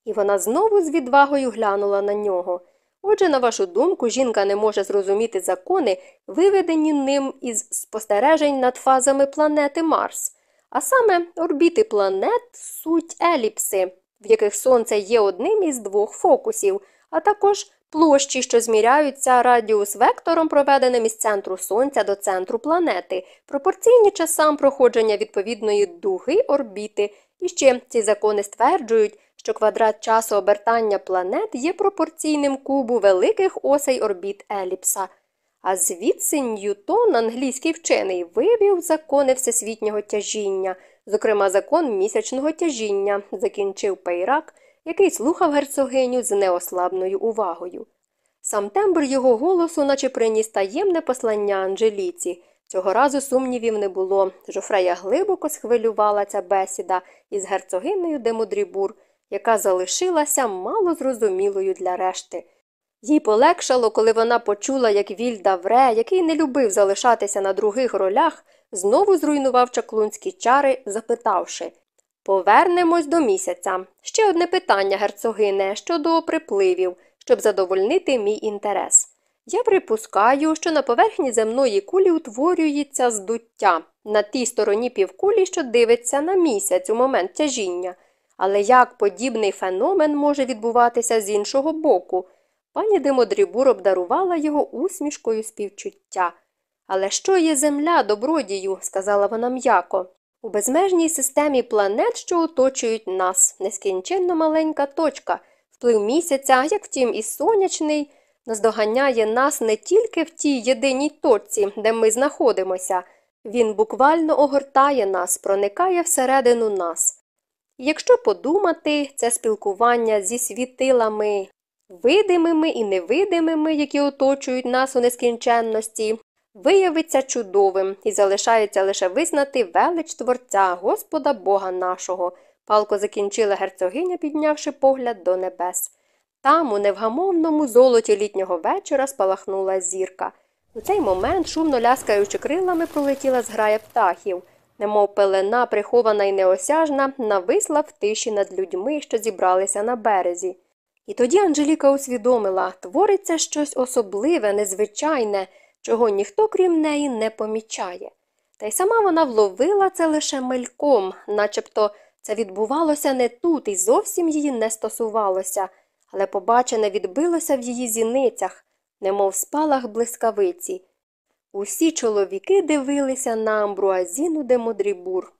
І вона знову з відвагою глянула на нього. Отже, на вашу думку, жінка не може зрозуміти закони, виведені ним із спостережень над фазами планети Марс, а саме орбіти планет суть еліпси, в яких сонце є одним із двох фокусів, а також площі, що зміряються радіус вектором, проведеним із центру сонця до центру планети, пропорційні часам проходження відповідної дуги орбіти. І ще ці закони стверджують, що квадрат часу обертання планет є пропорційним кубу великих осей орбіт еліпса. А звідси Ньютон, англійський вчений, вивів закони всесвітнього тяжіння, зокрема закон місячного тяжіння, закінчив Пейрак, який слухав герцогиню з неослабною увагою. Сам тембр його голосу, наче приніс таємне послання Анжеліці. Цього разу сумнівів не було. Жофрея глибоко схвилювала ця бесіда із герцогинею де Мудрібур, яка залишилася мало зрозумілою для решти. Їй полегшало, коли вона почула, як Вільда Вре, який не любив залишатися на других ролях, знову зруйнував чаклунські чари, запитавши Повернемось до місяця. Ще одне питання, герцогине, щодо припливів, щоб задовольнити мій інтерес. Я припускаю, що на поверхні земної кулі утворюється здуття на тій стороні півкулі, що дивиться на місяць у момент тяжіння. Але як подібний феномен може відбуватися з іншого боку? Пані Демодрібур обдарувала його усмішкою співчуття. Але що є земля, добродію, сказала вона м'яко. У безмежній системі планет, що оточують нас, нескінченно маленька точка, вплив місяця, як втім, і сонячний, наздоганяє нас не тільки в тій єдиній точці, де ми знаходимося, він буквально огортає нас, проникає всередину нас. Якщо подумати, це спілкування зі світилами, видимими і невидимими, які оточують нас у нескінченності, виявиться чудовим і залишається лише визнати велич Творця Господа Бога нашого, палко закінчила герцогиня, піднявши погляд до небес. Там, у невгамовному золоті літнього вечора, спалахнула зірка. У цей момент, шумно ляскаючи крилами, пролетіла зграя птахів, немов пелена, прихована і неосяжна, нависла в тиші над людьми, що зібралися на березі. І тоді Анжеліка усвідомила твориться щось особливе, незвичайне, чого ніхто крім неї не помічає. Та й сама вона вловила це лише мельком, начебто це відбувалося не тут і зовсім її не стосувалося, але побачене відбилося в її зіницях, немов спалах блискавиці. Усі чоловіки дивилися на амбруазіну де Модрібур.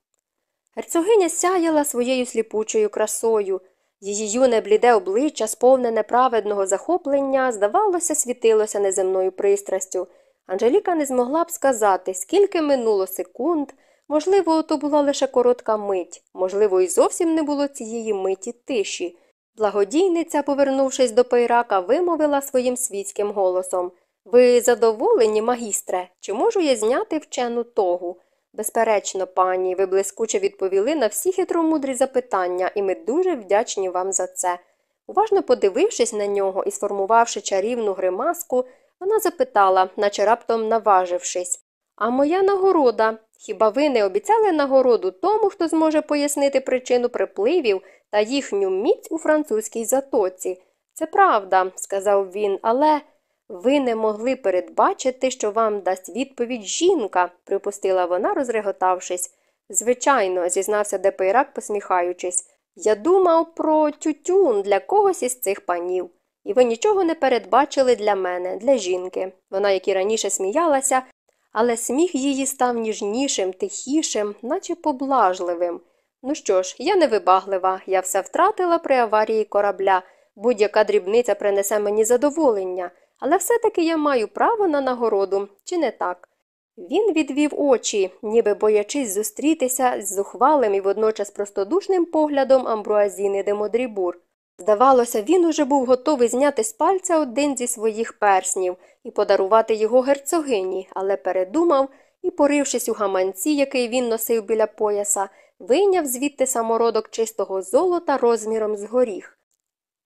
Герцогиня сяяла своєю сліпучою красою. Її юне бліде обличчя, сповнене праведного захоплення, здавалося, світилося неземною пристрастю. Анжеліка не змогла б сказати, скільки минуло секунд, можливо, то була лише коротка мить, можливо, і зовсім не було цієї миті тиші. Благодійниця, повернувшись до Пейрака, вимовила своїм світським голосом Ви задоволені, магістре, чи можу я зняти вчену тогу? Безперечно, пані, ви блискуче відповіли на всі хитромудрі запитання, і ми дуже вдячні вам за це. Уважно подивившись на нього і сформувавши чарівну гримаску, вона запитала, наче раптом наважившись А моя нагорода. Хіба ви не обіцяли нагороду тому, хто зможе пояснити причину припливів та їхню міць у французькій затоці? Це правда, сказав він, але. Ви не могли передбачити, що вам дасть відповідь жінка, припустила вона, розреготавшись. Звичайно, зізнався Депейрак, посміхаючись. Я думав про тютюн для когось із цих панів. І ви нічого не передбачили для мене, для жінки. Вона, як і раніше сміялася, але сміх її став ніжнішим, тихішим, наче поблажливим. Ну що ж, я невибаглива, я все втратила при аварії корабля. Будь-яка дрібниця принесе мені задоволення але все-таки я маю право на нагороду, чи не так? Він відвів очі, ніби боячись зустрітися з зухвалим і водночас простодушним поглядом амбруазіни де Модрібур. Здавалося, він уже був готовий зняти з пальця один зі своїх перснів і подарувати його герцогині, але передумав і, порившись у гаманці, який він носив біля пояса, вийняв звідти самородок чистого золота розміром з горіх.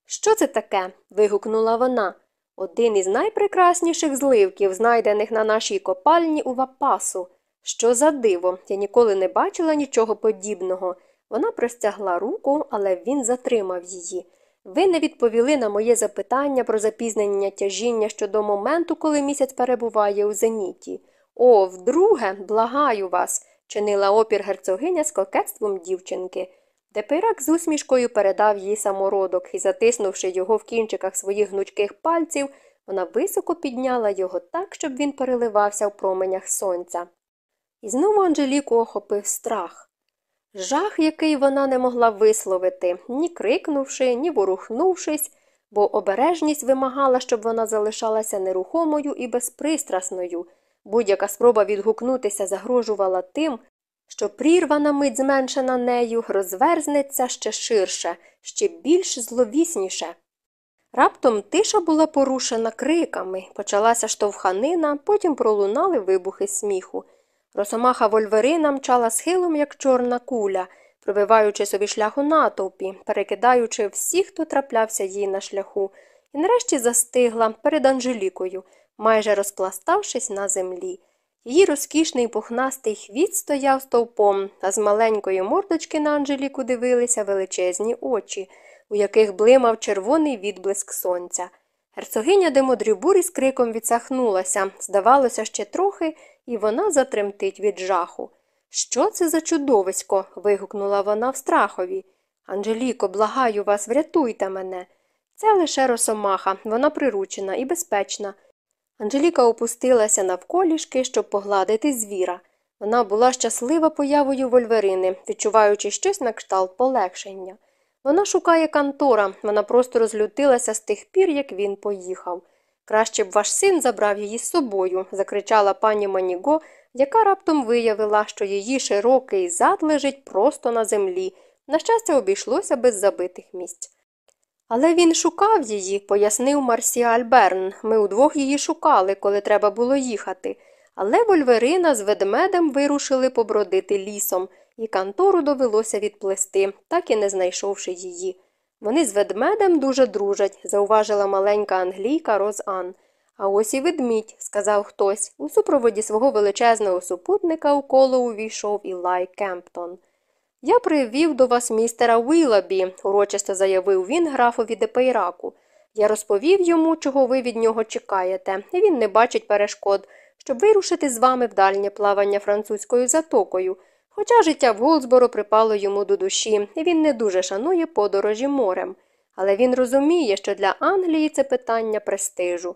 Що це таке? вигукнула вона. Один із найпрекрасніших зливків, знайдених на нашій копальні у Вапасу. Що за диво, я ніколи не бачила нічого подібного. Вона простягла руку, але він затримав її. Ви не відповіли на моє запитання про запізнення тяжіння щодо моменту, коли місяць перебуває у зеніті. О, вдруге, благаю вас, чинила опір герцогиня з кокетством дівчинки. Депирак з усмішкою передав їй самородок і, затиснувши його в кінчиках своїх гнучких пальців, вона високо підняла його так, щоб він переливався в променях сонця. І знову Анжеліку охопив страх. Жах, який вона не могла висловити, ні крикнувши, ні ворухнувшись, бо обережність вимагала, щоб вона залишалася нерухомою і безпристрасною. Будь-яка спроба відгукнутися загрожувала тим, що прірвана мить зменшена нею розверзнеться ще ширше, ще більш зловісніше. Раптом тиша була порушена криками, почалася штовханина, потім пролунали вибухи сміху. Росомаха Вольверина мчала схилом, як чорна куля, пробиваючи собі шлях у натовпі, перекидаючи всіх, хто траплявся їй на шляху, і нарешті застигла перед Анжелікою, майже розпластавшись на землі. Її розкішний пухнастий хвіт стояв стовпом, а з маленької мордочки на Анжеліку дивилися величезні очі, у яких блимав червоний відблиск сонця. Герцогиня Демодрюбур із криком відсахнулася, здавалося, ще трохи, і вона затремтить від жаху. Що це за чудовисько? вигукнула вона в страхові. Анжеліко, благаю вас, врятуйте мене. Це лише росомаха, вона приручена і безпечна. Анжеліка опустилася навколішки, щоб погладити звіра. Вона була щаслива появою вольверини, відчуваючи щось на кшталт полегшення. Вона шукає кантора, вона просто розлютилася з тих пір, як він поїхав. Краще б ваш син забрав її з собою, закричала пані Маніго, яка раптом виявила, що її широкий зад лежить просто на землі. На щастя, обійшлося без забитих місць. Але він шукав її, пояснив Марсіаль Берн. Ми удвох її шукали, коли треба було їхати. Але Вольверина з ведмедем вирушили побродити лісом, і кантору довелося відплести, так і не знайшовши її. Вони з ведмедем дуже дружать, зауважила маленька англійка Розан. А ось і ведмідь, сказав хтось. У супроводі свого величезного супутника у коло увійшов Ілай Кемптон. Я привів до вас містера Уілабі, урочисто заявив він графові Депейраку. Я розповів йому, чого ви від нього чекаєте, і він не бачить перешкод, щоб вирушити з вами в дальнє плавання французькою затокою. Хоча життя в Голдсборо припало йому до душі, і він не дуже шанує подорожі морем. Але він розуміє, що для Англії це питання престижу.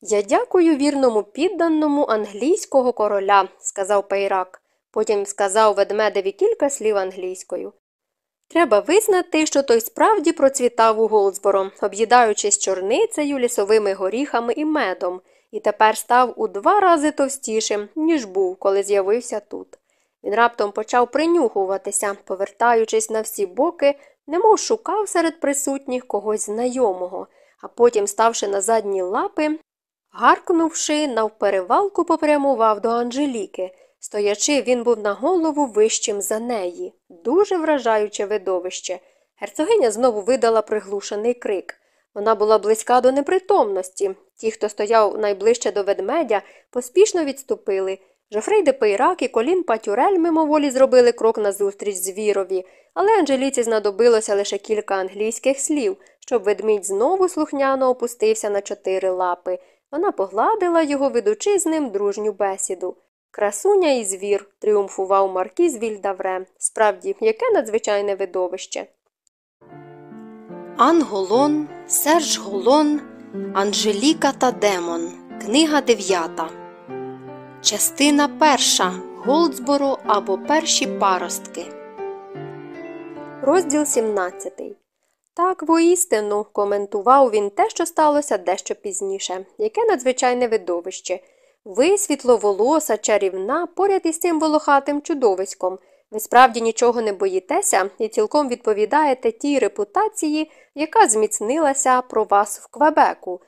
Я дякую вірному підданому англійського короля, сказав Пейрак. Потім сказав ведмедеві кілька слів англійською. Треба визнати, що той справді процвітав у Голдсборо, об'їдаючись чорницею, лісовими горіхами і медом, і тепер став у два рази товстішим, ніж був, коли з'явився тут. Він раптом почав принюхуватися, повертаючись на всі боки, немов шукав серед присутніх когось знайомого, а потім, ставши на задні лапи, гаркнувши, навперевалку попрямував до Анжеліки. Стоячи, він був на голову вищим за неї. Дуже вражаюче видовище. Герцогиня знову видала приглушений крик. Вона була близька до непритомності. Ті, хто стояв найближче до ведмедя, поспішно відступили. Жофрей де Пейрак і колін Патюрель мимоволі зробили крок назустріч звірові, але Анжеліці знадобилося лише кілька англійських слів, щоб ведмідь знову слухняно опустився на чотири лапи. Вона погладила його, ведучи з ним дружню бесіду. Красуня і звір, тріумфував маркіз Вільдавре. Справді, яке надзвичайне видовище. Анголон, Серж Голон, Анжеліка та Демон. Книга дев'ята. Частина перша. Голдсборо або перші паростки. Розділ 17. Так, воістину, коментував він те, що сталося дещо пізніше. Яке надзвичайне видовище. Ви, світловолоса, чарівна, поряд із цим волохатим чудовиськом. Ви справді нічого не боїтеся і цілком відповідаєте тій репутації, яка зміцнилася про вас в Квебеку.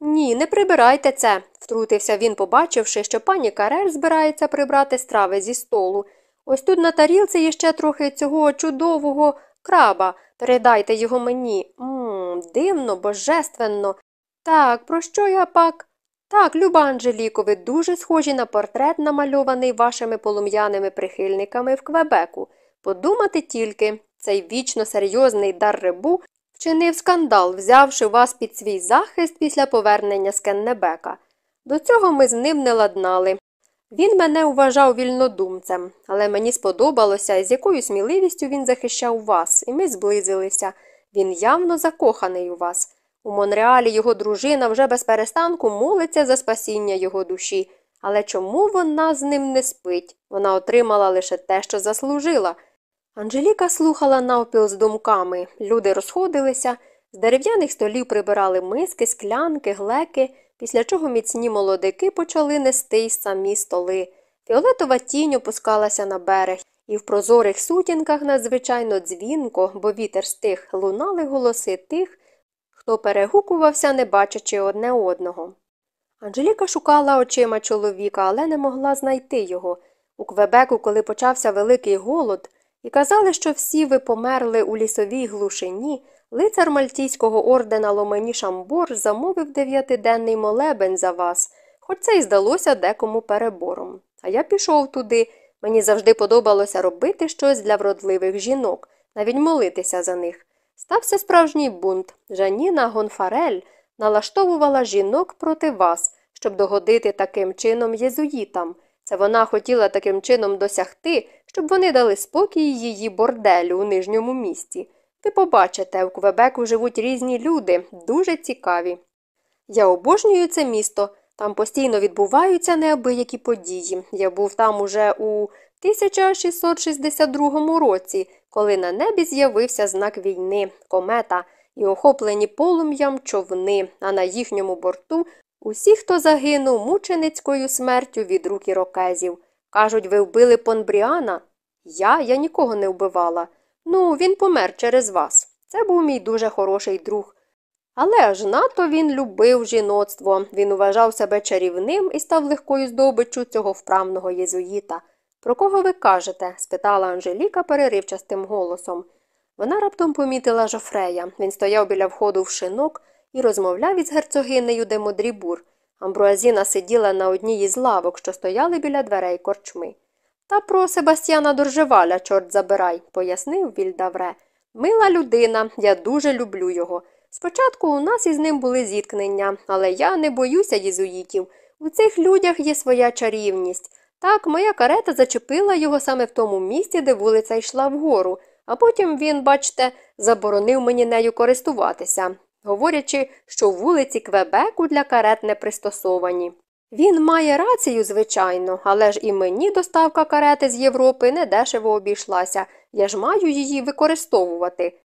Ні, не прибирайте це, втрутився він, побачивши, що пані Карель збирається прибрати страви зі столу. Ось тут на тарілці є ще трохи цього чудового краба. Передайте його мені. Мм, дивно, божественно. Так, про що я пак? Так, люба Анжеліко, ви дуже схожі на портрет, намальований вашими полум'яними прихильниками в Квебеку. Подумати тільки, цей вічно серйозний дар рибу вчинив скандал, взявши вас під свій захист після повернення з Кеннебека. До цього ми з ним не ладнали. Він мене вважав вільнодумцем, але мені сподобалося, з якою сміливістю він захищав вас, і ми зблизилися. Він явно закоханий у вас. У Монреалі його дружина вже без перестанку молиться за спасіння його душі. Але чому вона з ним не спить? Вона отримала лише те, що заслужила. Анжеліка слухала навпіл з думками. Люди розходилися. З дерев'яних столів прибирали миски, склянки, глеки, після чого міцні молодики почали нести й самі столи. Фіолетова тінь опускалася на берег, і в прозорих сутінках надзвичайно дзвінко, бо вітер стих, лунали голоси тих, хто перегукувався, не бачачи одне одного. Анжеліка шукала очима чоловіка, але не могла знайти його. У Квебеку, коли почався великий голод, і казали, що всі ви померли у лісовій глушині, лицар Мальтійського ордена Ломені Шамбор замовив дев'ятиденний молебень за вас, хоч це й здалося декому перебором. А я пішов туди. Мені завжди подобалося робити щось для вродливих жінок, навіть молитися за них. Стався справжній бунт. Жаніна Гонфарель налаштовувала жінок проти вас, щоб догодити таким чином єзуїтам. Це вона хотіла таким чином досягти, щоб вони дали спокій її борделю у нижньому місті. Ви побачите, у Квебеку живуть різні люди, дуже цікаві. Я обожнюю це місто, там постійно відбуваються неабиякі події. Я був там уже у 1662 році, коли на небі з'явився знак війни, комета, і охоплені полум'ям човни, а на їхньому борту усі, хто загинув мученицькою смертю від рук ірокезів. Кажуть, ви вбили Понбріана? Я? Я нікого не вбивала. Ну, він помер через вас. Це був мій дуже хороший друг. Але аж надто він любив жіноцтво, він вважав себе чарівним і став легкою здобиччю цього вправного єзуїта. Про кого ви кажете? спитала Анжеліка переривчастим голосом. Вона раптом помітила Жофрея. Він стояв біля входу в шинок і розмовляв із герцогинею де Модрібур. Амбруазіна сиділа на одній із лавок, що стояли біля дверей корчми. Та про Себастьяна Доржеваля, чорт забирай, пояснив Вільдавре. Мила людина, я дуже люблю його. Спочатку у нас із ним були зіткнення, але я не боюся єзуїтів. У цих людях є своя чарівність. Так, моя карета зачепила його саме в тому місці, де вулиця йшла вгору, а потім він, бачте, заборонив мені нею користуватися, говорячи, що вулиці Квебеку для карет не пристосовані. Він має рацію, звичайно, але ж і мені доставка карети з Європи недешево обійшлася, я ж маю її використовувати.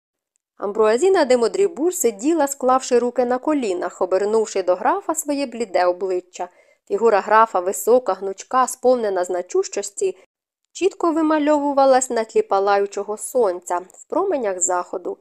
Амбруазіна де Модрібур сиділа, склавши руки на колінах, обернувши до графа своє бліде обличчя. Фігура графа висока, гнучка, сповнена значущості, чітко вимальовувалась на тлі палаючого сонця в променях заходу.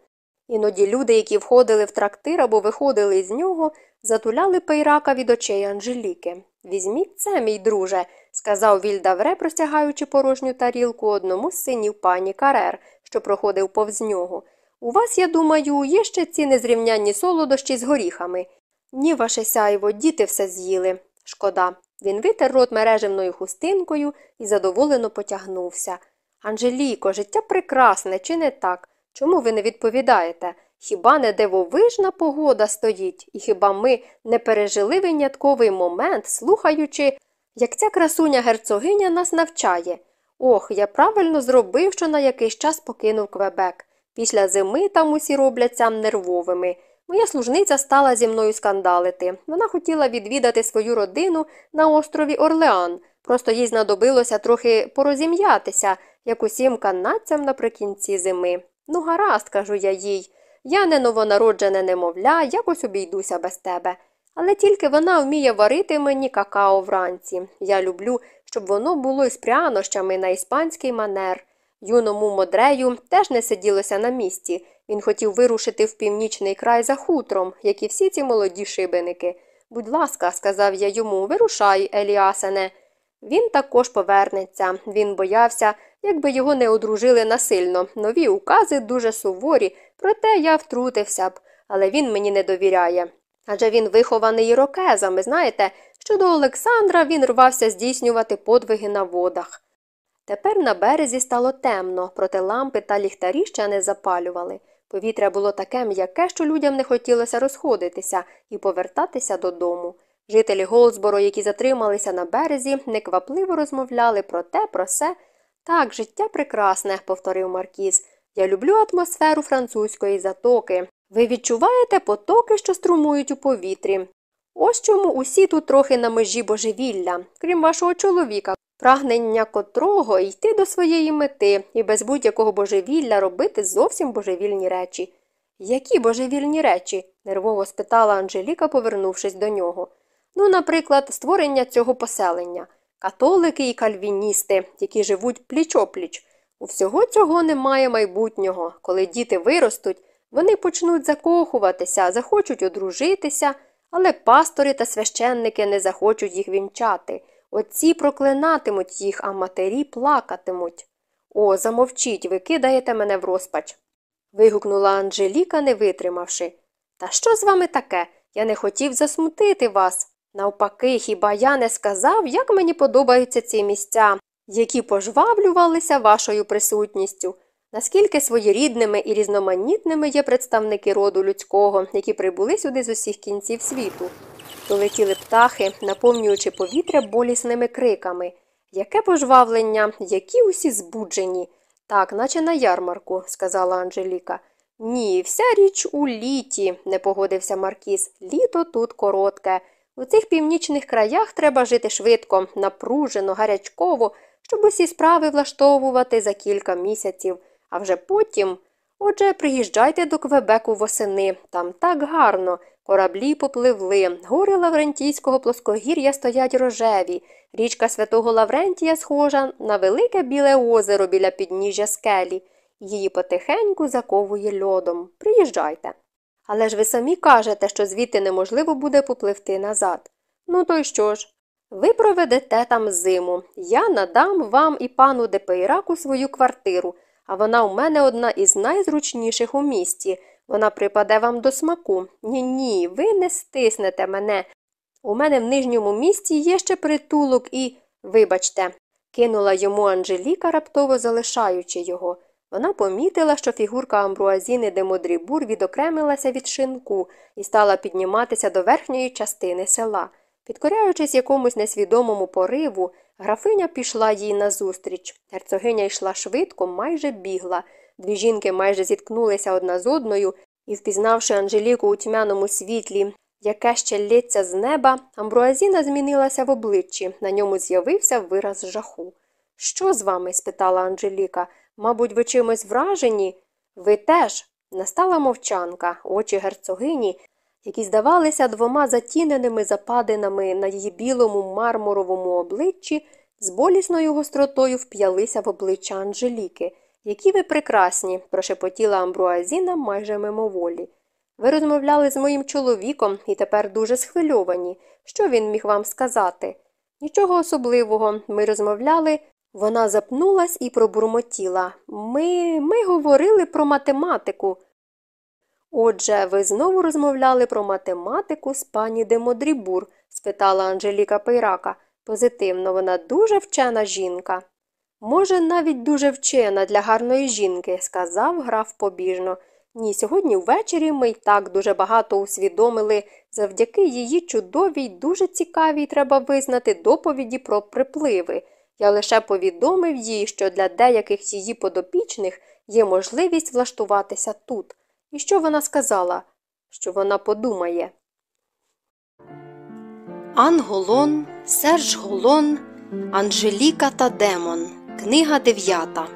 Іноді люди, які входили в трактир або виходили з нього, затуляли пейрака від очей Анжеліки. Візьміть це, мій друже, сказав Вільдавре, простягаючи порожню тарілку одному з синів пані Карер, що проходив повз нього. У вас, я думаю, є ще ці незрівнянні солодощі з горіхами. Ні, ваше сяйво, діти все з'їли. Шкода. Він витер рот мережевною хустинкою і задоволено потягнувся. Анжеліко, життя прекрасне, чи не так? Чому ви не відповідаєте? Хіба не дивовижна погода стоїть, і хіба ми не пережили винятковий момент, слухаючи, як ця красуня герцогиня нас навчає? Ох, я правильно зробив, що на якийсь час покинув Квебек. Після зими там усі робляться нервовими. Моя служниця стала зі мною скандалити. Вона хотіла відвідати свою родину на острові Орлеан, просто їй знадобилося трохи порозім'ятися, як усім канадцям наприкінці зими. Ну, гаразд, кажу я їй. Я не новонароджене немовля, якось обійдуся без тебе. Але тільки вона вміє варити мені какао вранці. Я люблю, щоб воно було із прянощами на іспанський манер. Юному модрею теж не сиділося на місці. Він хотів вирушити в північний край за хутром, як і всі ці молоді шибеники. Будь ласка, сказав я йому, вирушай, Еліасене. Він також повернеться. Він боявся, якби його не одружили насильно. Нові укази дуже суворі, проте я втрутився б, але він мені не довіряє. Адже він вихований ірокезами, знаєте, щодо Олександра він рвався здійснювати подвиги на водах. Тепер на березі стало темно, проте лампи та ліхтарі ще не запалювали. Повітря було таке м'яке, що людям не хотілося розходитися і повертатися додому. Жителі Голсборо, які затрималися на березі, неквапливо розмовляли про те, про се. Так, життя прекрасне, повторив Маркіз. Я люблю атмосферу французької затоки. Ви відчуваєте потоки, що струмують у повітрі. Ось чому усі тут трохи на межі божевілля, крім вашого чоловіка, прагнення котрого йти до своєї мети і без будь-якого божевілля робити зовсім божевільні речі. Які божевільні речі? нервово спитала Анжеліка, повернувшись до нього. Ну, наприклад, створення цього поселення, католики і кальвіністи, які живуть пліч-опліч. У всього цього немає майбутнього. Коли діти виростуть, вони почнуть закохуватися, захочуть одружитися, але пастори та священники не захочуть їх вінчати. Отці проклинатимуть їх, а матері плакатимуть. О, замовчіть, ви кидаєте мене в розпач. вигукнула Анжеліка, не витримавши. Та що з вами таке? Я не хотів засмутити вас. Навпаки, хіба я не сказав, як мені подобаються ці місця, які пожвавлювалися вашою присутністю, наскільки своєрідними і різноманітними є представники роду людського, які прибули сюди з усіх кінців світу. Долетіли птахи, наповнюючи повітря болісними криками. Яке пожвавлення, які усі збуджені. Так, наче на ярмарку, сказала Анжеліка. Ні, вся річ у літі, не погодився Маркіз. Літо тут коротке. У цих північних краях треба жити швидко, напружено, гарячково, щоб усі справи влаштовувати за кілька місяців, а вже потім. Отже, приїжджайте до Квебеку восени, там так гарно. Кораблі попливли, гори Лаврентійського плоскогір'я стоять рожеві, річка Святого Лаврентія схожа на велике біле озеро біля підніжжя скелі. Її потихеньку заковує льодом. Приїжджайте. Але ж ви самі кажете, що звідти неможливо буде попливти назад. Ну то й що ж? Ви проведете там зиму. Я надам вам і пану Депейраку свою квартиру, а вона у мене одна із найзручніших у місті. Вона припаде вам до смаку. Ні, ні, ви не стиснете мене. У мене в нижньому місті є ще притулок і. Вибачте, кинула йому Анжеліка, раптово залишаючи його. Вона помітила, що фігурка Амбруазіни де Модрібур відокремилася від шинку і стала підніматися до верхньої частини села. Підкоряючись якомусь несвідомому пориву, графиня пішла їй назустріч. Герцогиня йшла швидко, майже бігла. Дві жінки майже зіткнулися одна з одною і, впізнавши Анжеліку у тьмяному світлі, яке ще лється з неба, Амбруазіна змінилася в обличчі, на ньому з'явився вираз жаху. Що з вами? спитала Анжеліка. Мабуть, ви чимось вражені? Ви теж. Настала мовчанка, очі герцогині, які здавалися двома затіненими западинами на її білому мармуровому обличчі, з болісною гостротою вп'ялися в обличчя Анжеліки. Які ви прекрасні, прошепотіла Амбруазіна майже мимоволі. Ви розмовляли з моїм чоловіком і тепер дуже схвильовані. Що він міг вам сказати? Нічого особливого. Ми розмовляли. Вона запнулась і пробурмотіла. Ми ми говорили про математику. Отже, ви знову розмовляли про математику з пані Демодрібур? спитала Анжеліка Пейрака. Позитивно, вона дуже вчена жінка. Може, навіть дуже вчена для гарної жінки, сказав граф побіжно. Ні, сьогодні ввечері ми й так дуже багато усвідомили завдяки її чудовій, дуже цікавій, треба визнати, доповіді про припливи. Я лише повідомив їй, що для деяких її подопічних є можливість влаштуватися тут. І що вона сказала? Що вона подумає. Ан Голон, Серж Голон, Анжеліка та Демон. Книга дев'ята.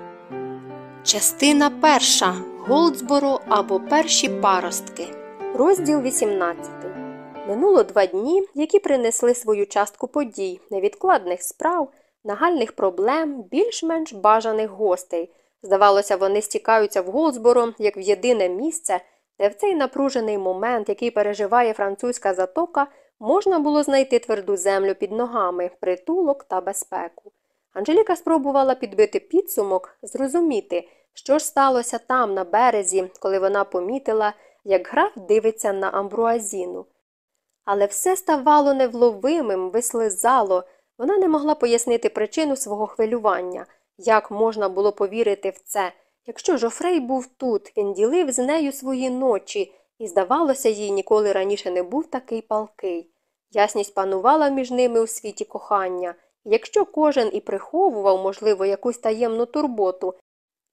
Частина перша. Голдсборо або перші паростки. Розділ 18. Минуло два дні, які принесли свою частку подій, невідкладних справ, нагальних проблем, більш-менш бажаних гостей. Здавалося, вони стікаються в Голдсборо, як в єдине місце, де в цей напружений момент, який переживає французька затока, можна було знайти тверду землю під ногами, притулок та безпеку. Анжеліка спробувала підбити підсумок, зрозуміти, що ж сталося там, на березі, коли вона помітила, як граф дивиться на амбруазіну. Але все ставало невловимим, вислизало, вона не могла пояснити причину свого хвилювання, як можна було повірити в це. Якщо Жофрей був тут, він ділив з нею свої ночі, і, здавалося, їй ніколи раніше не був такий палкий. Ясність панувала між ними у світі кохання, якщо кожен і приховував, можливо, якусь таємну турботу,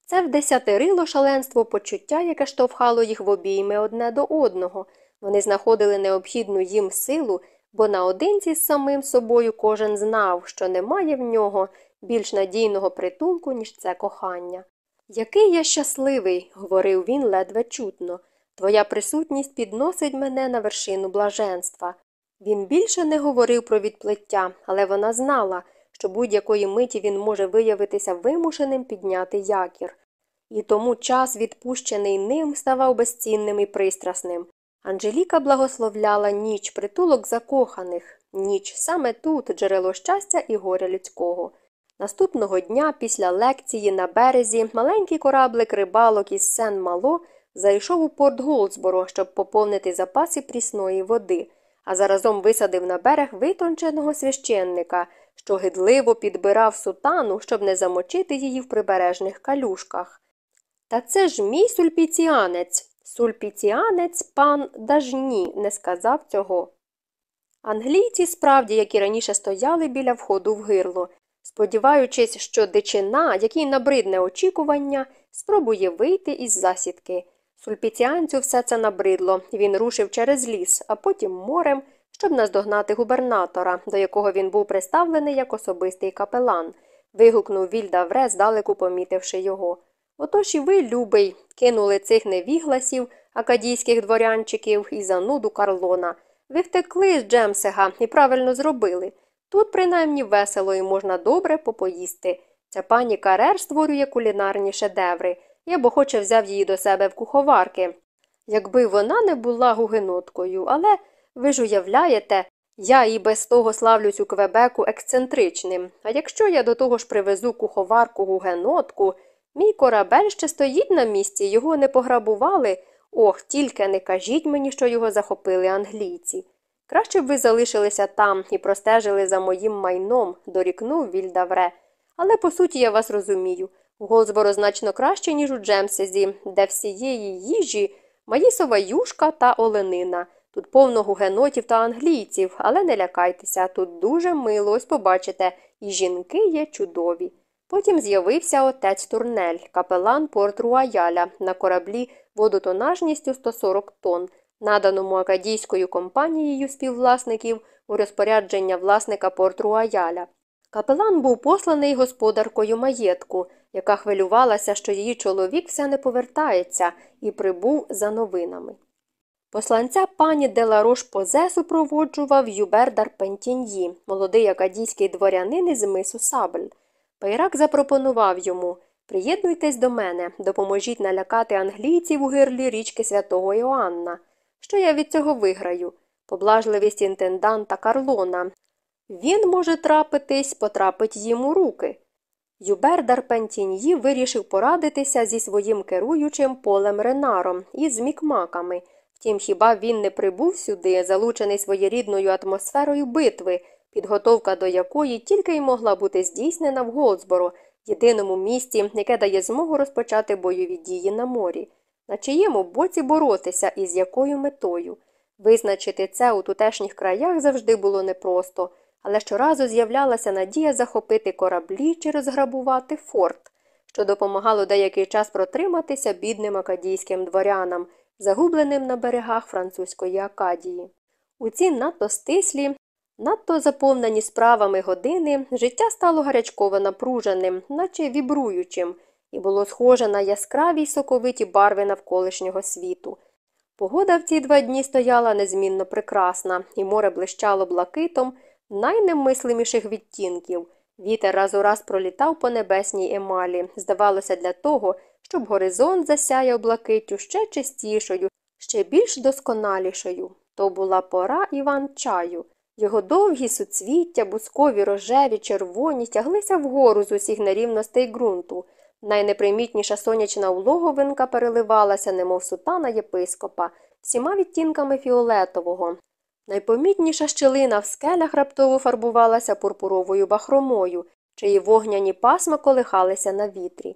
це вдесятерило шаленство почуття, яке штовхало їх в обійми одне до одного. Вони знаходили необхідну їм силу, бо наодинці з самим собою кожен знав, що немає в нього більш надійного притулку, ніж це кохання. Який я щасливий, говорив він ледве чутно. Твоя присутність підносить мене на вершину блаженства. Він більше не говорив про відплиття, але вона знала, що будь-якої миті він може виявитися вимушеним підняти якір. І тому час, відпущений ним, ставав безцінним і пристрасним. Анжеліка благословляла ніч, притулок закоханих, ніч саме тут джерело щастя і горя людського. Наступного дня, після лекції на березі, маленький кораблик рибалок із Сен Мало зайшов у порт Голдсборо, щоб поповнити запаси прісної води, а заразом висадив на берег витонченого священника, що гидливо підбирав сутану, щоб не замочити її в прибережних калюшках. Та це ж мій сульпіціанець. Сульпіціанець пан Дажні не сказав цього. Англійці, справді, які раніше стояли біля входу в гирло, сподіваючись, що дичина, який набридне очікування, спробує вийти із засідки. Сульпіціанцю все це набридло, він рушив через ліс, а потім морем, щоб наздогнати губернатора, до якого він був представлений як особистий капелан. Вигукнув Вільда Вре, здалеку помітивши його. Отож і ви, любий, кинули цих невігласів, акадійських дворянчиків і зануду Карлона. Ви втекли з Джемсега і правильно зробили. Тут, принаймні, весело і можна добре попоїсти. Ця пані Карер створює кулінарні шедеври. Я б охоче взяв її до себе в куховарки. Якби вона не була гугеноткою, але ви ж уявляєте, я і без того славлюсь у Квебеку ексцентричним. А якщо я до того ж привезу куховарку гугенотку, мій корабель ще стоїть на місці, його не пограбували. Ох, тільки не кажіть мені, що його захопили англійці. Краще б ви залишилися там і простежили за моїм майном, дорікнув Вільдавре. Але по суті я вас розумію. Голдсборо значно краще, ніж у Джемсезі, де всієї їжі маїсова юшка та оленина. Тут повно гугенотів та англійців, але не лякайтеся, тут дуже мило, ось побачите, і жінки є чудові. Потім з'явився отець Турнель, капелан порт Руаяля на кораблі водотонажністю 140 тонн, наданому акадійською компанією співвласників у розпорядження власника порт Руаяля. Капелан був посланий господаркою маєтку, яка хвилювалася, що її чоловік все не повертається, і прибув за новинами. Посланця пані Деларош Позе супроводжував Юбер Дарпентіньї, молодий акадійський дворянин із мису Сабль. Пайрак запропонував йому Приєднуйтесь до мене, допоможіть налякати англійців у гирлі річки святого Іоанна. Що я від цього виграю? Поблажливість інтенданта Карлона. Він може трапитись, потрапить їм у руки. Юбер Дарпентіньї вирішив порадитися зі своїм керуючим полем Ренаром і з мікмаками. Втім, хіба він не прибув сюди, залучений своєрідною атмосферою битви, підготовка до якої тільки й могла бути здійснена в Голдсборо, єдиному місті, яке дає змогу розпочати бойові дії на морі, на чиєму боці боротися і з якою метою. Визначити це у тутешніх краях завжди було непросто, але щоразу з'являлася надія захопити кораблі чи розграбувати форт, що допомагало деякий час протриматися бідним акадійським дворянам, загубленим на берегах французької Акадії. У ці надто стислі, надто заповнені справами години життя стало гарячково напруженим, наче вібруючим, і було схоже на яскраві й соковиті барви навколишнього світу. Погода в ці два дні стояла незмінно прекрасна, і море блищало блакитом найнемислиміших відтінків. Вітер раз у раз пролітав по небесній емалі, здавалося, для того, щоб горизонт засяяв блакиттю ще чистішою, ще більш досконалішою. То була пора Іван чаю. Його довгі суцвіття, бускові рожеві, червоні тяглися вгору з усіх нерівностей ґрунту. Найнепримітніша сонячна улоговинка переливалася, немов сутана єпископа, всіма відтінками фіолетового. Найпомітніша щелина в скелях раптово фарбувалася пурпуровою бахромою, чиї вогняні пасма колихалися на вітрі.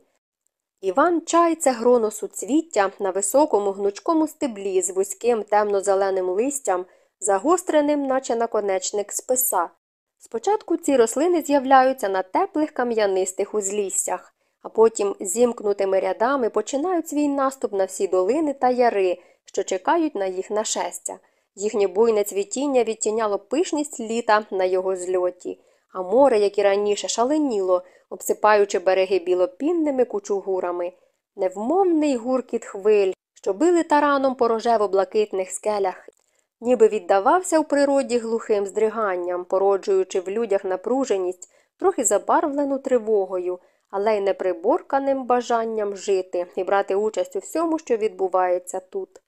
Іван чай це гроно суцвіття на високому гнучкому стеблі з вузьким темно-зеленим листям, загостреним, наче наконечник списа. Спочатку ці рослини з'являються на теплих кам'янистих узліссях, а потім зімкнутими рядами починають свій наступ на всі долини та яри, що чекають на їх нашестя. Їхнє буйне цвітіння відтіняло пишність літа на його зльоті, а море, як і раніше, шаленіло, обсипаючи береги білопінними кучугурами. Невмовний гуркіт хвиль, що били тараном по рожево-блакитних скелях, ніби віддавався в природі глухим здриганням, породжуючи в людях напруженість, трохи забарвлену тривогою, але й неприборканим бажанням жити і брати участь у всьому, що відбувається тут.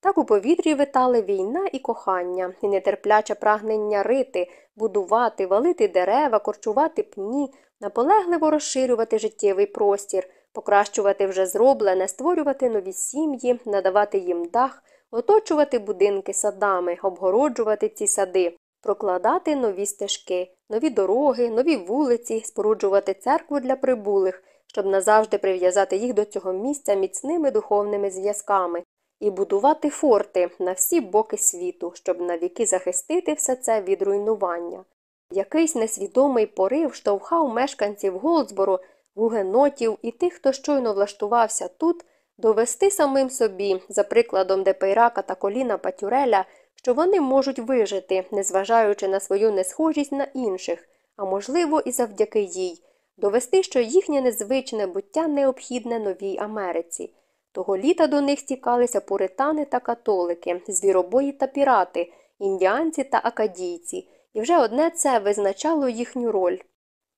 Так у повітрі витали війна і кохання, і нетерпляче прагнення рити, будувати, валити дерева, корчувати пні, наполегливо розширювати життєвий простір, покращувати вже зроблене, створювати нові сім'ї, надавати їм дах, оточувати будинки садами, обгороджувати ці сади, прокладати нові стежки, нові дороги, нові вулиці, споруджувати церкву для прибулих, щоб назавжди прив'язати їх до цього місця міцними духовними зв'язками, і будувати форти на всі боки світу, щоб навіки захистити все це від руйнування. Якийсь несвідомий порив штовхав мешканців Голдсборо, гугенотів і тих, хто щойно влаштувався тут, довести самим собі, за прикладом Депейрака та коліна Патюреля, що вони можуть вижити, незважаючи на свою несхожість на інших, а можливо, і завдяки їй, довести, що їхнє незвичне буття необхідне новій Америці. Того літа до них стікалися пуритани та католики, звіробої та пірати, індіанці та акадійці, і вже одне це визначало їхню роль.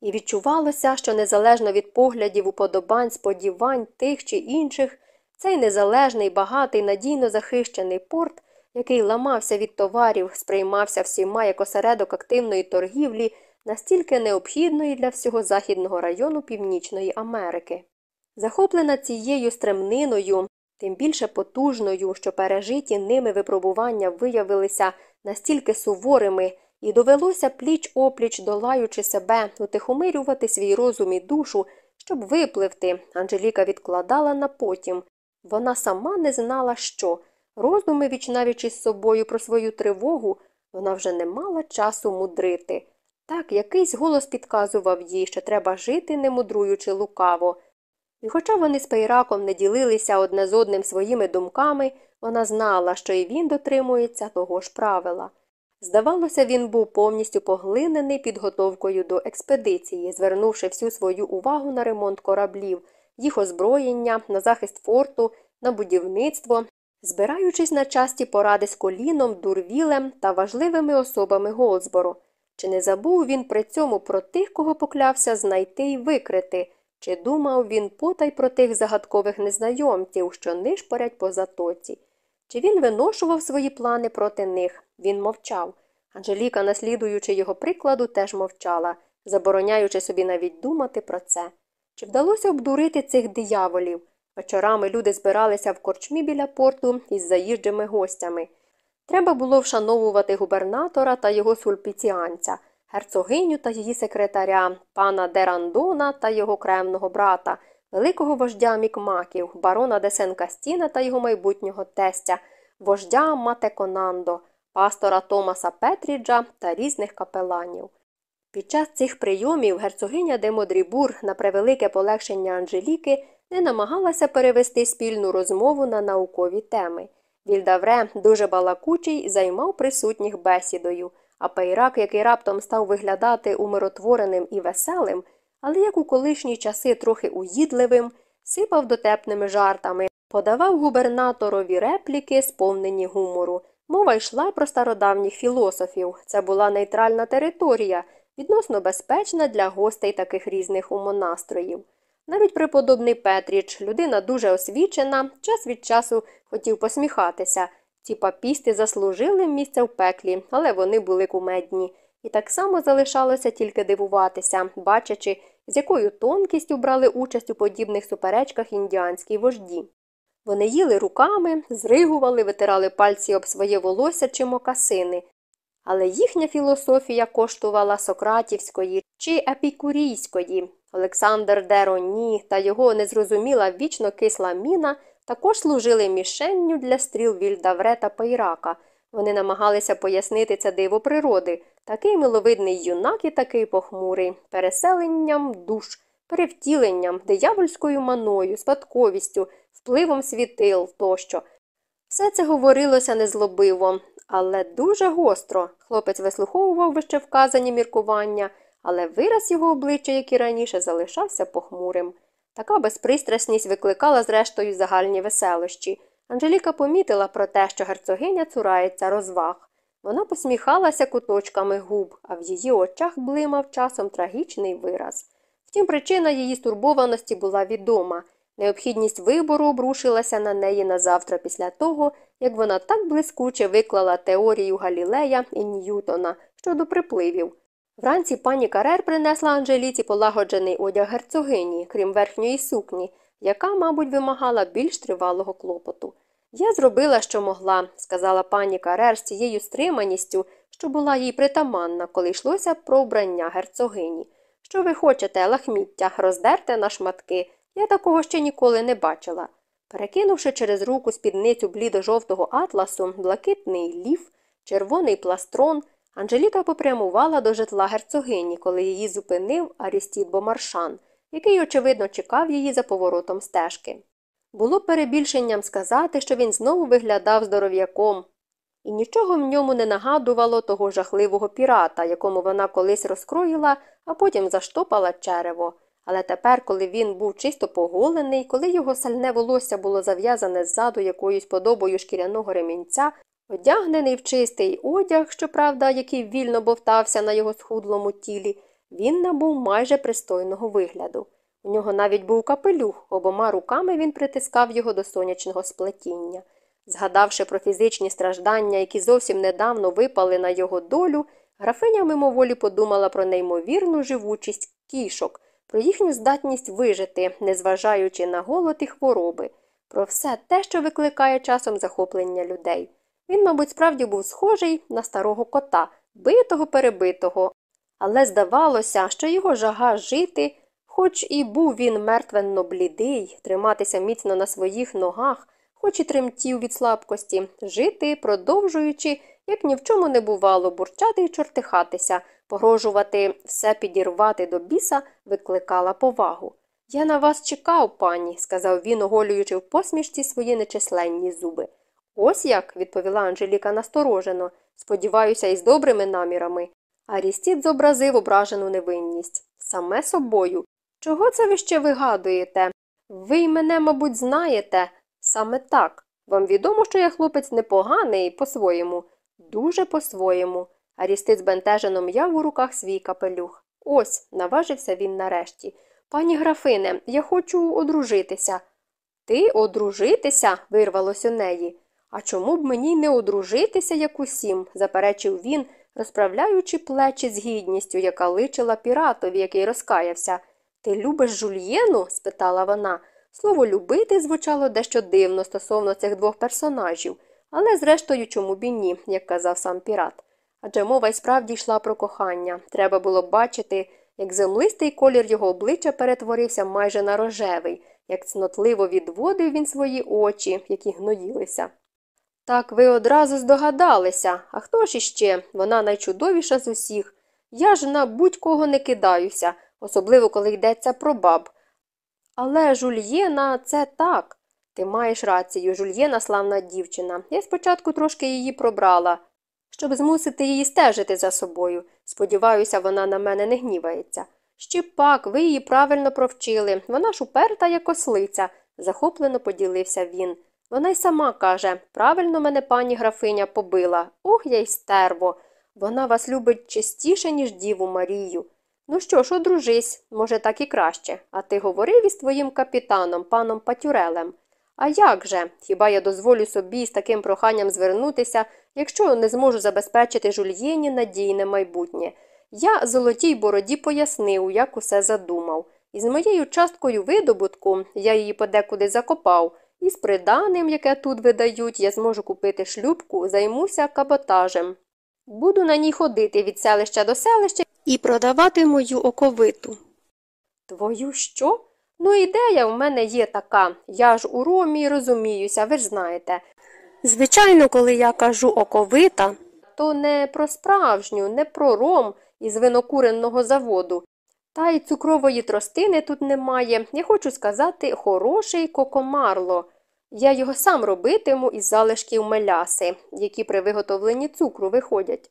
І відчувалося, що незалежно від поглядів, уподобань, сподівань тих чи інших, цей незалежний, багатий, надійно захищений порт, який ламався від товарів, сприймався всіма як осередок активної торгівлі, настільки необхідної для всього західного району Північної Америки. Захоплена цією стремниною, тим більше потужною, що пережиті ними випробування виявилися настільки суворими, і довелося пліч опліч, долаючи себе, утихомирювати свій розум і душу, щоб випливти, Анжеліка відкладала на потім. Вона сама не знала, що. Роздуми вічнавічи з собою про свою тривогу, вона вже не мала часу мудрити. Так, якийсь голос підказував їй, що треба жити, не мудруючи лукаво. І хоча вони з Пейраком не ділилися одне з одним своїми думками, вона знала, що і він дотримується того ж правила. Здавалося, він був повністю поглинений підготовкою до експедиції, звернувши всю свою увагу на ремонт кораблів, їх озброєння, на захист форту, на будівництво, збираючись на часті поради з коліном, дурвілем та важливими особами Голдсборо. Чи не забув він при цьому про тих, кого поклявся знайти й викрити? Чи думав він потай про тих загадкових незнайомців, що нишпорять по затоці? Чи він виношував свої плани проти них? Він мовчав. Анжеліка, наслідуючи його прикладу, теж мовчала, забороняючи собі навіть думати про це. Чи вдалося обдурити цих дияволів? Вечорами люди збиралися в корчмі біля порту із заїжджими гостями. Треба було вшановувати губернатора та його сульпіціанця – герцогиню та її секретаря, пана Дерандона та його кремного брата, великого вождя Мікмаків, барона Десенкастіна та його майбутнього тестя, вождя Матеконандо, пастора Томаса Петріджа та різних капеланів. Під час цих прийомів герцогиня де Модрібур на превелике полегшення Анжеліки не намагалася перевести спільну розмову на наукові теми. Вільдавре, дуже балакучий, займав присутніх бесідою а Пейрак, який раптом став виглядати умиротвореним і веселим, але як у колишні часи трохи уїдливим, сипав дотепними жартами, подавав губернаторові репліки, сповнені гумору. Мова йшла про стародавніх філософів. Це була нейтральна територія, відносно безпечна для гостей таких різних умонастроїв. Навіть преподобний Петріч, людина дуже освічена, час від часу хотів посміхатися, ці папісти заслужили місце в пеклі, але вони були кумедні. І так само залишалося тільки дивуватися, бачачи, з якою тонкістю брали участь у подібних суперечках індіанські вожді. Вони їли руками, зригували, витирали пальці об своє волосся чи мокасини, але їхня філософія коштувала сократівської чи епікурійської. Олександр Дероні та його незрозуміла вічно кисла міна також служили мішенню для стріл Вільдавре та Пейрака. Вони намагалися пояснити це диво природи, такий миловидний юнак і такий похмурий, переселенням душ, перевтіленням, диявольською маною, спадковістю, впливом світил тощо. Все це говорилося незлобиво, але дуже гостро. Хлопець вислуховував вище вказані міркування, але вираз його обличчя, як і раніше, залишався похмурим. Така безпристрасність викликала, зрештою, загальні веселощі. Анжеліка помітила про те, що герцогиня цурається розваг. Вона посміхалася куточками губ, а в її очах блимав часом трагічний вираз. Втім, причина її стурбованості була відома. Необхідність вибору обрушилася на неї на завтра після того, як вона так блискуче виклала теорію Галілея і Ньютона щодо припливів. Вранці пані Карер принесла Анжеліці полагоджений одяг герцогині, крім верхньої сукні, яка, мабуть, вимагала більш тривалого клопоту. Я зробила, що могла, сказала пані Карер з цією стриманістю, що була їй притаманна, коли йшлося про вбрання герцогині. Що ви хочете, лахміття, роздерте на шматки. Я такого ще ніколи не бачила. Перекинувши через руку спідницю блідо-жовтого атласу, блакитний ліф, червоний пластрон, Анжеліка попрямувала до житла герцогині, коли її зупинив Арістід Бомаршан, який, очевидно, чекав її за поворотом стежки. Було перебільшенням сказати, що він знову виглядав здоров'яком, і нічого в ньому не нагадувало того жахливого пірата, якому вона колись розкроїла, а потім заштопала черево. Але тепер, коли він був чисто поголений, коли його сальне волосся було зав'язане ззаду якоюсь подобою шкіряного ремінця, одягнений в чистий одяг, щоправда, який вільно бовтався на його схудлому тілі, він набув майже пристойного вигляду. У нього навіть був капелюх, обома руками він притискав його до сонячного сплетіння. Згадавши про фізичні страждання, які зовсім недавно випали на його долю, графиня мимоволі подумала про неймовірну живучість кішок, про їхню здатність вижити, незважаючи на голод і хвороби, про все те, що викликає часом захоплення людей. Він, мабуть, справді був схожий на старого кота, битого перебитого, але здавалося, що його жага жити, хоч і був він мертвенно блідий, триматися міцно на своїх ногах, хоч і тремтів від слабкості, жити, продовжуючи, як ні в чому не бувало, бурчати й чортихатися, погрожувати все підірвати до біса, викликала повагу. Я на вас чекав, пані, сказав він, оголюючи в посмішці свої нечисленні зуби. Ось як, відповіла Анжеліка насторожено, сподіваюся, із добрими намірами. Арістід зобразив ображену невинність. Саме собою. Чого це ви ще вигадуєте? Ви й мене, мабуть, знаєте. Саме так. Вам відомо, що я хлопець непоганий по-своєму, дуже по-своєму. Арістид збентежено м'яв у руках свій капелюх. Ось, наважився він нарешті. Пані графине, я хочу одружитися. Ти одружитися? вирвалось у неї. А чому б мені не одружитися, як усім? заперечив він, розправляючи плечі з гідністю, яка личила піратові, який розкаявся. Ти любиш жульєну? спитала вона. Слово любити звучало дещо дивно стосовно цих двох персонажів, але, зрештою, чому б і ні, як казав сам пірат. Адже мова й справді йшла про кохання. Треба було бачити, як землистий колір його обличчя перетворився майже на рожевий, як цнотливо відводив він свої очі, які гноїлися. Так ви одразу здогадалися, а хто ж іще? Вона найчудовіша з усіх. Я ж на будь-кого не кидаюся, особливо коли йдеться про баб. Але Жульєна це так. Ти маєш рацію, Жульєна славна дівчина. Я спочатку трошки її пробрала, щоб змусити її стежити за собою. Сподіваюся, вона на мене не гнівається. Ще пак, ви її правильно провчили. Вона ж уперта, як ослиця, захоплено поділився він. Вона й сама каже правильно мене пані графиня побила. Ох, я й стерво. Вона вас любить частіше, ніж Діву Марію. Ну що ж, одружись, може, так і краще. А ти говорив із твоїм капітаном, паном Патюрелем. А як же? Хіба я дозволю собі з таким проханням звернутися, якщо не зможу забезпечити жульєні надійне майбутнє? Я золотій бороді пояснив, як усе задумав. І з моєю часткою видобутку я її подекуди закопав, і з приданим, яке тут видають, я зможу купити шлюбку, займуся каботажем. Буду на ній ходити від селища до селища і продавати мою оковиту. Твою що? Ну, ідея в мене є така. Я ж у ромі розуміюся, ви ж знаєте. Звичайно, коли я кажу оковита, то не про справжню, не про ром із винокуренного заводу. Та й цукрової тростини тут немає. Я хочу сказати, хороший кокомарло. Я його сам робитиму із залишків меляси, які при виготовленні цукру виходять.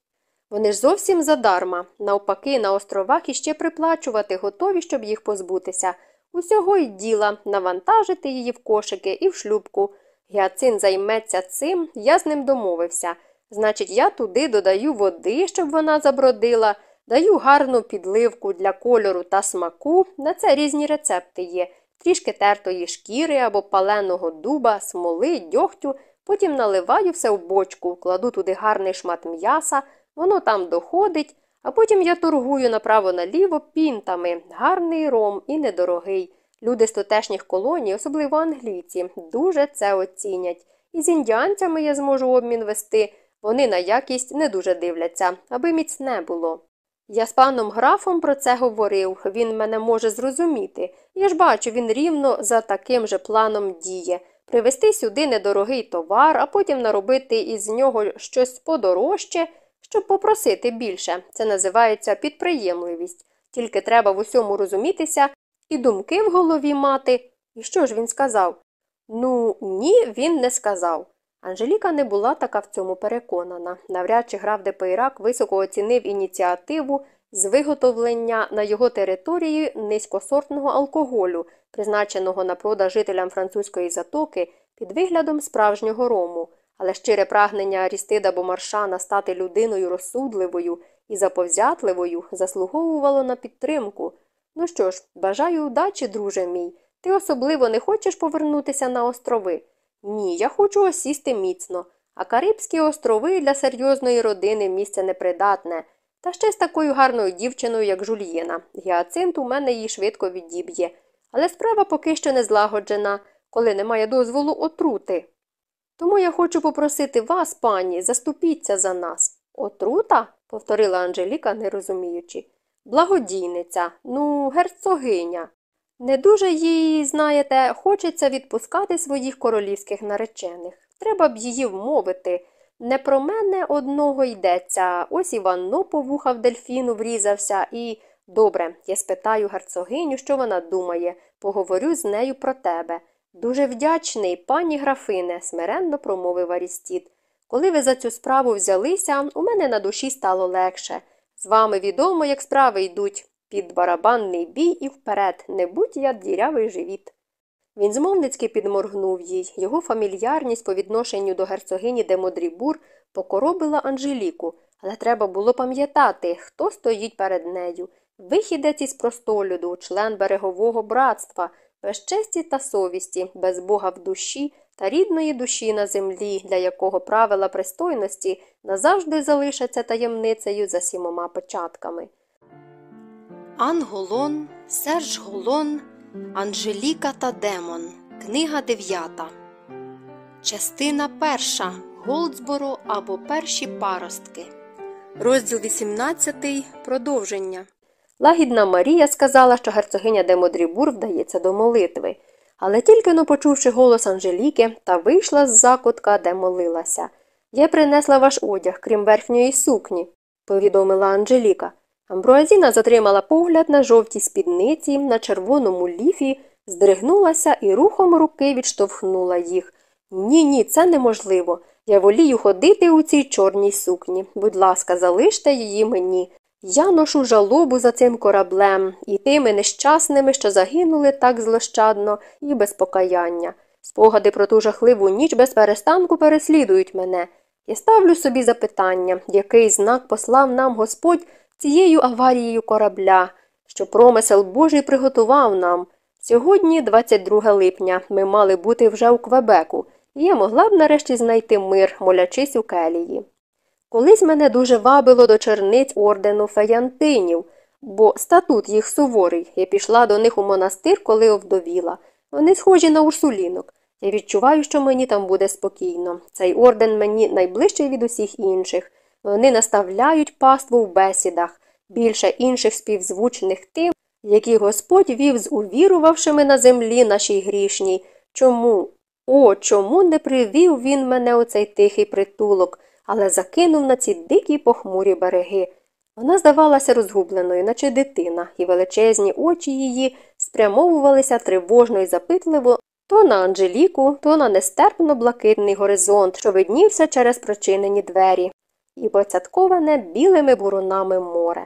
Вони ж зовсім задарма, навпаки, на островах іще приплачувати готові, щоб їх позбутися. Усього й діла навантажити її в кошики і в шлюбку. Гіацин займеться цим, я з ним домовився. Значить, я туди додаю води, щоб вона забродила, даю гарну підливку для кольору та смаку. На це різні рецепти є. Трішки тертої шкіри або паленого дуба, смоли, дьогтю, потім наливаю все в бочку, кладу туди гарний шмат м'яса, воно там доходить, а потім я торгую направо-наліво пінтами, гарний ром і недорогий. Люди з тутешніх колоній, особливо англійці, дуже це оцінять. І з індіанцями я зможу обмін вести, вони на якість не дуже дивляться, аби міцне було. Я з паном графом про це говорив, він мене може зрозуміти. Я ж бачу, він рівно за таким же планом діє привезти сюди недорогий товар, а потім наробити із нього щось подорожче, щоб попросити більше. Це називається підприємливість. Тільки треба в усьому розумітися і думки в голові мати. І що ж він сказав? Ну, ні, він не сказав. Анжеліка не була така в цьому переконана. Навряд чи граф Депейрак високо оцінив ініціативу з виготовлення на його території низькосортного алкоголю, призначеного на продаж жителям французької затоки під виглядом справжнього рому, але щире прагнення Арістида Бомаршана стати людиною розсудливою і заповзятливою заслуговувало на підтримку. Ну що ж, бажаю удачі, друже мій. Ти особливо не хочеш повернутися на острови? Ні, я хочу осісти міцно, а Карибські острови для серйозної родини місце непридатне. Та ще з такою гарною дівчиною, як Жульєна. Гіацинт у мене її швидко відіб'є. Але справа поки що не злагоджена, коли немає дозволу отрути. Тому я хочу попросити вас, пані, заступіться за нас. Отрута? повторила Анжеліка, не розуміючи. Благодійниця, ну, герцогиня. Не дуже їй, знаєте, хочеться відпускати своїх королівських наречених. Треба б її вмовити. Не про мене одного йдеться. Ось Іванно по вуха в дельфіну врізався і. Добре, я спитаю герцогиню, що вона думає, поговорю з нею про тебе. Дуже вдячний, пані графине, смиренно промовив Арістід. Коли ви за цю справу взялися, у мене на душі стало легше. З вами відомо, як справи йдуть. Під барабанний бій і вперед, не будь я дірявий живіт. Він змовницьки підморгнув їй. Його фамільярність по відношенню до герцогині де Модрібур покоробила Анжеліку, але треба було пам'ятати, хто стоїть перед нею. Вихідець із простолюду, член берегового братства, без честі та совісті, без Бога в душі та рідної душі на землі, для якого правила пристойності назавжди залишаться таємницею за сімома початками. Ан Голон, Серж Голон, Анжеліка та Демон. Книга 9. Частина 1. Голдсборо або Перші паростки. Розділ 18. Продовження. Лагідна Марія сказала, що герцогиня де Модрібур вдається до молитви, але тільки но почувши голос Анжеліки, та вийшла з закутка, де молилася. Я принесла ваш одяг, крім верхньої сукні, повідомила Анжеліка. Амбруазіна затримала погляд на жовтій спідниці, на червоному ліфі, здригнулася і рухом руки відштовхнула їх. Ні, ні, це неможливо. Я волію ходити у цій чорній сукні. Будь ласка, залиште її мені. Я ношу жалобу за цим кораблем і тими нещасними, що загинули так злощадно і без покаяння. Спогади про ту жахливу ніч без перестанку переслідують мене. Я ставлю собі запитання, який знак послав нам Господь цією аварією корабля, що промисел Божий приготував нам. Сьогодні, 22 липня, ми мали бути вже у Квебеку, і я могла б нарешті знайти мир, молячись у келії. Колись мене дуже вабило до черниць ордену феянтинів, бо статут їх суворий. Я пішла до них у монастир, коли овдовіла. Вони схожі на урсулінок. Я відчуваю, що мені там буде спокійно. Цей орден мені найближчий від усіх інших. Вони наставляють паству в бесідах, більше інших співзвучних тим, які Господь вів з увірувавшими на землі нашій грішній. Чому? О, чому не привів він мене у цей тихий притулок, але закинув на ці дикі похмурі береги. Вона здавалася розгубленою, наче дитина, і величезні очі її спрямовувалися тривожно і запитливо то на Анжеліку, то на нестерпно блакитний горизонт, що виднівся через прочинені двері, і поцятковане білими бурунами море.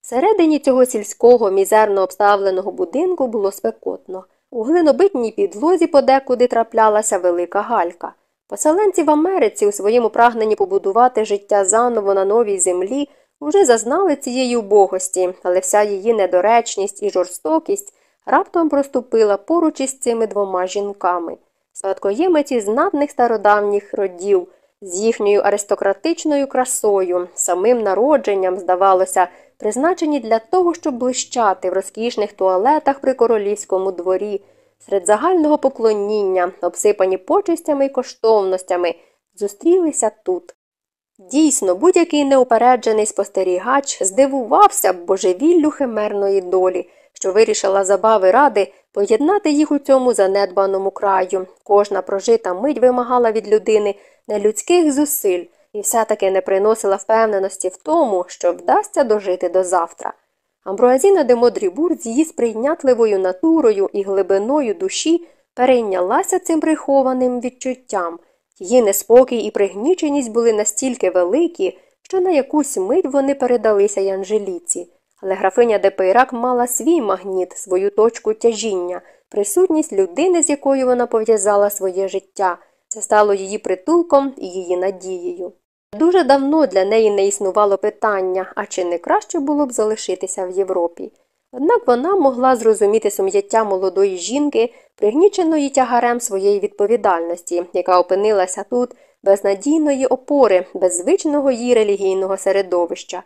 Всередині цього сільського, мізерно обставленого будинку було спекотно. У глинобитній підлозі подекуди траплялася велика галька. Поселенці в Америці у своєму прагненні побудувати життя заново на новій землі уже зазнали цієї убогості, але вся її недоречність і жорстокість раптом проступила поруч із цими двома жінками, спадкоємиці знатних стародавніх родів, з їхньою аристократичною красою, самим народженням, здавалося, призначені для того, щоб блищати в розкішних туалетах при королівському дворі, серед загального поклоніння, обсипані почистями й коштовностями, зустрілися тут. Дійсно, будь-який неупереджений спостерігач здивувався б божевіллю химерної долі, що вирішила забави ради поєднати їх у цьому занедбаному краю. Кожна прожита мить вимагала від людини нелюдських зусиль і все-таки не приносила впевненості в тому, що вдасться дожити до завтра. Амбруазіна де Модрібур з її сприйнятливою натурою і глибиною душі перейнялася цим прихованим відчуттям. Її неспокій і пригніченість були настільки великі, що на якусь мить вони передалися й Анжеліці. Але графиня де Пейрак мала свій магніт, свою точку тяжіння, присутність людини, з якою вона пов'язала своє життя. Це стало її притулком і її надією. Дуже давно для неї не існувало питання, а чи не краще було б залишитися в Європі. Однак вона могла зрозуміти сум'яття молодої жінки, пригніченої тягарем своєї відповідальності, яка опинилася тут без надійної опори, без звичного їй релігійного середовища.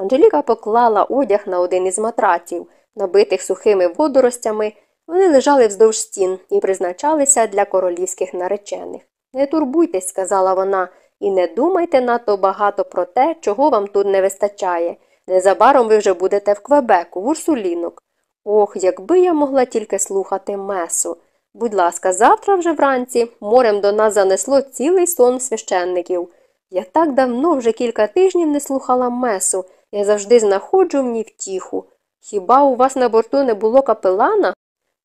Анжеліка поклала одяг на один із матраців, набитих сухими водоростями, вони лежали вздовж стін і призначалися для королівських наречених. Не турбуйтесь, сказала вона, і не думайте надто багато про те, чого вам тут не вистачає. Незабаром ви вже будете в Квебеку, в Урсулінок. Ох, якби я могла тільки слухати месу. Будь ласка, завтра вже вранці морем до нас занесло цілий сон священників. Я так давно вже кілька тижнів не слухала месу, я завжди знаходжу ній втіху. Хіба у вас на борту не було капелана?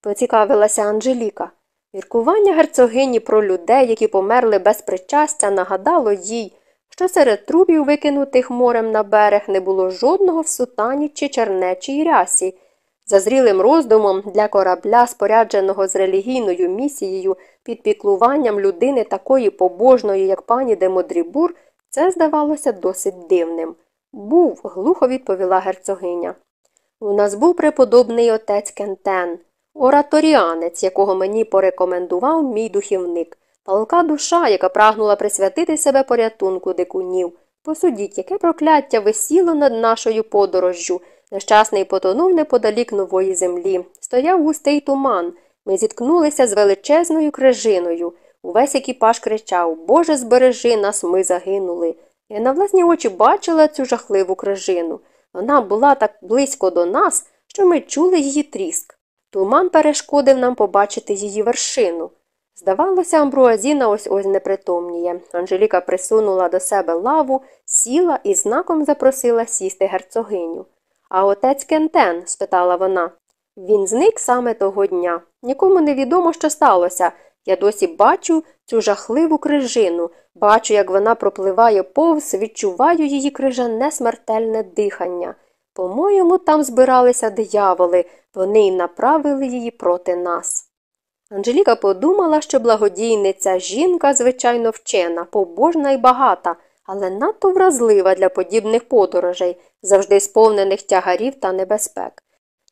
поцікавилася Анжеліка. Міркування герцогині про людей, які померли без причастя, нагадало їй, що серед трубів, викинутих морем на берег, не було жодного в сутані чи чернечій рясі. За зрілим роздумом для корабля, спорядженого з релігійною місією під піклуванням людини такої побожної, як пані Демодрібур, це здавалося досить дивним. Був, глухо відповіла герцогиня. У нас був преподобний отець Кентен, ораторіанець, якого мені порекомендував мій духівник, палка душа, яка прагнула присвятити себе порятунку дикунів. Посудіть, яке прокляття висіло над нашою подорожжю. Нещасний потонув неподалік нової землі. Стояв густий туман. Ми зіткнулися з величезною крижиною. Увесь екіпаж кричав Боже, збережи нас, ми загинули. Я на власні очі бачила цю жахливу крижину. Вона була так близько до нас, що ми чули її тріск. Туман перешкодив нам побачити її вершину. Здавалося, амбруазіна ось ось непритомніє. Анжеліка присунула до себе лаву, сіла і знаком запросила сісти герцогиню. А отець Кентен? спитала вона. Він зник саме того дня. Нікому не відомо, що сталося. Я досі бачу цю жахливу крижину, бачу, як вона пропливає повз, відчуваю її крижане смертельне дихання. По-моєму, там збиралися дияволи, вони й направили її проти нас. Анжеліка подумала, що благодійниця жінка, звичайно, вчена, побожна і багата, але надто вразлива для подібних подорожей, завжди сповнених тягарів та небезпек.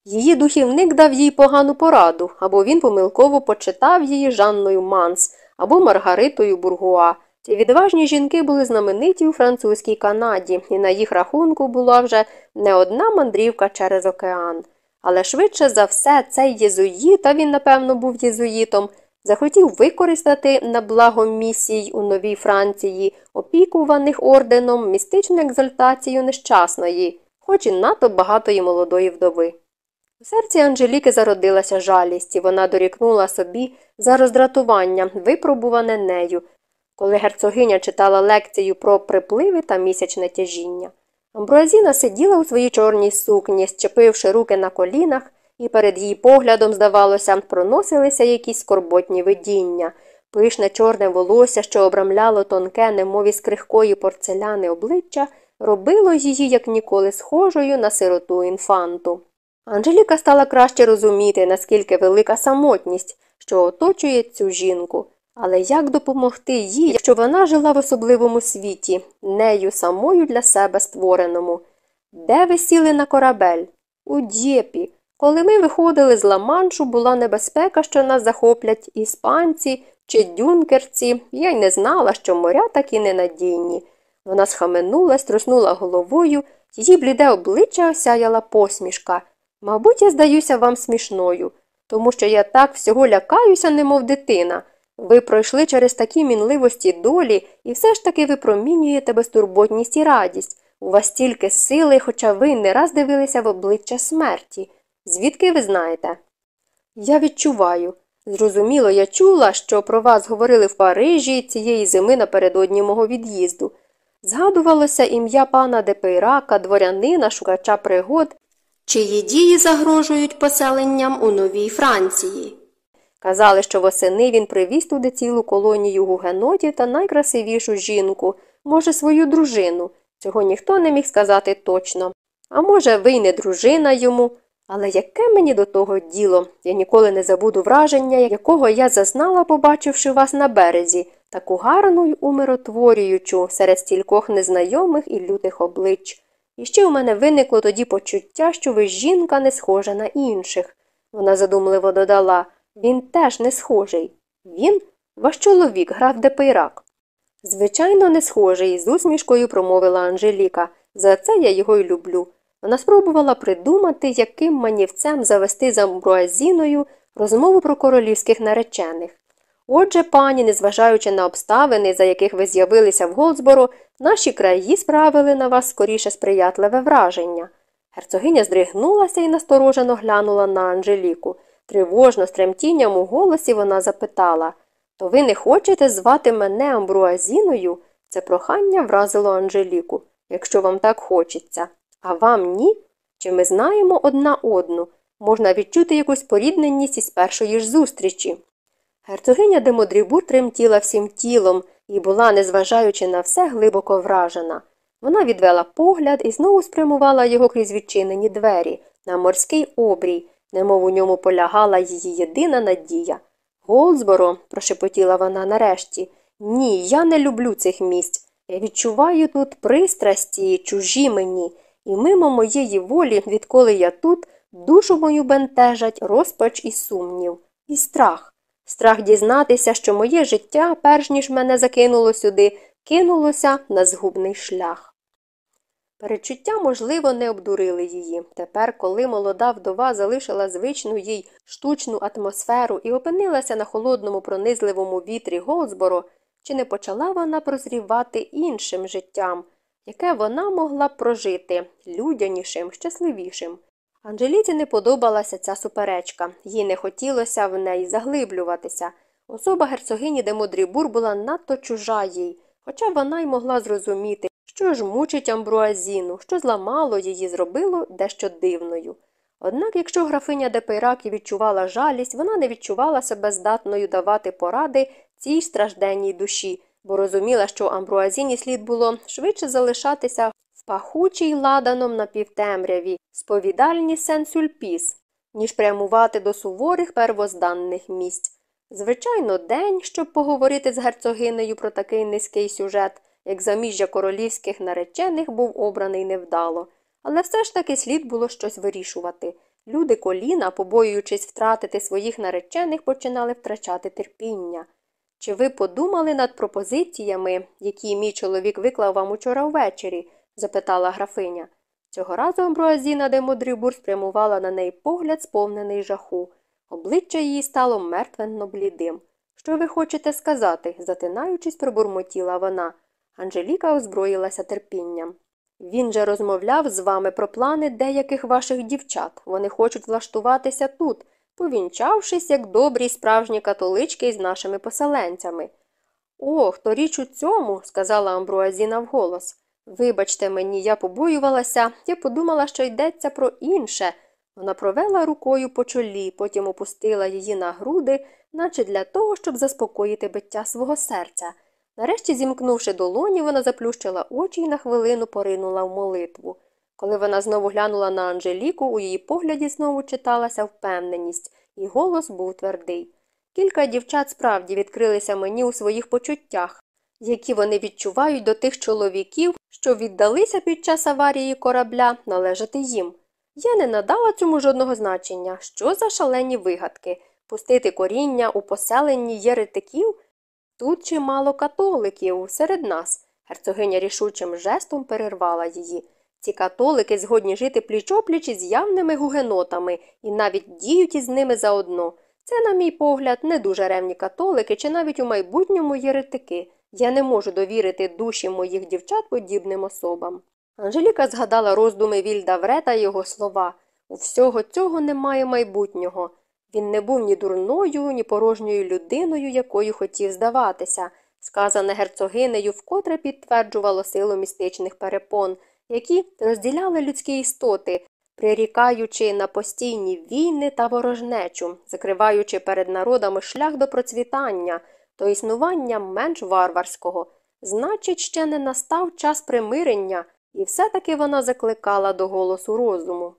Її духівник дав їй погану пораду, або він помилково почитав її Жанною Манс або Маргаритою Бургуа. Ці відважні жінки були знамениті у французькій Канаді, і на їх рахунку була вже не одна мандрівка через океан. Але швидше за все цей єзуїт, а він, напевно, був єзуїтом, захотів використати на благо місій у Новій Франції, опікуваних орденом містичну екзальтацію нещасної, хоч і надто багатої молодої вдови. У серці Анжеліки зародилася жалість, і вона дорікнула собі за роздратування, випробуване нею, коли герцогиня читала лекцію про припливи та місячне тяжіння. Амбруазіна сиділа у своїй чорній сукні, щепивши руки на колінах, і перед її поглядом, здавалося, проносилися якісь скорботні видіння. Пишне чорне волосся, що обрамляло тонке, немові з крихкої порцеляни обличчя, робило її як ніколи схожою на сироту інфанту. Анжеліка стала краще розуміти, наскільки велика самотність, що оточує цю жінку. Але як допомогти їй, якщо вона жила в особливому світі, нею самою для себе створеному? Де ви сіли на корабель? У Дєпі. Коли ми виходили з Ла-Маншу, була небезпека, що нас захоплять іспанці чи дюнкерці. Я й не знала, що моря такі ненадійні. Вона схаменулась, труснула головою, її бліде обличчя осяяла посмішка. Мабуть, я здаюся вам смішною, тому що я так всього лякаюся, немов дитина. Ви пройшли через такі мінливості долі і все ж таки випромінюєте безтурботність і радість. У вас стільки сили, хоча ви не раз дивилися в обличчя смерті. Звідки ви знаєте? Я відчуваю. Зрозуміло, я чула, що про вас говорили в Парижі цієї зими напередодні мого від'їзду. Згадувалося ім'я пана Депейрака, дворянина, шукача пригод, чиї дії загрожують поселенням у Новій Франції. Казали, що восени він привіз туди цілу колонію гугенотів та найкрасивішу жінку, може, свою дружину. Цього ніхто не міг сказати точно. А може, ви й не дружина йому. Але яке мені до того діло? Я ніколи не забуду враження, якого я зазнала, побачивши вас на березі, таку гарну й умиротворюючу серед стількох незнайомих і лютих облич. І ще у мене виникло тоді почуття, що ви жінка не схожа на інших. Вона задумливо додала він теж не схожий. Він ваш чоловік, граф Депейрак. Звичайно, не схожий, з усмішкою промовила Анжеліка. За це я його й люблю. Вона спробувала придумати, яким манівцем завести з Амбруазіною розмову про королівських наречених. Отже, пані, незважаючи на обставини, за яких ви з'явилися в Голдсборо, наші краї справили на вас скоріше сприятливе враження. Герцогиня здригнулася і насторожено глянула на Анжеліку. Тривожно, з тремтінням у голосі вона запитала То ви не хочете звати мене Амбруазіною? Це прохання вразило Анжеліку, якщо вам так хочеться. А вам ні? Чи ми знаємо одна одну? Можна відчути якусь порідненість із першої ж зустрічі. Герцогиня Демодрібур тремтіла всім тілом і була, незважаючи на все, глибоко вражена. Вона відвела погляд і знову спрямувала його крізь відчинені двері на морський обрій, немов у ньому полягала її єдина надія. Голдсборо, прошепотіла вона нарешті, ні, я не люблю цих місць. Я відчуваю тут пристрасті, чужі мені, і мимо моєї волі, відколи я тут, душу мою бентежать розпач і сумнів, і страх. Страх дізнатися, що моє життя, перш ніж мене закинуло сюди, кинулося на згубний шлях. Перечуття, можливо, не обдурили її. Тепер, коли молода вдова залишила звичну їй штучну атмосферу і опинилася на холодному пронизливому вітрі Голдсборо, чи не почала вона прозрівати іншим життям, яке вона могла прожити людянішим, щасливішим. Анжеліці не подобалася ця суперечка, їй не хотілося в неї заглиблюватися. Особа герцогині де Модрібур була надто чужа їй, хоча вона й могла зрозуміти, що ж мучить Амбруазіну, що зламало її, зробило дещо дивною. Однак, якщо графиня Депейрак і відчувала жалість, вона не відчувала себе здатною давати поради цій стражденній душі, бо розуміла, що Амбруазіні слід було швидше залишатися в пахучій ладаном на півтемряві, сповідальні сенсюльпіс, ніж прямувати до суворих первозданних місць. Звичайно, день, щоб поговорити з герцогинею про такий низький сюжет як заміжжя королівських наречених був обраний невдало, але все ж таки слід було щось вирішувати. Люди коліна, побоюючись втратити своїх наречених, починали втрачати терпіння. Чи ви подумали над пропозиціями, які мій чоловік виклав вам учора ввечері? Запитала графиня. Цього разу Амбруазіна де Модрібур спрямувала на неї погляд, сповнений жаху. Обличчя її стало мертвенно блідим. Що ви хочете сказати? затинаючись, пробурмотіла вона. Анжеліка озброїлася терпінням. Він же розмовляв з вами про плани деяких ваших дівчат. Вони хочуть влаштуватися тут, повінчавшись, як добрі справжні католички з нашими поселенцями. Ох, то річ у цьому, сказала Амбруазіна вголос. Вибачте мені, я побоювалася, я подумала, що йдеться про інше. Вона провела рукою по чолі, потім опустила її на груди, наче для того, щоб заспокоїти биття свого серця. Нарешті, зімкнувши долоні, вона заплющила очі і на хвилину поринула в молитву. Коли вона знову глянула на Анжеліку, у її погляді знову читалася впевненість, і голос був твердий. Кілька дівчат справді відкрилися мені у своїх почуттях, які вони відчувають до тих чоловіків, що віддалися під час аварії корабля належати їм. Я не надала цьому жодного значення, що за шалені вигадки пустити коріння у поселенні єретиків. Тут чимало католиків серед нас. Герцогиня рішучим жестом перервала її. Ці католики згодні жити пліч-опліч із явними гугенотами і навіть діють із ними заодно. Це, на мій погляд, не дуже ревні католики чи навіть у майбутньому єретики. Я не можу довірити душі моїх дівчат подібним особам. Анжеліка згадала роздуми Вільда Врета і його слова у всього цього немає майбутнього. Він не був ні дурною, ні порожньою людиною, якою хотів здаватися. Сказане герцогинею вкотре підтверджувало силу містичних перепон, які розділяли людські істоти, прирікаючи на постійні війни та ворожнечу, закриваючи перед народами шлях до процвітання, до існування менш варварського. Значить, ще не настав час примирення, і все-таки вона закликала до голосу розуму.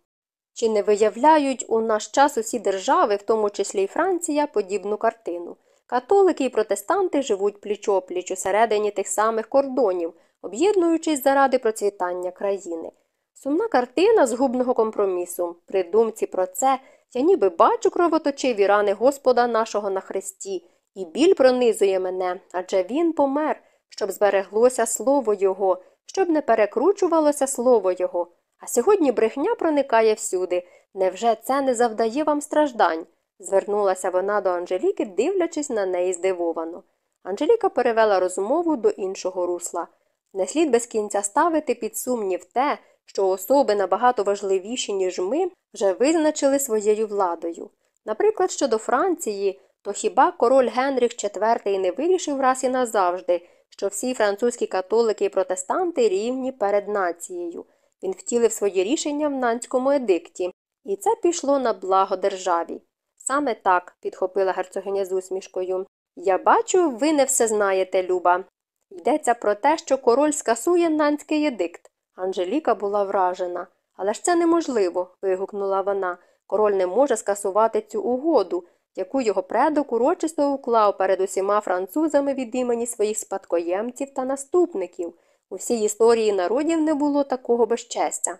Чи не виявляють у наш час усі держави, в тому числі й Франція, подібну картину? Католики і протестанти живуть пліч-опліч усередині тих самих кордонів, об'єднуючись заради процвітання країни. Сумна картина згубного компромісу. При думці про це я ніби бачу кровоточиві рани Господа нашого на хресті, і біль пронизує мене, адже він помер, щоб збереглося слово Його, щоб не перекручувалося слово Його. А сьогодні брехня проникає всюди. Невже це не завдає вам страждань? звернулася вона до Анжеліки, дивлячись на неї здивовано. Анжеліка перевела розмову до іншого русла. Не слід без кінця ставити під сумнів те, що особи набагато важливіші, ніж ми, вже визначили своєю владою. Наприклад, щодо Франції, то хіба король Генріх IV не вирішив раз і назавжди, що всі французькі католики і протестанти рівні перед нацією. Він втілив своє рішення в нанському едикті, і це пішло на благо державі. Саме так, підхопила герцогиня з усмішкою. Я бачу, ви не все знаєте, Люба. Йдеться про те, що король скасує нанський едикт. Анжеліка була вражена. Але ж це неможливо. вигукнула вона. Король не може скасувати цю угоду, яку його предок урочисто уклав перед усіма французами від імені своїх спадкоємців та наступників. У всій історії народів не було такого безчестя.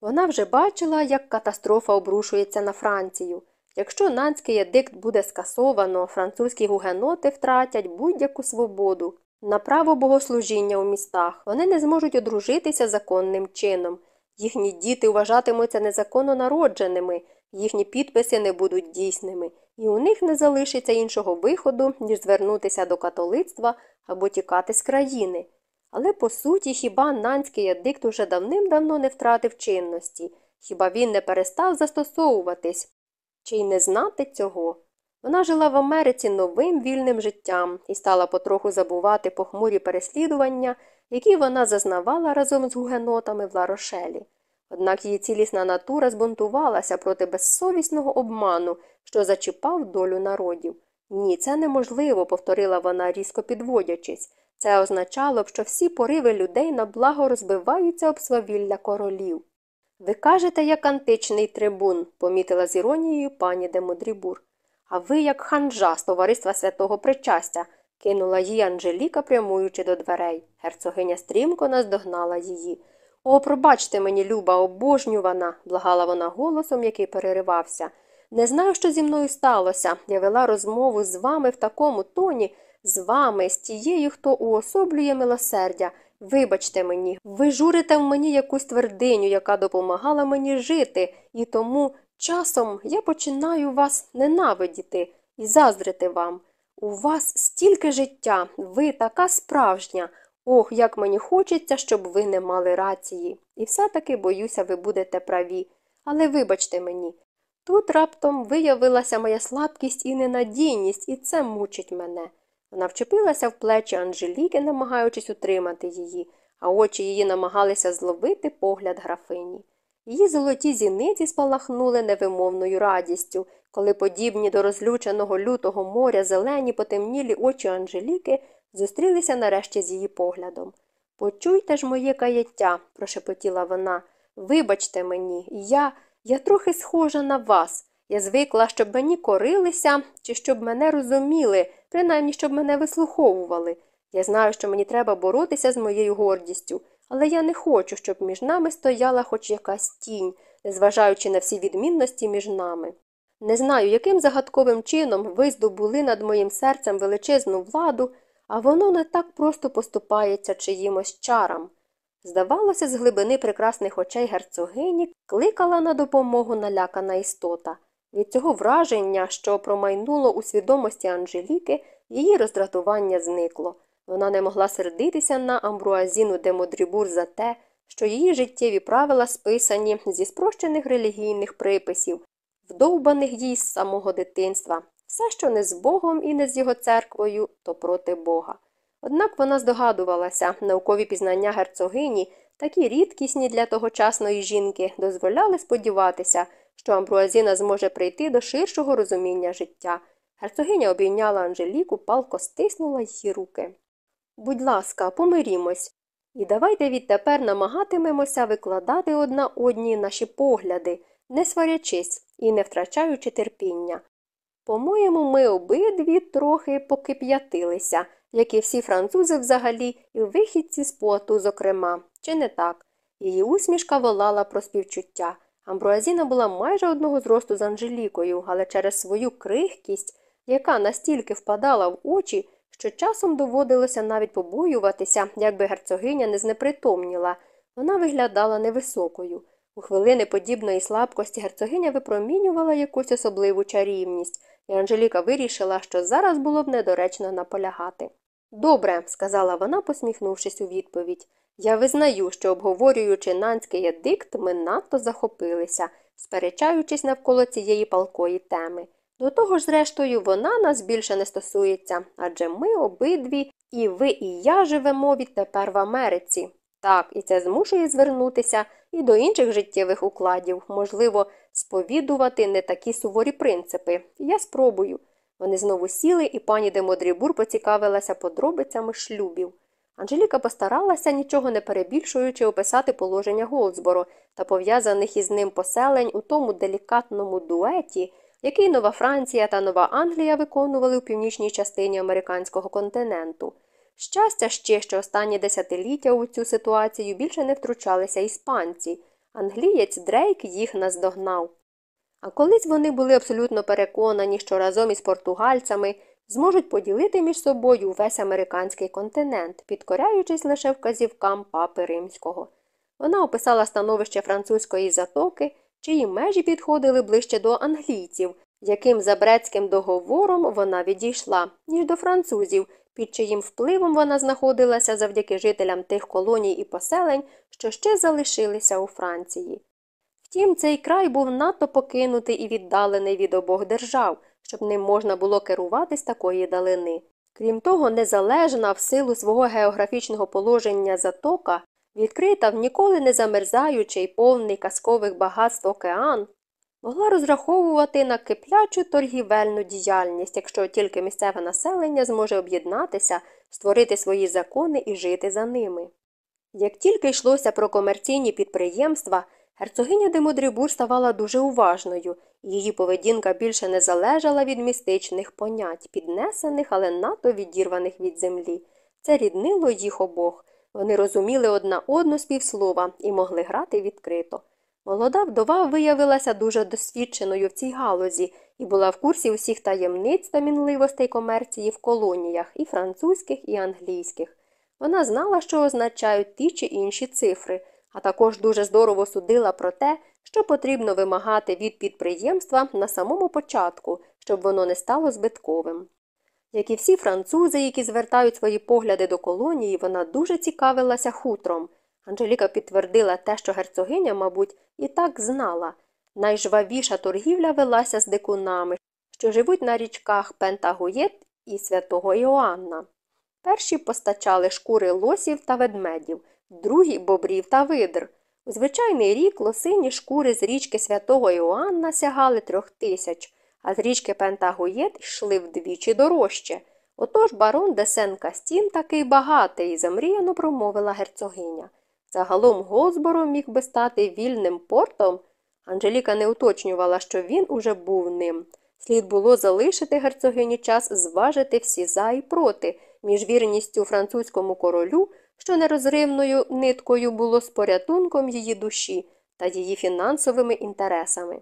Вона вже бачила, як катастрофа обрушується на Францію. Якщо нанський едикт буде скасовано, французькі гугеноти втратять будь-яку свободу на право богослужіння у містах. Вони не зможуть одружитися законним чином. Їхні діти вважатимуться незаконно народженими, їхні підписи не будуть дійсними, і у них не залишиться іншого виходу, ніж звернутися до католицтва або тікати з країни. Але, по суті, хіба нанський едикт уже давним-давно не втратив чинності, хіба він не перестав застосовуватись, чи й не знати цього? Вона жила в Америці новим вільним життям і стала потроху забувати похмурі переслідування, які вона зазнавала разом з гугенотами в Ларошелі. Однак її цілісна натура збунтувалася проти безсовісного обману, що зачіпав долю народів. Ні, це неможливо, повторила вона, різко підводячись. Це означало б, що всі пориви людей на благо розбиваються об свавілля королів. Ви кажете, як античний трибун, помітила з іронією пані Демудрібур. А ви, як ханжа з товариства святого причастя, кинула їй Анжеліка, прямуючи до дверей. Герцогиня стрімко наздогнала її. О, пробачте мені, люба, обожнювана, благала вона голосом, який переривався. Не знаю, що зі мною сталося. Я вела розмову з вами в такому тоні, з вами, з тією, хто уособлює милосердя. Вибачте мені, ви журите в мені якусь твердиню, яка допомагала мені жити, і тому часом я починаю вас ненавидіти і заздрити вам. У вас стільки життя, ви така справжня. Ох, як мені хочеться, щоб ви не мали рації. І все таки, боюся, ви будете праві. Але вибачте мені. Тут раптом виявилася моя слабкість і ненадійність, і це мучить мене. Вона вчепилася в плечі Анжеліки, намагаючись утримати її, а очі її намагалися зловити погляд графині. Її золоті зіниці спалахнули невимовною радістю, коли подібні до розлюченого лютого моря зелені потемнілі очі Анжеліки зустрілися нарешті з її поглядом. Почуйте ж моє каяття, прошепотіла вона. Вибачте мені, я, я трохи схожа на вас. Я звикла, щоб мені корилися чи щоб мене розуміли, принаймні щоб мене вислуховували. Я знаю, що мені треба боротися з моєю гордістю, але я не хочу, щоб між нами стояла хоч якась тінь, незважаючи на всі відмінності між нами. Не знаю, яким загадковим чином ви здобули над моїм серцем величезну владу, а воно не так просто поступається чиїмось чарам. Здавалося, з глибини прекрасних очей герцогині кликала на допомогу налякана істота. Від цього враження, що промайнуло у свідомості Анжеліки, її роздратування зникло. Вона не могла сердитися на Амбруазіну де Модрібур за те, що її життєві правила списані зі спрощених релігійних приписів, вдовбаних їй з самого дитинства. Все, що не з Богом і не з його церквою, то проти Бога. Однак вона здогадувалася, наукові пізнання герцогині, такі рідкісні для тогочасної жінки, дозволяли сподіватися, що Амбруазіна зможе прийти до ширшого розуміння життя. Герцогиня обійняла Анжеліку, палко стиснула її руки. Будь ласка, помирімось. І давайте відтепер намагатимемося викладати одна одній наші погляди, не сварячись і не втрачаючи терпіння. По-моєму, ми обидві трохи покип'ятилися, як і всі французи взагалі, і вихідці з поту, зокрема, чи не так? Її усмішка волала про співчуття. Амбруазіна була майже одного зросту з Анжелікою, але через свою крихкість, яка настільки впадала в очі, що часом доводилося навіть побоюватися, якби герцогиня не знепритомніла, вона виглядала невисокою. У хвилини подібної слабкості герцогиня випромінювала якусь особливу чарівність, і Анжеліка вирішила, що зараз було б недоречно наполягати. Добре, сказала вона, посміхнувшись у відповідь. Я визнаю, що, обговорюючи нанський едикт, ми надто захопилися, сперечаючись навколо цієї палкої теми. До того ж, зрештою, вона нас більше не стосується, адже ми обидві, і ви, і я живемо відтепер в Америці. Так, і це змушує звернутися і до інших життєвих укладів, можливо, сповідувати не такі суворі принципи. Я спробую. Вони знову сіли, і пані Демодрібур поцікавилася подробицями шлюбів. Анжеліка постаралася, нічого не перебільшуючи, описати положення Голдсборо та пов'язаних із ним поселень у тому делікатному дуеті, який Нова Франція та Нова Англія виконували у північній частині американського континенту. Щастя ще, що останні десятиліття у цю ситуацію більше не втручалися іспанці. Англієць Дрейк їх наздогнав. А колись вони були абсолютно переконані, що разом із португальцями зможуть поділити між собою весь американський континент, підкоряючись лише вказівкам папи римського. Вона описала становище французької затоки, чиї межі підходили ближче до англійців, яким за Брецьким договором вона відійшла, ніж до французів, під чиїм впливом вона знаходилася завдяки жителям тих колоній і поселень, що ще залишилися у Франції. Втім, цей край був надто покинутий і віддалений від обох держав, щоб ним можна було керувати з такої далини. Крім того, незалежна в силу свого географічного положення затока, відкрита в ніколи не замерзаючий повний казкових багатств океан, могла розраховувати на киплячу торгівельну діяльність, якщо тільки місцеве населення зможе об'єднатися, створити свої закони і жити за ними. Як тільки йшлося про комерційні підприємства, герцогиня Демодрібур ставала дуже уважною, її поведінка більше не залежала від містичних понять, піднесених, але надто відірваних від землі. Це ріднило їх обох. Вони розуміли одна одну співслова і могли грати відкрито. Молода вдова виявилася дуже досвідченою в цій галузі і була в курсі усіх таємниць та мінливостей комерції в колоніях і французьких, і англійських. Вона знала, що означають ті чи інші цифри, а також дуже здорово судила про те, що потрібно вимагати від підприємства на самому початку, щоб воно не стало збитковим. Як і всі французи, які звертають свої погляди до колонії, вона дуже цікавилася хутром. Анжеліка підтвердила те, що герцогиня, мабуть, і так знала. Найжвавіша торгівля велася з дикунами, що живуть на річках Пентагуєт і святого Іоанна. Перші постачали шкури лосів та ведмедів, другі бобрів та видр. У звичайний рік лосині шкури з річки святого Іоанна сягали трьох тисяч, а з річки Пентагуєт йшли вдвічі дорожче. Отож барон де Сен Кастін такий багатий, замріяно промовила герцогиня. Загалом Голсборо міг би стати вільним портом. Анжеліка не уточнювала, що він уже був ним. Слід було залишити герцогині час зважити всі за і проти між вірністю французькому королю, що нерозривною ниткою було з порятунком її душі та її фінансовими інтересами.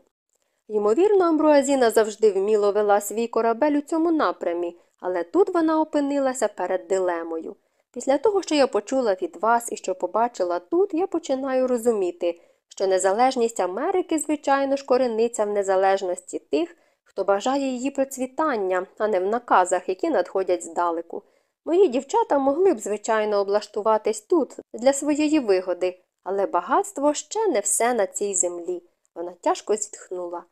Ймовірно, Амбруазіна завжди вміло вела свій корабель у цьому напрямі, але тут вона опинилася перед дилемою. Після того, що я почула від вас і що побачила тут, я починаю розуміти, що незалежність Америки, звичайно ж, корениться в незалежності тих, хто бажає її процвітання, а не в наказах, які надходять здалеку. Мої дівчата могли б, звичайно, облаштуватись тут для своєї вигоди, але багатство ще не все на цій землі. Вона тяжко зітхнула.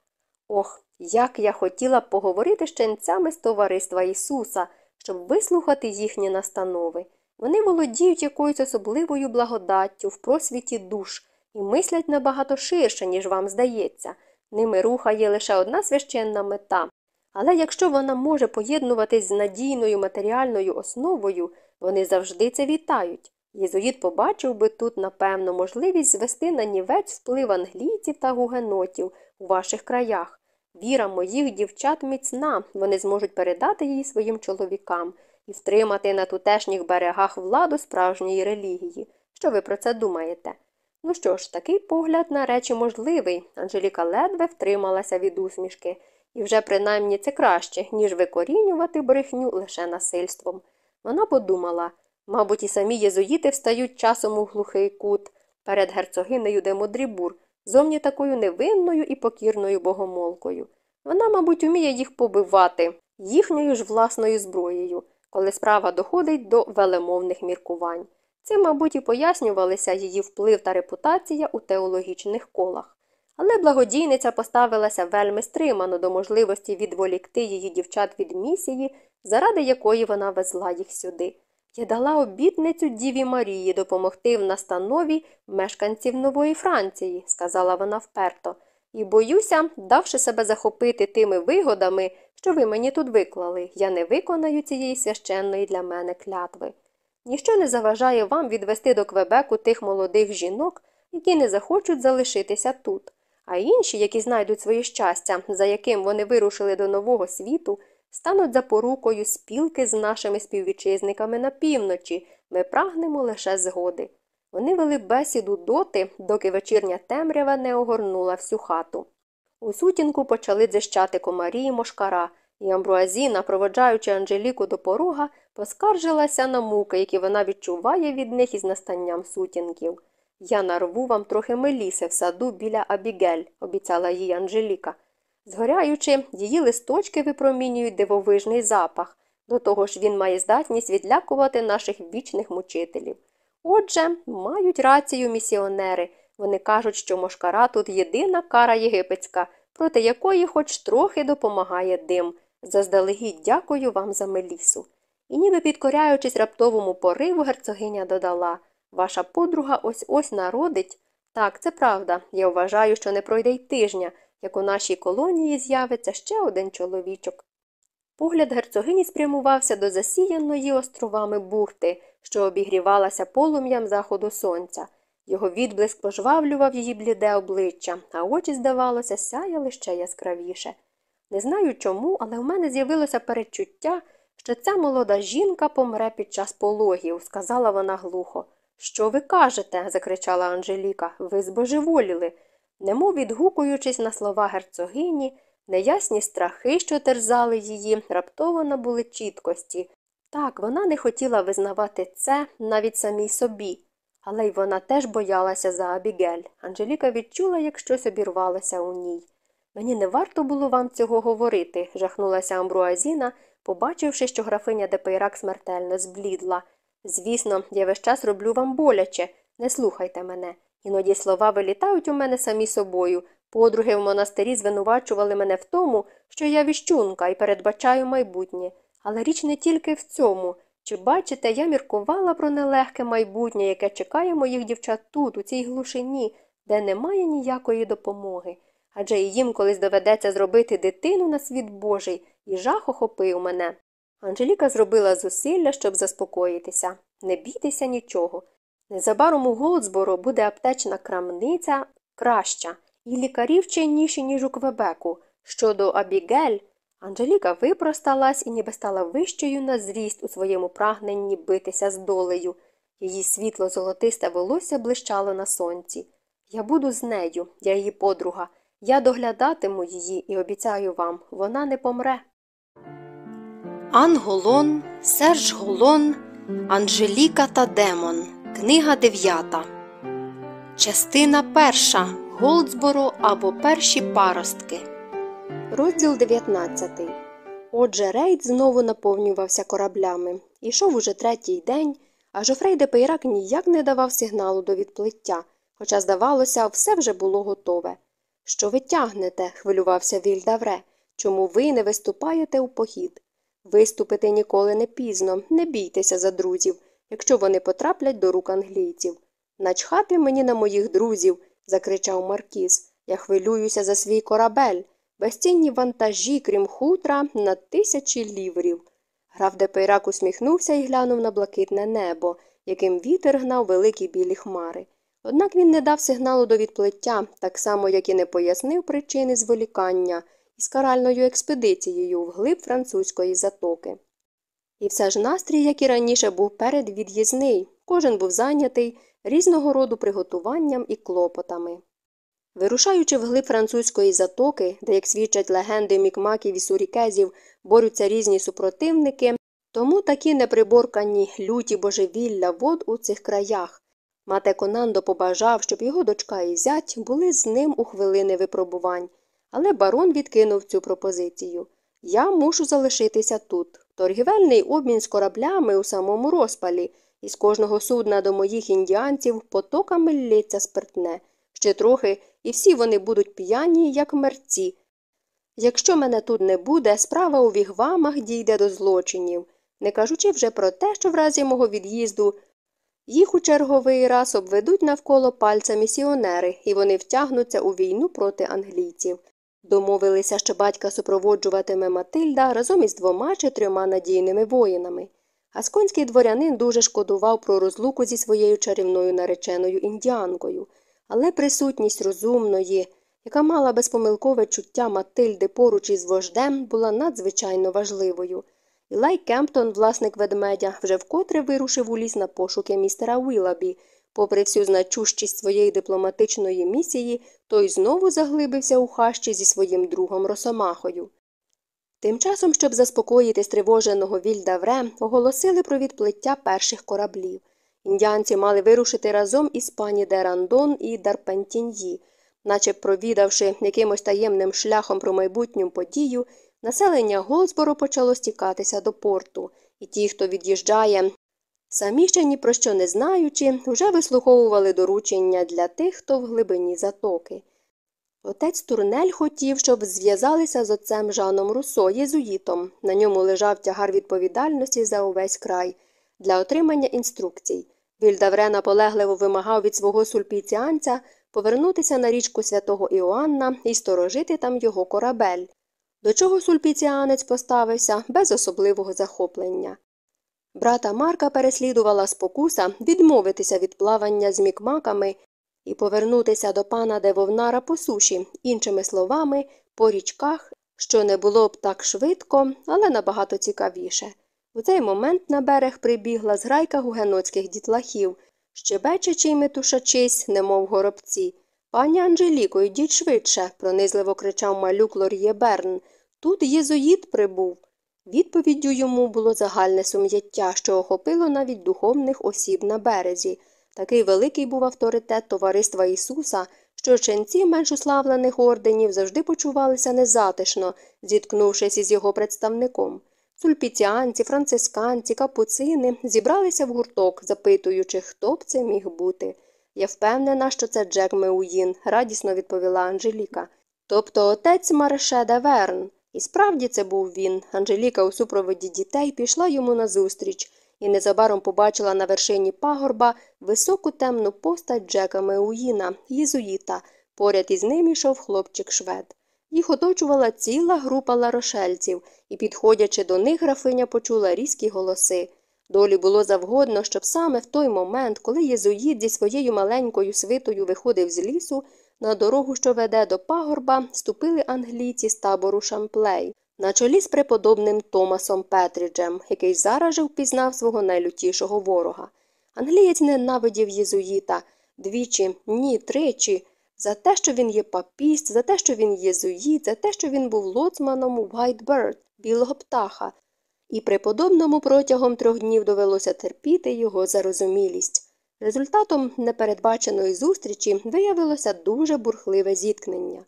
Ох, як я хотіла б поговорити з ченцями з товариства Ісуса, щоб вислухати їхні настанови. Вони володіють якоюсь особливою благодаттю в просвіті душ і мислять набагато ширше, ніж вам здається. Ними рухає лише одна священна мета. Але якщо вона може поєднуватись з надійною матеріальною основою, вони завжди це вітають. Єзуїт побачив би тут, напевно, можливість звести на нівець вплив англійців та гугенотів у ваших краях. Віра моїх дівчат міцна, вони зможуть передати її своїм чоловікам і втримати на тутешніх берегах владу справжньої релігії. Що ви про це думаєте? Ну що ж, такий погляд на речі можливий. Анжеліка ледве втрималася від усмішки, і вже принаймні це краще, ніж викорінювати брехню лише насильством. Вона подумала мабуть, і самі єзуїти встають часом у глухий кут перед герцогинею де Модрібур, зовні такою невинною і покірною богомолкою. Вона, мабуть, уміє їх побивати їхньою ж власною зброєю, коли справа доходить до велемовних міркувань. Цим, мабуть, і пояснювалися її вплив та репутація у теологічних колах. Але благодійниця поставилася вельми стримано до можливості відволікти її дівчат від місії, заради якої вона везла їх сюди. Я дала обітницю Діві Марії допомогти в настанові мешканців Нової Франції, сказала вона вперто, і боюся, давши себе захопити тими вигодами, що ви мені тут виклали, я не виконаю цієї священної для мене клятви. Ніщо не заважає вам відвести до Квебеку тих молодих жінок, які не захочуть залишитися тут, а інші, які знайдуть своє щастя, за яким вони вирушили до нового світу, стануть запорукою спілки з нашими співвітчизниками на півночі, ми прагнемо лише згоди. Вони вели бесіду доти, доки вечірня темрява не огорнула всю хату. У сутінку почали дзищати комарі й мошкара, і Амбруазіна, проводжаючи Анжеліку до порога, поскаржилася на муки, які вона відчуває від них із настанням сутінків. Я нарву вам трохи меліси в саду біля Абігель, обіцяла їй Анжеліка. Згоряючи, її листочки випромінюють дивовижний запах, до того ж він має здатність відлякувати наших вічних мучителів. Отже, мають рацію місіонери. Вони кажуть, що мошкара тут єдина кара єгипетська, проти якої хоч трохи допомагає дим. Заздалегідь дякую вам за мелісу. І ніби підкоряючись раптовому пориву, герцогиня додала Ваша подруга ось ось народить. Так, це правда. Я вважаю, що не пройде й тижня, як у нашій колонії з'явиться ще один чоловічок. Погляд герцогині спрямувався до засіяної островами бухти, що обігрівалася полум'ям заходу сонця. Його відблиск пожвавлював її бліде обличчя, а очі, здавалося, сяяли ще яскравіше. Не знаю чому, але в мене з'явилося передчуття, що ця молода жінка помре під час пологів, сказала вона глухо. Що ви кажете? закричала Анжеліка. Ви збожеволіли немов відгукуючись на слова герцогині, неясні страхи, що терзали її, раптово набули чіткості. Так, вона не хотіла визнавати це навіть самій собі, але й вона теж боялася за Абігель. Анжеліка відчула, як щось обірвалося у ній. Мені не варто було вам цього говорити, жахнулася Амбруазіна, побачивши, що графиня Депейрак смертельно зблідла. Звісно, я весь час роблю вам боляче, не слухайте мене. Іноді слова вилітають у мене самі собою. Подруги в монастирі звинувачували мене в тому, що я віщунка і передбачаю майбутнє. Але річ не тільки в цьому. Чи бачите, я міркувала про нелегке майбутнє, яке чекає моїх дівчат тут, у цій глушині, де немає ніякої допомоги. Адже і їм колись доведеться зробити дитину на світ Божий, і жах охопив мене. Анжеліка зробила зусилля, щоб заспокоїтися. Не бійтеся нічого. Незабаром у Голдсборо буде аптечна крамниця краща, і лікарів чинніші, ніж у Квебеку. Щодо Абігель, Анжеліка випросталась і ніби стала вищою на зріст у своєму прагненні битися з долею. Її світло золотисте волосся блищало на сонці. Я буду з нею, я її подруга. Я доглядатиму її і обіцяю вам, вона не помре. Ан Голон, Серж Голон, Анжеліка та Демон. Книга дев'ята. Частина перша. Голдсборо або перші паростки. Розділ 19. Отже, рейд знову наповнювався кораблями. Ішов уже третій день, а Жофрей де Пейрак ніяк не давав сигналу до відплиття, хоча, здавалося, все вже було готове. Що ви тягнете? хвилювався Вільдавре. Чому ви не виступаєте у похід? Виступити ніколи не пізно, не бійтеся за друзів, якщо вони потраплять до рук англійців. Начхати мені на моїх друзів, закричав Маркіз. Я хвилююся за свій корабель. Безцінні вантажі, крім хутра, на тисячі ліврів. Граф Депейрак усміхнувся і глянув на блакитне небо, яким вітер гнав великі білі хмари. Однак він не дав сигналу до відплиття, так само, як і не пояснив причини зволікання із каральною експедицією вглиб французької затоки. І все ж настрій, як і раніше, був передвід'їзний, кожен був зайнятий різного роду приготуванням і клопотами. Вирушаючи вглиб французької затоки, де, як свідчать легенди мікмаків і сурікезів, борються різні супротивники, тому такі неприборкані люті божевілля вод у цих краях. Мате Конандо побажав, щоб його дочка і зять були з ним у хвилини випробувань, але барон відкинув цю пропозицію. Я мушу залишитися тут. Торгівельний обмін з кораблями у самому розпалі, і з кожного судна до моїх індіанців потоками лється спиртне. Ще трохи, і всі вони будуть п'яні, як мерці. Якщо мене тут не буде, справа у вігвамах дійде до злочинів, не кажучи вже про те, що в разі мого від'їзду їх у черговий раз обведуть навколо пальця місіонери, і вони втягнуться у війну проти англійців. Домовилися, що батька супроводжуватиме Матильда разом із двома чи трьома надійними воїнами. Гасконський дворянин дуже шкодував про розлуку зі своєю чарівною нареченою індіанкою, але присутність розумної, яка мала безпомилкове чуття Матильди поруч із вождем, була надзвичайно важливою. Ілай Кемптон, власник ведмедя, вже вкотре вирушив у ліс на пошуки містера Уілабі. Попри всю значущість своєї дипломатичної місії, той знову заглибився у хащі зі своїм другом Росомахою. Тим часом, щоб заспокоїти стривоженого Вільдавре, оголосили про відплиття перших кораблів. Індіанці мали вирушити разом із пані Дерандон і Дарпентіньї, наче провідавши якимось таємним шляхом про майбутню подію, населення Голсборо почало стікатися до порту, і ті, хто від'їжджає, самі ще ні про що не знаючи, вже вислуховували доручення для тих, хто в глибині затоки. Отець Турнель хотів, щоб зв'язалися з отцем Жаном Руссо, єзуїтом. На ньому лежав тягар відповідальності за увесь край для отримання інструкцій. Вільдавре наполегливо вимагав від свого сульпіціанця повернутися на річку святого Іоанна і сторожити там його корабель. До чого сульпіціанець поставився без особливого захоплення. Брата Марка переслідувала спокуса відмовитися від плавання з мікмаками і повернутися до пана Девовнара по суші, іншими словами, по річках, що не було б так швидко, але набагато цікавіше. У цей момент на берег прибігла зграйка гугеноцьких дітлахів, щебечачи й метушачись, немов горобці. Пані Анжеліко, йдіть швидше, пронизливо кричав малюк Лор'є Берн. Тут єзуїт прибув. Відповіддю йому було загальне сум'яття, що охопило навіть духовних осіб на березі. Такий великий був авторитет товариства Ісуса, що ченці менш уславлених орденів завжди почувалися незатишно, зіткнувшись із його представником. Сульпіціанці, францисканці, капуцини зібралися в гурток, запитуючи, хто б це міг бути. Я впевнена, що це Джек Меуїн, радісно відповіла Анжеліка. Тобто отець Марше де Верн. І справді це був він. Анжеліка у супроводі дітей пішла йому назустріч і незабаром побачила на вершині пагорба високу темну постать Джека Меуїна, єзуїта. Поряд із ним йшов хлопчик швед. Їх оточувала ціла група ларошельців, і, підходячи до них, графиня почула різкі голоси. Долі було завгодно, щоб саме в той момент, коли єзуїт зі своєю маленькою свитою виходив з лісу, на дорогу, що веде до пагорба, ступили англійці з табору Шамплей, на чолі з преподобним Томасом Петріджем, який зараз же впізнав свого найлютішого ворога. Англієць ненавидів єзуїта двічі, ні, тричі, за те, що він є папіст, за те, що він єзуїт, за те, що він був лоцманом White Bird, білого птаха, і преподобному протягом трьох днів довелося терпіти його зарозумілість. Результатом непередбаченої зустрічі виявилося дуже бурхливе зіткнення.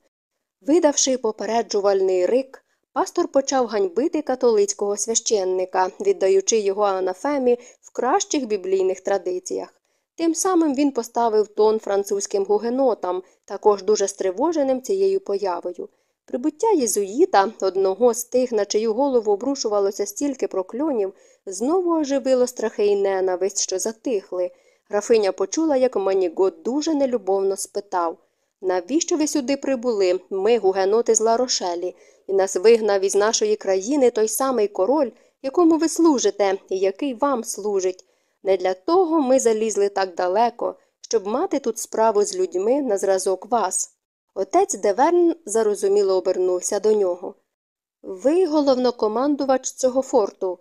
Видавши попереджувальний рик, пастор почав ганьбити католицького священника, віддаючи його анафемі в кращих біблійних традиціях. Тим самим він поставив тон французьким гугенотам, також дуже стривоженим цією появою. Прибуття єзуїта, одного з тих, на чию голову обрушувалося стільки прокльонів, знову оживило страхи і ненависть, що затихли. Графиня почула, як Манігот дуже нелюбовно спитав Навіщо ви сюди прибули? Ми, гугеноти з Ларошелі, і нас вигнав із нашої країни той самий король, якому ви служите, і який вам служить. Не для того ми залізли так далеко, щоб мати тут справу з людьми на зразок вас. Отець Деверн зарозуміло обернувся до нього. Ви головнокомандувач цього форту.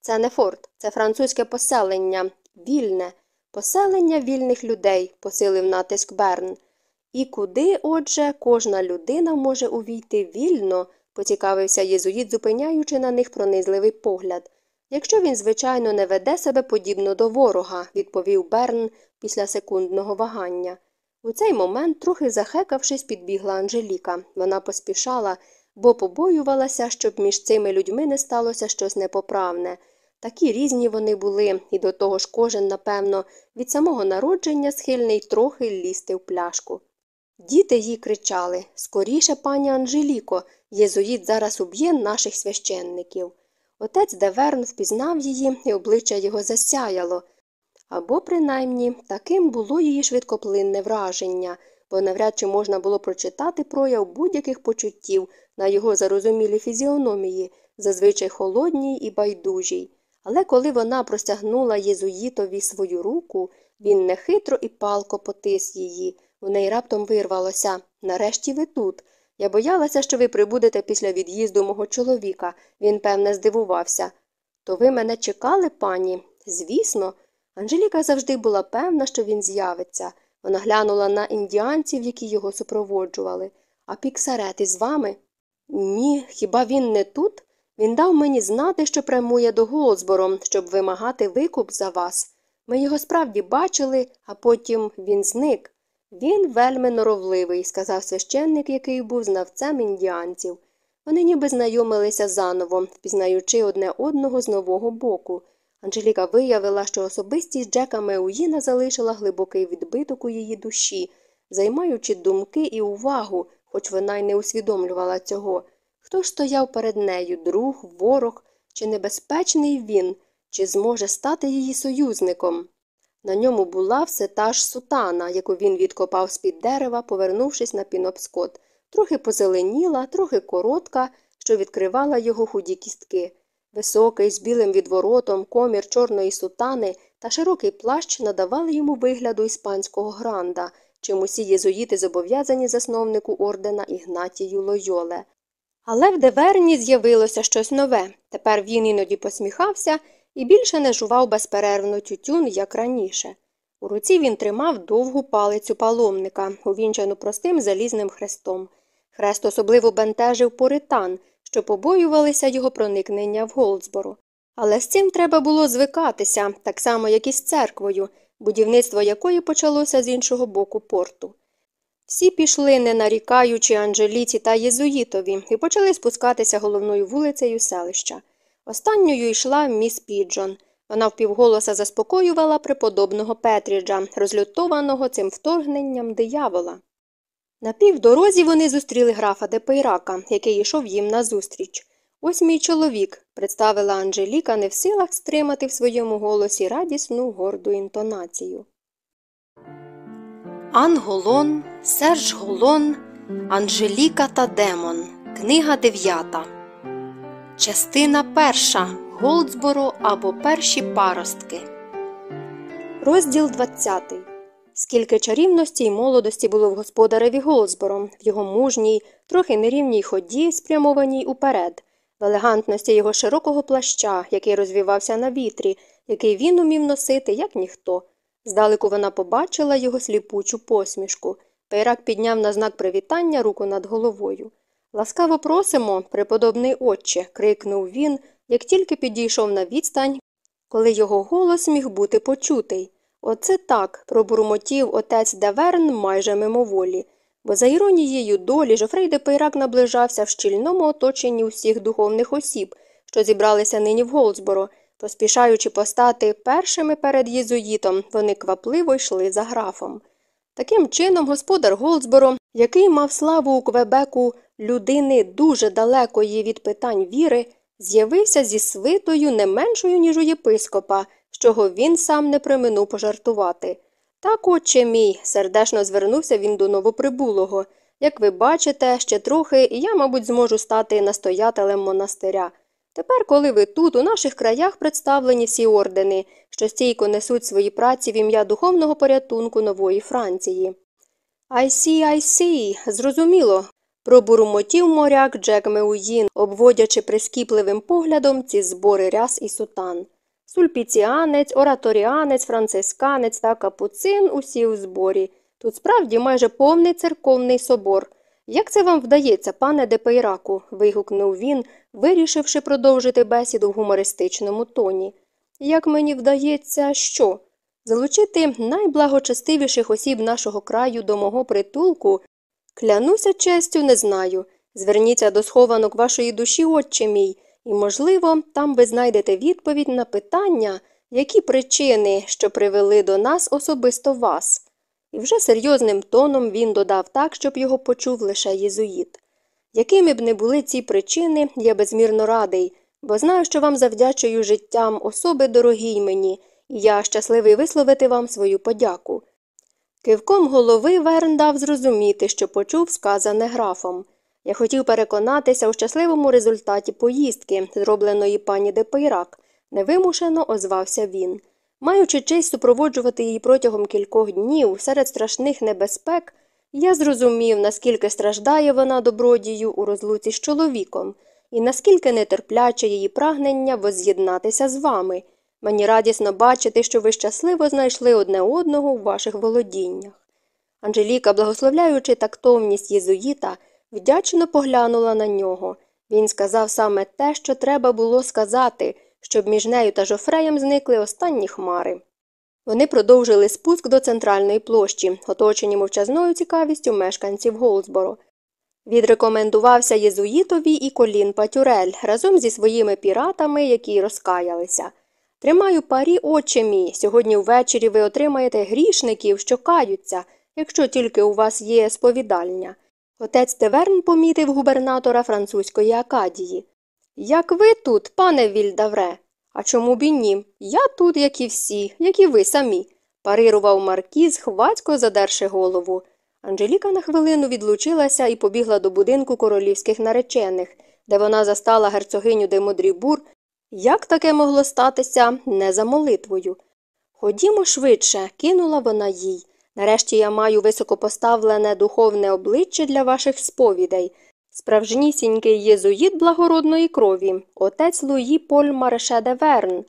Це не форт, це французьке поселення, вільне, поселення вільних людей, посилив натиск Берн. І куди, отже, кожна людина може увійти вільно, поцікавився єзуїт, зупиняючи на них пронизливий погляд. Якщо він, звичайно, не веде себе подібно до ворога, відповів Берн після секундного вагання. У цей момент, трохи захекавшись, підбігла Анжеліка. Вона поспішала, бо побоювалася, щоб між цими людьми не сталося щось непоправне. Такі різні вони були, і до того ж кожен, напевно, від самого народження схильний трохи лізти в пляшку. Діти їй кричали Скоріше, пані Анжеліко, єзуїт зараз уб'є наших священників. Отець Деверн впізнав її, і обличчя його засяяло. Або, принаймні, таким було її швидкоплинне враження, бо навряд чи можна було прочитати прояв будь-яких почуттів на його зарозумілій фізіономії, зазвичай холодній і байдужій. Але коли вона простягнула Єзуїтові свою руку, він нехитро і палко потис її. У неї раптом вирвалося Нарешті ви тут. Я боялася, що ви прибудете після від'їзду мого чоловіка. Він, певне, здивувався. То ви мене чекали, пані? Звісно. Анжеліка завжди була певна, що він з'явиться. Вона глянула на індіанців, які його супроводжували. А Піксарет із вами? Ні, хіба він не тут? Він дав мені знати, що прямує до Голзбором, щоб вимагати викуп за вас. Ми його справді бачили, а потім він зник. Він вельми норовливий, сказав священник, який був знавцем індіанців. Вони ніби знайомилися заново, впізнаючи одне одного з нового боку. Анжеліка виявила, що особистість Джека Меуїна залишила глибокий відбиток у її душі, займаючи думки і увагу, хоч вона й не усвідомлювала цього. Хто ж стояв перед нею друг, ворог, чи небезпечний він, чи зможе стати її союзником? На ньому була все та ж сутана, яку він відкопав з під дерева, повернувшись на пінопскот, трохи позеленіла, трохи коротка, що відкривала його худі кістки. Високий, з білим відворотом, комір чорної сутани та широкий плащ надавали йому вигляду іспанського гранда, чим усі єзуїти зобов'язані засновнику ордена Ігнатію Лойоле. Але в Деверні з'явилося щось нове. Тепер він іноді посміхався і більше не жував безперервно тютюн, як раніше. У руці він тримав довгу палицю паломника, увінчану простим залізним хрестом. Хрест особливо бентежив поритан, що побоювалися його проникнення в Голдсбору. Але з цим треба було звикатися, так само, як і з церквою, будівництво якої почалося з іншого боку порту. Всі пішли, не нарікаючи Анжеліці та Єзуїтові, і почали спускатися головною вулицею селища. Останньою йшла міс Піджон. Вона впівголоса заспокоювала преподобного Петріджа, розлютованого цим вторгненням диявола. На півдорозі вони зустріли графа Депейрака, який йшов їм назустріч. Ось мій чоловік, представила Анжеліка, не в силах стримати в своєму голосі радісну горду інтонацію. Анголон, Серж Голон, Анжеліка та Демон. Книга дев'ята. Частина перша. Голдсборо або перші паростки. Розділ 20. Скільки чарівності й молодості було в господареві Голдсборо, в його мужній, трохи нерівній ході, спрямованій уперед, в елегантності його широкого плаща, який розвівався на вітрі, який він умів носити, як ніхто. Здалеку вона побачила його сліпучу посмішку. Пейрак підняв на знак привітання руку над головою. Ласкаво просимо, преподобний отче, крикнув він, як тільки підійшов на відстань, коли його голос міг бути почутий. Оце так, пробурмотів отець де Верн майже мимоволі, бо за іронією долі Жофрей де Пейрак наближався в щільному оточенні усіх духовних осіб, що зібралися нині в Голдсборо. Поспішаючи постати першими перед єзуїтом, вони квапливо йшли за графом. Таким чином, господар Голдсборо, який мав славу у Квебеку людини дуже далекої від питань віри, з'явився зі свитою не меншою, ніж у єпископа, чого він сам не приминув пожартувати. Так, отче мій, сердечно звернувся він до новоприбулого. Як ви бачите, ще трохи, і я, мабуть, зможу стати настоятелем монастиря. Тепер, коли ви тут, у наших краях представлені всі ордени, що стійко несуть свої праці в ім'я духовного порятунку нової Франції. «I see, I see», зрозуміло, пробурмотів моряк Джек Меуїн, обводячи прискіпливим поглядом ці збори ряс і сутан. Сульпіціанець, ораторіанець, францисканець та капуцин усі у зборі. Тут справді майже повний церковний собор. Як це вам вдається, пане Депейраку? вигукнув він, вирішивши продовжити бесіду в гумористичному тоні. Як мені вдається, що? Залучити найблагочестивіших осіб нашого краю до мого притулку? Клянуся честю, не знаю. Зверніться до схованок вашої душі, отче мій, і, можливо, там ви знайдете відповідь на питання, які причини, що привели до нас особисто вас. І вже серйозним тоном він додав так, щоб його почув лише єзуїт. Якими б не були ці причини, я безмірно радий, бо знаю, що вам завдячую життям особи дорогій мені, і я щасливий висловити вам свою подяку. Кивком голови Верн дав зрозуміти, що почув сказане графом. Я хотів переконатися у щасливому результаті поїздки, зробленої пані Депейрак, невимушено озвався він. Маючи честь супроводжувати її протягом кількох днів серед страшних небезпек, я зрозумів, наскільки страждає вона добродію у розлуці з чоловіком, і наскільки нетерпляче її прагнення воз'єднатися з вами. Мені радісно бачити, що ви щасливо знайшли одне одного у ваших володіннях. Анжеліка, благословляючи тактовність єзуїта, вдячно поглянула на нього. Він сказав саме те, що треба було сказати, щоб між нею та жофреєм зникли останні хмари. Вони продовжили спуск до центральної площі, оточені мовчазною цікавістю мешканців Голдсборо. Відрекомендувався єзуїтові і колін Патюрель разом зі своїми піратами, які розкаялися. Тримаю парі, отче мій, сьогодні ввечері ви отримаєте грішників, що каються, якщо тільки у вас є сповідальня. Отець Теверн помітив губернатора французької Акадії. Як ви тут, пане Вільдавре? А чому б і ні? Я тут, як і всі, як і ви самі, парирував Маркіз, хвацько задерши голову. Анжеліка на хвилину відлучилася і побігла до будинку королівських наречених, де вона застала герцогиню де Модрібур. Як таке могло статися не за молитвою? Ходімо швидше, кинула вона їй. Нарешті я маю високопоставлене духовне обличчя для ваших сповідей. Справжнісінький єзуїт благородної крові, отець Луї Поль Мареше де Верн.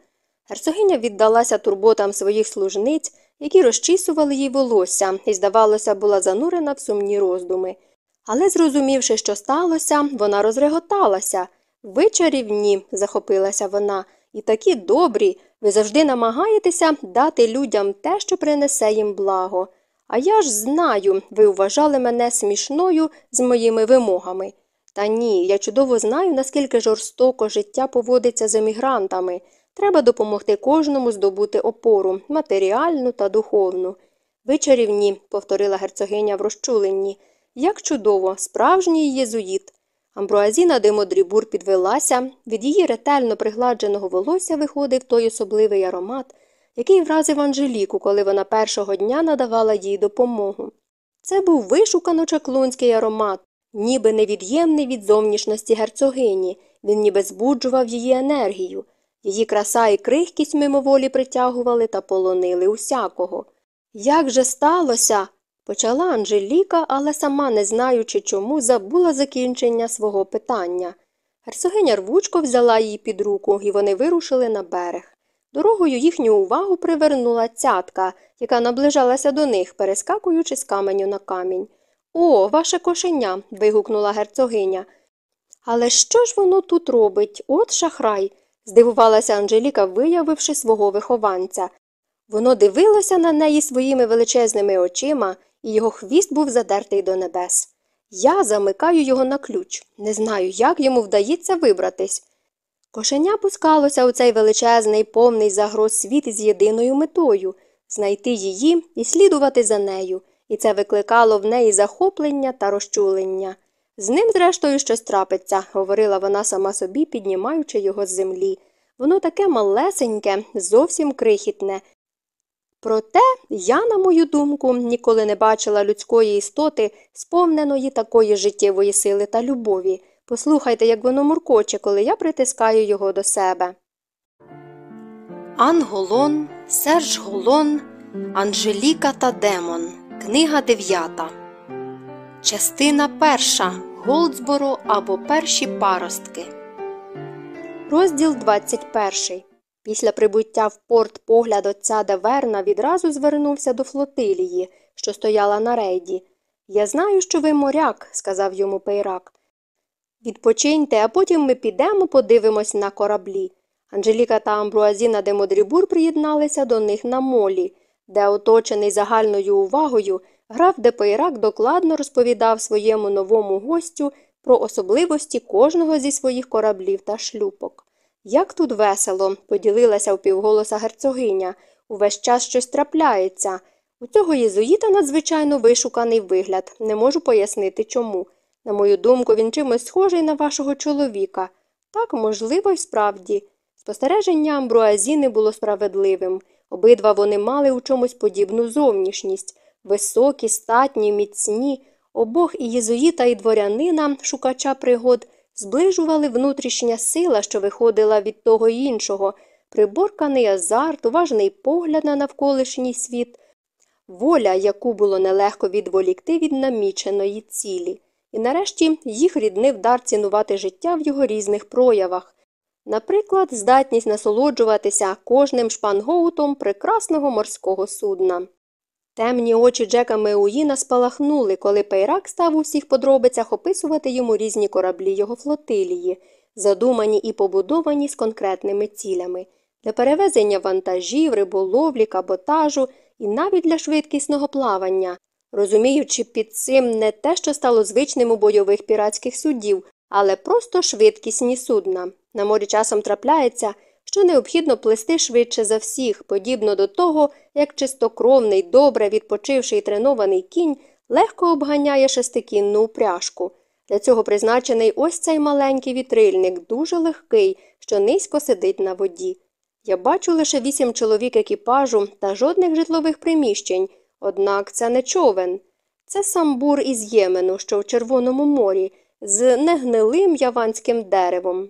Герцогиня віддалася турботам своїх служниць, які розчісували їй волосся, і, здавалося, була занурена в сумні роздуми. Але, зрозумівши, що сталося, вона розреготалася. Ви чарівні, захопилася вона, і такі добрі, ви завжди намагаєтеся дати людям те, що принесе їм благо. А я ж знаю, ви вважали мене смішною з моїми вимогами. Та ні, я чудово знаю, наскільки жорстоко життя поводиться з емігрантами. Треба допомогти кожному здобути опору, матеріальну та духовну. Ви чарівні, повторила герцогиня в розчуленні. Як чудово, справжній єзуїт. Амбруазіна де Модрібур підвелася, від її ретельно пригладженого волосся виходив той особливий аромат, який вразив Анжеліку, коли вона першого дня надавала їй допомогу. Це був вишукано чаклунський аромат, ніби невід'ємний від зовнішності герцогині, він ніби збуджував її енергію. Її краса і крихкість мимоволі притягували та полонили усякого. Як же сталося? Почала Анжеліка, але сама, не знаючи чому, забула закінчення свого питання. Герцогиня рвучко взяла її під руку, і вони вирушили на берег. Дорогою їхню увагу привернула цятка, яка наближалася до них, перескакуючи з каменю на камінь. О, ваше кошеня. вигукнула герцогиня. Але що ж воно тут робить? От шахрай. здивувалася Анжеліка, виявивши свого вихованця. Воно дивилося на неї своїми величезними очима, і його хвіст був задертий до небес. Я замикаю його на ключ. Не знаю, як йому вдається вибратись. Кошеня пускалося у цей величезний, повний загроз світ із єдиною метою знайти її і слідувати за нею, і це викликало в неї захоплення та розчулення. З ним, зрештою, щось трапиться, говорила вона сама собі, піднімаючи його з землі. Воно таке малесеньке, зовсім крихітне. Проте я, на мою думку, ніколи не бачила людської істоти, сповненої такої життєвої сили та любові. Послухайте, як воно муркоче, коли я притискаю його до себе. Анголон, Серж Голон, Анжеліка та Демон. Книга дев'ята. Частина перша. Голдсборо або перші паростки. Розділ 21. Після прибуття в порт погляд отця Деверна відразу звернувся до флотилії, що стояла на рейді. Я знаю, що ви моряк, сказав йому Пейрак. Відпочиньте, а потім ми підемо подивимось на кораблі. Анжеліка та Амбруазіна де Модрібур приєдналися до них на молі, де, оточений загальною увагою, граф де Пейрак докладно розповідав своєму новому гостю про особливості кожного зі своїх кораблів та шлюпок. Як тут весело, поділилася впівголоса герцогиня. Увесь час щось трапляється. У цього єзуїта надзвичайно вишуканий вигляд, не можу пояснити чому. На мою думку, він чимось схожий на вашого чоловіка. Так, можливо, й справді. Спостереження Амбруазіни було справедливим. Обидва вони мали у чомусь подібну зовнішність високі, статні, міцні. Обох і єзуїта, і дворянина, шукача пригод, зближували внутрішня сила, що виходила від того іншого, приборканий азарт, уважний погляд на навколишній світ, воля, яку було нелегко відволікти від наміченої цілі. І нарешті їх ріднив дар цінувати життя в його різних проявах. Наприклад, здатність насолоджуватися кожним шпангоутом прекрасного морського судна. Темні очі Джека Меуїна спалахнули, коли Пейрак став у всіх подробицях описувати йому різні кораблі його флотилії, задумані і побудовані з конкретними цілями для перевезення вантажів, риболовлі, каботажу і навіть для швидкісного плавання, розуміючи під цим не те, що стало звичним у бойових піратських суддів, але просто швидкісні судна. На морі часом трапляється, що необхідно плести швидше за всіх, подібно до того, як чистокровний, добре відпочивший і тренований кінь легко обганяє шестикінну упряжку. Для цього призначений ось цей маленький вітрильник, дуже легкий, що низько сидить на воді. Я бачу лише вісім чоловік екіпажу та жодних житлових приміщень, однак це не човен. Це самбур із Ємену, що в Червоному морі, з негнилим яванським деревом.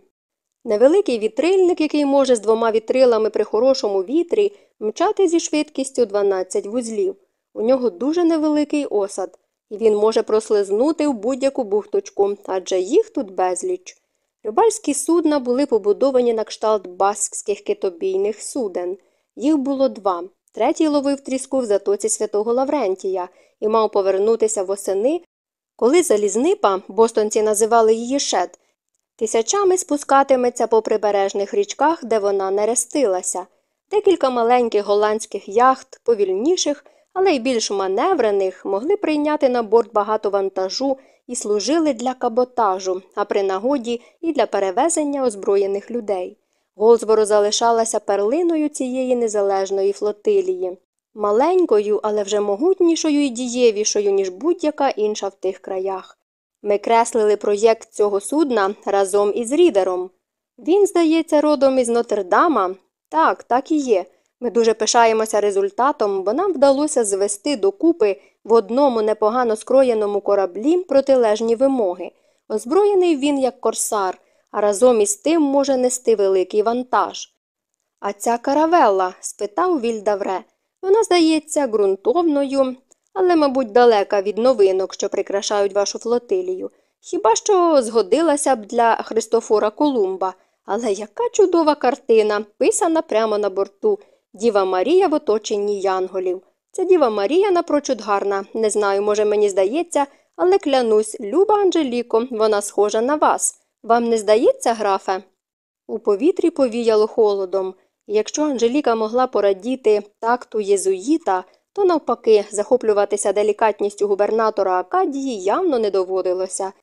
Невеликий вітрильник, який може з двома вітрилами при хорошому вітрі мчати зі швидкістю 12 вузлів. У нього дуже невеликий осад, і він може прослизнути в будь-яку бухточку, адже їх тут безліч. Рибальські судна були побудовані на кшталт баскських китобійних суден. Їх було два. Третій ловив тріску в затоці святого Лаврентія і мав повернутися восени, коли залізнипа, бостонці називали її шет, тисячами спускатиметься по прибережних річках, де вона нерестилася. Декілька маленьких голландських яхт, повільніших, але й більш маневрених, могли прийняти на борт багато вантажу і служили для каботажу, а при нагоді і для перевезення озброєних людей. Голзборо залишалася перлиною цієї незалежної флотилії, маленькою, але вже могутнішою і дієвішою, ніж будь-яка інша в тих краях. Ми креслили проєкт цього судна разом із рідером. Він, здається, родом із Нотердама. Так, так і є. Ми дуже пишаємося результатом, бо нам вдалося звести докупи в одному непогано скроєному кораблі протилежні вимоги. Озброєний він як корсар, а разом із тим може нести великий вантаж. А ця каравелла? спитав Вільдавре. Вона здається ґрунтовною, але, мабуть, далека від новинок, що прикрашають вашу флотилію. Хіба що згодилася б для Христофора Колумба. Але яка чудова картина, писана прямо на борту. Діва Марія в оточенні янголів. Ця Діва Марія напрочуд гарна. Не знаю, може, мені здається, але клянусь, люба Анжеліко, вона схожа на вас. Вам не здається, графе? У повітрі повіяло холодом. Якщо Анжеліка могла порадіти такту єзуїта, то навпаки захоплюватися делікатністю губернатора Акадії явно не доводилося.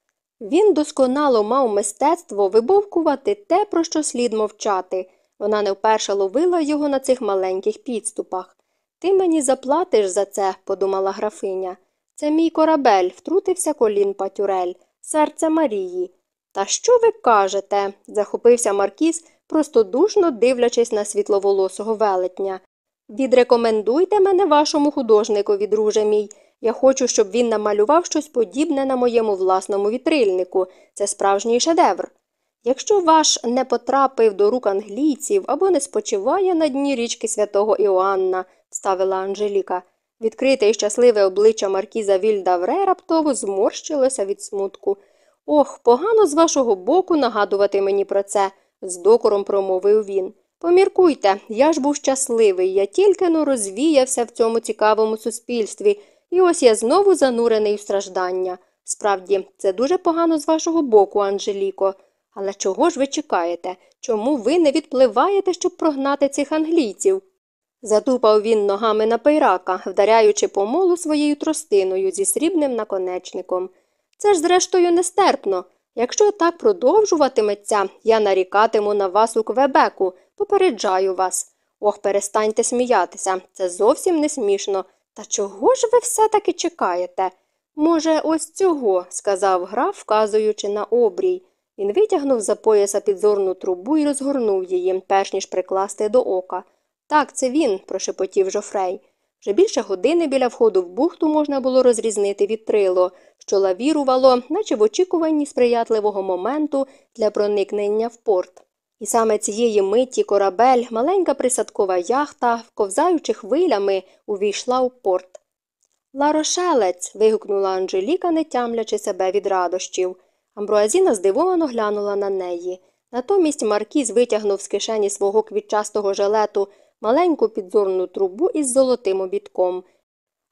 Він досконало мав мистецтво вибовкувати те, про що слід мовчати. Вона не вперше ловила його на цих маленьких підступах. Ти мені заплатиш за це, подумала графиня. Це мій корабель, втрутився колін Патюрель, серце Марії. Та що ви кажете? захопився Маркіз, простодушно дивлячись на світловолосого велетня. Відрекомендуйте мене вашому художникові, друже мій. Я хочу, щоб він намалював щось подібне на моєму власному вітрильнику. Це справжній шедевр. Якщо ваш не потрапив до рук англійців або не спочиває на дні річки святого Іоанна, ставила Анжеліка. Відкрите і щасливе обличчя Маркіза Вільдавре раптово зморщилося від смутку. Ох, погано з вашого боку нагадувати мені про це, з докором промовив він. Поміркуйте, я ж був щасливий, я тільки но розвіявся в цьому цікавому суспільстві, і ось я знову занурений у страждання. Справді, це дуже погано з вашого боку, Анжеліко. Але чого ж ви чекаєте? Чому ви не відпливаєте, щоб прогнати цих англійців? Затупав він ногами на пейрака, вдаряючи помолу своєю тростиною зі срібним наконечником. Це ж, зрештою, нестерпно. Якщо так продовжуватиметься, я нарікатиму на вас у Квебеку, попереджаю вас. Ох, перестаньте сміятися, це зовсім не смішно. Та чого ж ви все таки чекаєте? Може, ось цього, сказав граф, вказуючи на обрій. Він витягнув за пояса підзорну трубу і розгорнув її, перш ніж прикласти до ока. Так, це він, прошепотів Жофрей. Вже більше години біля входу в бухту можна було розрізнити вітрило, що лавірувало, наче в очікуванні сприятливого моменту для проникнення в порт. І саме цієї миті корабель, маленька присадкова яхта, ковзаючи хвилями, увійшла у порт. Ларошелець. вигукнула Анжеліка, не тямлячи себе від радощів. Амбруазіна здивовано глянула на неї. Натомість Маркіз витягнув з кишені свого квітчастого жилету маленьку підзорну трубу із золотим обідком.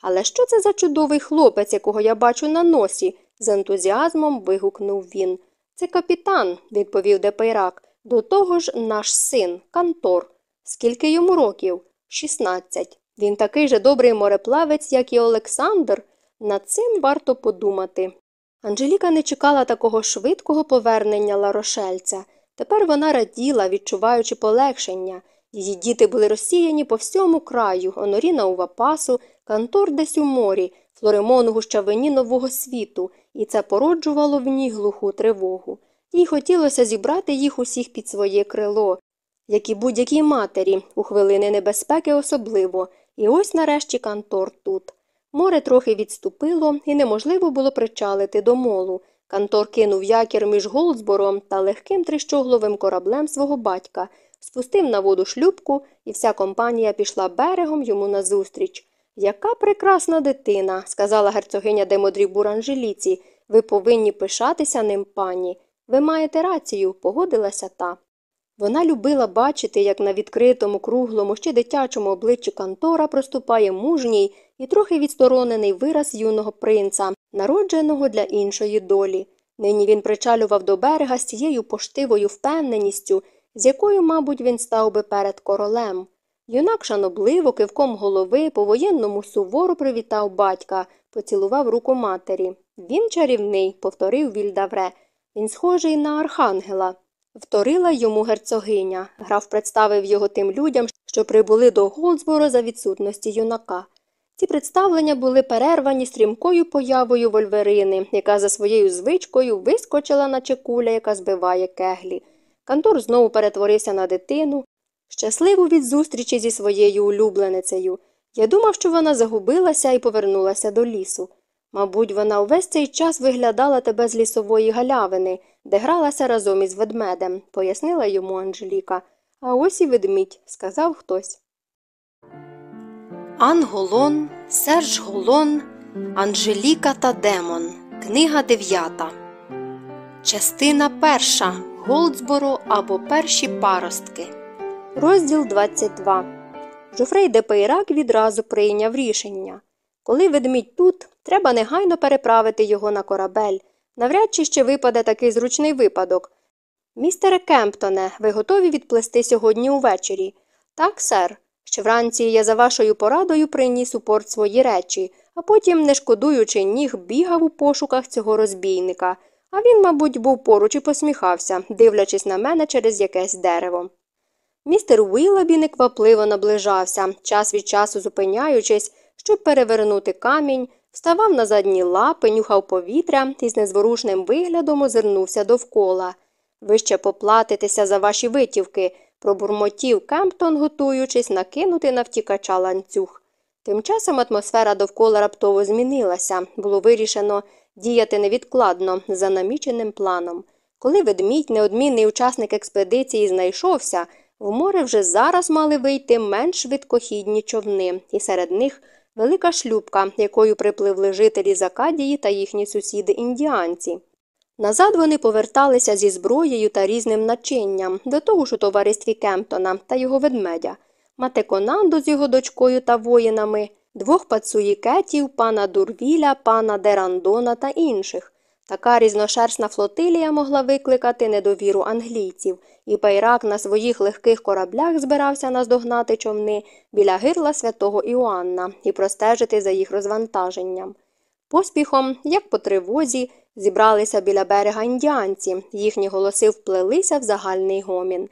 Але що це за чудовий хлопець, якого я бачу на носі? з ентузіазмом вигукнув він. Це капітан, відповів Депейрак. До того ж наш син, Кантор. Скільки йому років? Шістнадцять. Він такий же добрий мореплавець, як і Олександр. Над цим варто подумати. Анжеліка не чекала такого швидкого повернення ларошельця. Тепер вона раділа, відчуваючи полегшення. Її діти були розсіяні по всьому краю, Оноріна у Вапасу, Кантор десь у морі, Флоремон у гущавині нового світу, і це породжувало в ній глуху тривогу. Їй хотілося зібрати їх усіх під своє крило, як і будь-якій матері, у хвилини небезпеки особливо, і ось нарешті Кантор тут. Море трохи відступило, і неможливо було причалити до молу. Кантор кинув якір між Голдсбором та легким трищогловим кораблем свого батька, спустив на воду шлюбку, і вся компанія пішла берегом йому назустріч. Яка прекрасна дитина, сказала герцогиня Демодрі Буранжеліці. Ви повинні пишатися ним, пані. Ви маєте рацію, погодилася та. Вона любила бачити, як на відкритому, круглому, ще дитячому обличчі Кантора проступає мужній і трохи відсторонений вираз юного принца, народженого для іншої долі. Нині він причалював до берега з цією поштивою впевненістю, з якою, мабуть, він став би перед королем. Юнак шанобливо, кивком голови, по воєнному суворо привітав батька, поцілував руку матері. Він чарівний, повторив Вільдавре. Він схожий на архангела. Вторила йому герцогиня. Граф представив його тим людям, що прибули до Голдсборо за відсутності юнака. Ці представлення були перервані стрімкою появою вольверини, яка за своєю звичкою вискочила, наче куля, яка збиває кеглі. Кантор знову перетворився на дитину, щасливу від зустрічі зі своєю улюбленицею. Я думав, що вона загубилася і повернулася до лісу. Мабуть, вона увесь цей час виглядала тебе з лісової галявини, де гралася разом із ведмедем, пояснила йому Анжеліка. А ось і ведмідь, сказав хтось. Анголон, Серж Голон, Анжеліка та Демон. Книга дев'ята. Частина перша. Голдсборо або перші паростки. Розділ 22. Жофрей де Пейрак відразу прийняв рішення. Коли ведмідь тут, треба негайно переправити його на корабель. Навряд чи ще випаде такий зручний випадок. Містере Кемптоне, ви готові відплисти сьогодні увечері? Так, сер. Ще вранці я за вашою порадою приніс у порт свої речі, а потім, не шкодуючи ніг, бігав у пошуках цього розбійника. А він, мабуть, був поруч і посміхався, дивлячись на мене через якесь дерево. Містер Уілабі неквапливо наближався, час від часу зупиняючись, щоб перевернути камінь, вставав на задні лапи, нюхав повітря і з незворушним виглядом озирнувся довкола. Ви ще поплатитеся за ваші витівки, пробурмотів Кемптон, готуючись накинути на втікача ланцюг. Тим часом атмосфера довкола раптово змінилася, було вирішено діяти невідкладно за наміченим планом. Коли ведмідь, неодмінний учасник експедиції, знайшовся, в море вже зараз мали вийти менш швидкохідні човни, і серед них велика шлюбка, якою припливли жителі Закадії та їхні сусіди індіанці. Назад вони поверталися зі зброєю та різним начинням, до того ж у товаристві Кемптона та його ведмедя, Матеконанду з його дочкою та воїнами, двох пацуїкетів, пана Дурвіля, пана Дерандона та інших. Така різношерстна флотилія могла викликати недовіру англійців, і Пайрак на своїх легких кораблях збирався наздогнати човни біля гирла святого Іоанна і простежити за їх розвантаженням. Поспіхом, як по тривозі, зібралися біля берега індіанці, їхні голоси вплелися в загальний гомін.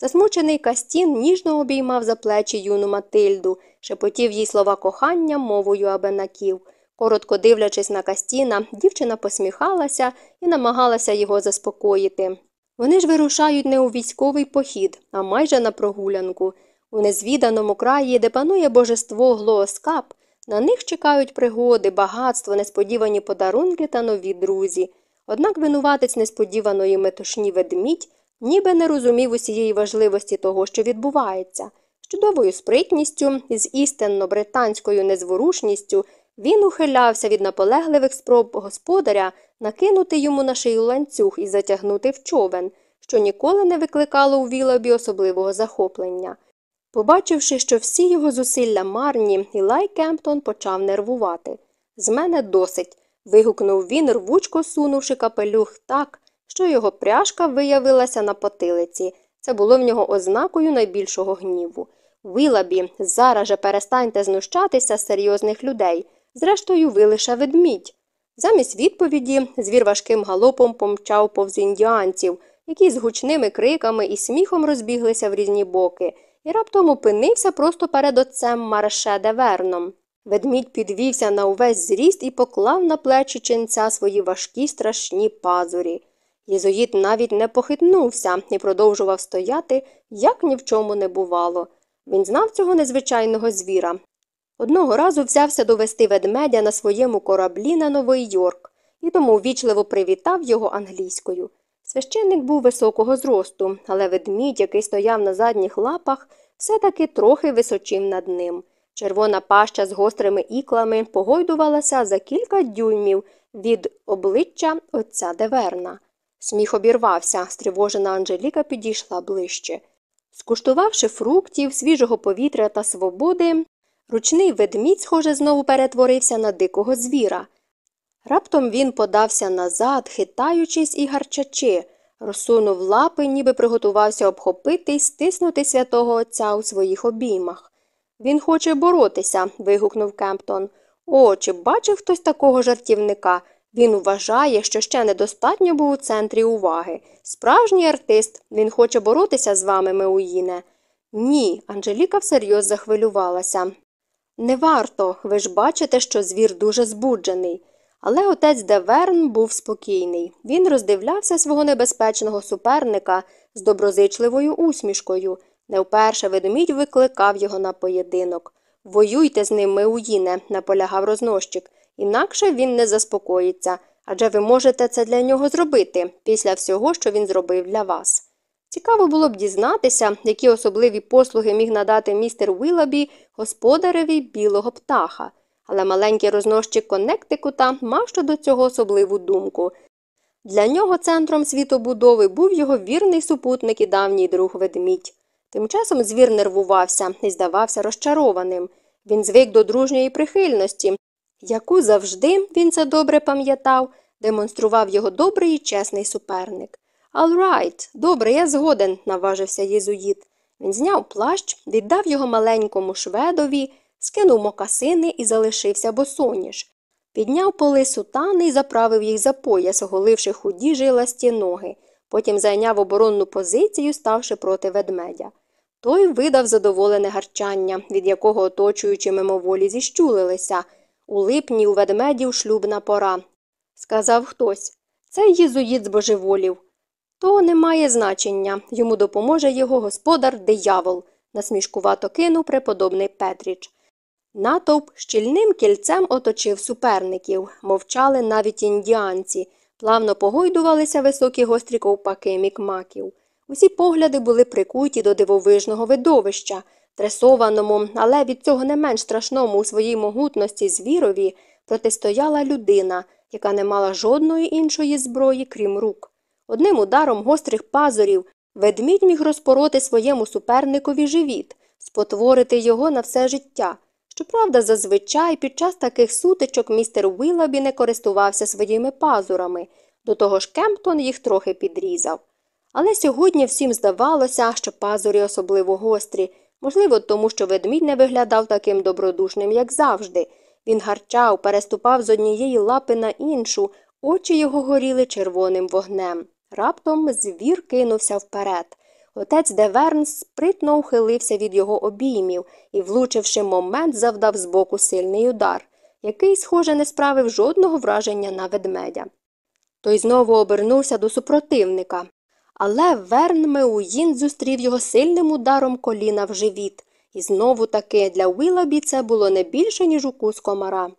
Засмучений Кастін ніжно обіймав за плечі юну Матильду, шепотів їй слова кохання мовою абенаків. Коротко дивлячись на Кастіна, дівчина посміхалася і намагалася його заспокоїти. Вони ж вирушають не у військовий похід, а майже на прогулянку. У незвіданому краї, де панує божество Глооскап, на них чекають пригоди, багатство, несподівані подарунки та нові друзі. Однак винуватець несподіваної метушні ведмідь ніби не розумів усієї важливості того, що відбувається. З чудовою спритністю з істинно британською незворушністю він ухилявся від наполегливих спроб господаря накинути йому на шию ланцюг і затягнути в човен, що ніколи не викликало у Вілобі особливого захоплення. Побачивши, що всі його зусилля марні, Ілай Кемптон почав нервувати. З мене досить. вигукнув він, рвучко сунувши капелюх так, що його пряжка виявилася на потилиці. Це було в нього ознакою найбільшого гніву. Вилабі, зараз же перестаньте знущатися з серйозних людей. Зрештою, ви лише ведмідь. Замість відповіді звір важким галопом помчав повз індіанців, які з гучними криками і сміхом розбіглися в різні боки, і раптом опинився просто перед отцем Марше де Верном. Ведмідь підвівся на увесь зріст і поклав на плечі ченця свої важкі страшні пазурі. Єзуїт навіть не похитнувся і продовжував стояти, як ні в чому не бувало. Він знав цього незвичайного звіра. Одного разу взявся довести ведмедя на своєму кораблі на Новий Йорк і тому ввічливо привітав його англійською. Священник був високого зросту, але ведмідь, який стояв на задніх лапах, все таки трохи височив над ним. Червона паща з гострими іклами погойдувалася за кілька дюймів від обличчя отця Деверна. Сміх обірвався, стривожена Анжеліка підійшла ближче. Скуштувавши фруктів, свіжого повітря та свободи, ручний ведмідь, схоже, знову перетворився на дикого звіра. Раптом він подався назад, хитаючись і гарчачи, розсунув лапи, ніби приготувався обхопити й стиснути святого отця у своїх обіймах. Він хоче боротися. вигукнув Кемптон. О, чи бачив хтось такого жартівника? Він вважає, що ще недостатньо був у центрі уваги. Справжній артист, він хоче боротися з вами, Меуїне. Ні, Анжеліка всерйоз захвилювалася. Не варто, ви ж бачите, що звір дуже збуджений. Але отець Деверн був спокійний. Він роздивлявся свого небезпечного суперника з доброзичливою усмішкою. Не вперше ведмідь викликав його на поєдинок. Воюйте з ним, Меуїне, наполягав рознощик, інакше він не заспокоїться, адже ви можете це для нього зробити після всього, що він зробив для вас. Цікаво було б дізнатися, які особливі послуги міг надати містер Уілабі господареві білого птаха, але маленький рознощик Коннектикута мав щодо цього особливу думку. Для нього центром світобудови був його вірний супутник і давній друг ведмідь. Тим часом звір нервувався і здавався розчарованим. Він звик до дружньої прихильності, яку завжди, він це добре пам'ятав, демонстрував його добрий і чесний суперник. «All right, добре, я згоден, наважився єзуїт. Він зняв плащ, віддав його маленькому шведові, скинув мокасини і залишився босоніж. Підняв поли сутани і заправив їх за пояс, оголивши худі жиласті ноги. Потім зайняв оборонну позицію, ставши проти ведмедя. Той видав задоволене гарчання, від якого оточуючи мимоволі зіщулилися. У липні у ведмедів шлюбна пора. Сказав хтось. Цей єзуїт збожеволів. То не має значення. Йому допоможе його господар диявол, насмішкувато кинув преподобний Петріч. Натовп щільним кільцем оточив суперників, мовчали навіть індіанці, плавно погойдувалися високі гострі ковпаки мікмаків. Усі погляди були прикуті до дивовижного видовища, тресованому, але від цього не менш страшному у своїй могутності звірові протистояла людина, яка не мала жодної іншої зброї, крім рук. Одним ударом гострих пазурів ведмідь міг розпороти своєму суперникові живіт, спотворити його на все життя. Щоправда, зазвичай під час таких сутичок містер Уілабі не користувався своїми пазурами, до того ж Кемптон їх трохи підрізав. Але сьогодні всім здавалося, що пазурі особливо гострі, можливо, тому що ведмідь не виглядав таким добродушним, як завжди. Він гарчав, переступав з однієї лапи на іншу, очі його горіли червоним вогнем. Раптом звір кинувся вперед. Отець Деверн спритно ухилився від його обіймів і, влучивши момент, завдав збоку сильний удар, який, схоже, не справив жодного враження на ведмедя. Той знову обернувся до супротивника. Але Верн Меуїн зустрів його сильним ударом коліна в живіт, і знову таки для Уілабі це було не більше, ніж укус комара.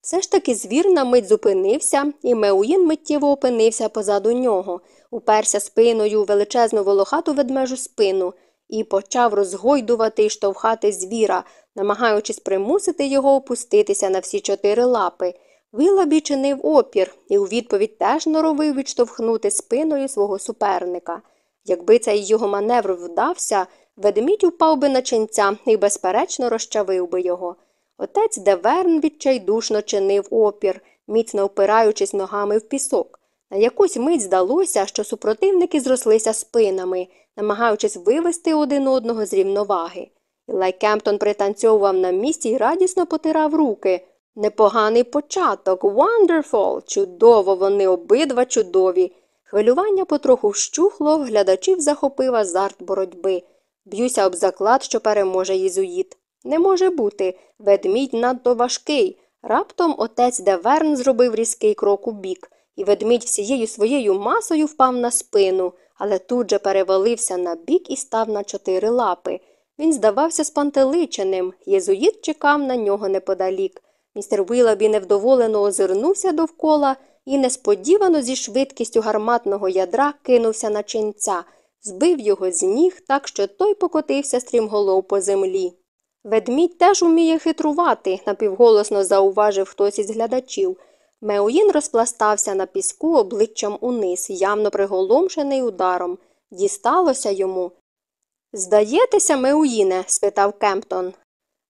Все ж таки звір на мить зупинився, і Меуїн миттєво опинився позаду нього, уперся спиною у величезну волохату ведмежу спину і почав розгойдувати і штовхати звіра, намагаючись примусити його опуститися на всі чотири лапи. Вилабі чинив опір і у відповідь теж норовив відштовхнути спиною свого суперника. Якби цей його маневр вдався, ведмідь упав би на ченця і, безперечно, розчавив би його. Отець Деверн відчайдушно чинив опір, міцно опираючись ногами в пісок. На якусь мить здалося, що супротивники зрослися спинами, намагаючись вивести один одного з рівноваги. Ілай Кемптон пританцьовував на місці і радісно потирав руки. Непоганий початок, wonderful! Чудово, вони обидва чудові. Хвилювання потроху вщухло, глядачів захопив азарт боротьби. Б'юся об заклад, що переможе єзуїт. Не може бути. Ведмідь надто важкий. Раптом отець Деверн зробив різкий крок у бік, і ведмідь всією своєю масою впав на спину, але тут же перевалився на бік і став на чотири лапи. Він здавався спантеличеним. Єзуїт чекав на нього неподалік. Містер Вилабі невдоволено озирнувся довкола і несподівано зі швидкістю гарматного ядра кинувся на ченця, збив його з ніг так, що той покотився стрімголов по землі. Ведмідь теж уміє хитрувати, напівголосно зауважив хтось із глядачів. Меуїн розпластався на піску обличчям униз, явно приголомшений ударом. Дісталося йому. Здаєтеся, Меуїне? спитав Кемптон.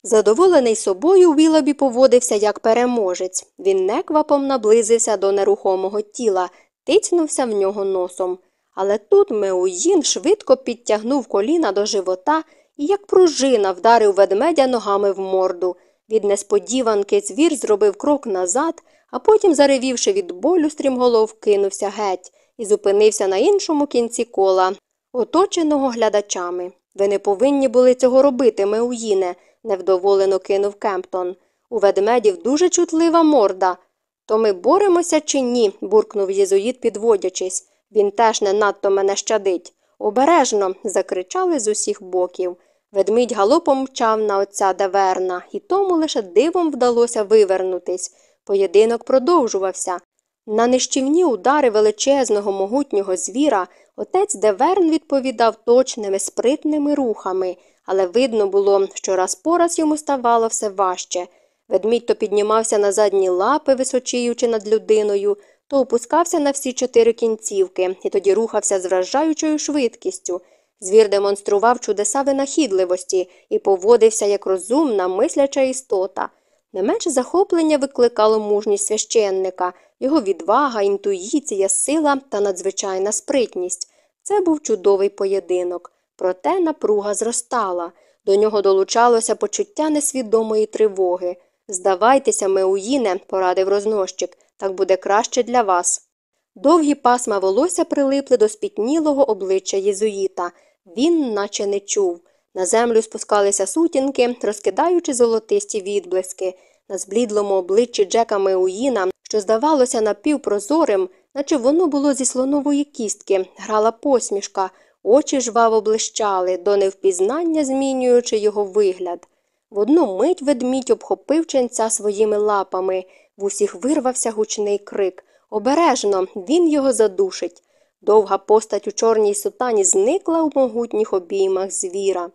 Задоволений собою, Вілобі поводився як переможець. Він неквапом наблизився до нерухомого тіла, тицнувся в нього носом. Але тут Меуїн швидко підтягнув коліна до живота і, як пружина, вдарив ведмедя ногами в морду. Від несподіванки звір зробив крок назад, а потім, заревівши від болю, стрімголов кинувся геть і зупинився на іншому кінці кола, оточеного глядачами. Ви не повинні були цього робити, Меуїне, невдоволено кинув Кемптон. У ведмедів дуже чутлива морда. То ми боремося чи ні? буркнув єзуїт, підводячись. Він теж не надто мене щадить. Обережно. закричали з усіх боків. Ведмідь галопом мчав на отця Деверна, і тому лише дивом вдалося вивернутись. Поєдинок продовжувався. На нищівні удари величезного могутнього звіра Отець Деверн відповідав точними, спритними рухами, але видно було, що раз по раз йому ставало все важче. Ведмідь то піднімався на задні лапи, височіючи над людиною, то опускався на всі чотири кінцівки і тоді рухався з вражаючою швидкістю. Звір демонстрував чудеса винахідливості і поводився як розумна, мисляча істота. Не менше захоплення викликало мужність священника, його відвага, інтуїція, сила та надзвичайна спритність. Це був чудовий поєдинок. Проте напруга зростала. До нього долучалося почуття несвідомої тривоги. Здавайтеся, Меуїне, порадив рознощик, так буде краще для вас. Довгі пасма волосся прилипли до спітнілого обличчя єзуїта. Він наче не чув. На землю спускалися сутінки, розкидаючи золотисті відблиски. На зблідлому обличчі Джека Меуїна, що здавалося напівпрозорим, наче воно було зі слонової кістки, грала посмішка, очі жваво блищали, до невпізнання змінюючи його вигляд. В одну мить ведмідь обхопив ченця своїми лапами, в усіх вирвався гучний крик. Обережно, він його задушить. Довга постать у чорній сутані зникла у могутніх обіймах звіра.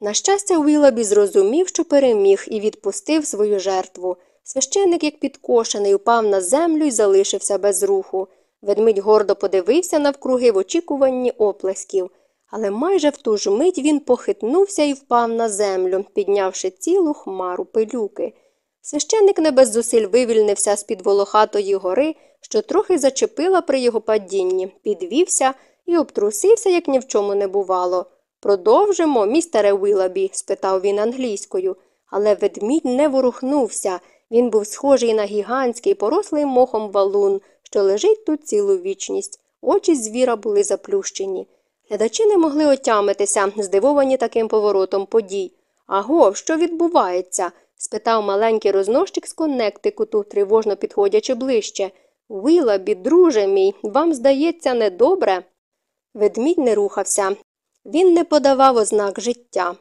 На щастя, Уілабі зрозумів, що переміг і відпустив свою жертву. Священник, як підкошений, упав на землю і залишився без руху. Ведмідь гордо подивився навкруги в очікуванні оплесків, але майже в ту ж мить він похитнувся і впав на землю, піднявши цілу хмару пилюки. Священник не без зусиль вивільнився з під волохатої гори, що трохи зачепила при його падінні, підвівся і обтрусився, як ні в чому не бувало. Продовжимо, містере Уілабі? спитав він англійською, але ведмідь не ворухнувся. Він був схожий на гігантський, порослий мохом валун, що лежить тут цілу вічність. Очі звіра були заплющені. Глядачі не могли отямитися, здивовані таким поворотом подій. Аго, що відбувається? спитав маленький рознощик з Коннектикуту, тривожно підходячи ближче. Вилабі, друже мій, вам здається недобре? Ведмідь не рухався. Він не подавав ознак життя.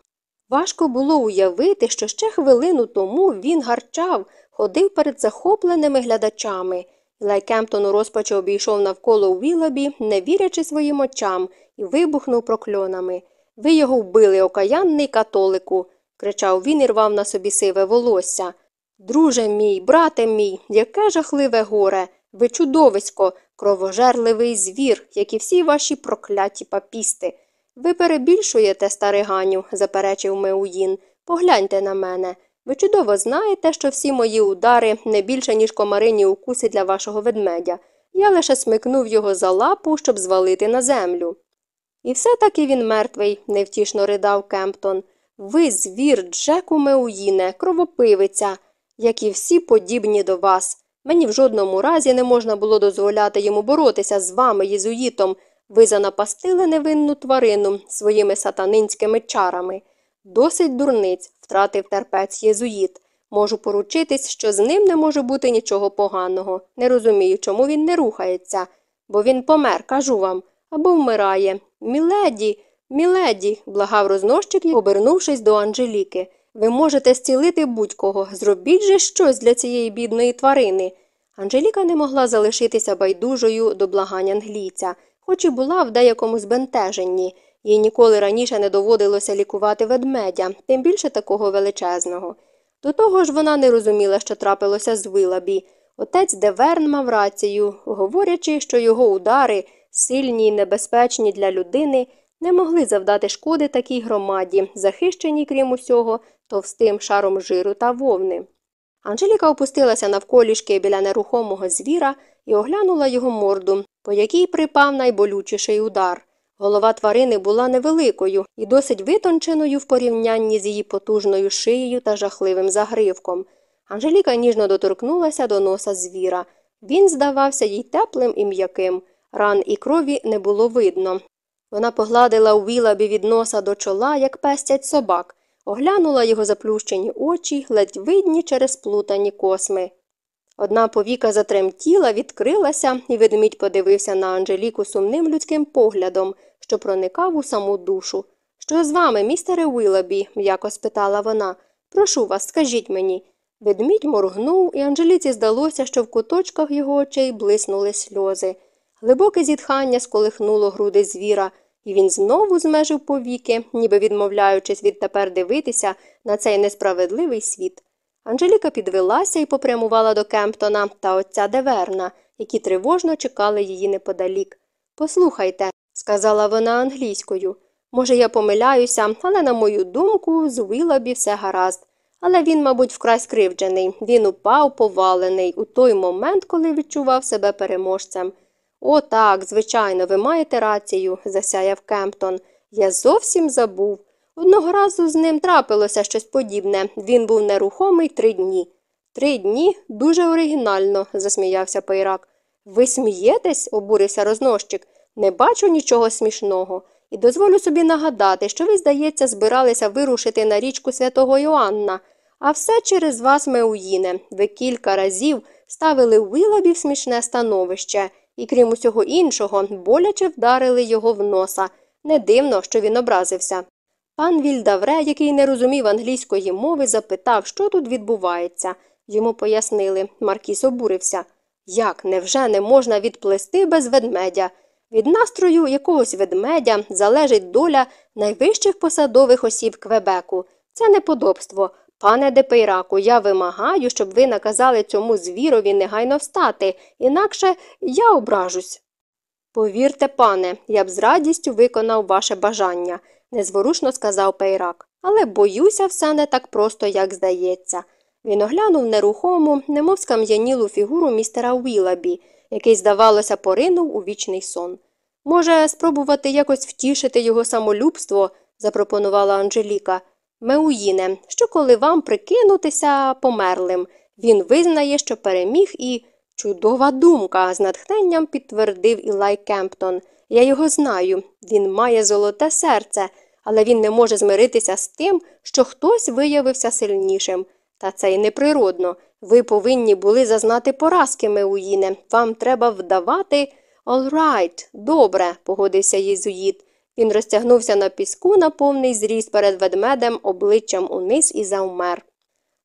Важко було уявити, що ще хвилину тому він гарчав, ходив перед захопленими глядачами. Лай Кемптон у розпачі обійшов навколо Уілабі, не вірячи своїм очам, і вибухнув прокльонами. Ви його вбили, окаянний католику, кричав він і рвав на собі сиве волосся. Друже мій, брате мій, яке жахливе горе. Ви чудовисько, кровожерливий звір, як і всі ваші прокляті папісти. Ви перебільшуєте, стариганю, заперечив Меуїн. Погляньте на мене. Ви чудово знаєте, що всі мої удари не більше, ніж комарині укуси для вашого ведмедя. Я лише смикнув його за лапу, щоб звалити на землю. І все таки він мертвий, невтішно ридав Кемптон. Ви звір, Джеку Меуїне, кровопивиця, як і всі подібні до вас. Мені в жодному разі не можна було дозволяти йому боротися з вами, єзуїтом. Ви занапастили невинну тварину своїми сатанинськими чарами. Досить дурниць, втратив терпець єзуїт. Можу поручитись, що з ним не може бути нічого поганого. Не розумію, чому він не рухається. Бо він помер, кажу вам, або вмирає. Міледі, міледі, благав рознощик, обернувшись до Анжеліки. Ви можете зцілити будь-кого. Зробіть же щось для цієї бідної тварини. Анжеліка не могла залишитися байдужою до благань англійця, хоч і була в деякому збентеженні. Їй ніколи раніше не доводилося лікувати ведмедя, тим більше такого величезного. До того ж вона не розуміла, що трапилося з Вилабі. Отець Деверн мав рацію, говорячи, що його удари, сильні й небезпечні для людини, не могли завдати шкоди такій громаді, захищеній, крім усього, товстим шаром жиру та вовни. Анжеліка опустилася навколішки біля нерухомого звіра і оглянула його морду, по якій припав найболючіший удар. Голова тварини була невеликою і досить витонченою в порівнянні з її потужною шиєю та жахливим загривком. Анжеліка ніжно доторкнулася до носа звіра. Він здавався їй теплим і м'яким. Ран і крові не було видно. Вона погладила Уілабі від носа до чола, як пестять собак, оглянула його заплющені очі, ледь видні через плутані косми. Одна повіка затремтіла, відкрилася, і ведмідь подивився на Анжеліку сумним людським поглядом, що проникав у саму душу. Що з вами, містере Уілабі? м'яко спитала вона. Прошу вас, скажіть мені. Ведмідь моргнув, і Анжеліці здалося, що в куточках його очей блиснули сльози. Глибоке зітхання сколихнуло груди звіра, і він знову змежив повіки, ніби відмовляючись відтепер дивитися на цей несправедливий світ. Анжеліка підвелася і попрямувала до Кемптона та отця Деверна, які тривожно чекали її неподалік. Послухайте, сказала вона англійською. Може, я помиляюся, але, на мою думку, з Уілабі все гаразд. Але він, мабуть, вкрай скривджений. Він упав повалений у той момент, коли відчував себе переможцем. О, так, звичайно, ви маєте рацію, засяяв Кемптон. Я зовсім забув. Одного разу з ним трапилося щось подібне. Він був нерухомий три дні. Три дні дуже оригінально, засміявся Пейрак. Ви смієтесь? обурився рознощик. Не бачу нічого смішного. І дозволю собі нагадати, що ви, здається, збиралися вирушити на річку святого Йоанна, а все через вас, Меуїне. Ви кілька разів ставили Уилабі в смішне становище, і, крім усього іншого, боляче вдарили його в носа. Не дивно, що він образився. Пан Вільдавре, який не розумів англійської мови, запитав, що тут відбувається. Йому пояснили, Маркіс обурився. Як, невже не можна відплести без ведмедя? Від настрою якогось ведмедя залежить доля найвищих посадових осіб Квебеку. Це неподобство. Пане Депейраку, я вимагаю, щоб ви наказали цьому звірові негайно встати, інакше я ображусь. Повірте, пане, я б з радістю виконав ваше бажання, незворушно сказав Пейрак, але боюся, все не так просто, як здається. Він оглянув нерухому, немов скам'янілу фігуру містера Уілабі, який, здавалося, поринув у вічний сон. Може, спробувати якось втішити його самолюбство, запропонувала Анжеліка. Меуїне, що коли вам прикинутися померлим, він визнає, що переміг і. Чудова думка, з натхненням підтвердив Ілай Кемптон. Я його знаю. Він має золоте серце, але він не може змиритися з тим, що хтось виявився сильнішим. Та це й неприродно. Ви повинні були зазнати поразки, Меуїне. Вам треба вдавати. «All right, добре, погодився єзуїт. Він розтягнувся на піску на повний зріст перед ведмедем обличчям униз і завмер.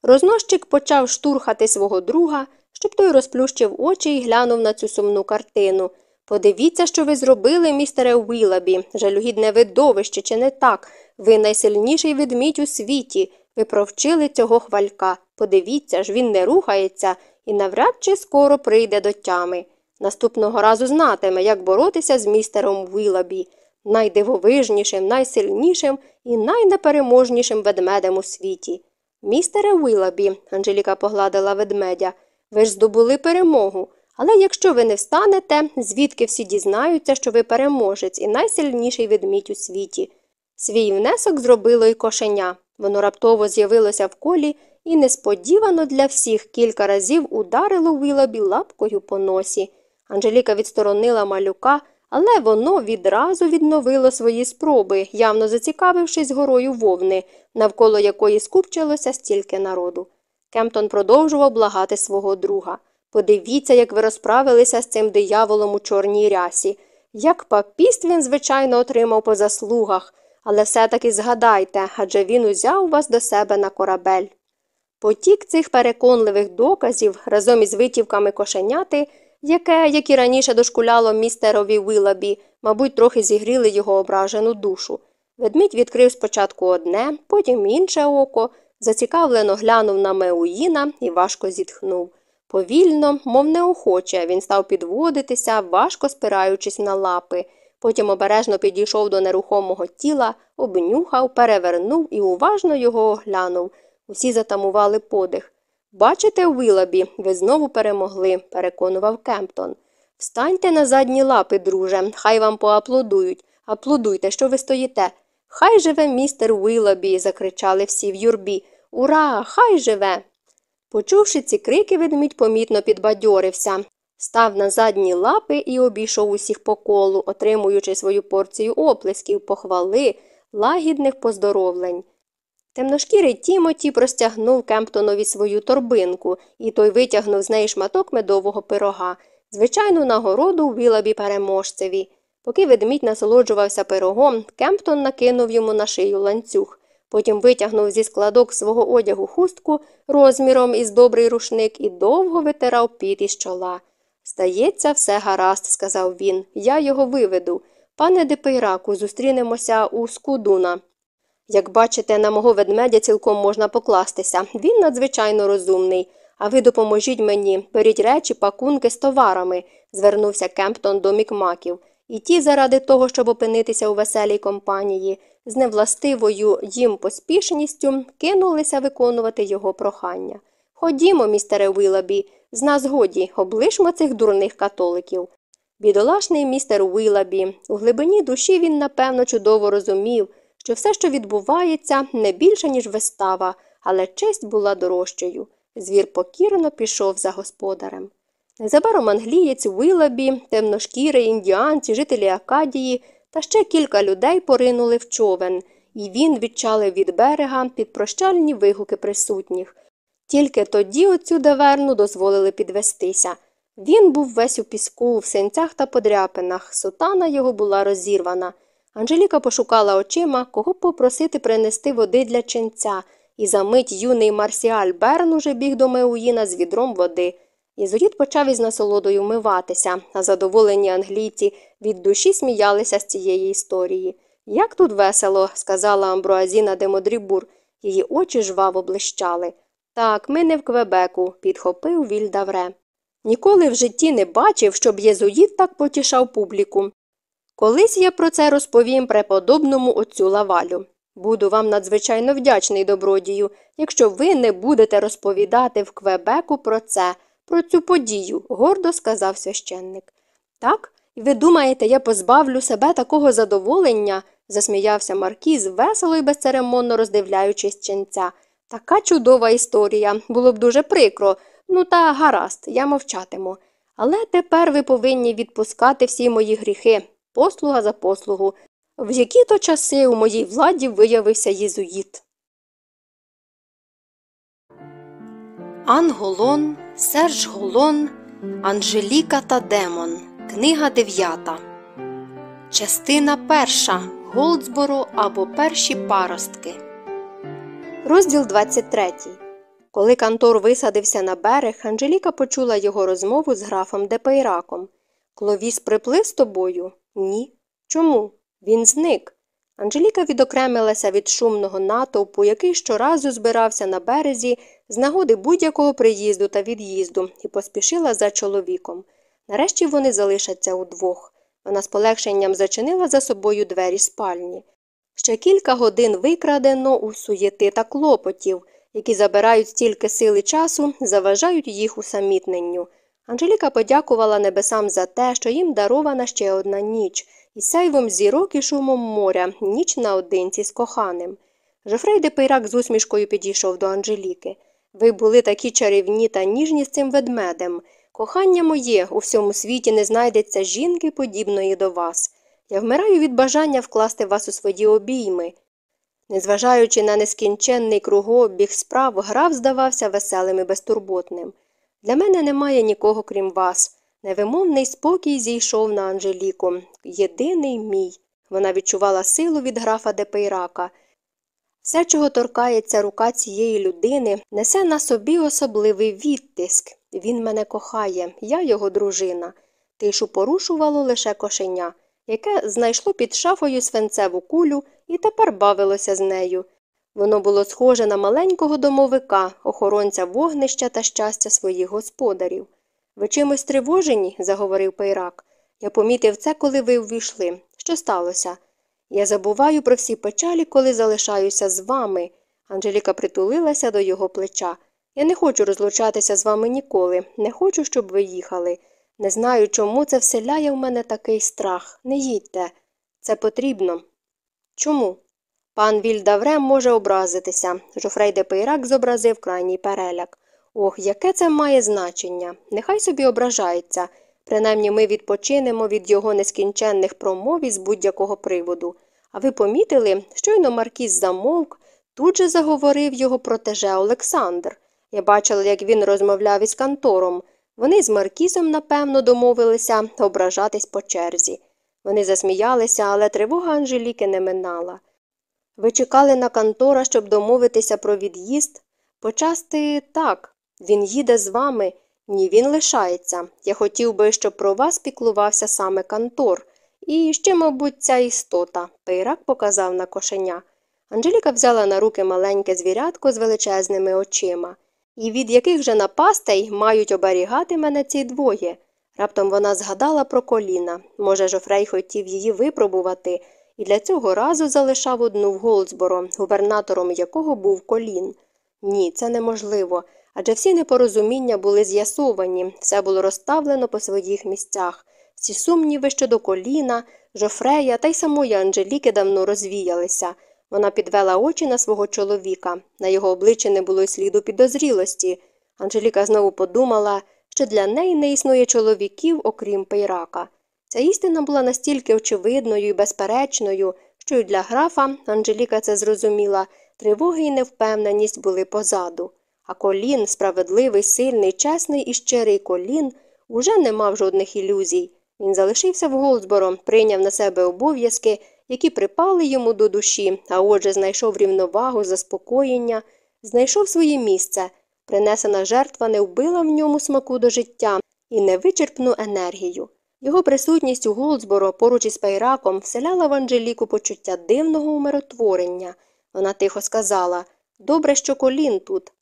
Рознощик почав штурхати свого друга, щоб той розплющив очі і глянув на цю сумну картину. Подивіться, що ви зробили, містере Уілабі, жалюгідне видовище, чи не так? Ви найсильніший ведмідь у світі. Ви провчили цього хвалька. Подивіться ж, він не рухається і навряд чи скоро прийде до тями. Наступного разу знатиме, як боротися з містером Уілабі, найдивовижнішим, найсильнішим і найнепереможнішим ведмедем у світі. Містере Уілабі, Анжеліка погладила ведмедя, ви ж здобули перемогу. Але якщо ви не встанете, звідки всі дізнаються, що ви переможець і найсильніший ведмідь у світі. Свій внесок зробило й кошеня. Воно раптово з'явилося в колі і несподівано для всіх кілька разів ударило Уілабі лапкою по носі. Анжеліка відсторонила малюка, але воно відразу відновило свої спроби, явно зацікавившись горою вовни, навколо якої скупчилося стільки народу. Кемптон продовжував благати свого друга. Подивіться, як ви розправилися з цим дияволом у чорній рясі. Як папіст він, звичайно, отримав по заслугах, але все таки згадайте адже він узяв вас до себе на корабель. Потік цих переконливих доказів разом із витівками кошеняти яке, як і раніше дошкуляло містерові Вилабі, мабуть, трохи зігріли його ображену душу. Ведмідь відкрив спочатку одне, потім інше око, зацікавлено глянув на Меуїна і важко зітхнув. Повільно, мов неохоче, він став підводитися, важко спираючись на лапи. Потім обережно підійшов до нерухомого тіла, обнюхав, перевернув і уважно його оглянув. Усі затамували подих. Бачите, Уилабі, ви знову перемогли, переконував Кемптон. Встаньте на задні лапи, друже, хай вам поаплодують. Аплодуйте, що ви стоїте. Хай живе містер Уилабі, закричали всі в юрбі. Ура, хай живе. Почувши ці крики, ведмідь помітно підбадьорився, став на задні лапи і обійшов усіх по колу, отримуючи свою порцію оплесків, похвали, лагідних поздоровлень. Темношкірий Тімоті простягнув Кемптонові свою торбинку, і той витягнув з неї шматок медового пирога, звичайну нагороду вілабі переможцеві. Поки ведмідь насолоджувався пирогом, Кемптон накинув йому на шию ланцюг. Потім витягнув зі складок свого одягу хустку розміром із добрий рушник і довго витирав піт із чола. Здається, все гаразд, сказав він. Я його виведу. Пане Депейраку, зустрінемося у Скудуна. Як бачите, на мого ведмедя цілком можна покластися. Він надзвичайно розумний. А ви допоможіть мені, беріть речі, пакунки з товарами, звернувся Кемптон до мікмаків. І ті, заради того, щоб опинитися у веселій компанії, з невластивою їм поспішністю кинулися виконувати його прохання. Ходімо, містере Уилабі, з нас годі, облишмо цих дурних католиків. Бідолашний містер Уилабі, у глибині душі він, напевно, чудово розумів, що все, що відбувається, не більше, ніж вистава, але честь була дорожчою. Звір покірно пішов за господарем. Незабаром англієць, Уилабі, темношкіри, індіанці, жителі Акадії та ще кілька людей поринули в човен, і він відчалив від берега під прощальні вигуки присутніх. Тільки тоді оцю деверну дозволили підвестися. Він був весь у піску, в синцях та подряпинах, сутана його була розірвана. Анжеліка пошукала очима, кого попросити принести води для ченця, і за мить юний Марсіаль Берн уже біг до Меуїна з відром води. Єзуїт почав із насолодою вмиватися, а задоволені англійці від душі сміялися з цієї історії. Як тут весело, сказала Амбруазіна де Модрібур, її очі жваво блищали. Так, ми не в Квебеку, підхопив Вільдавре. Ніколи в житті не бачив, щоб єзуїт так потішав публіку. Колись я про це розповім преподобному отцю лавалю. Буду вам надзвичайно вдячний добродію, якщо ви не будете розповідати в Квебеку про це, про цю подію, гордо сказав священник. Так, і ви думаєте, я позбавлю себе такого задоволення? засміявся Маркіз, весело і безцеремонно роздивляючись ченця. Така чудова історія, було б дуже прикро. Ну, та гаразд, я мовчатиму. Але тепер ви повинні відпускати всі мої гріхи, послуга за послугу. В які то часи у моїй владі виявився єзуїт. Анн Голон, Серж Голон, Анжеліка та Демон. Книга дев'ята. Частина перша. Голдсборо або перші паростки. Розділ 23. Коли Кантор висадився на берег, Анжеліка почула його розмову з графом Депейраком. Кловіс приплив з тобою? Ні. Чому? Він зник. Анжеліка відокремилася від шумного натовпу, який щоразу збирався на березі з нагоди будь-якого приїзду та від'їзду, і поспішила за чоловіком. Нарешті вони залишаться удвох. Вона з полегшенням зачинила за собою двері спальні. Ще кілька годин викрадено у суєти та клопотів, які забирають стільки сили часу, заважають їх усамітненню. Анжеліка подякувала небесам за те, що їм дарована ще одна ніч, і сяйвом зірок і шумом моря, ніч наодинці з коханим. Жофрей де Пейрак з усмішкою підійшов до Анжеліки. Ви були такі чарівні та ніжні з цим ведмедем. Кохання моє, у всьому світі не знайдеться жінки, подібної до вас. Я вмираю від бажання вкласти вас у свої обійми. Незважаючи на нескінченний кругообіг справ, граф здавався веселим і безтурботним. Для мене немає нікого, крім вас. Невимовний спокій зійшов на Анжеліку. Єдиний мій. Вона відчувала силу від графа Депейрака. Все, чого торкається рука цієї людини, несе на собі особливий відтиск. Він мене кохає, я його дружина. Тишу порушувало лише кошеня, яке знайшло під шафою свинцеву кулю і тепер бавилося з нею. Воно було схоже на маленького домовика, охоронця вогнища та щастя своїх господарів. Ви чимось тривожені? заговорив Пейрак. Я помітив це, коли ви увійшли. Що сталося? Я забуваю про всі печалі, коли залишаюся з вами. Анжеліка притулилася до його плеча. Я не хочу розлучатися з вами ніколи, не хочу, щоб ви їхали. Не знаю, чому це вселяє в мене такий страх. Не їдьте. Це потрібно. Чому? Пан Вільдавре може образитися. Жофрей де Пейрак зобразив крайній переляк. Ох, яке це має значення. Нехай собі ображається. Принаймні ми відпочинемо від його нескінченних промов із будь-якого приводу. А ви помітили, щойно Маркіз замовк, тут же заговорив його протеже Олександр. Я бачила, як він розмовляв із кантором. Вони з Маркізом, напевно, домовилися ображатись по черзі. Вони засміялися, але тривога Анжеліки не минала. Ви чекали на кантора, щоб домовитися про від'їзд? Почасти так. Він їде з вами, Ні, він лишається. Я хотів би, щоб про вас піклувався саме Кантор. І ще, мабуть, ця істота. Пейрак показав на кошеня. Анжеліка взяла на руки маленьке звірятко з величезними очима. І від яких же напастей мають оберігати мене ці двоє? Раптом вона згадала про коліна. Може, Жофрей хотів її випробувати, і для цього разу залишав одну в Голдсборо, губернатором якого був колін. Ні, це неможливо, адже всі непорозуміння були з'ясовані, все було розставлено по своїх місцях. Всі сумніви щодо коліна, Жофрея та й самої Анжеліки давно розвіялися. Вона підвела очі на свого чоловіка. На його обличчі не було й сліду підозрілості. Анжеліка знову подумала, що для неї не існує чоловіків, окрім пейрака. Ця істина була настільки очевидною і безперечною, що й для графа Анжеліка це зрозуміла, тривоги і невпевненість були позаду. А колін, справедливий, сильний, чесний і щирий колін, уже не мав жодних ілюзій. Він залишився в Голдсборо, прийняв на себе обов'язки, які припали йому до душі, а отже, знайшов рівновагу, заспокоєння, знайшов своє місце. Принесена жертва не вбила в ньому смаку до життя і невичерпну енергію. Його присутність у Голдсборо поруч із Пайраком вселяла в Анжеліку почуття дивного умиротворення. Вона тихо сказала Добре, що колін тут.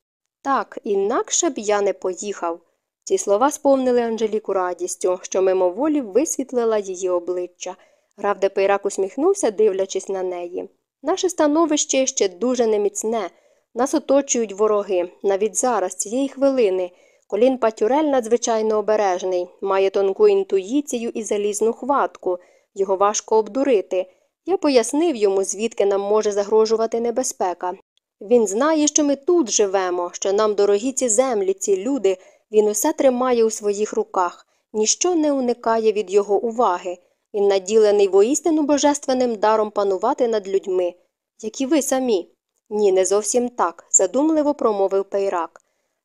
Так, інакше б я не поїхав. Ці слова сповнили Анжеліку радістю, що мимоволі висвітлила її обличчя. Граф де Пейрак усміхнувся, дивлячись на неї. Наше становище ще дуже неміцне. Нас оточують вороги. Навіть зараз, цієї хвилини. Колін Патюрель надзвичайно обережний, має тонку інтуїцію і залізну хватку. Його важко обдурити. Я пояснив йому, звідки нам може загрожувати небезпека. Він знає, що ми тут живемо, що нам дорогі ці землі, ці люди. Він усе тримає у своїх руках, ніщо не уникає від його уваги. Він наділений воістину божественним даром панувати над людьми, як і ви самі. Ні, не зовсім так, задумливо промовив Пейрак.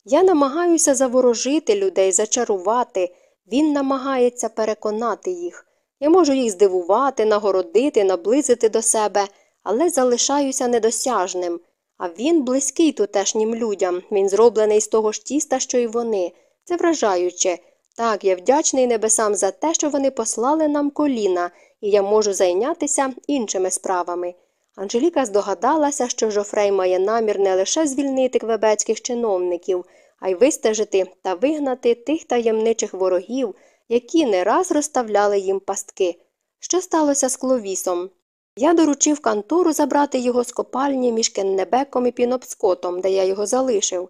Я намагаюся заворожити людей, зачарувати, він намагається переконати їх. Я можу їх здивувати, нагородити, наблизити до себе, але залишаюся недосяжним. А він близький тутешнім людям, він зроблений з того ж тіста, що й вони. Це вражаюче. Так, я вдячний небесам за те, що вони послали нам коліна, і я можу зайнятися іншими справами. Анжеліка здогадалася, що Жофрей має намір не лише звільнити квебецьких чиновників, а й вистежити та вигнати тих таємничих ворогів, які не раз розставляли їм пастки. Що сталося з Кловісом? Я доручив кантору забрати його з копальні між Кеннебеком і Пінопскотом, де я його залишив.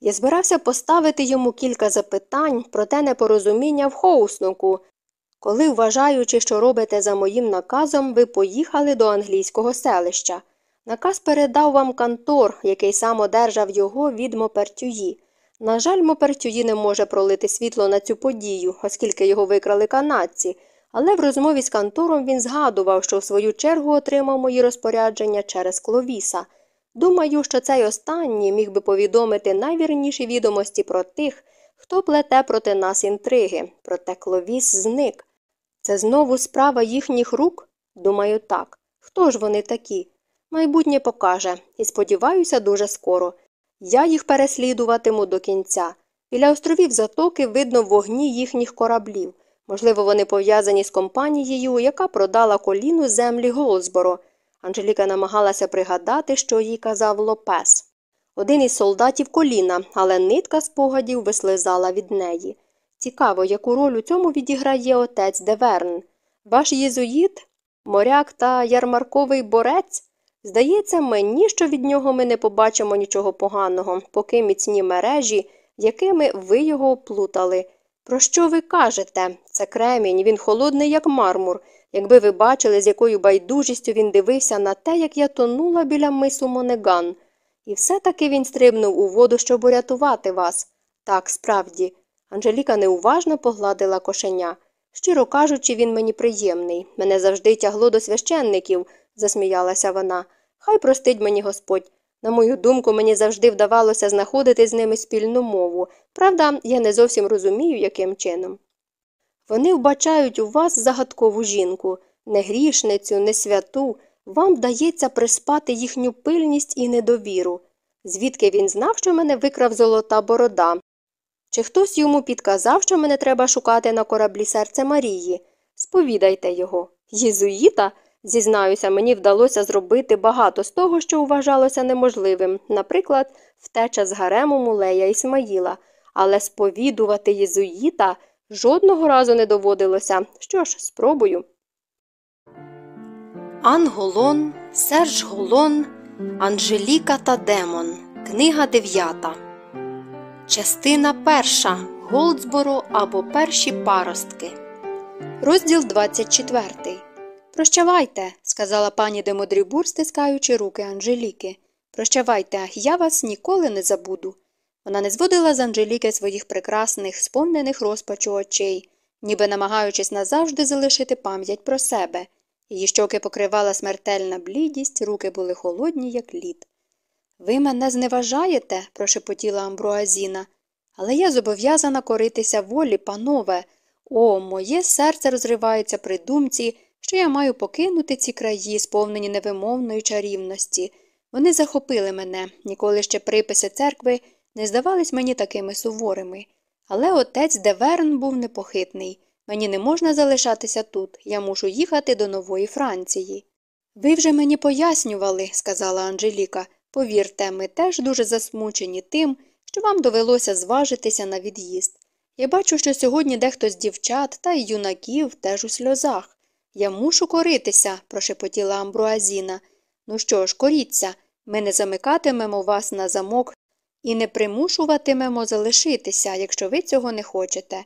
Я збирався поставити йому кілька запитань про те непорозуміння в Хоуснуку, коли, вважаючи, що робите за моїм наказом, ви поїхали до англійського селища. Наказ передав вам кантор, який сам одержав його від Мопертюї. На жаль, Мопертюї не може пролити світло на цю подію, оскільки його викрали канадці, але в розмові з кантором він згадував, що в свою чергу отримав мої розпорядження через кловіса. Думаю, що цей останній міг би повідомити найвірніші відомості про тих, хто плете проти нас інтриги, проте кловіс зник. Це знову справа їхніх рук? Думаю, так. Хто ж вони такі? Майбутнє покаже, і сподіваюся, дуже скоро. Я їх переслідуватиму до кінця. Біля островів затоки видно вогні їхніх кораблів. Можливо, вони пов'язані з компанією, яка продала коліну землі Голсборо. Анжеліка намагалася пригадати, що їй казав Лопес. Один із солдатів Коліна, але нитка спогадів вислизала від неї. Цікаво, яку роль у цьому відіграє отець Деверн. Ваш єзуїт, моряк та ярмарковий борець? Здається мені, що від нього ми не побачимо нічого поганого, поки міцні мережі, якими ви його оплутали. Про що ви кажете? Це кремінь, він холодний, як мармур. Якби ви бачили, з якою байдужістю він дивився на те, як я тонула біля мису Монеган. І все таки він стрибнув у воду, щоб урятувати вас. Так, справді. Анжеліка неуважно погладила кошеня. Щиро кажучи, він мені приємний. Мене завжди тягло до священників, засміялася вона. Хай простить мені Господь. На мою думку, мені завжди вдавалося знаходити з ними спільну мову. Правда, я не зовсім розумію, яким чином. Вони вбачають у вас загадкову жінку, не грішницю, не святу. Вам вдається приспати їхню пильність і недовіру. Звідки він знав, що мене викрав золота борода? Чи хтось йому підказав, що мене треба шукати на кораблі серце Марії? Сповідайте його. Єзуїта? Зізнаюся, мені вдалося зробити багато з того, що вважалося неможливим, наприклад, втеча з гарему мулея Ісмаїла, але сповідувати єзуїта жодного разу не доводилося. Що ж, спробую. Анголон, Серж Голон, Анжеліка та Демон. Книга 9. Частина перша. Голдсборо або перші паростки. Розділ 24. Прощавайте, сказала пані Демодрібур, стискаючи руки Анжеліки. Прощавайте, я вас ніколи не забуду. Вона не зводила з Анжеліки своїх прекрасних, сповнених розпачу очей, ніби намагаючись назавжди залишити пам'ять про себе. Її щоки покривала смертельна блідість, руки були холодні, як лід. Ви мене зневажаєте, прошепотіла Амбруазіна, але я зобов'язана коритися волі, панове. О, моє серце розривається при думці, що я маю покинути ці краї, сповнені невимовної чарівності. Вони захопили мене, ніколи ще приписи церкви не здавались мені такими суворими. Але отець Деверн був непохитний. Мені не можна залишатися тут, я мушу їхати до нової Франції. Ви вже мені пояснювали, сказала Анжеліка. Повірте, ми теж дуже засмучені тим, що вам довелося зважитися на від'їзд. Я бачу, що сьогодні дехто з дівчат та й юнаків теж у сльозах. Я мушу коритися, прошепотіла Амбруазіна. Ну що ж, коріться, ми не замикатимемо вас на замок і не примушуватимемо залишитися, якщо ви цього не хочете.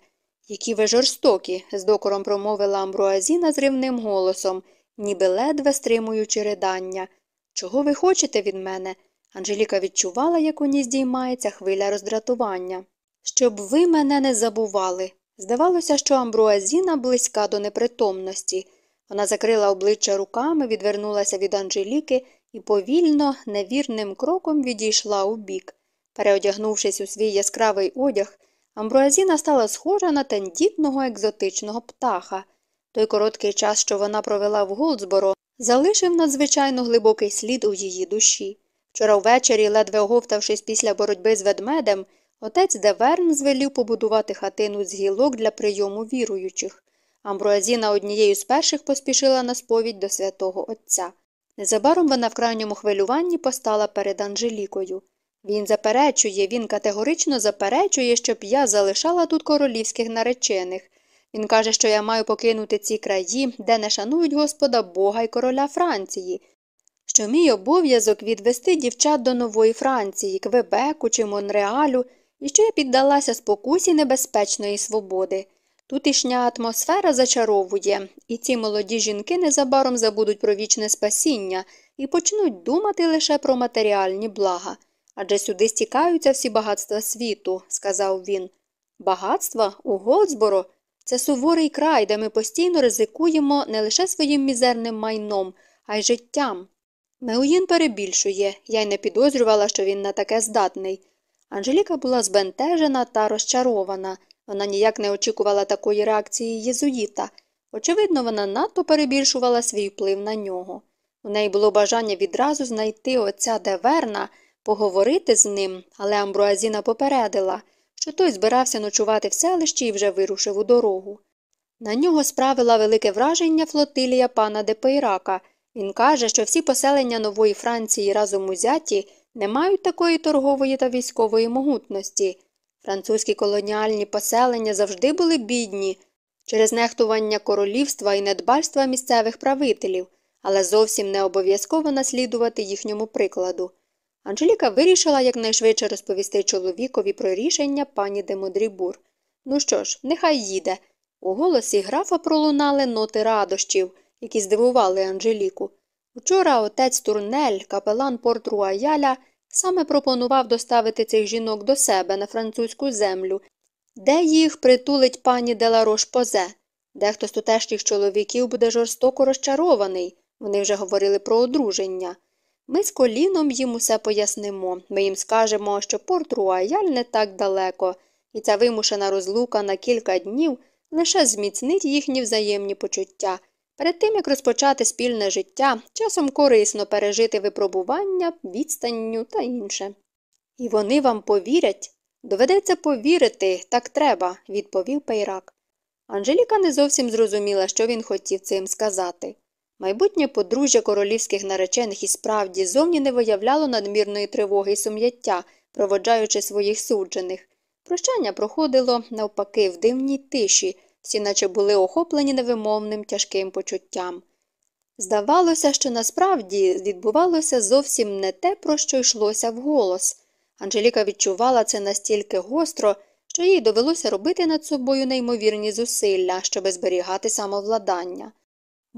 Які ви жорстокі, з докором промовила Амбруазіна зривним голосом, ніби ледве стримуючи ридання. Чого ви хочете від мене? Анжеліка відчувала, як у ній здіймається хвиля роздратування. Щоб ви мене не забували. Здавалося, що Амбруазіна близька до непритомності. Вона закрила обличчя руками, відвернулася від Анжеліки і повільно, невірним кроком відійшла у бік. Переодягнувшись у свій яскравий одяг, Амбруазіна стала схожа на тендітного екзотичного птаха. Той короткий час, що вона провела в Голдсборо, залишив надзвичайно глибокий слід у її душі. Вчора ввечері, ледве оговтавшись після боротьби з ведмедем, отець Деверн звелів побудувати хатину з гілок для прийому віруючих. Амбруазіна однією з перших поспішила на сповідь до святого Отця. Незабаром вона в крайньому хвилюванні постала перед Анжелікою. Він заперечує, він категорично заперечує, щоб я залишала тут королівських наречених. Він каже, що я маю покинути ці краї, де не шанують Господа Бога і короля Франції, що мій обов'язок відвести дівчат до нової Франції, Квебеку чи Монреалю, і що я піддалася спокусі небезпечної свободи. Тутішня атмосфера зачаровує, і ці молоді жінки незабаром забудуть про вічне спасіння і почнуть думати лише про матеріальні блага. Адже сюди стікаються всі багатства світу, сказав він. Багатства у Голдсборо це суворий край, де ми постійно ризикуємо не лише своїм мізерним майном, а й життям. Меуїн перебільшує, я й не підозрювала, що він на таке здатний. Анжеліка була збентежена та розчарована. Вона ніяк не очікувала такої реакції єзуїта. Очевидно, вона надто перебільшувала свій вплив на нього. У неї було бажання відразу знайти отця Деверна, поговорити з ним, але Амбруазіна попередила, що той збирався ночувати в селищі і вже вирушив у дорогу. На нього справила велике враження флотилія пана Депейрака. Він каже, що всі поселення нової Франції разом узяті не мають такої торгової та військової могутності. Французькі колоніальні поселення завжди були бідні через нехтування королівства і недбальства місцевих правителів, але зовсім не обов'язково наслідувати їхньому прикладу. Анжеліка вирішила якнайшвидше розповісти чоловікові про рішення пані Демодрібур. Ну що ж, нехай їде. У голосі графа пролунали ноти радощів, які здивували Анжеліку. Вчора отець Турнель, капелан порт Руаяля, саме пропонував доставити цих жінок до себе на французьку землю, де їх притулить пані Деларош Позе. Дехто з тутешніх чоловіків буде жорстоко розчарований. Вони вже говорили про одруження. Ми з коліном їм усе пояснимо. Ми їм скажемо, що порт Руаяль не так далеко, і ця вимушена розлука на кілька днів лише зміцнить їхні взаємні почуття. Перед тим, як розпочати спільне життя, часом корисно пережити випробування, відстанню та інше. І вони вам повірять. Доведеться повірити, так треба, відповів Пейрак. Анжеліка не зовсім зрозуміла, що він хотів цим сказати. Майбутнє подружжя королівських наречених і справді зовні не виявляло надмірної тривоги і сум'яття, проводжаючи своїх суджених. Прощання проходило, навпаки, в дивній тиші, всі наче були охоплені невимовним тяжким почуттям. Здавалося, що насправді відбувалося зовсім не те, про що йшлося вголос. Анжеліка відчувала це настільки гостро, що їй довелося робити над собою неймовірні зусилля, щоби зберігати самовладання.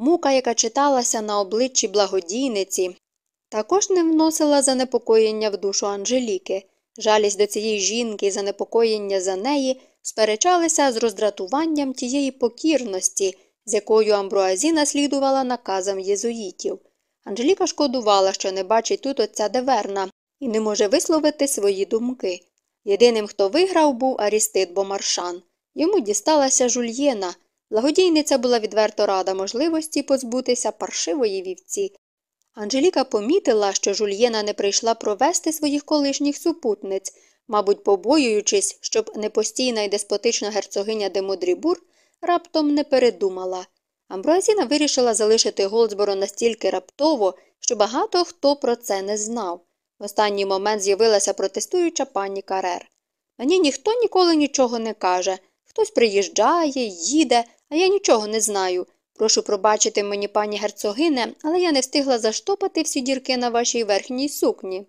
Мука, яка читалася на обличчі благодійниці, також не вносила занепокоєння в душу Анжеліки. Жалість до цієї жінки і занепокоєння за неї сперечалися з роздратуванням тієї покірності, з якою Амбруазіна слідувала наказам єзуїтів. Анжеліка шкодувала, що не бачить тут отця Деверна і не може висловити свої думки. Єдиним, хто виграв, був Арістит Бомаршан. Йому дісталася жульєна. Благодійниця була відверто рада можливості позбутися паршивої вівці. Анжеліка помітила, що жульєна не прийшла провести своїх колишніх супутниць, мабуть, побоюючись, щоб непостійна і деспотична герцогиня де Модрібур раптом не передумала. Амброазіна вирішила залишити Голдсборо настільки раптово, що багато хто про це не знав. В останній момент з'явилася протестуюча пані Карер. Мені ніхто ніколи нічого не каже. Хтось приїжджає, їде, а я нічого не знаю. Прошу пробачити мені, пані герцогине, але я не встигла заштопати всі дірки на вашій верхній сукні.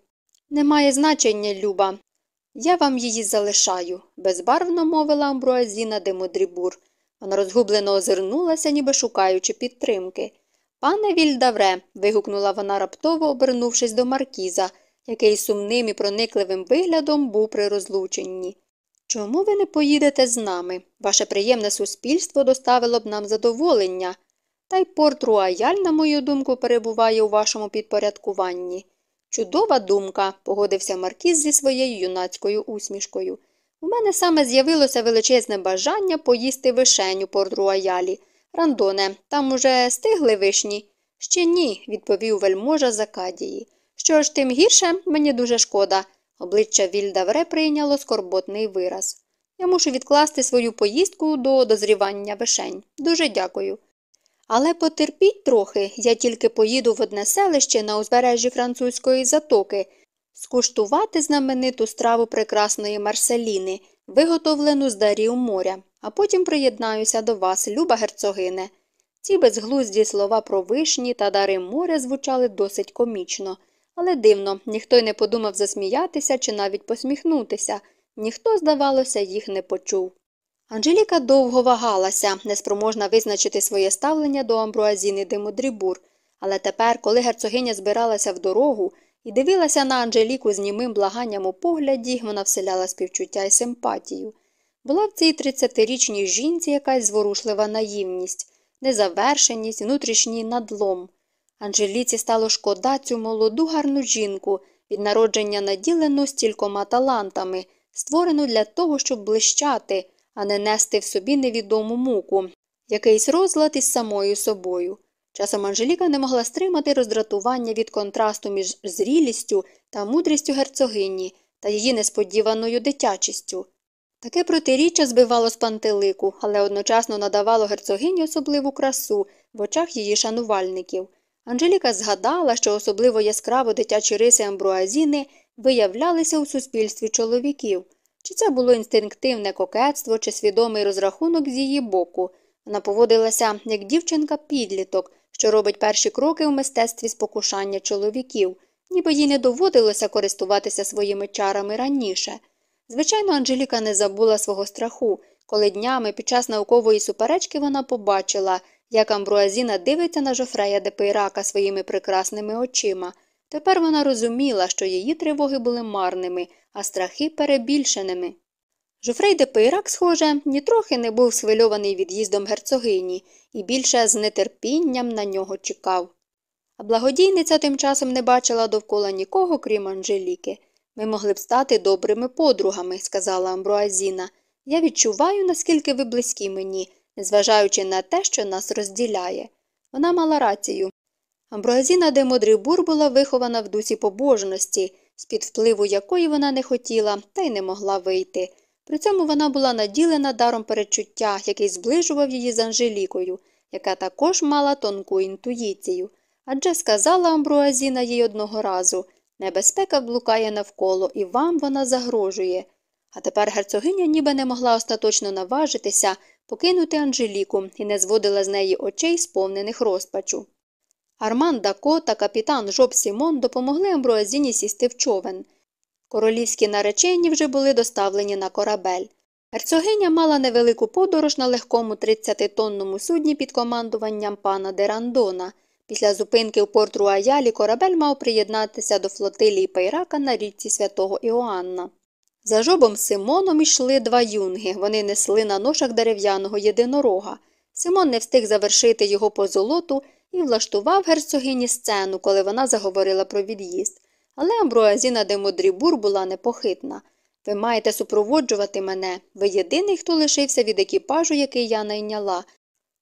Немає значення, Люба. Я вам її залишаю, безбарвно мовила Амбруазіна де Модрібур. Вона розгублено озирнулася, ніби шукаючи підтримки. Пане Вільдавре. вигукнула вона раптово, обернувшись до маркіза, який сумним і проникливим виглядом був при розлученні. Чому ви не поїдете з нами? Ваше приємне суспільство доставило б нам задоволення. Та й порт Руаяль, на мою думку, перебуває у вашому підпорядкуванні. Чудова думка, погодився Маркіз зі своєю юнацькою усмішкою. У мене саме з'явилося величезне бажання поїсти вишеню порт Руаялі. Рандоне, там уже стигли вишні? Ще ні, відповів вельможа Закадії. Що ж, тим гірше, мені дуже шкода. Обличчя Вільдавре прийняло скорботний вираз. Я мушу відкласти свою поїздку до дозрівання вишень. Дуже дякую. Але потерпіть трохи, я тільки поїду в одне селище на узбережжі французької затоки, скуштувати знамениту страву прекрасної Марселіни, виготовлену з дарів моря, а потім приєднаюся до вас, люба герцогине. Ці безглузді слова про вишні та дари моря звучали досить комічно. Але дивно, ніхто й не подумав засміятися чи навіть посміхнутися, ніхто, здавалося, їх не почув. Анжеліка довго вагалася, неспроможна визначити своє ставлення до Амбруазіни де Модрібур, але тепер, коли герцогиня збиралася в дорогу і дивилася на Анжеліку з німим благанням у погляді, вона вселяла співчуття і симпатію. Була в цій тридцятирічній жінці якась зворушлива наївність, незавершеність, внутрішній надлом. Анжеліці стало шкода цю молоду гарну жінку, від народження наділену стількома талантами, створену для того, щоб блищати, а не нести в собі невідому муку, якийсь розлад із самою собою. Часом Анжеліка не могла стримати роздратування від контрасту між зрілістю та мудрістю герцогині та її несподіваною дитячістю. Таке протиріччя збивало з пантелику, але одночасно надавало герцогині особливу красу в очах її шанувальників. Анжеліка згадала, що особливо яскраво дитячі риси амбруазіни виявлялися у суспільстві чоловіків, чи це було інстинктивне кокетство, чи свідомий розрахунок з її боку. Вона поводилася як дівчинка підліток, що робить перші кроки у мистецтві спокушання чоловіків, ніби їй не доводилося користуватися своїми чарами раніше. Звичайно, Анжеліка не забула свого страху, коли днями під час наукової суперечки вона побачила, як Амбруазіна дивиться на Жофрея де своїми прекрасними очима. Тепер вона розуміла, що її тривоги були марними, а страхи перебільшеними. Жофрей де схоже, нітрохи не був схвильований від'їздом герцогині і більше з нетерпінням на нього чекав. А благодійниця тим часом не бачила довкола нікого, крім Анжеліки. Ми могли б стати добрими подругами, сказала Амбруазіна. Я відчуваю, наскільки ви близькі мені, незважаючи на те, що нас розділяє. Вона мала рацію. Амбруазіна де Модрибур була вихована в дусі побожності, з-під впливу якої вона не хотіла та й не могла вийти. При цьому вона була наділена даром перечуття, який зближував її з Анжелікою, яка також мала тонку інтуїцію. Адже сказала Амбруазіна їй одного разу небезпека блукає навколо, і вам вона загрожує. А тепер герцогиня ніби не могла остаточно наважитися покинути Анжеліку і не зводила з неї очей, сповнених розпачу. Арман Дако та капітан Жоб Сімон допомогли Амбруазіні сісти в човен. Королівські наречені вже були доставлені на корабель. Герцогиня мала невелику подорож на легкому 30-тонному судні під командуванням пана Дерандона. Після зупинки в порт Руаялі корабель мав приєднатися до флотилії Пейрака на річці святого Іоанна. За жобом Симоном йшли два юнги. Вони несли на ношах дерев'яного єдинорога. Симон не встиг завершити його по золоту і влаштував герцогині сцену, коли вона заговорила про від'їзд. Але Амбруазіна де Модрібур була непохитна. Ви маєте супроводжувати мене. Ви єдиний, хто лишився від екіпажу, який я найняла.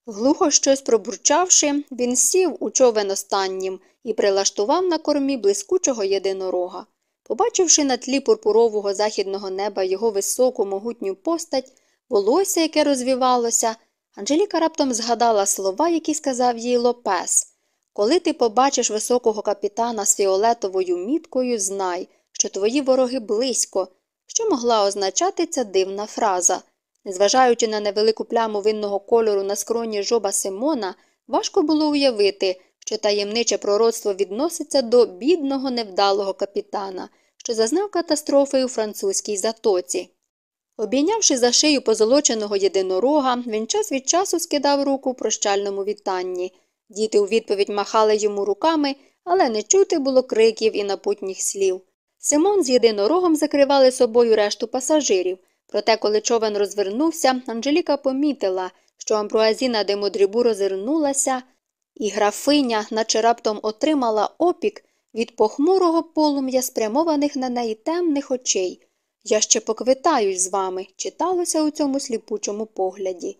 Глухо щось пробурчавши, він сів у човен останнім і прилаштував на кормі блискучого єдинорога. Побачивши на тлі пурпурового західного неба його високу могутню постать, волосся, яке розвівалося, Анжеліка раптом згадала слова, які сказав їй Лопес. Коли ти побачиш високого капітана з фіолетовою міткою, знай, що твої вороги близько, що могла означати ця дивна фраза. Незважаючи на невелику пляму винного кольору на скроні жоба Симона, важко було уявити, що таємниче пророцтво відноситься до бідного невдалого капітана, що зазнав катастрофи у французькій затоці. Обійнявши за шию позолоченого єдинорога, він час від часу скидав руку в прощальному вітанні. Діти у відповідь махали йому руками, але не чути було криків і напутніх слів. Симон з єдинорогом закривали собою решту пасажирів. Проте, коли човен розвернувся, Анжеліка помітила, що Амбруазіна де Модрібу розвернулася, і графиня, наче раптом отримала опік від похмурого полум'я спрямованих на неї темних очей. Я ще поквитаюсь з вами, читалося у цьому сліпучому погляді.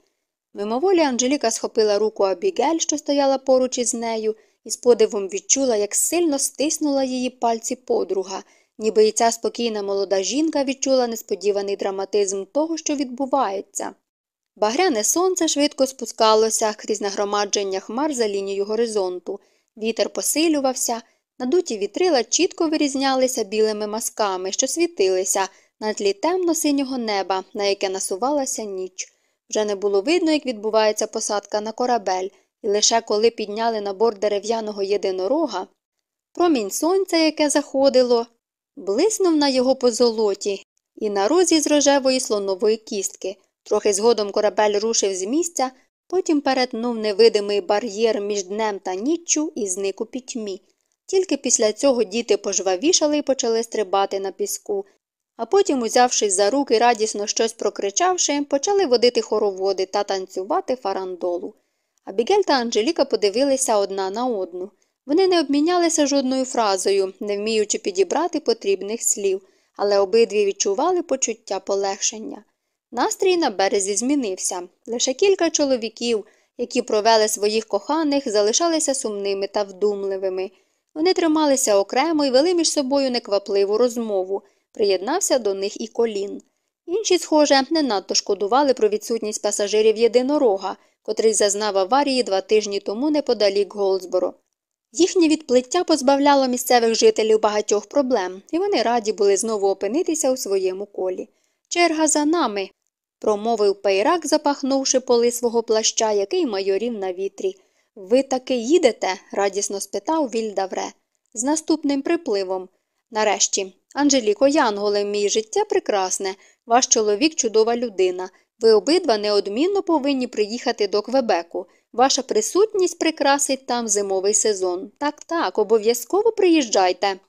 Мимоволі Анжеліка схопила руку Абігель, що стояла поруч із нею, і з подивом відчула, як сильно стиснула її пальці подруга, ніби і ця спокійна молода жінка відчула несподіваний драматизм того, що відбувається. Багряне сонце швидко спускалося крізь нагромадження хмар за лінією горизонту. Вітер посилювався, надуті вітрила чітко вирізнялися білими масками, що світилися на тлі темно-синього неба, на яке насувалася ніч. Вже не було видно, як відбувається посадка на корабель, і лише коли підняли на борт дерев'яного єдинорога, промінь сонця, яке заходило, блиснув на його позолоті і на розі з рожевої слонової кістки. Трохи згодом корабель рушив з місця, потім перетнув невидимий бар'єр між днем та ніччю і зник у пітьмі. Тільки після цього діти пожвавішали і почали стрибати на піску, а потім, узявшись за руки, радісно щось прокричавши, почали водити хороводи та танцювати фарандолу. Абігель та Анжеліка подивилися одна на одну. Вони не обмінялися жодною фразою, не вміючи підібрати потрібних слів, але обидві відчували почуття полегшення. Настрій на березі змінився. Лише кілька чоловіків, які провели своїх коханих, залишалися сумними та вдумливими. Вони трималися окремо і вели між собою неквапливу розмову, приєднався до них і колін. Інші, схоже, не надто шкодували про відсутність пасажирів єдинорога, котрий зазнав аварії два тижні тому неподалік Голдсборо. Їхнє відплиття позбавляло місцевих жителів багатьох проблем, і вони раді були знову опинитися у своєму колі. Черга за нами, промовив пейрак, запахнувши поли свого плаща, який майорів на вітрі. Ви таки їдете? радісно спитав Вільдавре. З наступним припливом. Нарешті, Анжеліко Янголе, мій життя прекрасне, ваш чоловік чудова людина. Ви обидва неодмінно повинні приїхати до Квебеку. Ваша присутність прикрасить там зимовий сезон. Так, так, обов'язково приїжджайте.